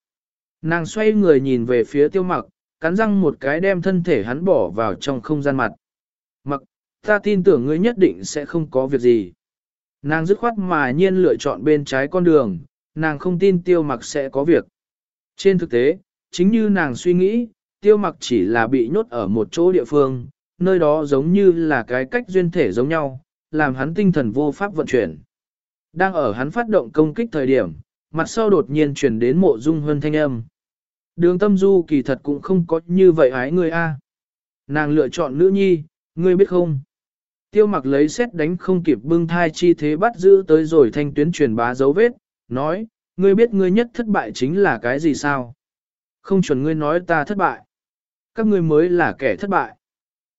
Nàng xoay người nhìn về phía tiêu mặc, cắn răng một cái đem thân thể hắn bỏ vào trong không gian mặt. Mặc, ta tin tưởng ngươi nhất định sẽ không có việc gì. Nàng dứt khoát mà nhiên lựa chọn bên trái con đường, nàng không tin tiêu mặc sẽ có việc. Trên thực tế, chính như nàng suy nghĩ, tiêu mặc chỉ là bị nhốt ở một chỗ địa phương, nơi đó giống như là cái cách duyên thể giống nhau, làm hắn tinh thần vô pháp vận chuyển. Đang ở hắn phát động công kích thời điểm, mặt sau đột nhiên chuyển đến mộ dung hơn thanh âm. Đường tâm du kỳ thật cũng không có như vậy ái người a. Nàng lựa chọn nữ nhi, ngươi biết không? Tiêu mặc lấy xét đánh không kịp bưng thai chi thế bắt giữ tới rồi thanh tuyến truyền bá dấu vết, nói, ngươi biết ngươi nhất thất bại chính là cái gì sao? Không chuẩn ngươi nói ta thất bại. Các ngươi mới là kẻ thất bại.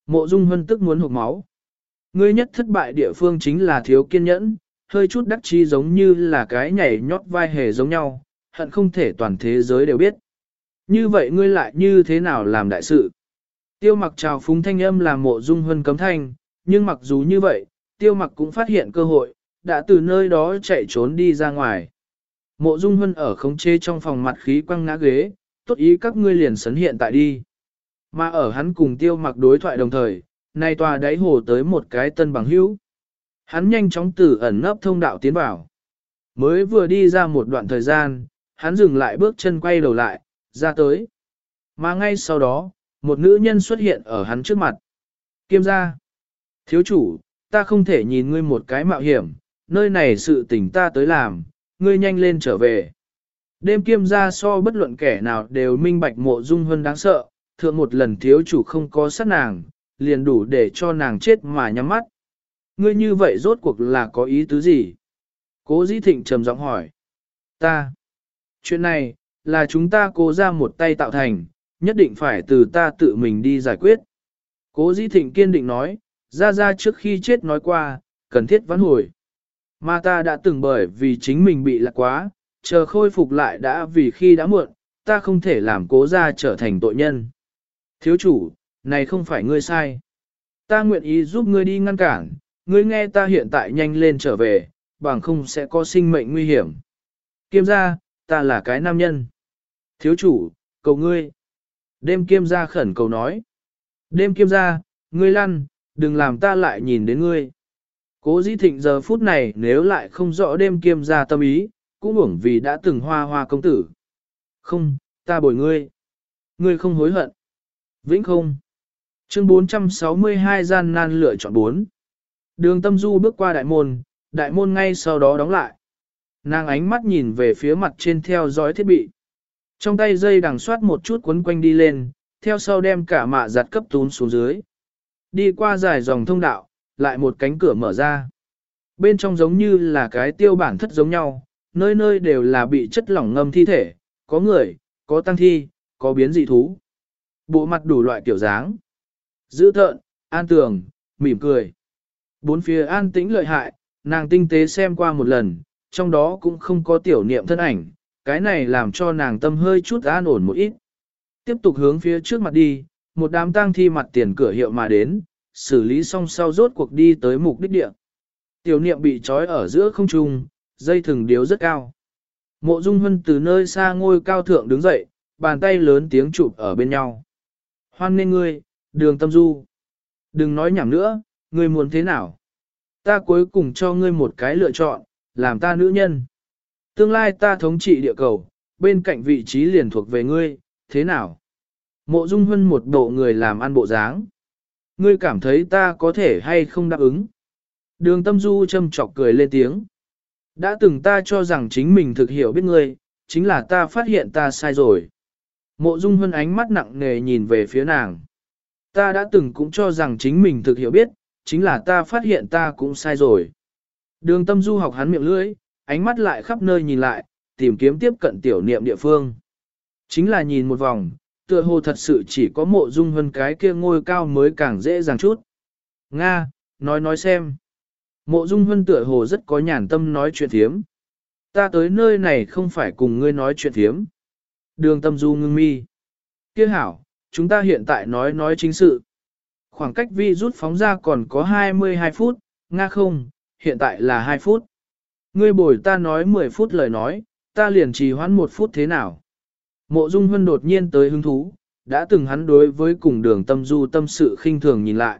Mộ dung hân tức muốn hụt máu. Ngươi nhất thất bại địa phương chính là thiếu kiên nhẫn, hơi chút đắc chi giống như là cái nhảy nhót vai hề giống nhau, hận không thể toàn thế giới đều biết. Như vậy ngươi lại như thế nào làm đại sự? Tiêu mặc trào phúng thanh âm là mộ dung hân cấm thanh, nhưng mặc dù như vậy, tiêu mặc cũng phát hiện cơ hội, đã từ nơi đó chạy trốn đi ra ngoài. Mộ dung hân ở khống chế trong phòng mặt khí quăng ngã ghế, tốt ý các ngươi liền sấn hiện tại đi. Mà ở hắn cùng tiêu mặc đối thoại đồng thời, nay tòa đáy hồ tới một cái tân bằng hữu. Hắn nhanh chóng từ ẩn nấp thông đạo tiến vào. Mới vừa đi ra một đoạn thời gian, hắn dừng lại bước chân quay đầu lại, ra tới. Mà ngay sau đó, một nữ nhân xuất hiện ở hắn trước mặt. Kiêm gia. Thiếu chủ, ta không thể nhìn ngươi một cái mạo hiểm, nơi này sự tình ta tới làm, ngươi nhanh lên trở về. Đêm kiêm gia so bất luận kẻ nào đều minh bạch mộ dung hơn đáng sợ, thượng một lần thiếu chủ không có sát nàng, liền đủ để cho nàng chết mà nhắm mắt. Ngươi như vậy rốt cuộc là có ý tứ gì? Cố dĩ thịnh trầm giọng hỏi. Ta. Chuyện này, là chúng ta cố ra một tay tạo thành, nhất định phải từ ta tự mình đi giải quyết. Cố dĩ thịnh kiên định nói, ra ra trước khi chết nói qua, cần thiết vãn hồi. Mà ta đã từng bởi vì chính mình bị lạc quá, chờ khôi phục lại đã vì khi đã muộn, ta không thể làm cố ra trở thành tội nhân. Thiếu chủ, này không phải ngươi sai. Ta nguyện ý giúp ngươi đi ngăn cản, ngươi nghe ta hiện tại nhanh lên trở về, bằng không sẽ có sinh mệnh nguy hiểm. Kiêm gia, ta là cái nam nhân. Thiếu chủ, cầu ngươi. Đêm kiêm gia khẩn cầu nói. Đêm kiêm gia, ngươi lăn, đừng làm ta lại nhìn đến ngươi. Cố dĩ thịnh giờ phút này nếu lại không rõ đêm kiêm gia tâm ý, cũng uổng vì đã từng hoa hoa công tử. Không, ta bồi ngươi. Ngươi không hối hận. Vĩnh không. Chương 462 gian nan lựa chọn 4. Đường tâm du bước qua đại môn, đại môn ngay sau đó đóng lại. Nàng ánh mắt nhìn về phía mặt trên theo dõi thiết bị. Trong tay dây đằng soát một chút quấn quanh đi lên, theo sau đem cả mạ giặt cấp tún xuống dưới. Đi qua dài dòng thông đạo, lại một cánh cửa mở ra. Bên trong giống như là cái tiêu bản thất giống nhau, nơi nơi đều là bị chất lỏng ngâm thi thể, có người, có tăng thi, có biến dị thú. Bộ mặt đủ loại kiểu dáng. Giữ thợn, an tường, mỉm cười. Bốn phía an tĩnh lợi hại, nàng tinh tế xem qua một lần, trong đó cũng không có tiểu niệm thân ảnh, cái này làm cho nàng tâm hơi chút an ổn một ít. Tiếp tục hướng phía trước mặt đi, một đám tang thi mặt tiền cửa hiệu mà đến, xử lý xong sau rốt cuộc đi tới mục đích địa. Tiểu niệm bị trói ở giữa không trung, dây thừng điếu rất cao. Mộ Dung Hân từ nơi xa ngôi cao thượng đứng dậy, bàn tay lớn tiếng chụp ở bên nhau. Hoan nên ngươi, đường tâm du. Đừng nói nhảm nữa, ngươi muốn thế nào? Ta cuối cùng cho ngươi một cái lựa chọn, làm ta nữ nhân. Tương lai ta thống trị địa cầu, bên cạnh vị trí liền thuộc về ngươi, thế nào? Mộ Dung Hân một bộ người làm ăn bộ dáng. Ngươi cảm thấy ta có thể hay không đáp ứng? Đường tâm du châm chọc cười lên tiếng. Đã từng ta cho rằng chính mình thực hiểu biết ngươi, chính là ta phát hiện ta sai rồi. Mộ Dung Hân ánh mắt nặng nề nhìn về phía nàng. Ta đã từng cũng cho rằng chính mình thực hiểu biết, chính là ta phát hiện ta cũng sai rồi. Đường tâm du học hắn miệng lưỡi, ánh mắt lại khắp nơi nhìn lại, tìm kiếm tiếp cận tiểu niệm địa phương. Chính là nhìn một vòng, tựa hồ thật sự chỉ có mộ dung hơn cái kia ngôi cao mới càng dễ dàng chút. Nga, nói nói xem. Mộ dung hơn tựa hồ rất có nhàn tâm nói chuyện thiếm. Ta tới nơi này không phải cùng ngươi nói chuyện thiếm. Đường tâm du ngưng mi. Kia hảo, chúng ta hiện tại nói nói chính sự. Khoảng cách vi rút phóng ra còn có 22 phút, Nga không, hiện tại là 2 phút. Ngươi bồi ta nói 10 phút lời nói, ta liền trì hoãn một phút thế nào. Mộ Dung Hân đột nhiên tới hứng thú, đã từng hắn đối với cùng đường tâm du tâm sự khinh thường nhìn lại.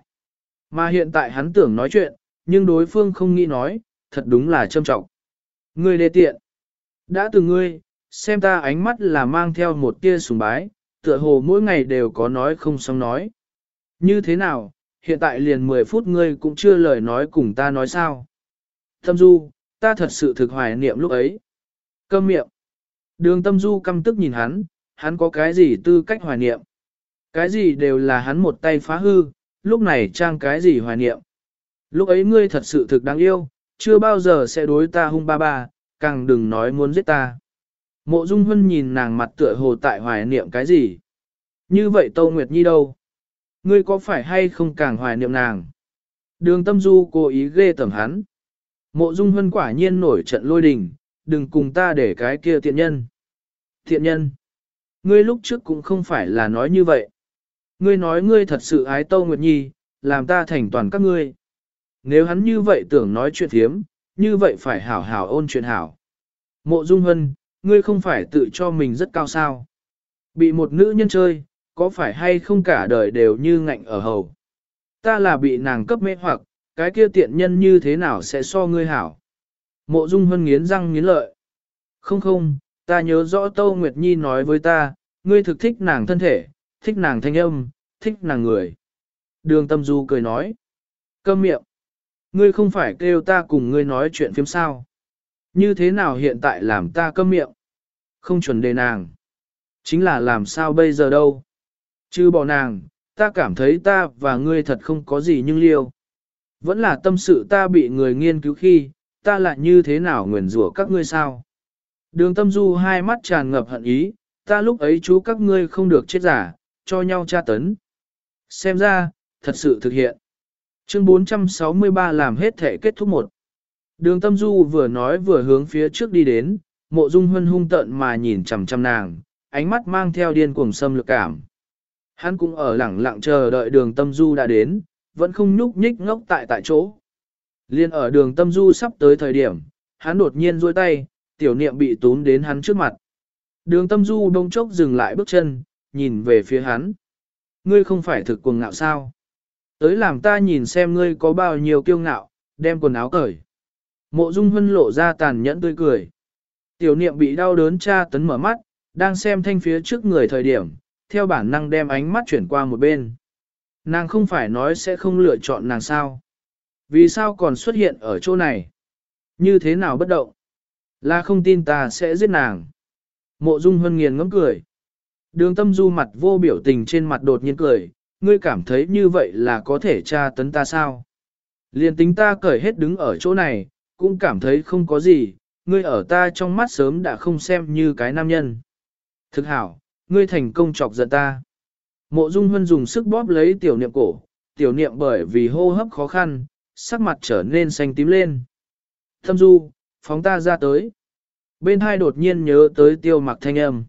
Mà hiện tại hắn tưởng nói chuyện, nhưng đối phương không nghĩ nói, thật đúng là châm trọng. Ngươi đề tiện. Đã từng ngươi, xem ta ánh mắt là mang theo một tia sùng bái, tựa hồ mỗi ngày đều có nói không xong nói. Như thế nào, hiện tại liền 10 phút ngươi cũng chưa lời nói cùng ta nói sao. Tâm du, ta thật sự thực hoài niệm lúc ấy. Câm miệng. Đường tâm du căm tức nhìn hắn, hắn có cái gì tư cách hoài niệm. Cái gì đều là hắn một tay phá hư, lúc này trang cái gì hoài niệm. Lúc ấy ngươi thật sự thực đáng yêu, chưa bao giờ sẽ đối ta hung ba ba, càng đừng nói muốn giết ta. Mộ Dung Hân nhìn nàng mặt tựa hồ tại hoài niệm cái gì. Như vậy Tâu Nguyệt Nhi đâu? Ngươi có phải hay không càng hoài niệm nàng? Đường tâm du cố ý ghê tẩm hắn. Mộ Dung Hân quả nhiên nổi trận lôi đình, đừng cùng ta để cái kia thiện nhân. Thiện nhân? Ngươi lúc trước cũng không phải là nói như vậy. Ngươi nói ngươi thật sự ái Tâu Nguyệt Nhi, làm ta thành toàn các ngươi. Nếu hắn như vậy tưởng nói chuyện thiếm, như vậy phải hảo hảo ôn chuyện hảo. Mộ Dung Hân, ngươi không phải tự cho mình rất cao sao. Bị một nữ nhân chơi, có phải hay không cả đời đều như ngạnh ở hầu. Ta là bị nàng cấp mê hoặc, cái kia tiện nhân như thế nào sẽ so ngươi hảo. Mộ Dung Hân nghiến răng nghiến lợi. Không không, ta nhớ rõ Tâu Nguyệt Nhi nói với ta, ngươi thực thích nàng thân thể, thích nàng thanh âm, thích nàng người. Đường tâm du cười nói. Câm miệng. Ngươi không phải kêu ta cùng ngươi nói chuyện phiếm sao. Như thế nào hiện tại làm ta câm miệng? Không chuẩn đề nàng. Chính là làm sao bây giờ đâu? Chứ bỏ nàng, ta cảm thấy ta và ngươi thật không có gì nhưng liêu. Vẫn là tâm sự ta bị người nghiên cứu khi, ta lại như thế nào nguyền rủa các ngươi sao? Đường tâm du hai mắt tràn ngập hận ý, ta lúc ấy chú các ngươi không được chết giả, cho nhau tra tấn. Xem ra, thật sự thực hiện. Chương 463 làm hết thể kết thúc một. Đường tâm du vừa nói vừa hướng phía trước đi đến, mộ dung huân hung tận mà nhìn chằm chằm nàng, ánh mắt mang theo điên cuồng xâm lược cảm. Hắn cũng ở lẳng lặng chờ đợi đường tâm du đã đến, vẫn không nhúc nhích ngốc tại tại chỗ. Liên ở đường tâm du sắp tới thời điểm, hắn đột nhiên duỗi tay, tiểu niệm bị tún đến hắn trước mặt. Đường tâm du đông chốc dừng lại bước chân, nhìn về phía hắn. Ngươi không phải thực cuồng ngạo sao? Tới làm ta nhìn xem ngươi có bao nhiêu kiêu ngạo, đem quần áo cởi. Mộ Dung Hân lộ ra tàn nhẫn tươi cười. Tiểu niệm bị đau đớn tra tấn mở mắt, đang xem thanh phía trước người thời điểm, theo bản năng đem ánh mắt chuyển qua một bên. Nàng không phải nói sẽ không lựa chọn nàng sao. Vì sao còn xuất hiện ở chỗ này? Như thế nào bất động? Là không tin ta sẽ giết nàng. Mộ Dung Hân nghiền ngẫm cười. Đường tâm du mặt vô biểu tình trên mặt đột nhiên cười, ngươi cảm thấy như vậy là có thể tra tấn ta sao? Liên tính ta cởi hết đứng ở chỗ này, cũng cảm thấy không có gì, ngươi ở ta trong mắt sớm đã không xem như cái nam nhân. Thực hảo, ngươi thành công chọc giận ta. Mộ Dung Hân dùng sức bóp lấy tiểu niệm cổ, tiểu niệm bởi vì hô hấp khó khăn, sắc mặt trở nên xanh tím lên. Thâm Du, phóng ta ra tới. Bên hai đột nhiên nhớ tới tiêu mặc thanh âm.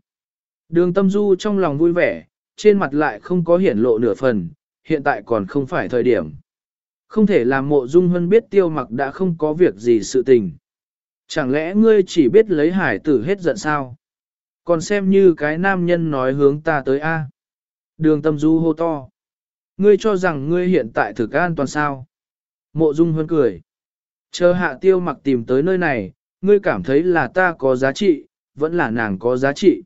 Đường tâm du trong lòng vui vẻ, trên mặt lại không có hiển lộ nửa phần, hiện tại còn không phải thời điểm. Không thể làm mộ dung hân biết tiêu mặc đã không có việc gì sự tình. Chẳng lẽ ngươi chỉ biết lấy hải tử hết giận sao? Còn xem như cái nam nhân nói hướng ta tới A. Đường tâm du hô to. Ngươi cho rằng ngươi hiện tại thực an toàn sao? Mộ dung hân cười. Chờ hạ tiêu mặc tìm tới nơi này, ngươi cảm thấy là ta có giá trị, vẫn là nàng có giá trị.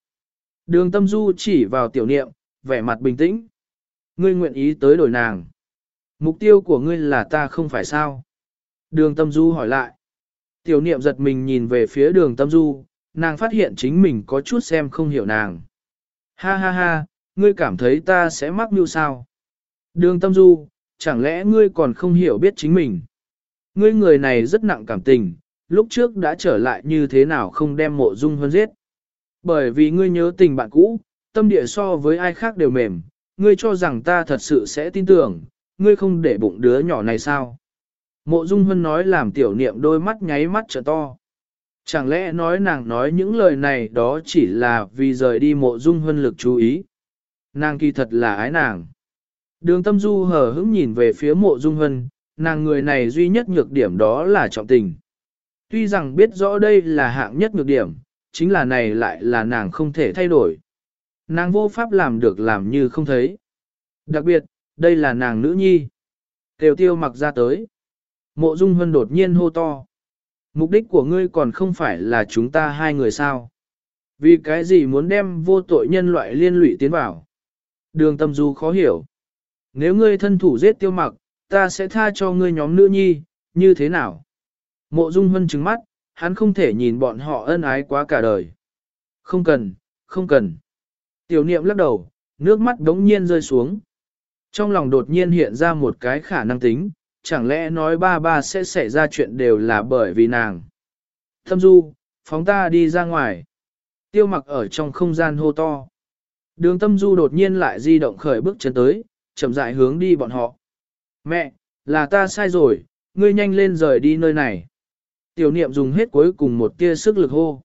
Đường tâm du chỉ vào tiểu niệm, vẻ mặt bình tĩnh. Ngươi nguyện ý tới đổi nàng. Mục tiêu của ngươi là ta không phải sao? Đường tâm du hỏi lại. Tiểu niệm giật mình nhìn về phía đường tâm du, nàng phát hiện chính mình có chút xem không hiểu nàng. Ha ha ha, ngươi cảm thấy ta sẽ mắc mưu sao? Đường tâm du, chẳng lẽ ngươi còn không hiểu biết chính mình? Ngươi người này rất nặng cảm tình, lúc trước đã trở lại như thế nào không đem mộ dung hơn giết. Bởi vì ngươi nhớ tình bạn cũ, tâm địa so với ai khác đều mềm, ngươi cho rằng ta thật sự sẽ tin tưởng, ngươi không để bụng đứa nhỏ này sao? Mộ Dung Hân nói làm tiểu niệm đôi mắt nháy mắt trợ to. Chẳng lẽ nói nàng nói những lời này đó chỉ là vì rời đi mộ Dung Hân lực chú ý? Nàng kỳ thật là ái nàng. Đường tâm du hờ hững nhìn về phía mộ Dung Hân, nàng người này duy nhất nhược điểm đó là trọng tình. Tuy rằng biết rõ đây là hạng nhất nhược điểm, chính là này lại là nàng không thể thay đổi. Nàng vô pháp làm được làm như không thấy. Đặc biệt, đây là nàng nữ nhi. Tiểu tiêu mặc ra tới. Mộ Dung Hân đột nhiên hô to. Mục đích của ngươi còn không phải là chúng ta hai người sao. Vì cái gì muốn đem vô tội nhân loại liên lụy tiến vào. Đường tâm du khó hiểu. Nếu ngươi thân thủ giết tiêu mặc, ta sẽ tha cho ngươi nhóm nữ nhi, như thế nào? Mộ Dung Hân trừng mắt, hắn không thể nhìn bọn họ ân ái quá cả đời. Không cần, không cần. Tiểu niệm lắc đầu, nước mắt đống nhiên rơi xuống. Trong lòng đột nhiên hiện ra một cái khả năng tính, chẳng lẽ nói ba ba sẽ xảy ra chuyện đều là bởi vì nàng. Thâm du, phóng ta đi ra ngoài. Tiêu mặc ở trong không gian hô to. Đường tâm du đột nhiên lại di động khởi bước chân tới, chậm rãi hướng đi bọn họ. Mẹ, là ta sai rồi, ngươi nhanh lên rời đi nơi này. Tiểu niệm dùng hết cuối cùng một tia sức lực hô.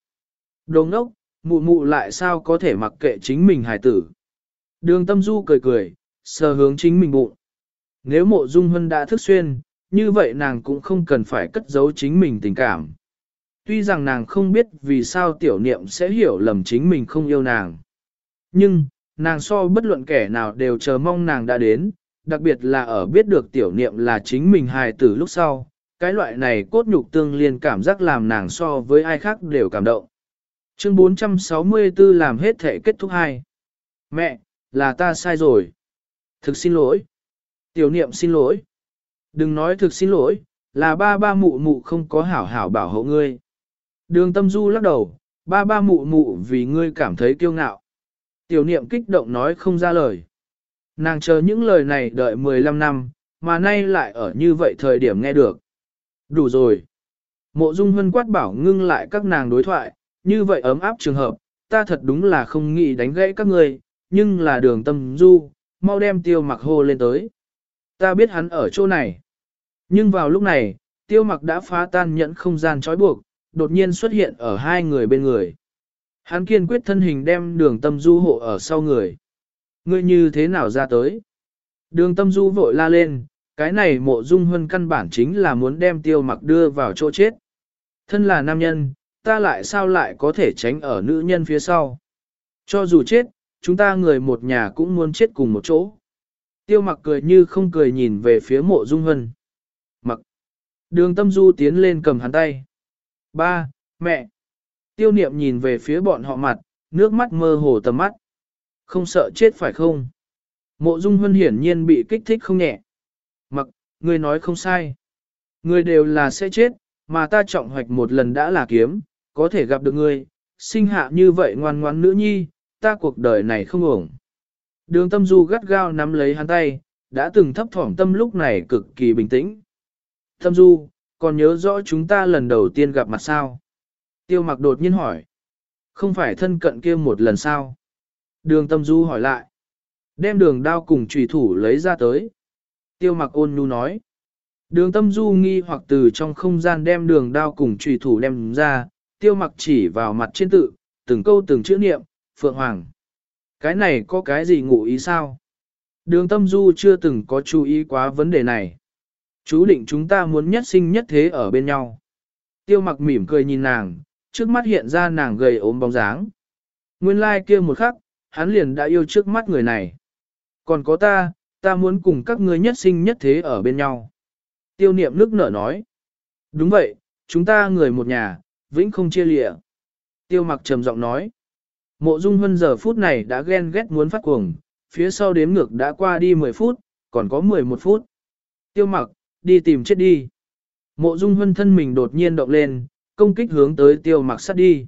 Đồ ngốc, mụ mụ lại sao có thể mặc kệ chính mình hài tử. Đường tâm du cười cười, sờ hướng chính mình bụng. Nếu mộ dung hân đã thức xuyên, như vậy nàng cũng không cần phải cất giấu chính mình tình cảm. Tuy rằng nàng không biết vì sao tiểu niệm sẽ hiểu lầm chính mình không yêu nàng. Nhưng, nàng so bất luận kẻ nào đều chờ mong nàng đã đến, đặc biệt là ở biết được tiểu niệm là chính mình hài tử lúc sau. Cái loại này cốt nhục tương liên cảm giác làm nàng so với ai khác đều cảm động. Chương 464 làm hết thể kết thúc hai. Mẹ, là ta sai rồi. Thực xin lỗi. Tiểu niệm xin lỗi. Đừng nói thực xin lỗi, là ba ba mụ mụ không có hảo hảo bảo hộ ngươi. Đường tâm du lắc đầu, ba ba mụ mụ vì ngươi cảm thấy kiêu ngạo. Tiểu niệm kích động nói không ra lời. Nàng chờ những lời này đợi 15 năm, mà nay lại ở như vậy thời điểm nghe được. Đủ rồi. Mộ dung hân quát bảo ngưng lại các nàng đối thoại, như vậy ấm áp trường hợp, ta thật đúng là không nghĩ đánh gãy các ngươi, nhưng là đường tâm du, mau đem tiêu mặc hô lên tới. Ta biết hắn ở chỗ này. Nhưng vào lúc này, tiêu mặc đã phá tan nhẫn không gian trói buộc, đột nhiên xuất hiện ở hai người bên người. Hắn kiên quyết thân hình đem đường tâm du hộ ở sau người. Ngươi như thế nào ra tới? Đường tâm du vội la lên, cái này mộ dung hơn căn bản chính là muốn đem tiêu mặc đưa vào chỗ chết. Thân là nam nhân, ta lại sao lại có thể tránh ở nữ nhân phía sau? Cho dù chết, chúng ta người một nhà cũng muốn chết cùng một chỗ. Tiêu mặc cười như không cười nhìn về phía mộ dung hân. Mặc. Đường tâm du tiến lên cầm hắn tay. Ba, mẹ. Tiêu niệm nhìn về phía bọn họ mặt, nước mắt mơ hồ tầm mắt. Không sợ chết phải không? Mộ dung hân hiển nhiên bị kích thích không nhẹ. Mặc, người nói không sai. Người đều là sẽ chết, mà ta trọng hoạch một lần đã là kiếm, có thể gặp được người, sinh hạ như vậy ngoan ngoan nữ nhi, ta cuộc đời này không ổng. Đường tâm du gắt gao nắm lấy hắn tay, đã từng thấp thỏm tâm lúc này cực kỳ bình tĩnh. Tâm du, còn nhớ rõ chúng ta lần đầu tiên gặp mặt sao? Tiêu mặc đột nhiên hỏi. Không phải thân cận kia một lần sao? Đường tâm du hỏi lại. Đem đường đao cùng trùy thủ lấy ra tới. Tiêu mặc ôn nhu nói. Đường tâm du nghi hoặc từ trong không gian đem đường đao cùng trùy thủ đem ra, tiêu mặc chỉ vào mặt trên tự, từng câu từng chữ niệm, Phượng Hoàng. Cái này có cái gì ngụ ý sao? Đường tâm du chưa từng có chú ý quá vấn đề này. Chú định chúng ta muốn nhất sinh nhất thế ở bên nhau. Tiêu mặc mỉm cười nhìn nàng, trước mắt hiện ra nàng gầy ốm bóng dáng. Nguyên lai like kia một khắc, hắn liền đã yêu trước mắt người này. Còn có ta, ta muốn cùng các ngươi nhất sinh nhất thế ở bên nhau. Tiêu niệm nước nở nói. Đúng vậy, chúng ta người một nhà, vĩnh không chia lìa. Tiêu mặc trầm giọng nói. Mộ Dung Hân giờ phút này đã ghen ghét muốn phát cuồng, phía sau đếm ngược đã qua đi 10 phút, còn có 11 phút. Tiêu mặc, đi tìm chết đi. Mộ Dung Hân thân mình đột nhiên động lên, công kích hướng tới tiêu mặc sát đi.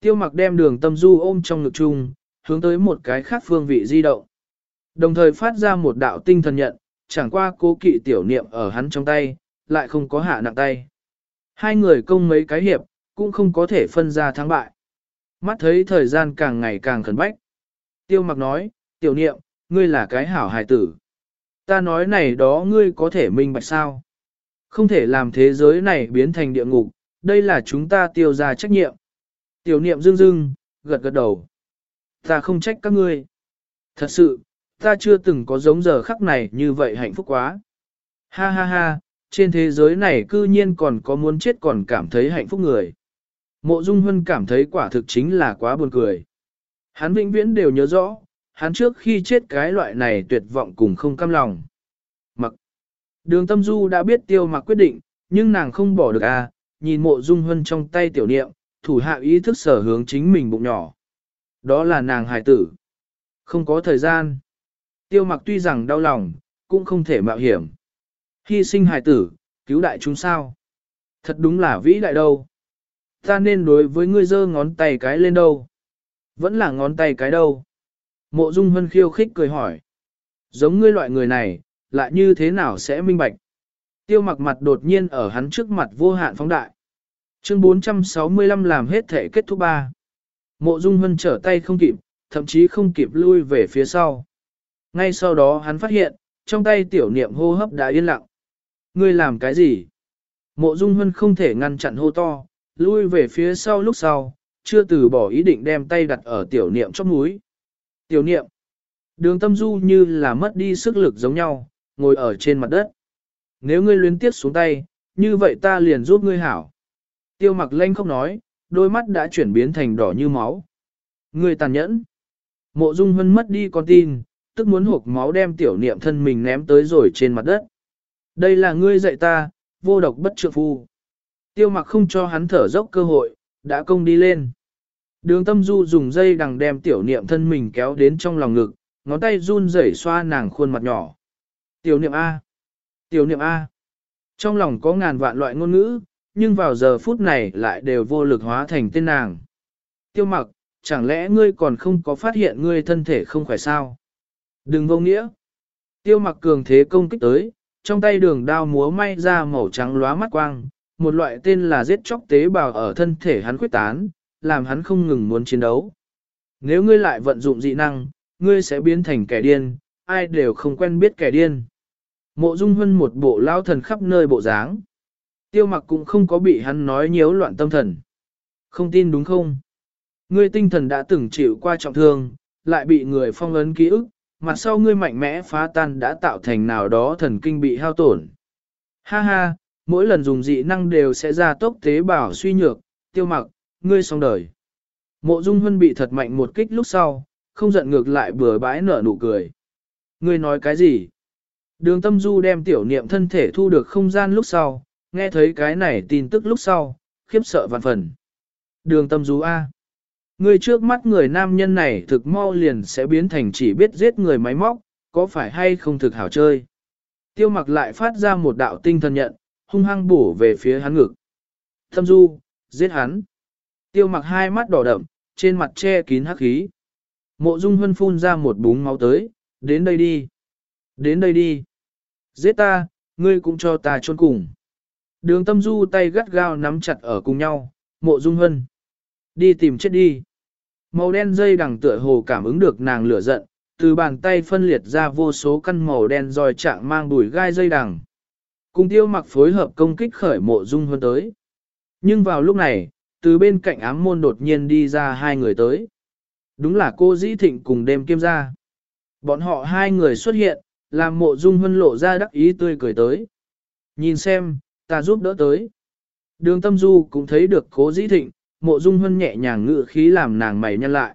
Tiêu mặc đem đường tâm du ôm trong ngực chung, hướng tới một cái khác phương vị di động. Đồng thời phát ra một đạo tinh thần nhận, chẳng qua cố kỵ tiểu niệm ở hắn trong tay, lại không có hạ nặng tay. Hai người công mấy cái hiệp, cũng không có thể phân ra thắng bại. Mắt thấy thời gian càng ngày càng khẩn bách. Tiêu mặc nói, tiểu niệm, ngươi là cái hảo hài tử. Ta nói này đó ngươi có thể minh bạch sao? Không thể làm thế giới này biến thành địa ngục, đây là chúng ta tiêu ra trách nhiệm. Tiểu niệm dưng dưng, gật gật đầu. Ta không trách các ngươi. Thật sự, ta chưa từng có giống giờ khắc này như vậy hạnh phúc quá. Ha ha ha, trên thế giới này cư nhiên còn có muốn chết còn cảm thấy hạnh phúc người. Mộ Dung Hân cảm thấy quả thực chính là quá buồn cười. Hắn vĩnh viễn đều nhớ rõ, hắn trước khi chết cái loại này tuyệt vọng cùng không cam lòng. Mặc. Đường tâm du đã biết tiêu mặc quyết định, nhưng nàng không bỏ được à, nhìn mộ dung hân trong tay tiểu niệm, thủ hạ ý thức sở hướng chính mình bụng nhỏ. Đó là nàng hài tử. Không có thời gian. Tiêu mặc tuy rằng đau lòng, cũng không thể mạo hiểm. Hy sinh hài tử, cứu đại chúng sao. Thật đúng là vĩ đại đâu. Ta nên đối với ngươi giơ ngón tay cái lên đâu? Vẫn là ngón tay cái đâu? Mộ Dung Hân khiêu khích cười hỏi. Giống ngươi loại người này, lại như thế nào sẽ minh bạch? Tiêu mặc mặt đột nhiên ở hắn trước mặt vô hạn phóng đại. Chương 465 làm hết thể kết thúc ba. Mộ Dung Hân trở tay không kịp, thậm chí không kịp lui về phía sau. Ngay sau đó hắn phát hiện, trong tay tiểu niệm hô hấp đã yên lặng. Ngươi làm cái gì? Mộ Dung Hân không thể ngăn chặn hô to, lui về phía sau lúc sau, chưa từ bỏ ý định đem tay đặt ở tiểu niệm chóp núi. Tiểu niệm, đường tâm du như là mất đi sức lực giống nhau, ngồi ở trên mặt đất. Nếu ngươi luyến tiếp xuống tay, như vậy ta liền giúp ngươi hảo. Tiêu mặc lanh không nói, đôi mắt đã chuyển biến thành đỏ như máu. Ngươi tàn nhẫn. Mộ dung hân mất đi con tin, tức muốn hộp máu đem tiểu niệm thân mình ném tới rồi trên mặt đất. Đây là ngươi dạy ta, vô độc bất trượng phu. Tiêu mặc không cho hắn thở dốc cơ hội, đã công đi lên. Đường tâm du dùng dây đằng đem tiểu niệm thân mình kéo đến trong lòng ngực, ngón tay run rẩy xoa nàng khuôn mặt nhỏ. Tiểu niệm A. Tiểu niệm A. Trong lòng có ngàn vạn loại ngôn ngữ, nhưng vào giờ phút này lại đều vô lực hóa thành tên nàng. Tiêu mặc, chẳng lẽ ngươi còn không có phát hiện ngươi thân thể không khỏe sao? Đừng vô nghĩa. Tiêu mặc cường thế công kích tới, trong tay đường đao múa may ra màu trắng lóa mắt quang, một loại tên là giết chóc tế bào ở thân thể hắn quyết tán, làm hắn không ngừng muốn chiến đấu. Nếu ngươi lại vận dụng dị năng, ngươi sẽ biến thành kẻ điên, ai đều không quen biết kẻ điên. Mộ Dung Hân một bộ lao thần khắp nơi bộ dáng. Tiêu mặc cũng không có bị hắn nói nhiễu loạn tâm thần. Không tin đúng không? Ngươi tinh thần đã từng chịu qua trọng thương, lại bị người phong ấn ký ức, mặt sau ngươi mạnh mẽ phá tan đã tạo thành nào đó thần kinh bị hao tổn. Ha ha, mỗi lần dùng dị năng đều sẽ ra tốc tế bào suy nhược, tiêu mặc, ngươi xong đời. Mộ Dung Hân bị thật mạnh một kích lúc sau, không giận ngược lại bừa bãi nở nụ cười. Ngươi nói cái gì? Đường tâm du đem tiểu niệm thân thể thu được không gian lúc sau, nghe thấy cái này tin tức lúc sau, khiếp sợ vạn phần. Đường tâm du A. Người trước mắt người nam nhân này thực mau liền sẽ biến thành chỉ biết giết người máy móc, có phải hay không thực hảo chơi. Tiêu mặc lại phát ra một đạo tinh thần nhận, hung hăng bổ về phía hắn ngực. Tâm du, giết hắn. Tiêu mặc hai mắt đỏ đậm, trên mặt che kín hắc khí. Mộ dung hân phun ra một búng máu tới, đến đây đi. Đến đây đi. Giết ta, ngươi cũng cho ta chôn cùng. Đường tâm du tay gắt gao nắm chặt ở cùng nhau, mộ dung hân. Đi tìm chết đi. Màu đen dây đằng tựa hồ cảm ứng được nàng lửa giận, từ bàn tay phân liệt ra vô số căn màu đen roi trạng mang đuổi gai dây đằng. Cùng tiêu mặc phối hợp công kích khởi mộ dung hơn tới. Nhưng vào lúc này, từ bên cạnh ám môn đột nhiên đi ra hai người tới. Đúng là cô Dĩ Thịnh cùng đêm kiêm gia. Bọn họ hai người xuất hiện, làm mộ dung hân lộ ra đắc ý tươi cười tới. Nhìn xem, ta giúp đỡ tới. Đường tâm du cũng thấy được cố dĩ thịnh, mộ dung hân nhẹ nhàng ngự khí làm nàng mày nhăn lại.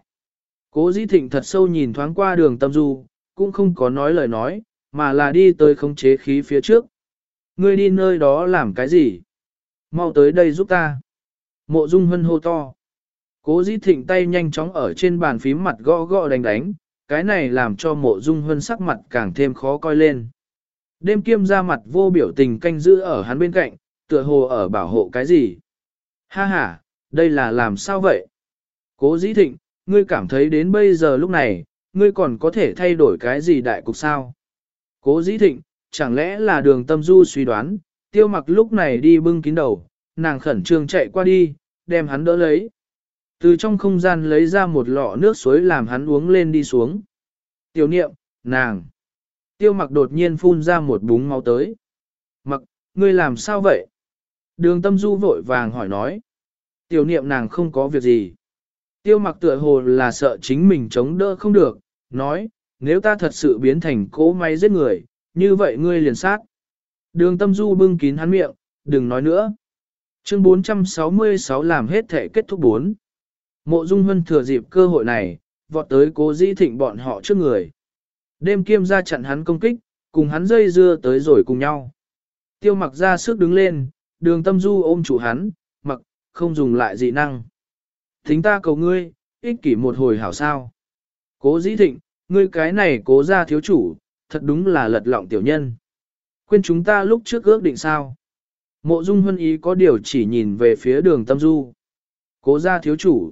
Cố dĩ thịnh thật sâu nhìn thoáng qua đường tâm du, cũng không có nói lời nói, mà là đi tới khống chế khí phía trước. Ngươi đi nơi đó làm cái gì? Mau tới đây giúp ta. Mộ dung hân hô to. Cố dĩ thịnh tay nhanh chóng ở trên bàn phím mặt gõ gõ đánh đánh, cái này làm cho mộ dung hân sắc mặt càng thêm khó coi lên. Đêm kiêm ra mặt vô biểu tình canh giữ ở hắn bên cạnh, tựa hồ ở bảo hộ cái gì. Ha ha, đây là làm sao vậy? Cố dĩ thịnh, ngươi cảm thấy đến bây giờ lúc này, ngươi còn có thể thay đổi cái gì đại cục sao? Cố dĩ thịnh, chẳng lẽ là đường tâm du suy đoán, tiêu mặc lúc này đi bưng kín đầu, nàng khẩn trương chạy qua đi, đem hắn đỡ lấy. Từ trong không gian lấy ra một lọ nước suối làm hắn uống lên đi xuống. Tiểu niệm, nàng. Tiêu mặc đột nhiên phun ra một búng máu tới. Mặc, ngươi làm sao vậy? Đường tâm du vội vàng hỏi nói. Tiểu niệm nàng không có việc gì. Tiêu mặc tựa hồ là sợ chính mình chống đỡ không được, nói, nếu ta thật sự biến thành cỗ máy giết người, như vậy ngươi liền sát. Đường tâm du bưng kín hắn miệng, đừng nói nữa. Chương 466 làm hết thể kết thúc 4. Mộ Dung Hân thừa dịp cơ hội này, vọt tới cố dĩ thịnh bọn họ trước người. Đêm kiêm ra chặn hắn công kích, cùng hắn dây dưa tới rồi cùng nhau. Tiêu mặc ra sức đứng lên, đường tâm du ôm chủ hắn, mặc, không dùng lại dị năng. Thính ta cầu ngươi, ích kỷ một hồi hảo sao. Cố dĩ thịnh, ngươi cái này cố ra thiếu chủ, thật đúng là lật lọng tiểu nhân. Quên chúng ta lúc trước ước định sao. Mộ dung hân ý có điều chỉ nhìn về phía đường tâm du. Cố Gia thiếu chủ.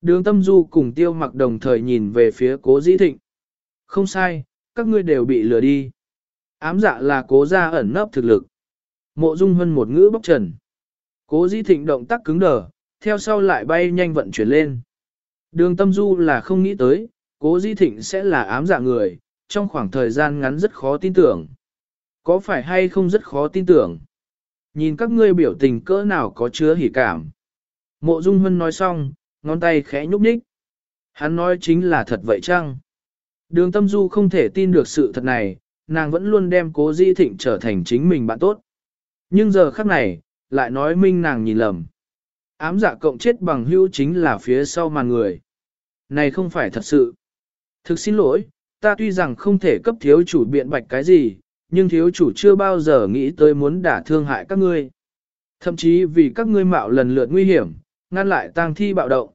Đường tâm du cùng tiêu mặc đồng thời nhìn về phía cố dĩ thịnh. Không sai, các ngươi đều bị lừa đi. Ám dạ là cố gia ẩn nấp thực lực. Mộ dung hân một ngữ bóc trần. Cố dĩ thịnh động tác cứng đờ, theo sau lại bay nhanh vận chuyển lên. Đường tâm du là không nghĩ tới, cố dĩ thịnh sẽ là ám dạ người, trong khoảng thời gian ngắn rất khó tin tưởng. Có phải hay không rất khó tin tưởng? Nhìn các ngươi biểu tình cỡ nào có chứa hỉ cảm. Mộ Dung Hân nói xong, ngón tay khẽ nhúc nhích. Hắn nói chính là thật vậy chăng? Đường tâm du không thể tin được sự thật này, nàng vẫn luôn đem cố di thịnh trở thành chính mình bạn tốt. Nhưng giờ khắc này, lại nói minh nàng nhìn lầm. Ám dạ cộng chết bằng hữu chính là phía sau màn người. Này không phải thật sự. Thực xin lỗi, ta tuy rằng không thể cấp thiếu chủ biện bạch cái gì, nhưng thiếu chủ chưa bao giờ nghĩ tới muốn đả thương hại các ngươi. Thậm chí vì các ngươi mạo lần lượt nguy hiểm, ngăn lại tang thi bạo động.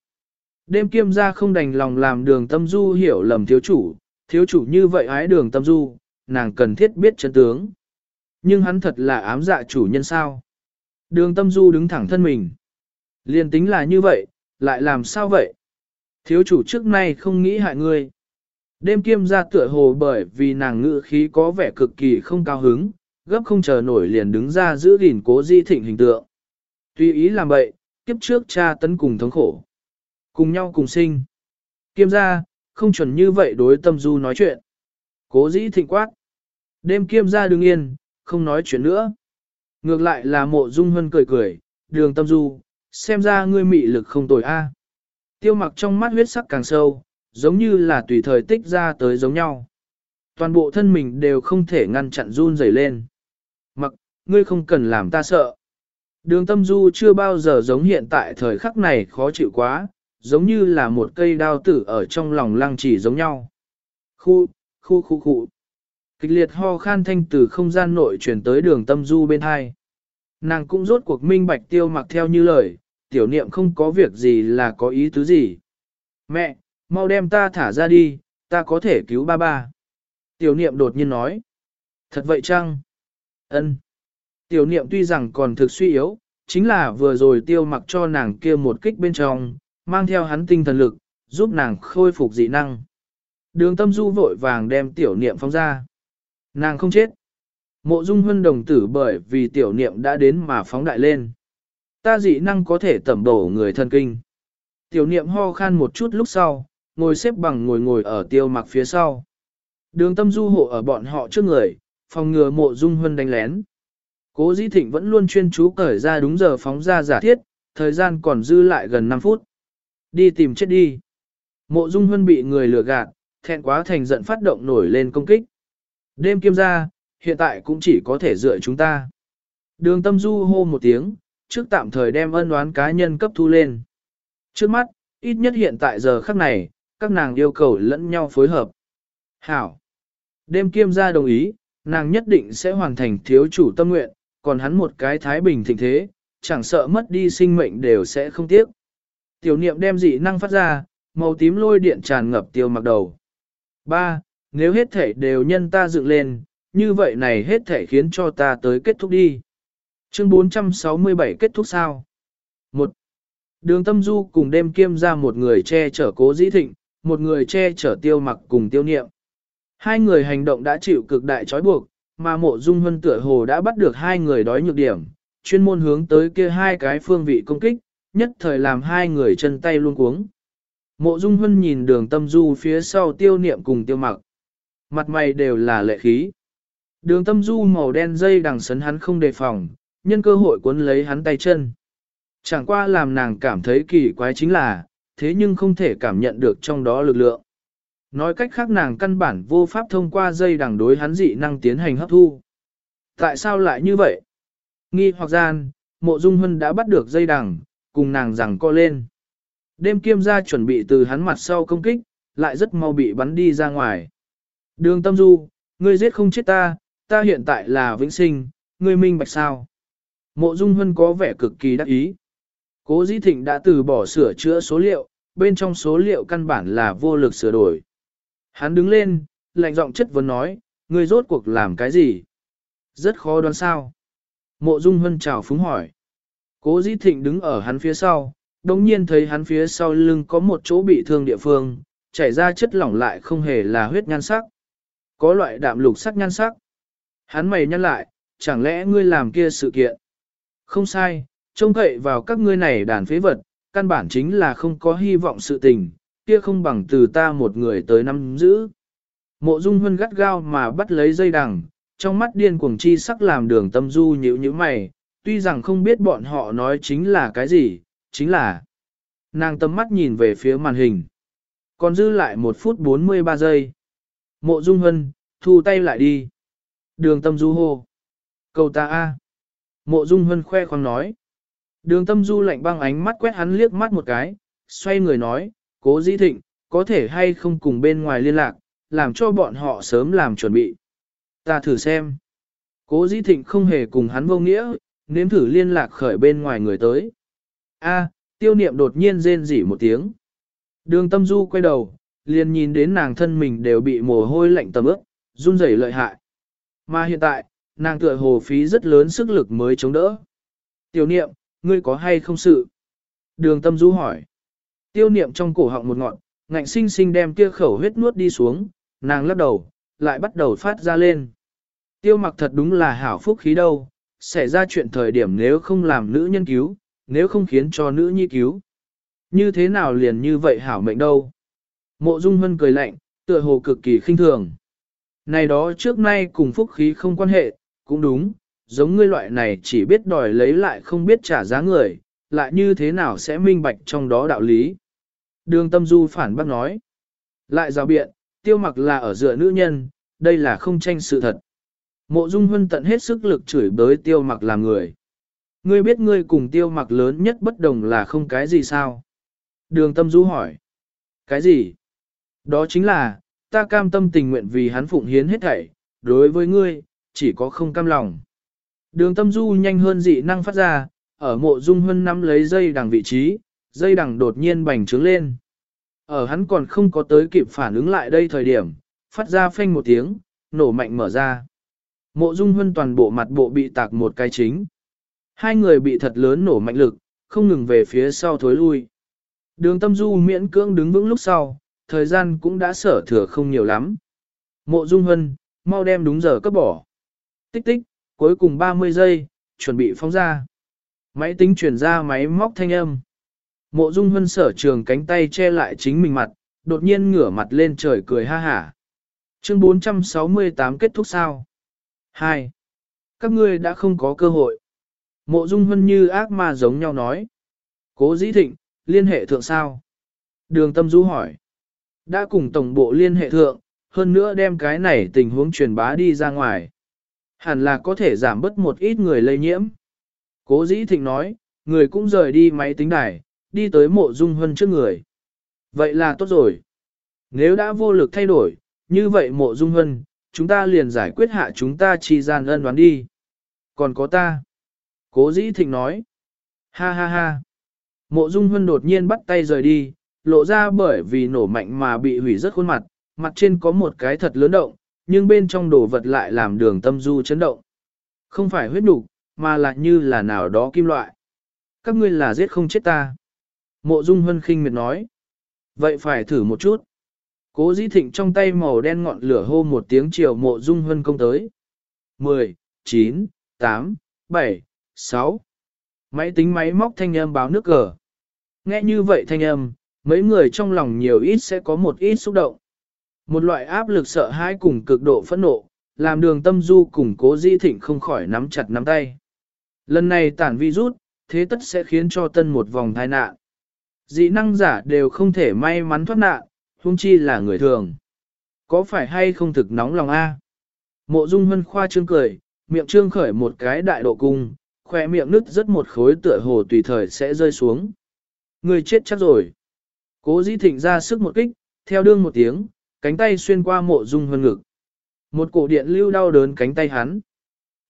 Đêm kiêm gia không đành lòng làm đường tâm du hiểu lầm thiếu chủ, thiếu chủ như vậy ái đường tâm du, nàng cần thiết biết chân tướng. Nhưng hắn thật là ám dạ chủ nhân sao. Đường tâm du đứng thẳng thân mình. Liên tính là như vậy, lại làm sao vậy? Thiếu chủ trước nay không nghĩ hại ngươi. Đêm kiêm ra tựa hồ bởi vì nàng ngự khí có vẻ cực kỳ không cao hứng, gấp không chờ nổi liền đứng ra giữ gìn cố di thịnh hình tượng. Tuy ý làm vậy, kiếp trước cha tấn cùng thống khổ. Cùng nhau cùng sinh. Kiêm ra, không chuẩn như vậy đối tâm du nói chuyện. Cố dĩ thịnh quát. Đêm kiêm ra đứng yên, không nói chuyện nữa. Ngược lại là mộ dung hân cười cười, đường tâm du, xem ra ngươi mị lực không tồi a. Tiêu mặc trong mắt huyết sắc càng sâu, giống như là tùy thời tích ra tới giống nhau. Toàn bộ thân mình đều không thể ngăn chặn run rẩy lên. Mặc, ngươi không cần làm ta sợ. Đường tâm du chưa bao giờ giống hiện tại thời khắc này khó chịu quá, giống như là một cây đao tử ở trong lòng lăng chỉ giống nhau. Khu, khu khu khu. Kịch liệt ho khan thanh từ không gian nội chuyển tới đường tâm du bên hai. Nàng cũng rốt cuộc minh bạch tiêu mặc theo như lời, tiểu niệm không có việc gì là có ý tứ gì. Mẹ, mau đem ta thả ra đi, ta có thể cứu ba ba. Tiểu niệm đột nhiên nói. Thật vậy chăng? Ân. Tiểu niệm tuy rằng còn thực suy yếu, chính là vừa rồi tiêu mặc cho nàng kia một kích bên trong, mang theo hắn tinh thần lực, giúp nàng khôi phục dị năng. Đường tâm du vội vàng đem tiểu niệm phóng ra. Nàng không chết. Mộ dung huân đồng tử bởi vì tiểu niệm đã đến mà phóng đại lên. Ta dị năng có thể tẩm đổ người thân kinh. Tiểu niệm ho khan một chút lúc sau, ngồi xếp bằng ngồi ngồi ở tiêu mặc phía sau. Đường tâm du hộ ở bọn họ trước người, phòng ngừa mộ dung huân đánh lén. Cố dĩ thịnh vẫn luôn chuyên chú cởi ra đúng giờ phóng ra giả thiết, thời gian còn dư lại gần 5 phút. Đi tìm chết đi. Mộ dung huân bị người lừa gạt, thẹn quá thành giận phát động nổi lên công kích. Đêm kiêm ra, hiện tại cũng chỉ có thể dựa chúng ta. Đường tâm du hô một tiếng, trước tạm thời đem ân đoán cá nhân cấp thu lên. Trước mắt, ít nhất hiện tại giờ khắc này, các nàng yêu cầu lẫn nhau phối hợp. Hảo. Đêm kiêm gia đồng ý, nàng nhất định sẽ hoàn thành thiếu chủ tâm nguyện, còn hắn một cái thái bình thịnh thế, chẳng sợ mất đi sinh mệnh đều sẽ không tiếc. Tiểu niệm đem dị năng phát ra, màu tím lôi điện tràn ngập tiêu mặc đầu. 3. Nếu hết thể đều nhân ta dựng lên, như vậy này hết thể khiến cho ta tới kết thúc đi. Chương 467 kết thúc sao? 1. Đường tâm du cùng đêm kiêm ra một người che chở cố dĩ thịnh, một người che chở tiêu mặc cùng tiêu niệm. Hai người hành động đã chịu cực đại trói buộc, mà mộ dung hân tựa hồ đã bắt được hai người đói nhược điểm, chuyên môn hướng tới kia hai cái phương vị công kích, nhất thời làm hai người chân tay luôn cuống. Mộ dung hân nhìn đường tâm du phía sau tiêu niệm cùng tiêu mặc. Mặt mày đều là lệ khí. Đường tâm du màu đen dây đằng sấn hắn không đề phòng, nhân cơ hội cuốn lấy hắn tay chân. Chẳng qua làm nàng cảm thấy kỳ quái chính là, thế nhưng không thể cảm nhận được trong đó lực lượng. Nói cách khác nàng căn bản vô pháp thông qua dây đằng đối hắn dị năng tiến hành hấp thu. Tại sao lại như vậy? Nghi hoặc gian, mộ dung hân đã bắt được dây đằng, cùng nàng rằng co lên. Đêm kiêm gia chuẩn bị từ hắn mặt sau công kích, lại rất mau bị bắn đi ra ngoài. Đường tâm du, ngươi giết không chết ta, ta hiện tại là vĩnh sinh, ngươi minh bạch sao. Mộ dung hân có vẻ cực kỳ đắc ý. Cố dĩ thịnh đã từ bỏ sửa chữa số liệu, bên trong số liệu căn bản là vô lực sửa đổi. Hắn đứng lên, lạnh giọng chất vấn nói, ngươi rốt cuộc làm cái gì? Rất khó đoán sao. Mộ Dung Hân chào phúng hỏi. Cố Dĩ Thịnh đứng ở hắn phía sau, đồng nhiên thấy hắn phía sau lưng có một chỗ bị thương địa phương, chảy ra chất lỏng lại không hề là huyết nhan sắc. Có loại đạm lục sắc nhan sắc. Hắn mày nhăn lại, chẳng lẽ ngươi làm kia sự kiện? Không sai, trông cậy vào các ngươi này đàn phế vật, căn bản chính là không có hy vọng sự tình, kia không bằng từ ta một người tới năm giữ. Mộ Dung Hân gắt gao mà bắt lấy dây đằng, trong mắt điên cuồng chi sắc làm đường tâm du nhíu nhíu mày, tuy rằng không biết bọn họ nói chính là cái gì, chính là nàng tâm mắt nhìn về phía màn hình. Còn dư lại 1 phút 43 giây. Mộ Dung Hân, thu tay lại đi. Đường tâm du hô. Cầu ta A. Mộ Dung Hân khoe khoang nói. Đường tâm du lạnh băng ánh mắt quét hắn liếc mắt một cái, xoay người nói, cố dĩ thịnh, có thể hay không cùng bên ngoài liên lạc, làm cho bọn họ sớm làm chuẩn bị. Ta thử xem. Cố dĩ thịnh không hề cùng hắn vô nghĩa, nếm thử liên lạc khởi bên ngoài người tới. A, tiêu niệm đột nhiên rên rỉ một tiếng. Đường tâm du quay đầu, liền nhìn đến nàng thân mình đều bị mồ hôi lạnh tầm ướt, run rẩy lợi hại. Mà hiện tại, nàng tựa hồ phí rất lớn sức lực mới chống đỡ. Tiêu niệm, ngươi có hay không sự? Đường tâm du hỏi. Tiêu niệm trong cổ họng một ngọn, ngạnh sinh sinh đem kia khẩu huyết nuốt đi xuống, nàng lắc đầu, lại bắt đầu phát ra lên. Tiêu mặc thật đúng là hảo phúc khí đâu, xảy ra chuyện thời điểm nếu không làm nữ nhân cứu, nếu không khiến cho nữ nhi cứu. Như thế nào liền như vậy hảo mệnh đâu? Mộ Dung Hân cười lạnh, tựa hồ cực kỳ khinh thường. Này đó trước nay cùng phúc khí không quan hệ, cũng đúng, giống ngươi loại này chỉ biết đòi lấy lại không biết trả giá người, lại như thế nào sẽ minh bạch trong đó đạo lý. Đường tâm du phản bác nói. Lại rào biện, tiêu mặc là ở dựa nữ nhân, đây là không tranh sự thật. Mộ Dung huân tận hết sức lực chửi bới tiêu mặc làm người. Ngươi biết ngươi cùng tiêu mặc lớn nhất bất đồng là không cái gì sao? Đường tâm du hỏi. Cái gì? Đó chính là, ta cam tâm tình nguyện vì hắn phụng hiến hết thảy, đối với ngươi, chỉ có không cam lòng. Đường tâm du nhanh hơn dị năng phát ra, ở mộ dung hân nắm lấy dây đằng vị trí, dây đằng đột nhiên bành trướng lên. Ở hắn còn không có tới kịp phản ứng lại đây thời điểm, phát ra phanh một tiếng, nổ mạnh mở ra. Mộ dung hân toàn bộ mặt bộ bị tạc một cái chính. Hai người bị thật lớn nổ mạnh lực, không ngừng về phía sau thối lui. Đường tâm du miễn cưỡng đứng vững lúc sau, thời gian cũng đã sở thừa không nhiều lắm. Mộ dung hân, mau đem đúng giờ cấp bỏ. Tích tích, cuối cùng 30 giây, chuẩn bị phóng ra. Máy tính chuyển ra máy móc thanh âm. Mộ dung hân sở trường cánh tay che lại chính mình mặt, đột nhiên ngửa mặt lên trời cười ha hả. Chương 468 kết thúc sao? 2. Các ngươi đã không có cơ hội. Mộ dung hân như ác ma giống nhau nói. Cố dĩ thịnh, liên hệ thượng sao? Đường tâm du hỏi. Đã cùng tổng bộ liên hệ thượng, hơn nữa đem cái này tình huống truyền bá đi ra ngoài. Hẳn là có thể giảm bớt một ít người lây nhiễm. Cố dĩ thịnh nói, người cũng rời đi máy tính đài, đi tới mộ dung hân trước người. Vậy là tốt rồi. Nếu đã vô lực thay đổi, như vậy mộ dung hân, chúng ta liền giải quyết hạ chúng ta chi gian ân đoán đi. Còn có ta. Cố dĩ thịnh nói. Ha ha ha. Mộ dung hân đột nhiên bắt tay rời đi, lộ ra bởi vì nổ mạnh mà bị hủy rất khuôn mặt, mặt trên có một cái thật lớn động, nhưng bên trong đồ vật lại làm đường tâm du chấn động. Không phải huyết nục, mà là như là nào đó kim loại. Các ngươi là giết không chết ta. Mộ dung hân khinh miệt nói. Vậy phải thử một chút. Cố dĩ thịnh trong tay màu đen ngọn lửa hô một tiếng chiều mộ dung hân công tới. 10, 9, 8, 7, 6. Máy tính máy móc thanh âm báo nước cờ. Nghe như vậy thanh âm, mấy người trong lòng nhiều ít sẽ có một ít xúc động. Một loại áp lực sợ hãi cùng cực độ phẫn nộ, làm đường tâm du cùng cố di thịnh không khỏi nắm chặt nắm tay. Lần này tản virus, thế tất sẽ khiến cho tân một vòng tai nạn. Dị năng giả đều không thể may mắn thoát nạn, huống chi là người thường. Có phải hay không thực nóng lòng a? Mộ Dung Hân khoa trương cười, miệng trương khởi một cái đại độ cung, khỏe miệng nứt rất một khối tựa hồ tùy thời sẽ rơi xuống. Người chết chắc rồi. Cố dĩ thịnh ra sức một kích, theo đương một tiếng, cánh tay xuyên qua mộ dung hân ngực. Một cổ điện lưu đau đớn cánh tay hắn.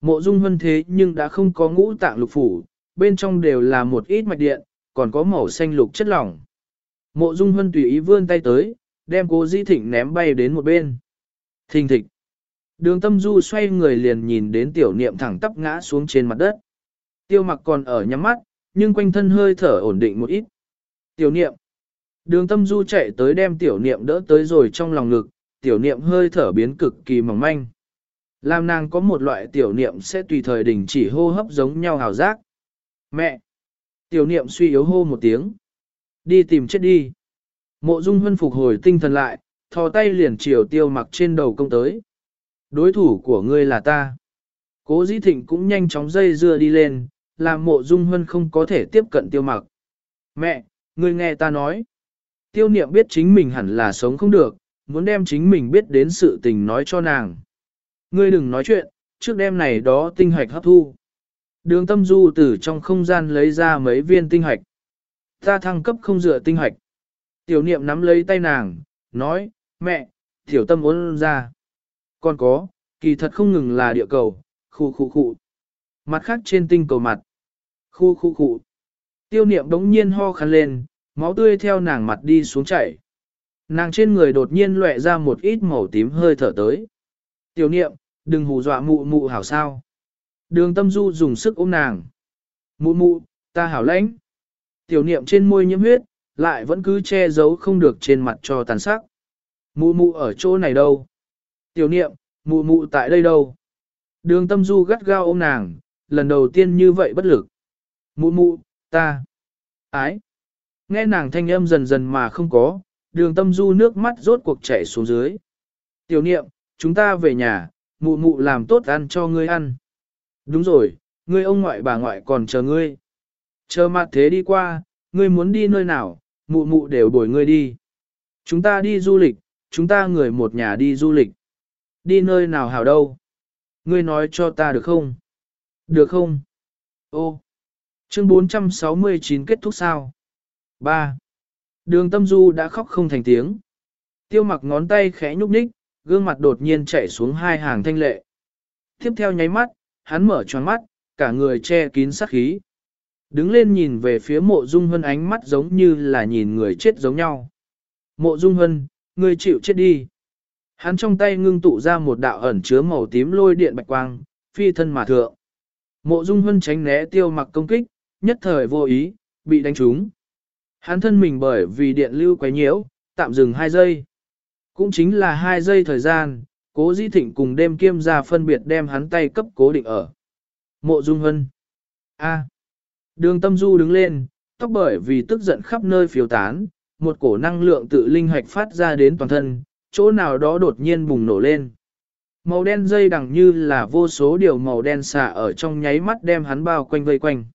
Mộ dung hân thế nhưng đã không có ngũ tạng lục phủ, bên trong đều là một ít mạch điện, còn có màu xanh lục chất lỏng. Mộ dung hân tùy ý vươn tay tới, đem cố di thịnh ném bay đến một bên. Thình thịch. Đường tâm du xoay người liền nhìn đến tiểu niệm thẳng tắp ngã xuống trên mặt đất. Tiêu mặc còn ở nhắm mắt, nhưng quanh thân hơi thở ổn định một ít, Tiểu niệm. Đường tâm du chạy tới đem tiểu niệm đỡ tới rồi trong lòng ngực, tiểu niệm hơi thở biến cực kỳ mỏng manh. Làm nàng có một loại tiểu niệm sẽ tùy thời đình chỉ hô hấp giống nhau hào giác. Mẹ! Tiểu niệm suy yếu hô một tiếng. Đi tìm chết đi. Mộ dung hân phục hồi tinh thần lại, thò tay liền chiều tiêu mặc trên đầu công tới. Đối thủ của ngươi là ta. Cố dĩ thịnh cũng nhanh chóng dây dưa đi lên, làm mộ dung hân không có thể tiếp cận tiêu mặc. Mẹ, ngươi nghe ta nói. Tiêu niệm biết chính mình hẳn là sống không được, muốn đem chính mình biết đến sự tình nói cho nàng. Ngươi đừng nói chuyện, trước đêm này đó tinh hoạch hấp thu. Đường tâm du từ trong không gian lấy ra mấy viên tinh hoạch. Ta thăng cấp không dựa tinh hoạch. Tiểu niệm nắm lấy tay nàng, nói, mẹ, tiểu tâm ốn ra. Còn có, kỳ thật không ngừng là địa cầu, khu khu khu. Mặt khác trên tinh cầu mặt. Khu khu khu. Tiêu niệm đống nhiên ho khăn lên, máu tươi theo nàng mặt đi xuống chảy. Nàng trên người đột nhiên lệ ra một ít màu tím hơi thở tới. Tiểu niệm, đừng hù dọa mụ mụ hảo sao. Đường tâm du dùng sức ôm nàng. Mụ mụ, ta hảo lãnh. Tiểu niệm trên môi nhiễm huyết, lại vẫn cứ che giấu không được trên mặt cho tàn sắc. Mụ mụ ở chỗ này đâu? Tiểu niệm, mụ mụ tại đây đâu? Đường tâm du gắt gao ôm nàng, lần đầu tiên như vậy bất lực. Mụ mụ, ta, ái. Nghe nàng thanh âm dần dần mà không có, đường tâm du nước mắt rốt cuộc chảy xuống dưới. Tiểu niệm, chúng ta về nhà, mụ mụ làm tốt ăn cho ngươi ăn. Đúng rồi, ngươi ông ngoại bà ngoại còn chờ ngươi. Chờ mặt thế đi qua, ngươi muốn đi nơi nào, mụ mụ đều bồi ngươi đi. Chúng ta đi du lịch, chúng ta người một nhà đi du lịch. Đi nơi nào hảo đâu? Ngươi nói cho ta được không? Được không? Ô! Chương 469 kết thúc sao? 3. Đường tâm du đã khóc không thành tiếng. Tiêu mặc ngón tay khẽ nhúc nhích, gương mặt đột nhiên chảy xuống hai hàng thanh lệ. Tiếp theo nháy mắt, hắn mở tròn mắt, cả người che kín sát khí. Đứng lên nhìn về phía mộ dung hân ánh mắt giống như là nhìn người chết giống nhau. Mộ dung hân, người chịu chết đi. Hắn trong tay ngưng tụ ra một đạo ẩn chứa màu tím lôi điện bạch quang, phi thân mà thượng. Mộ dung hân tránh né tiêu mặc công kích, nhất thời vô ý, bị đánh trúng. Hắn thân mình bởi vì điện lưu quấy nhiễu, tạm dừng 2 giây. Cũng chính là 2 giây thời gian, cố di thịnh cùng đêm kiêm ra phân biệt đem hắn tay cấp cố định ở. Mộ dung hân. A. Đường tâm du đứng lên, tóc bởi vì tức giận khắp nơi phiếu tán, một cổ năng lượng tự linh hoạch phát ra đến toàn thân, chỗ nào đó đột nhiên bùng nổ lên. Màu đen dây đằng như là vô số điều màu đen xả ở trong nháy mắt đem hắn bao quanh vây quanh.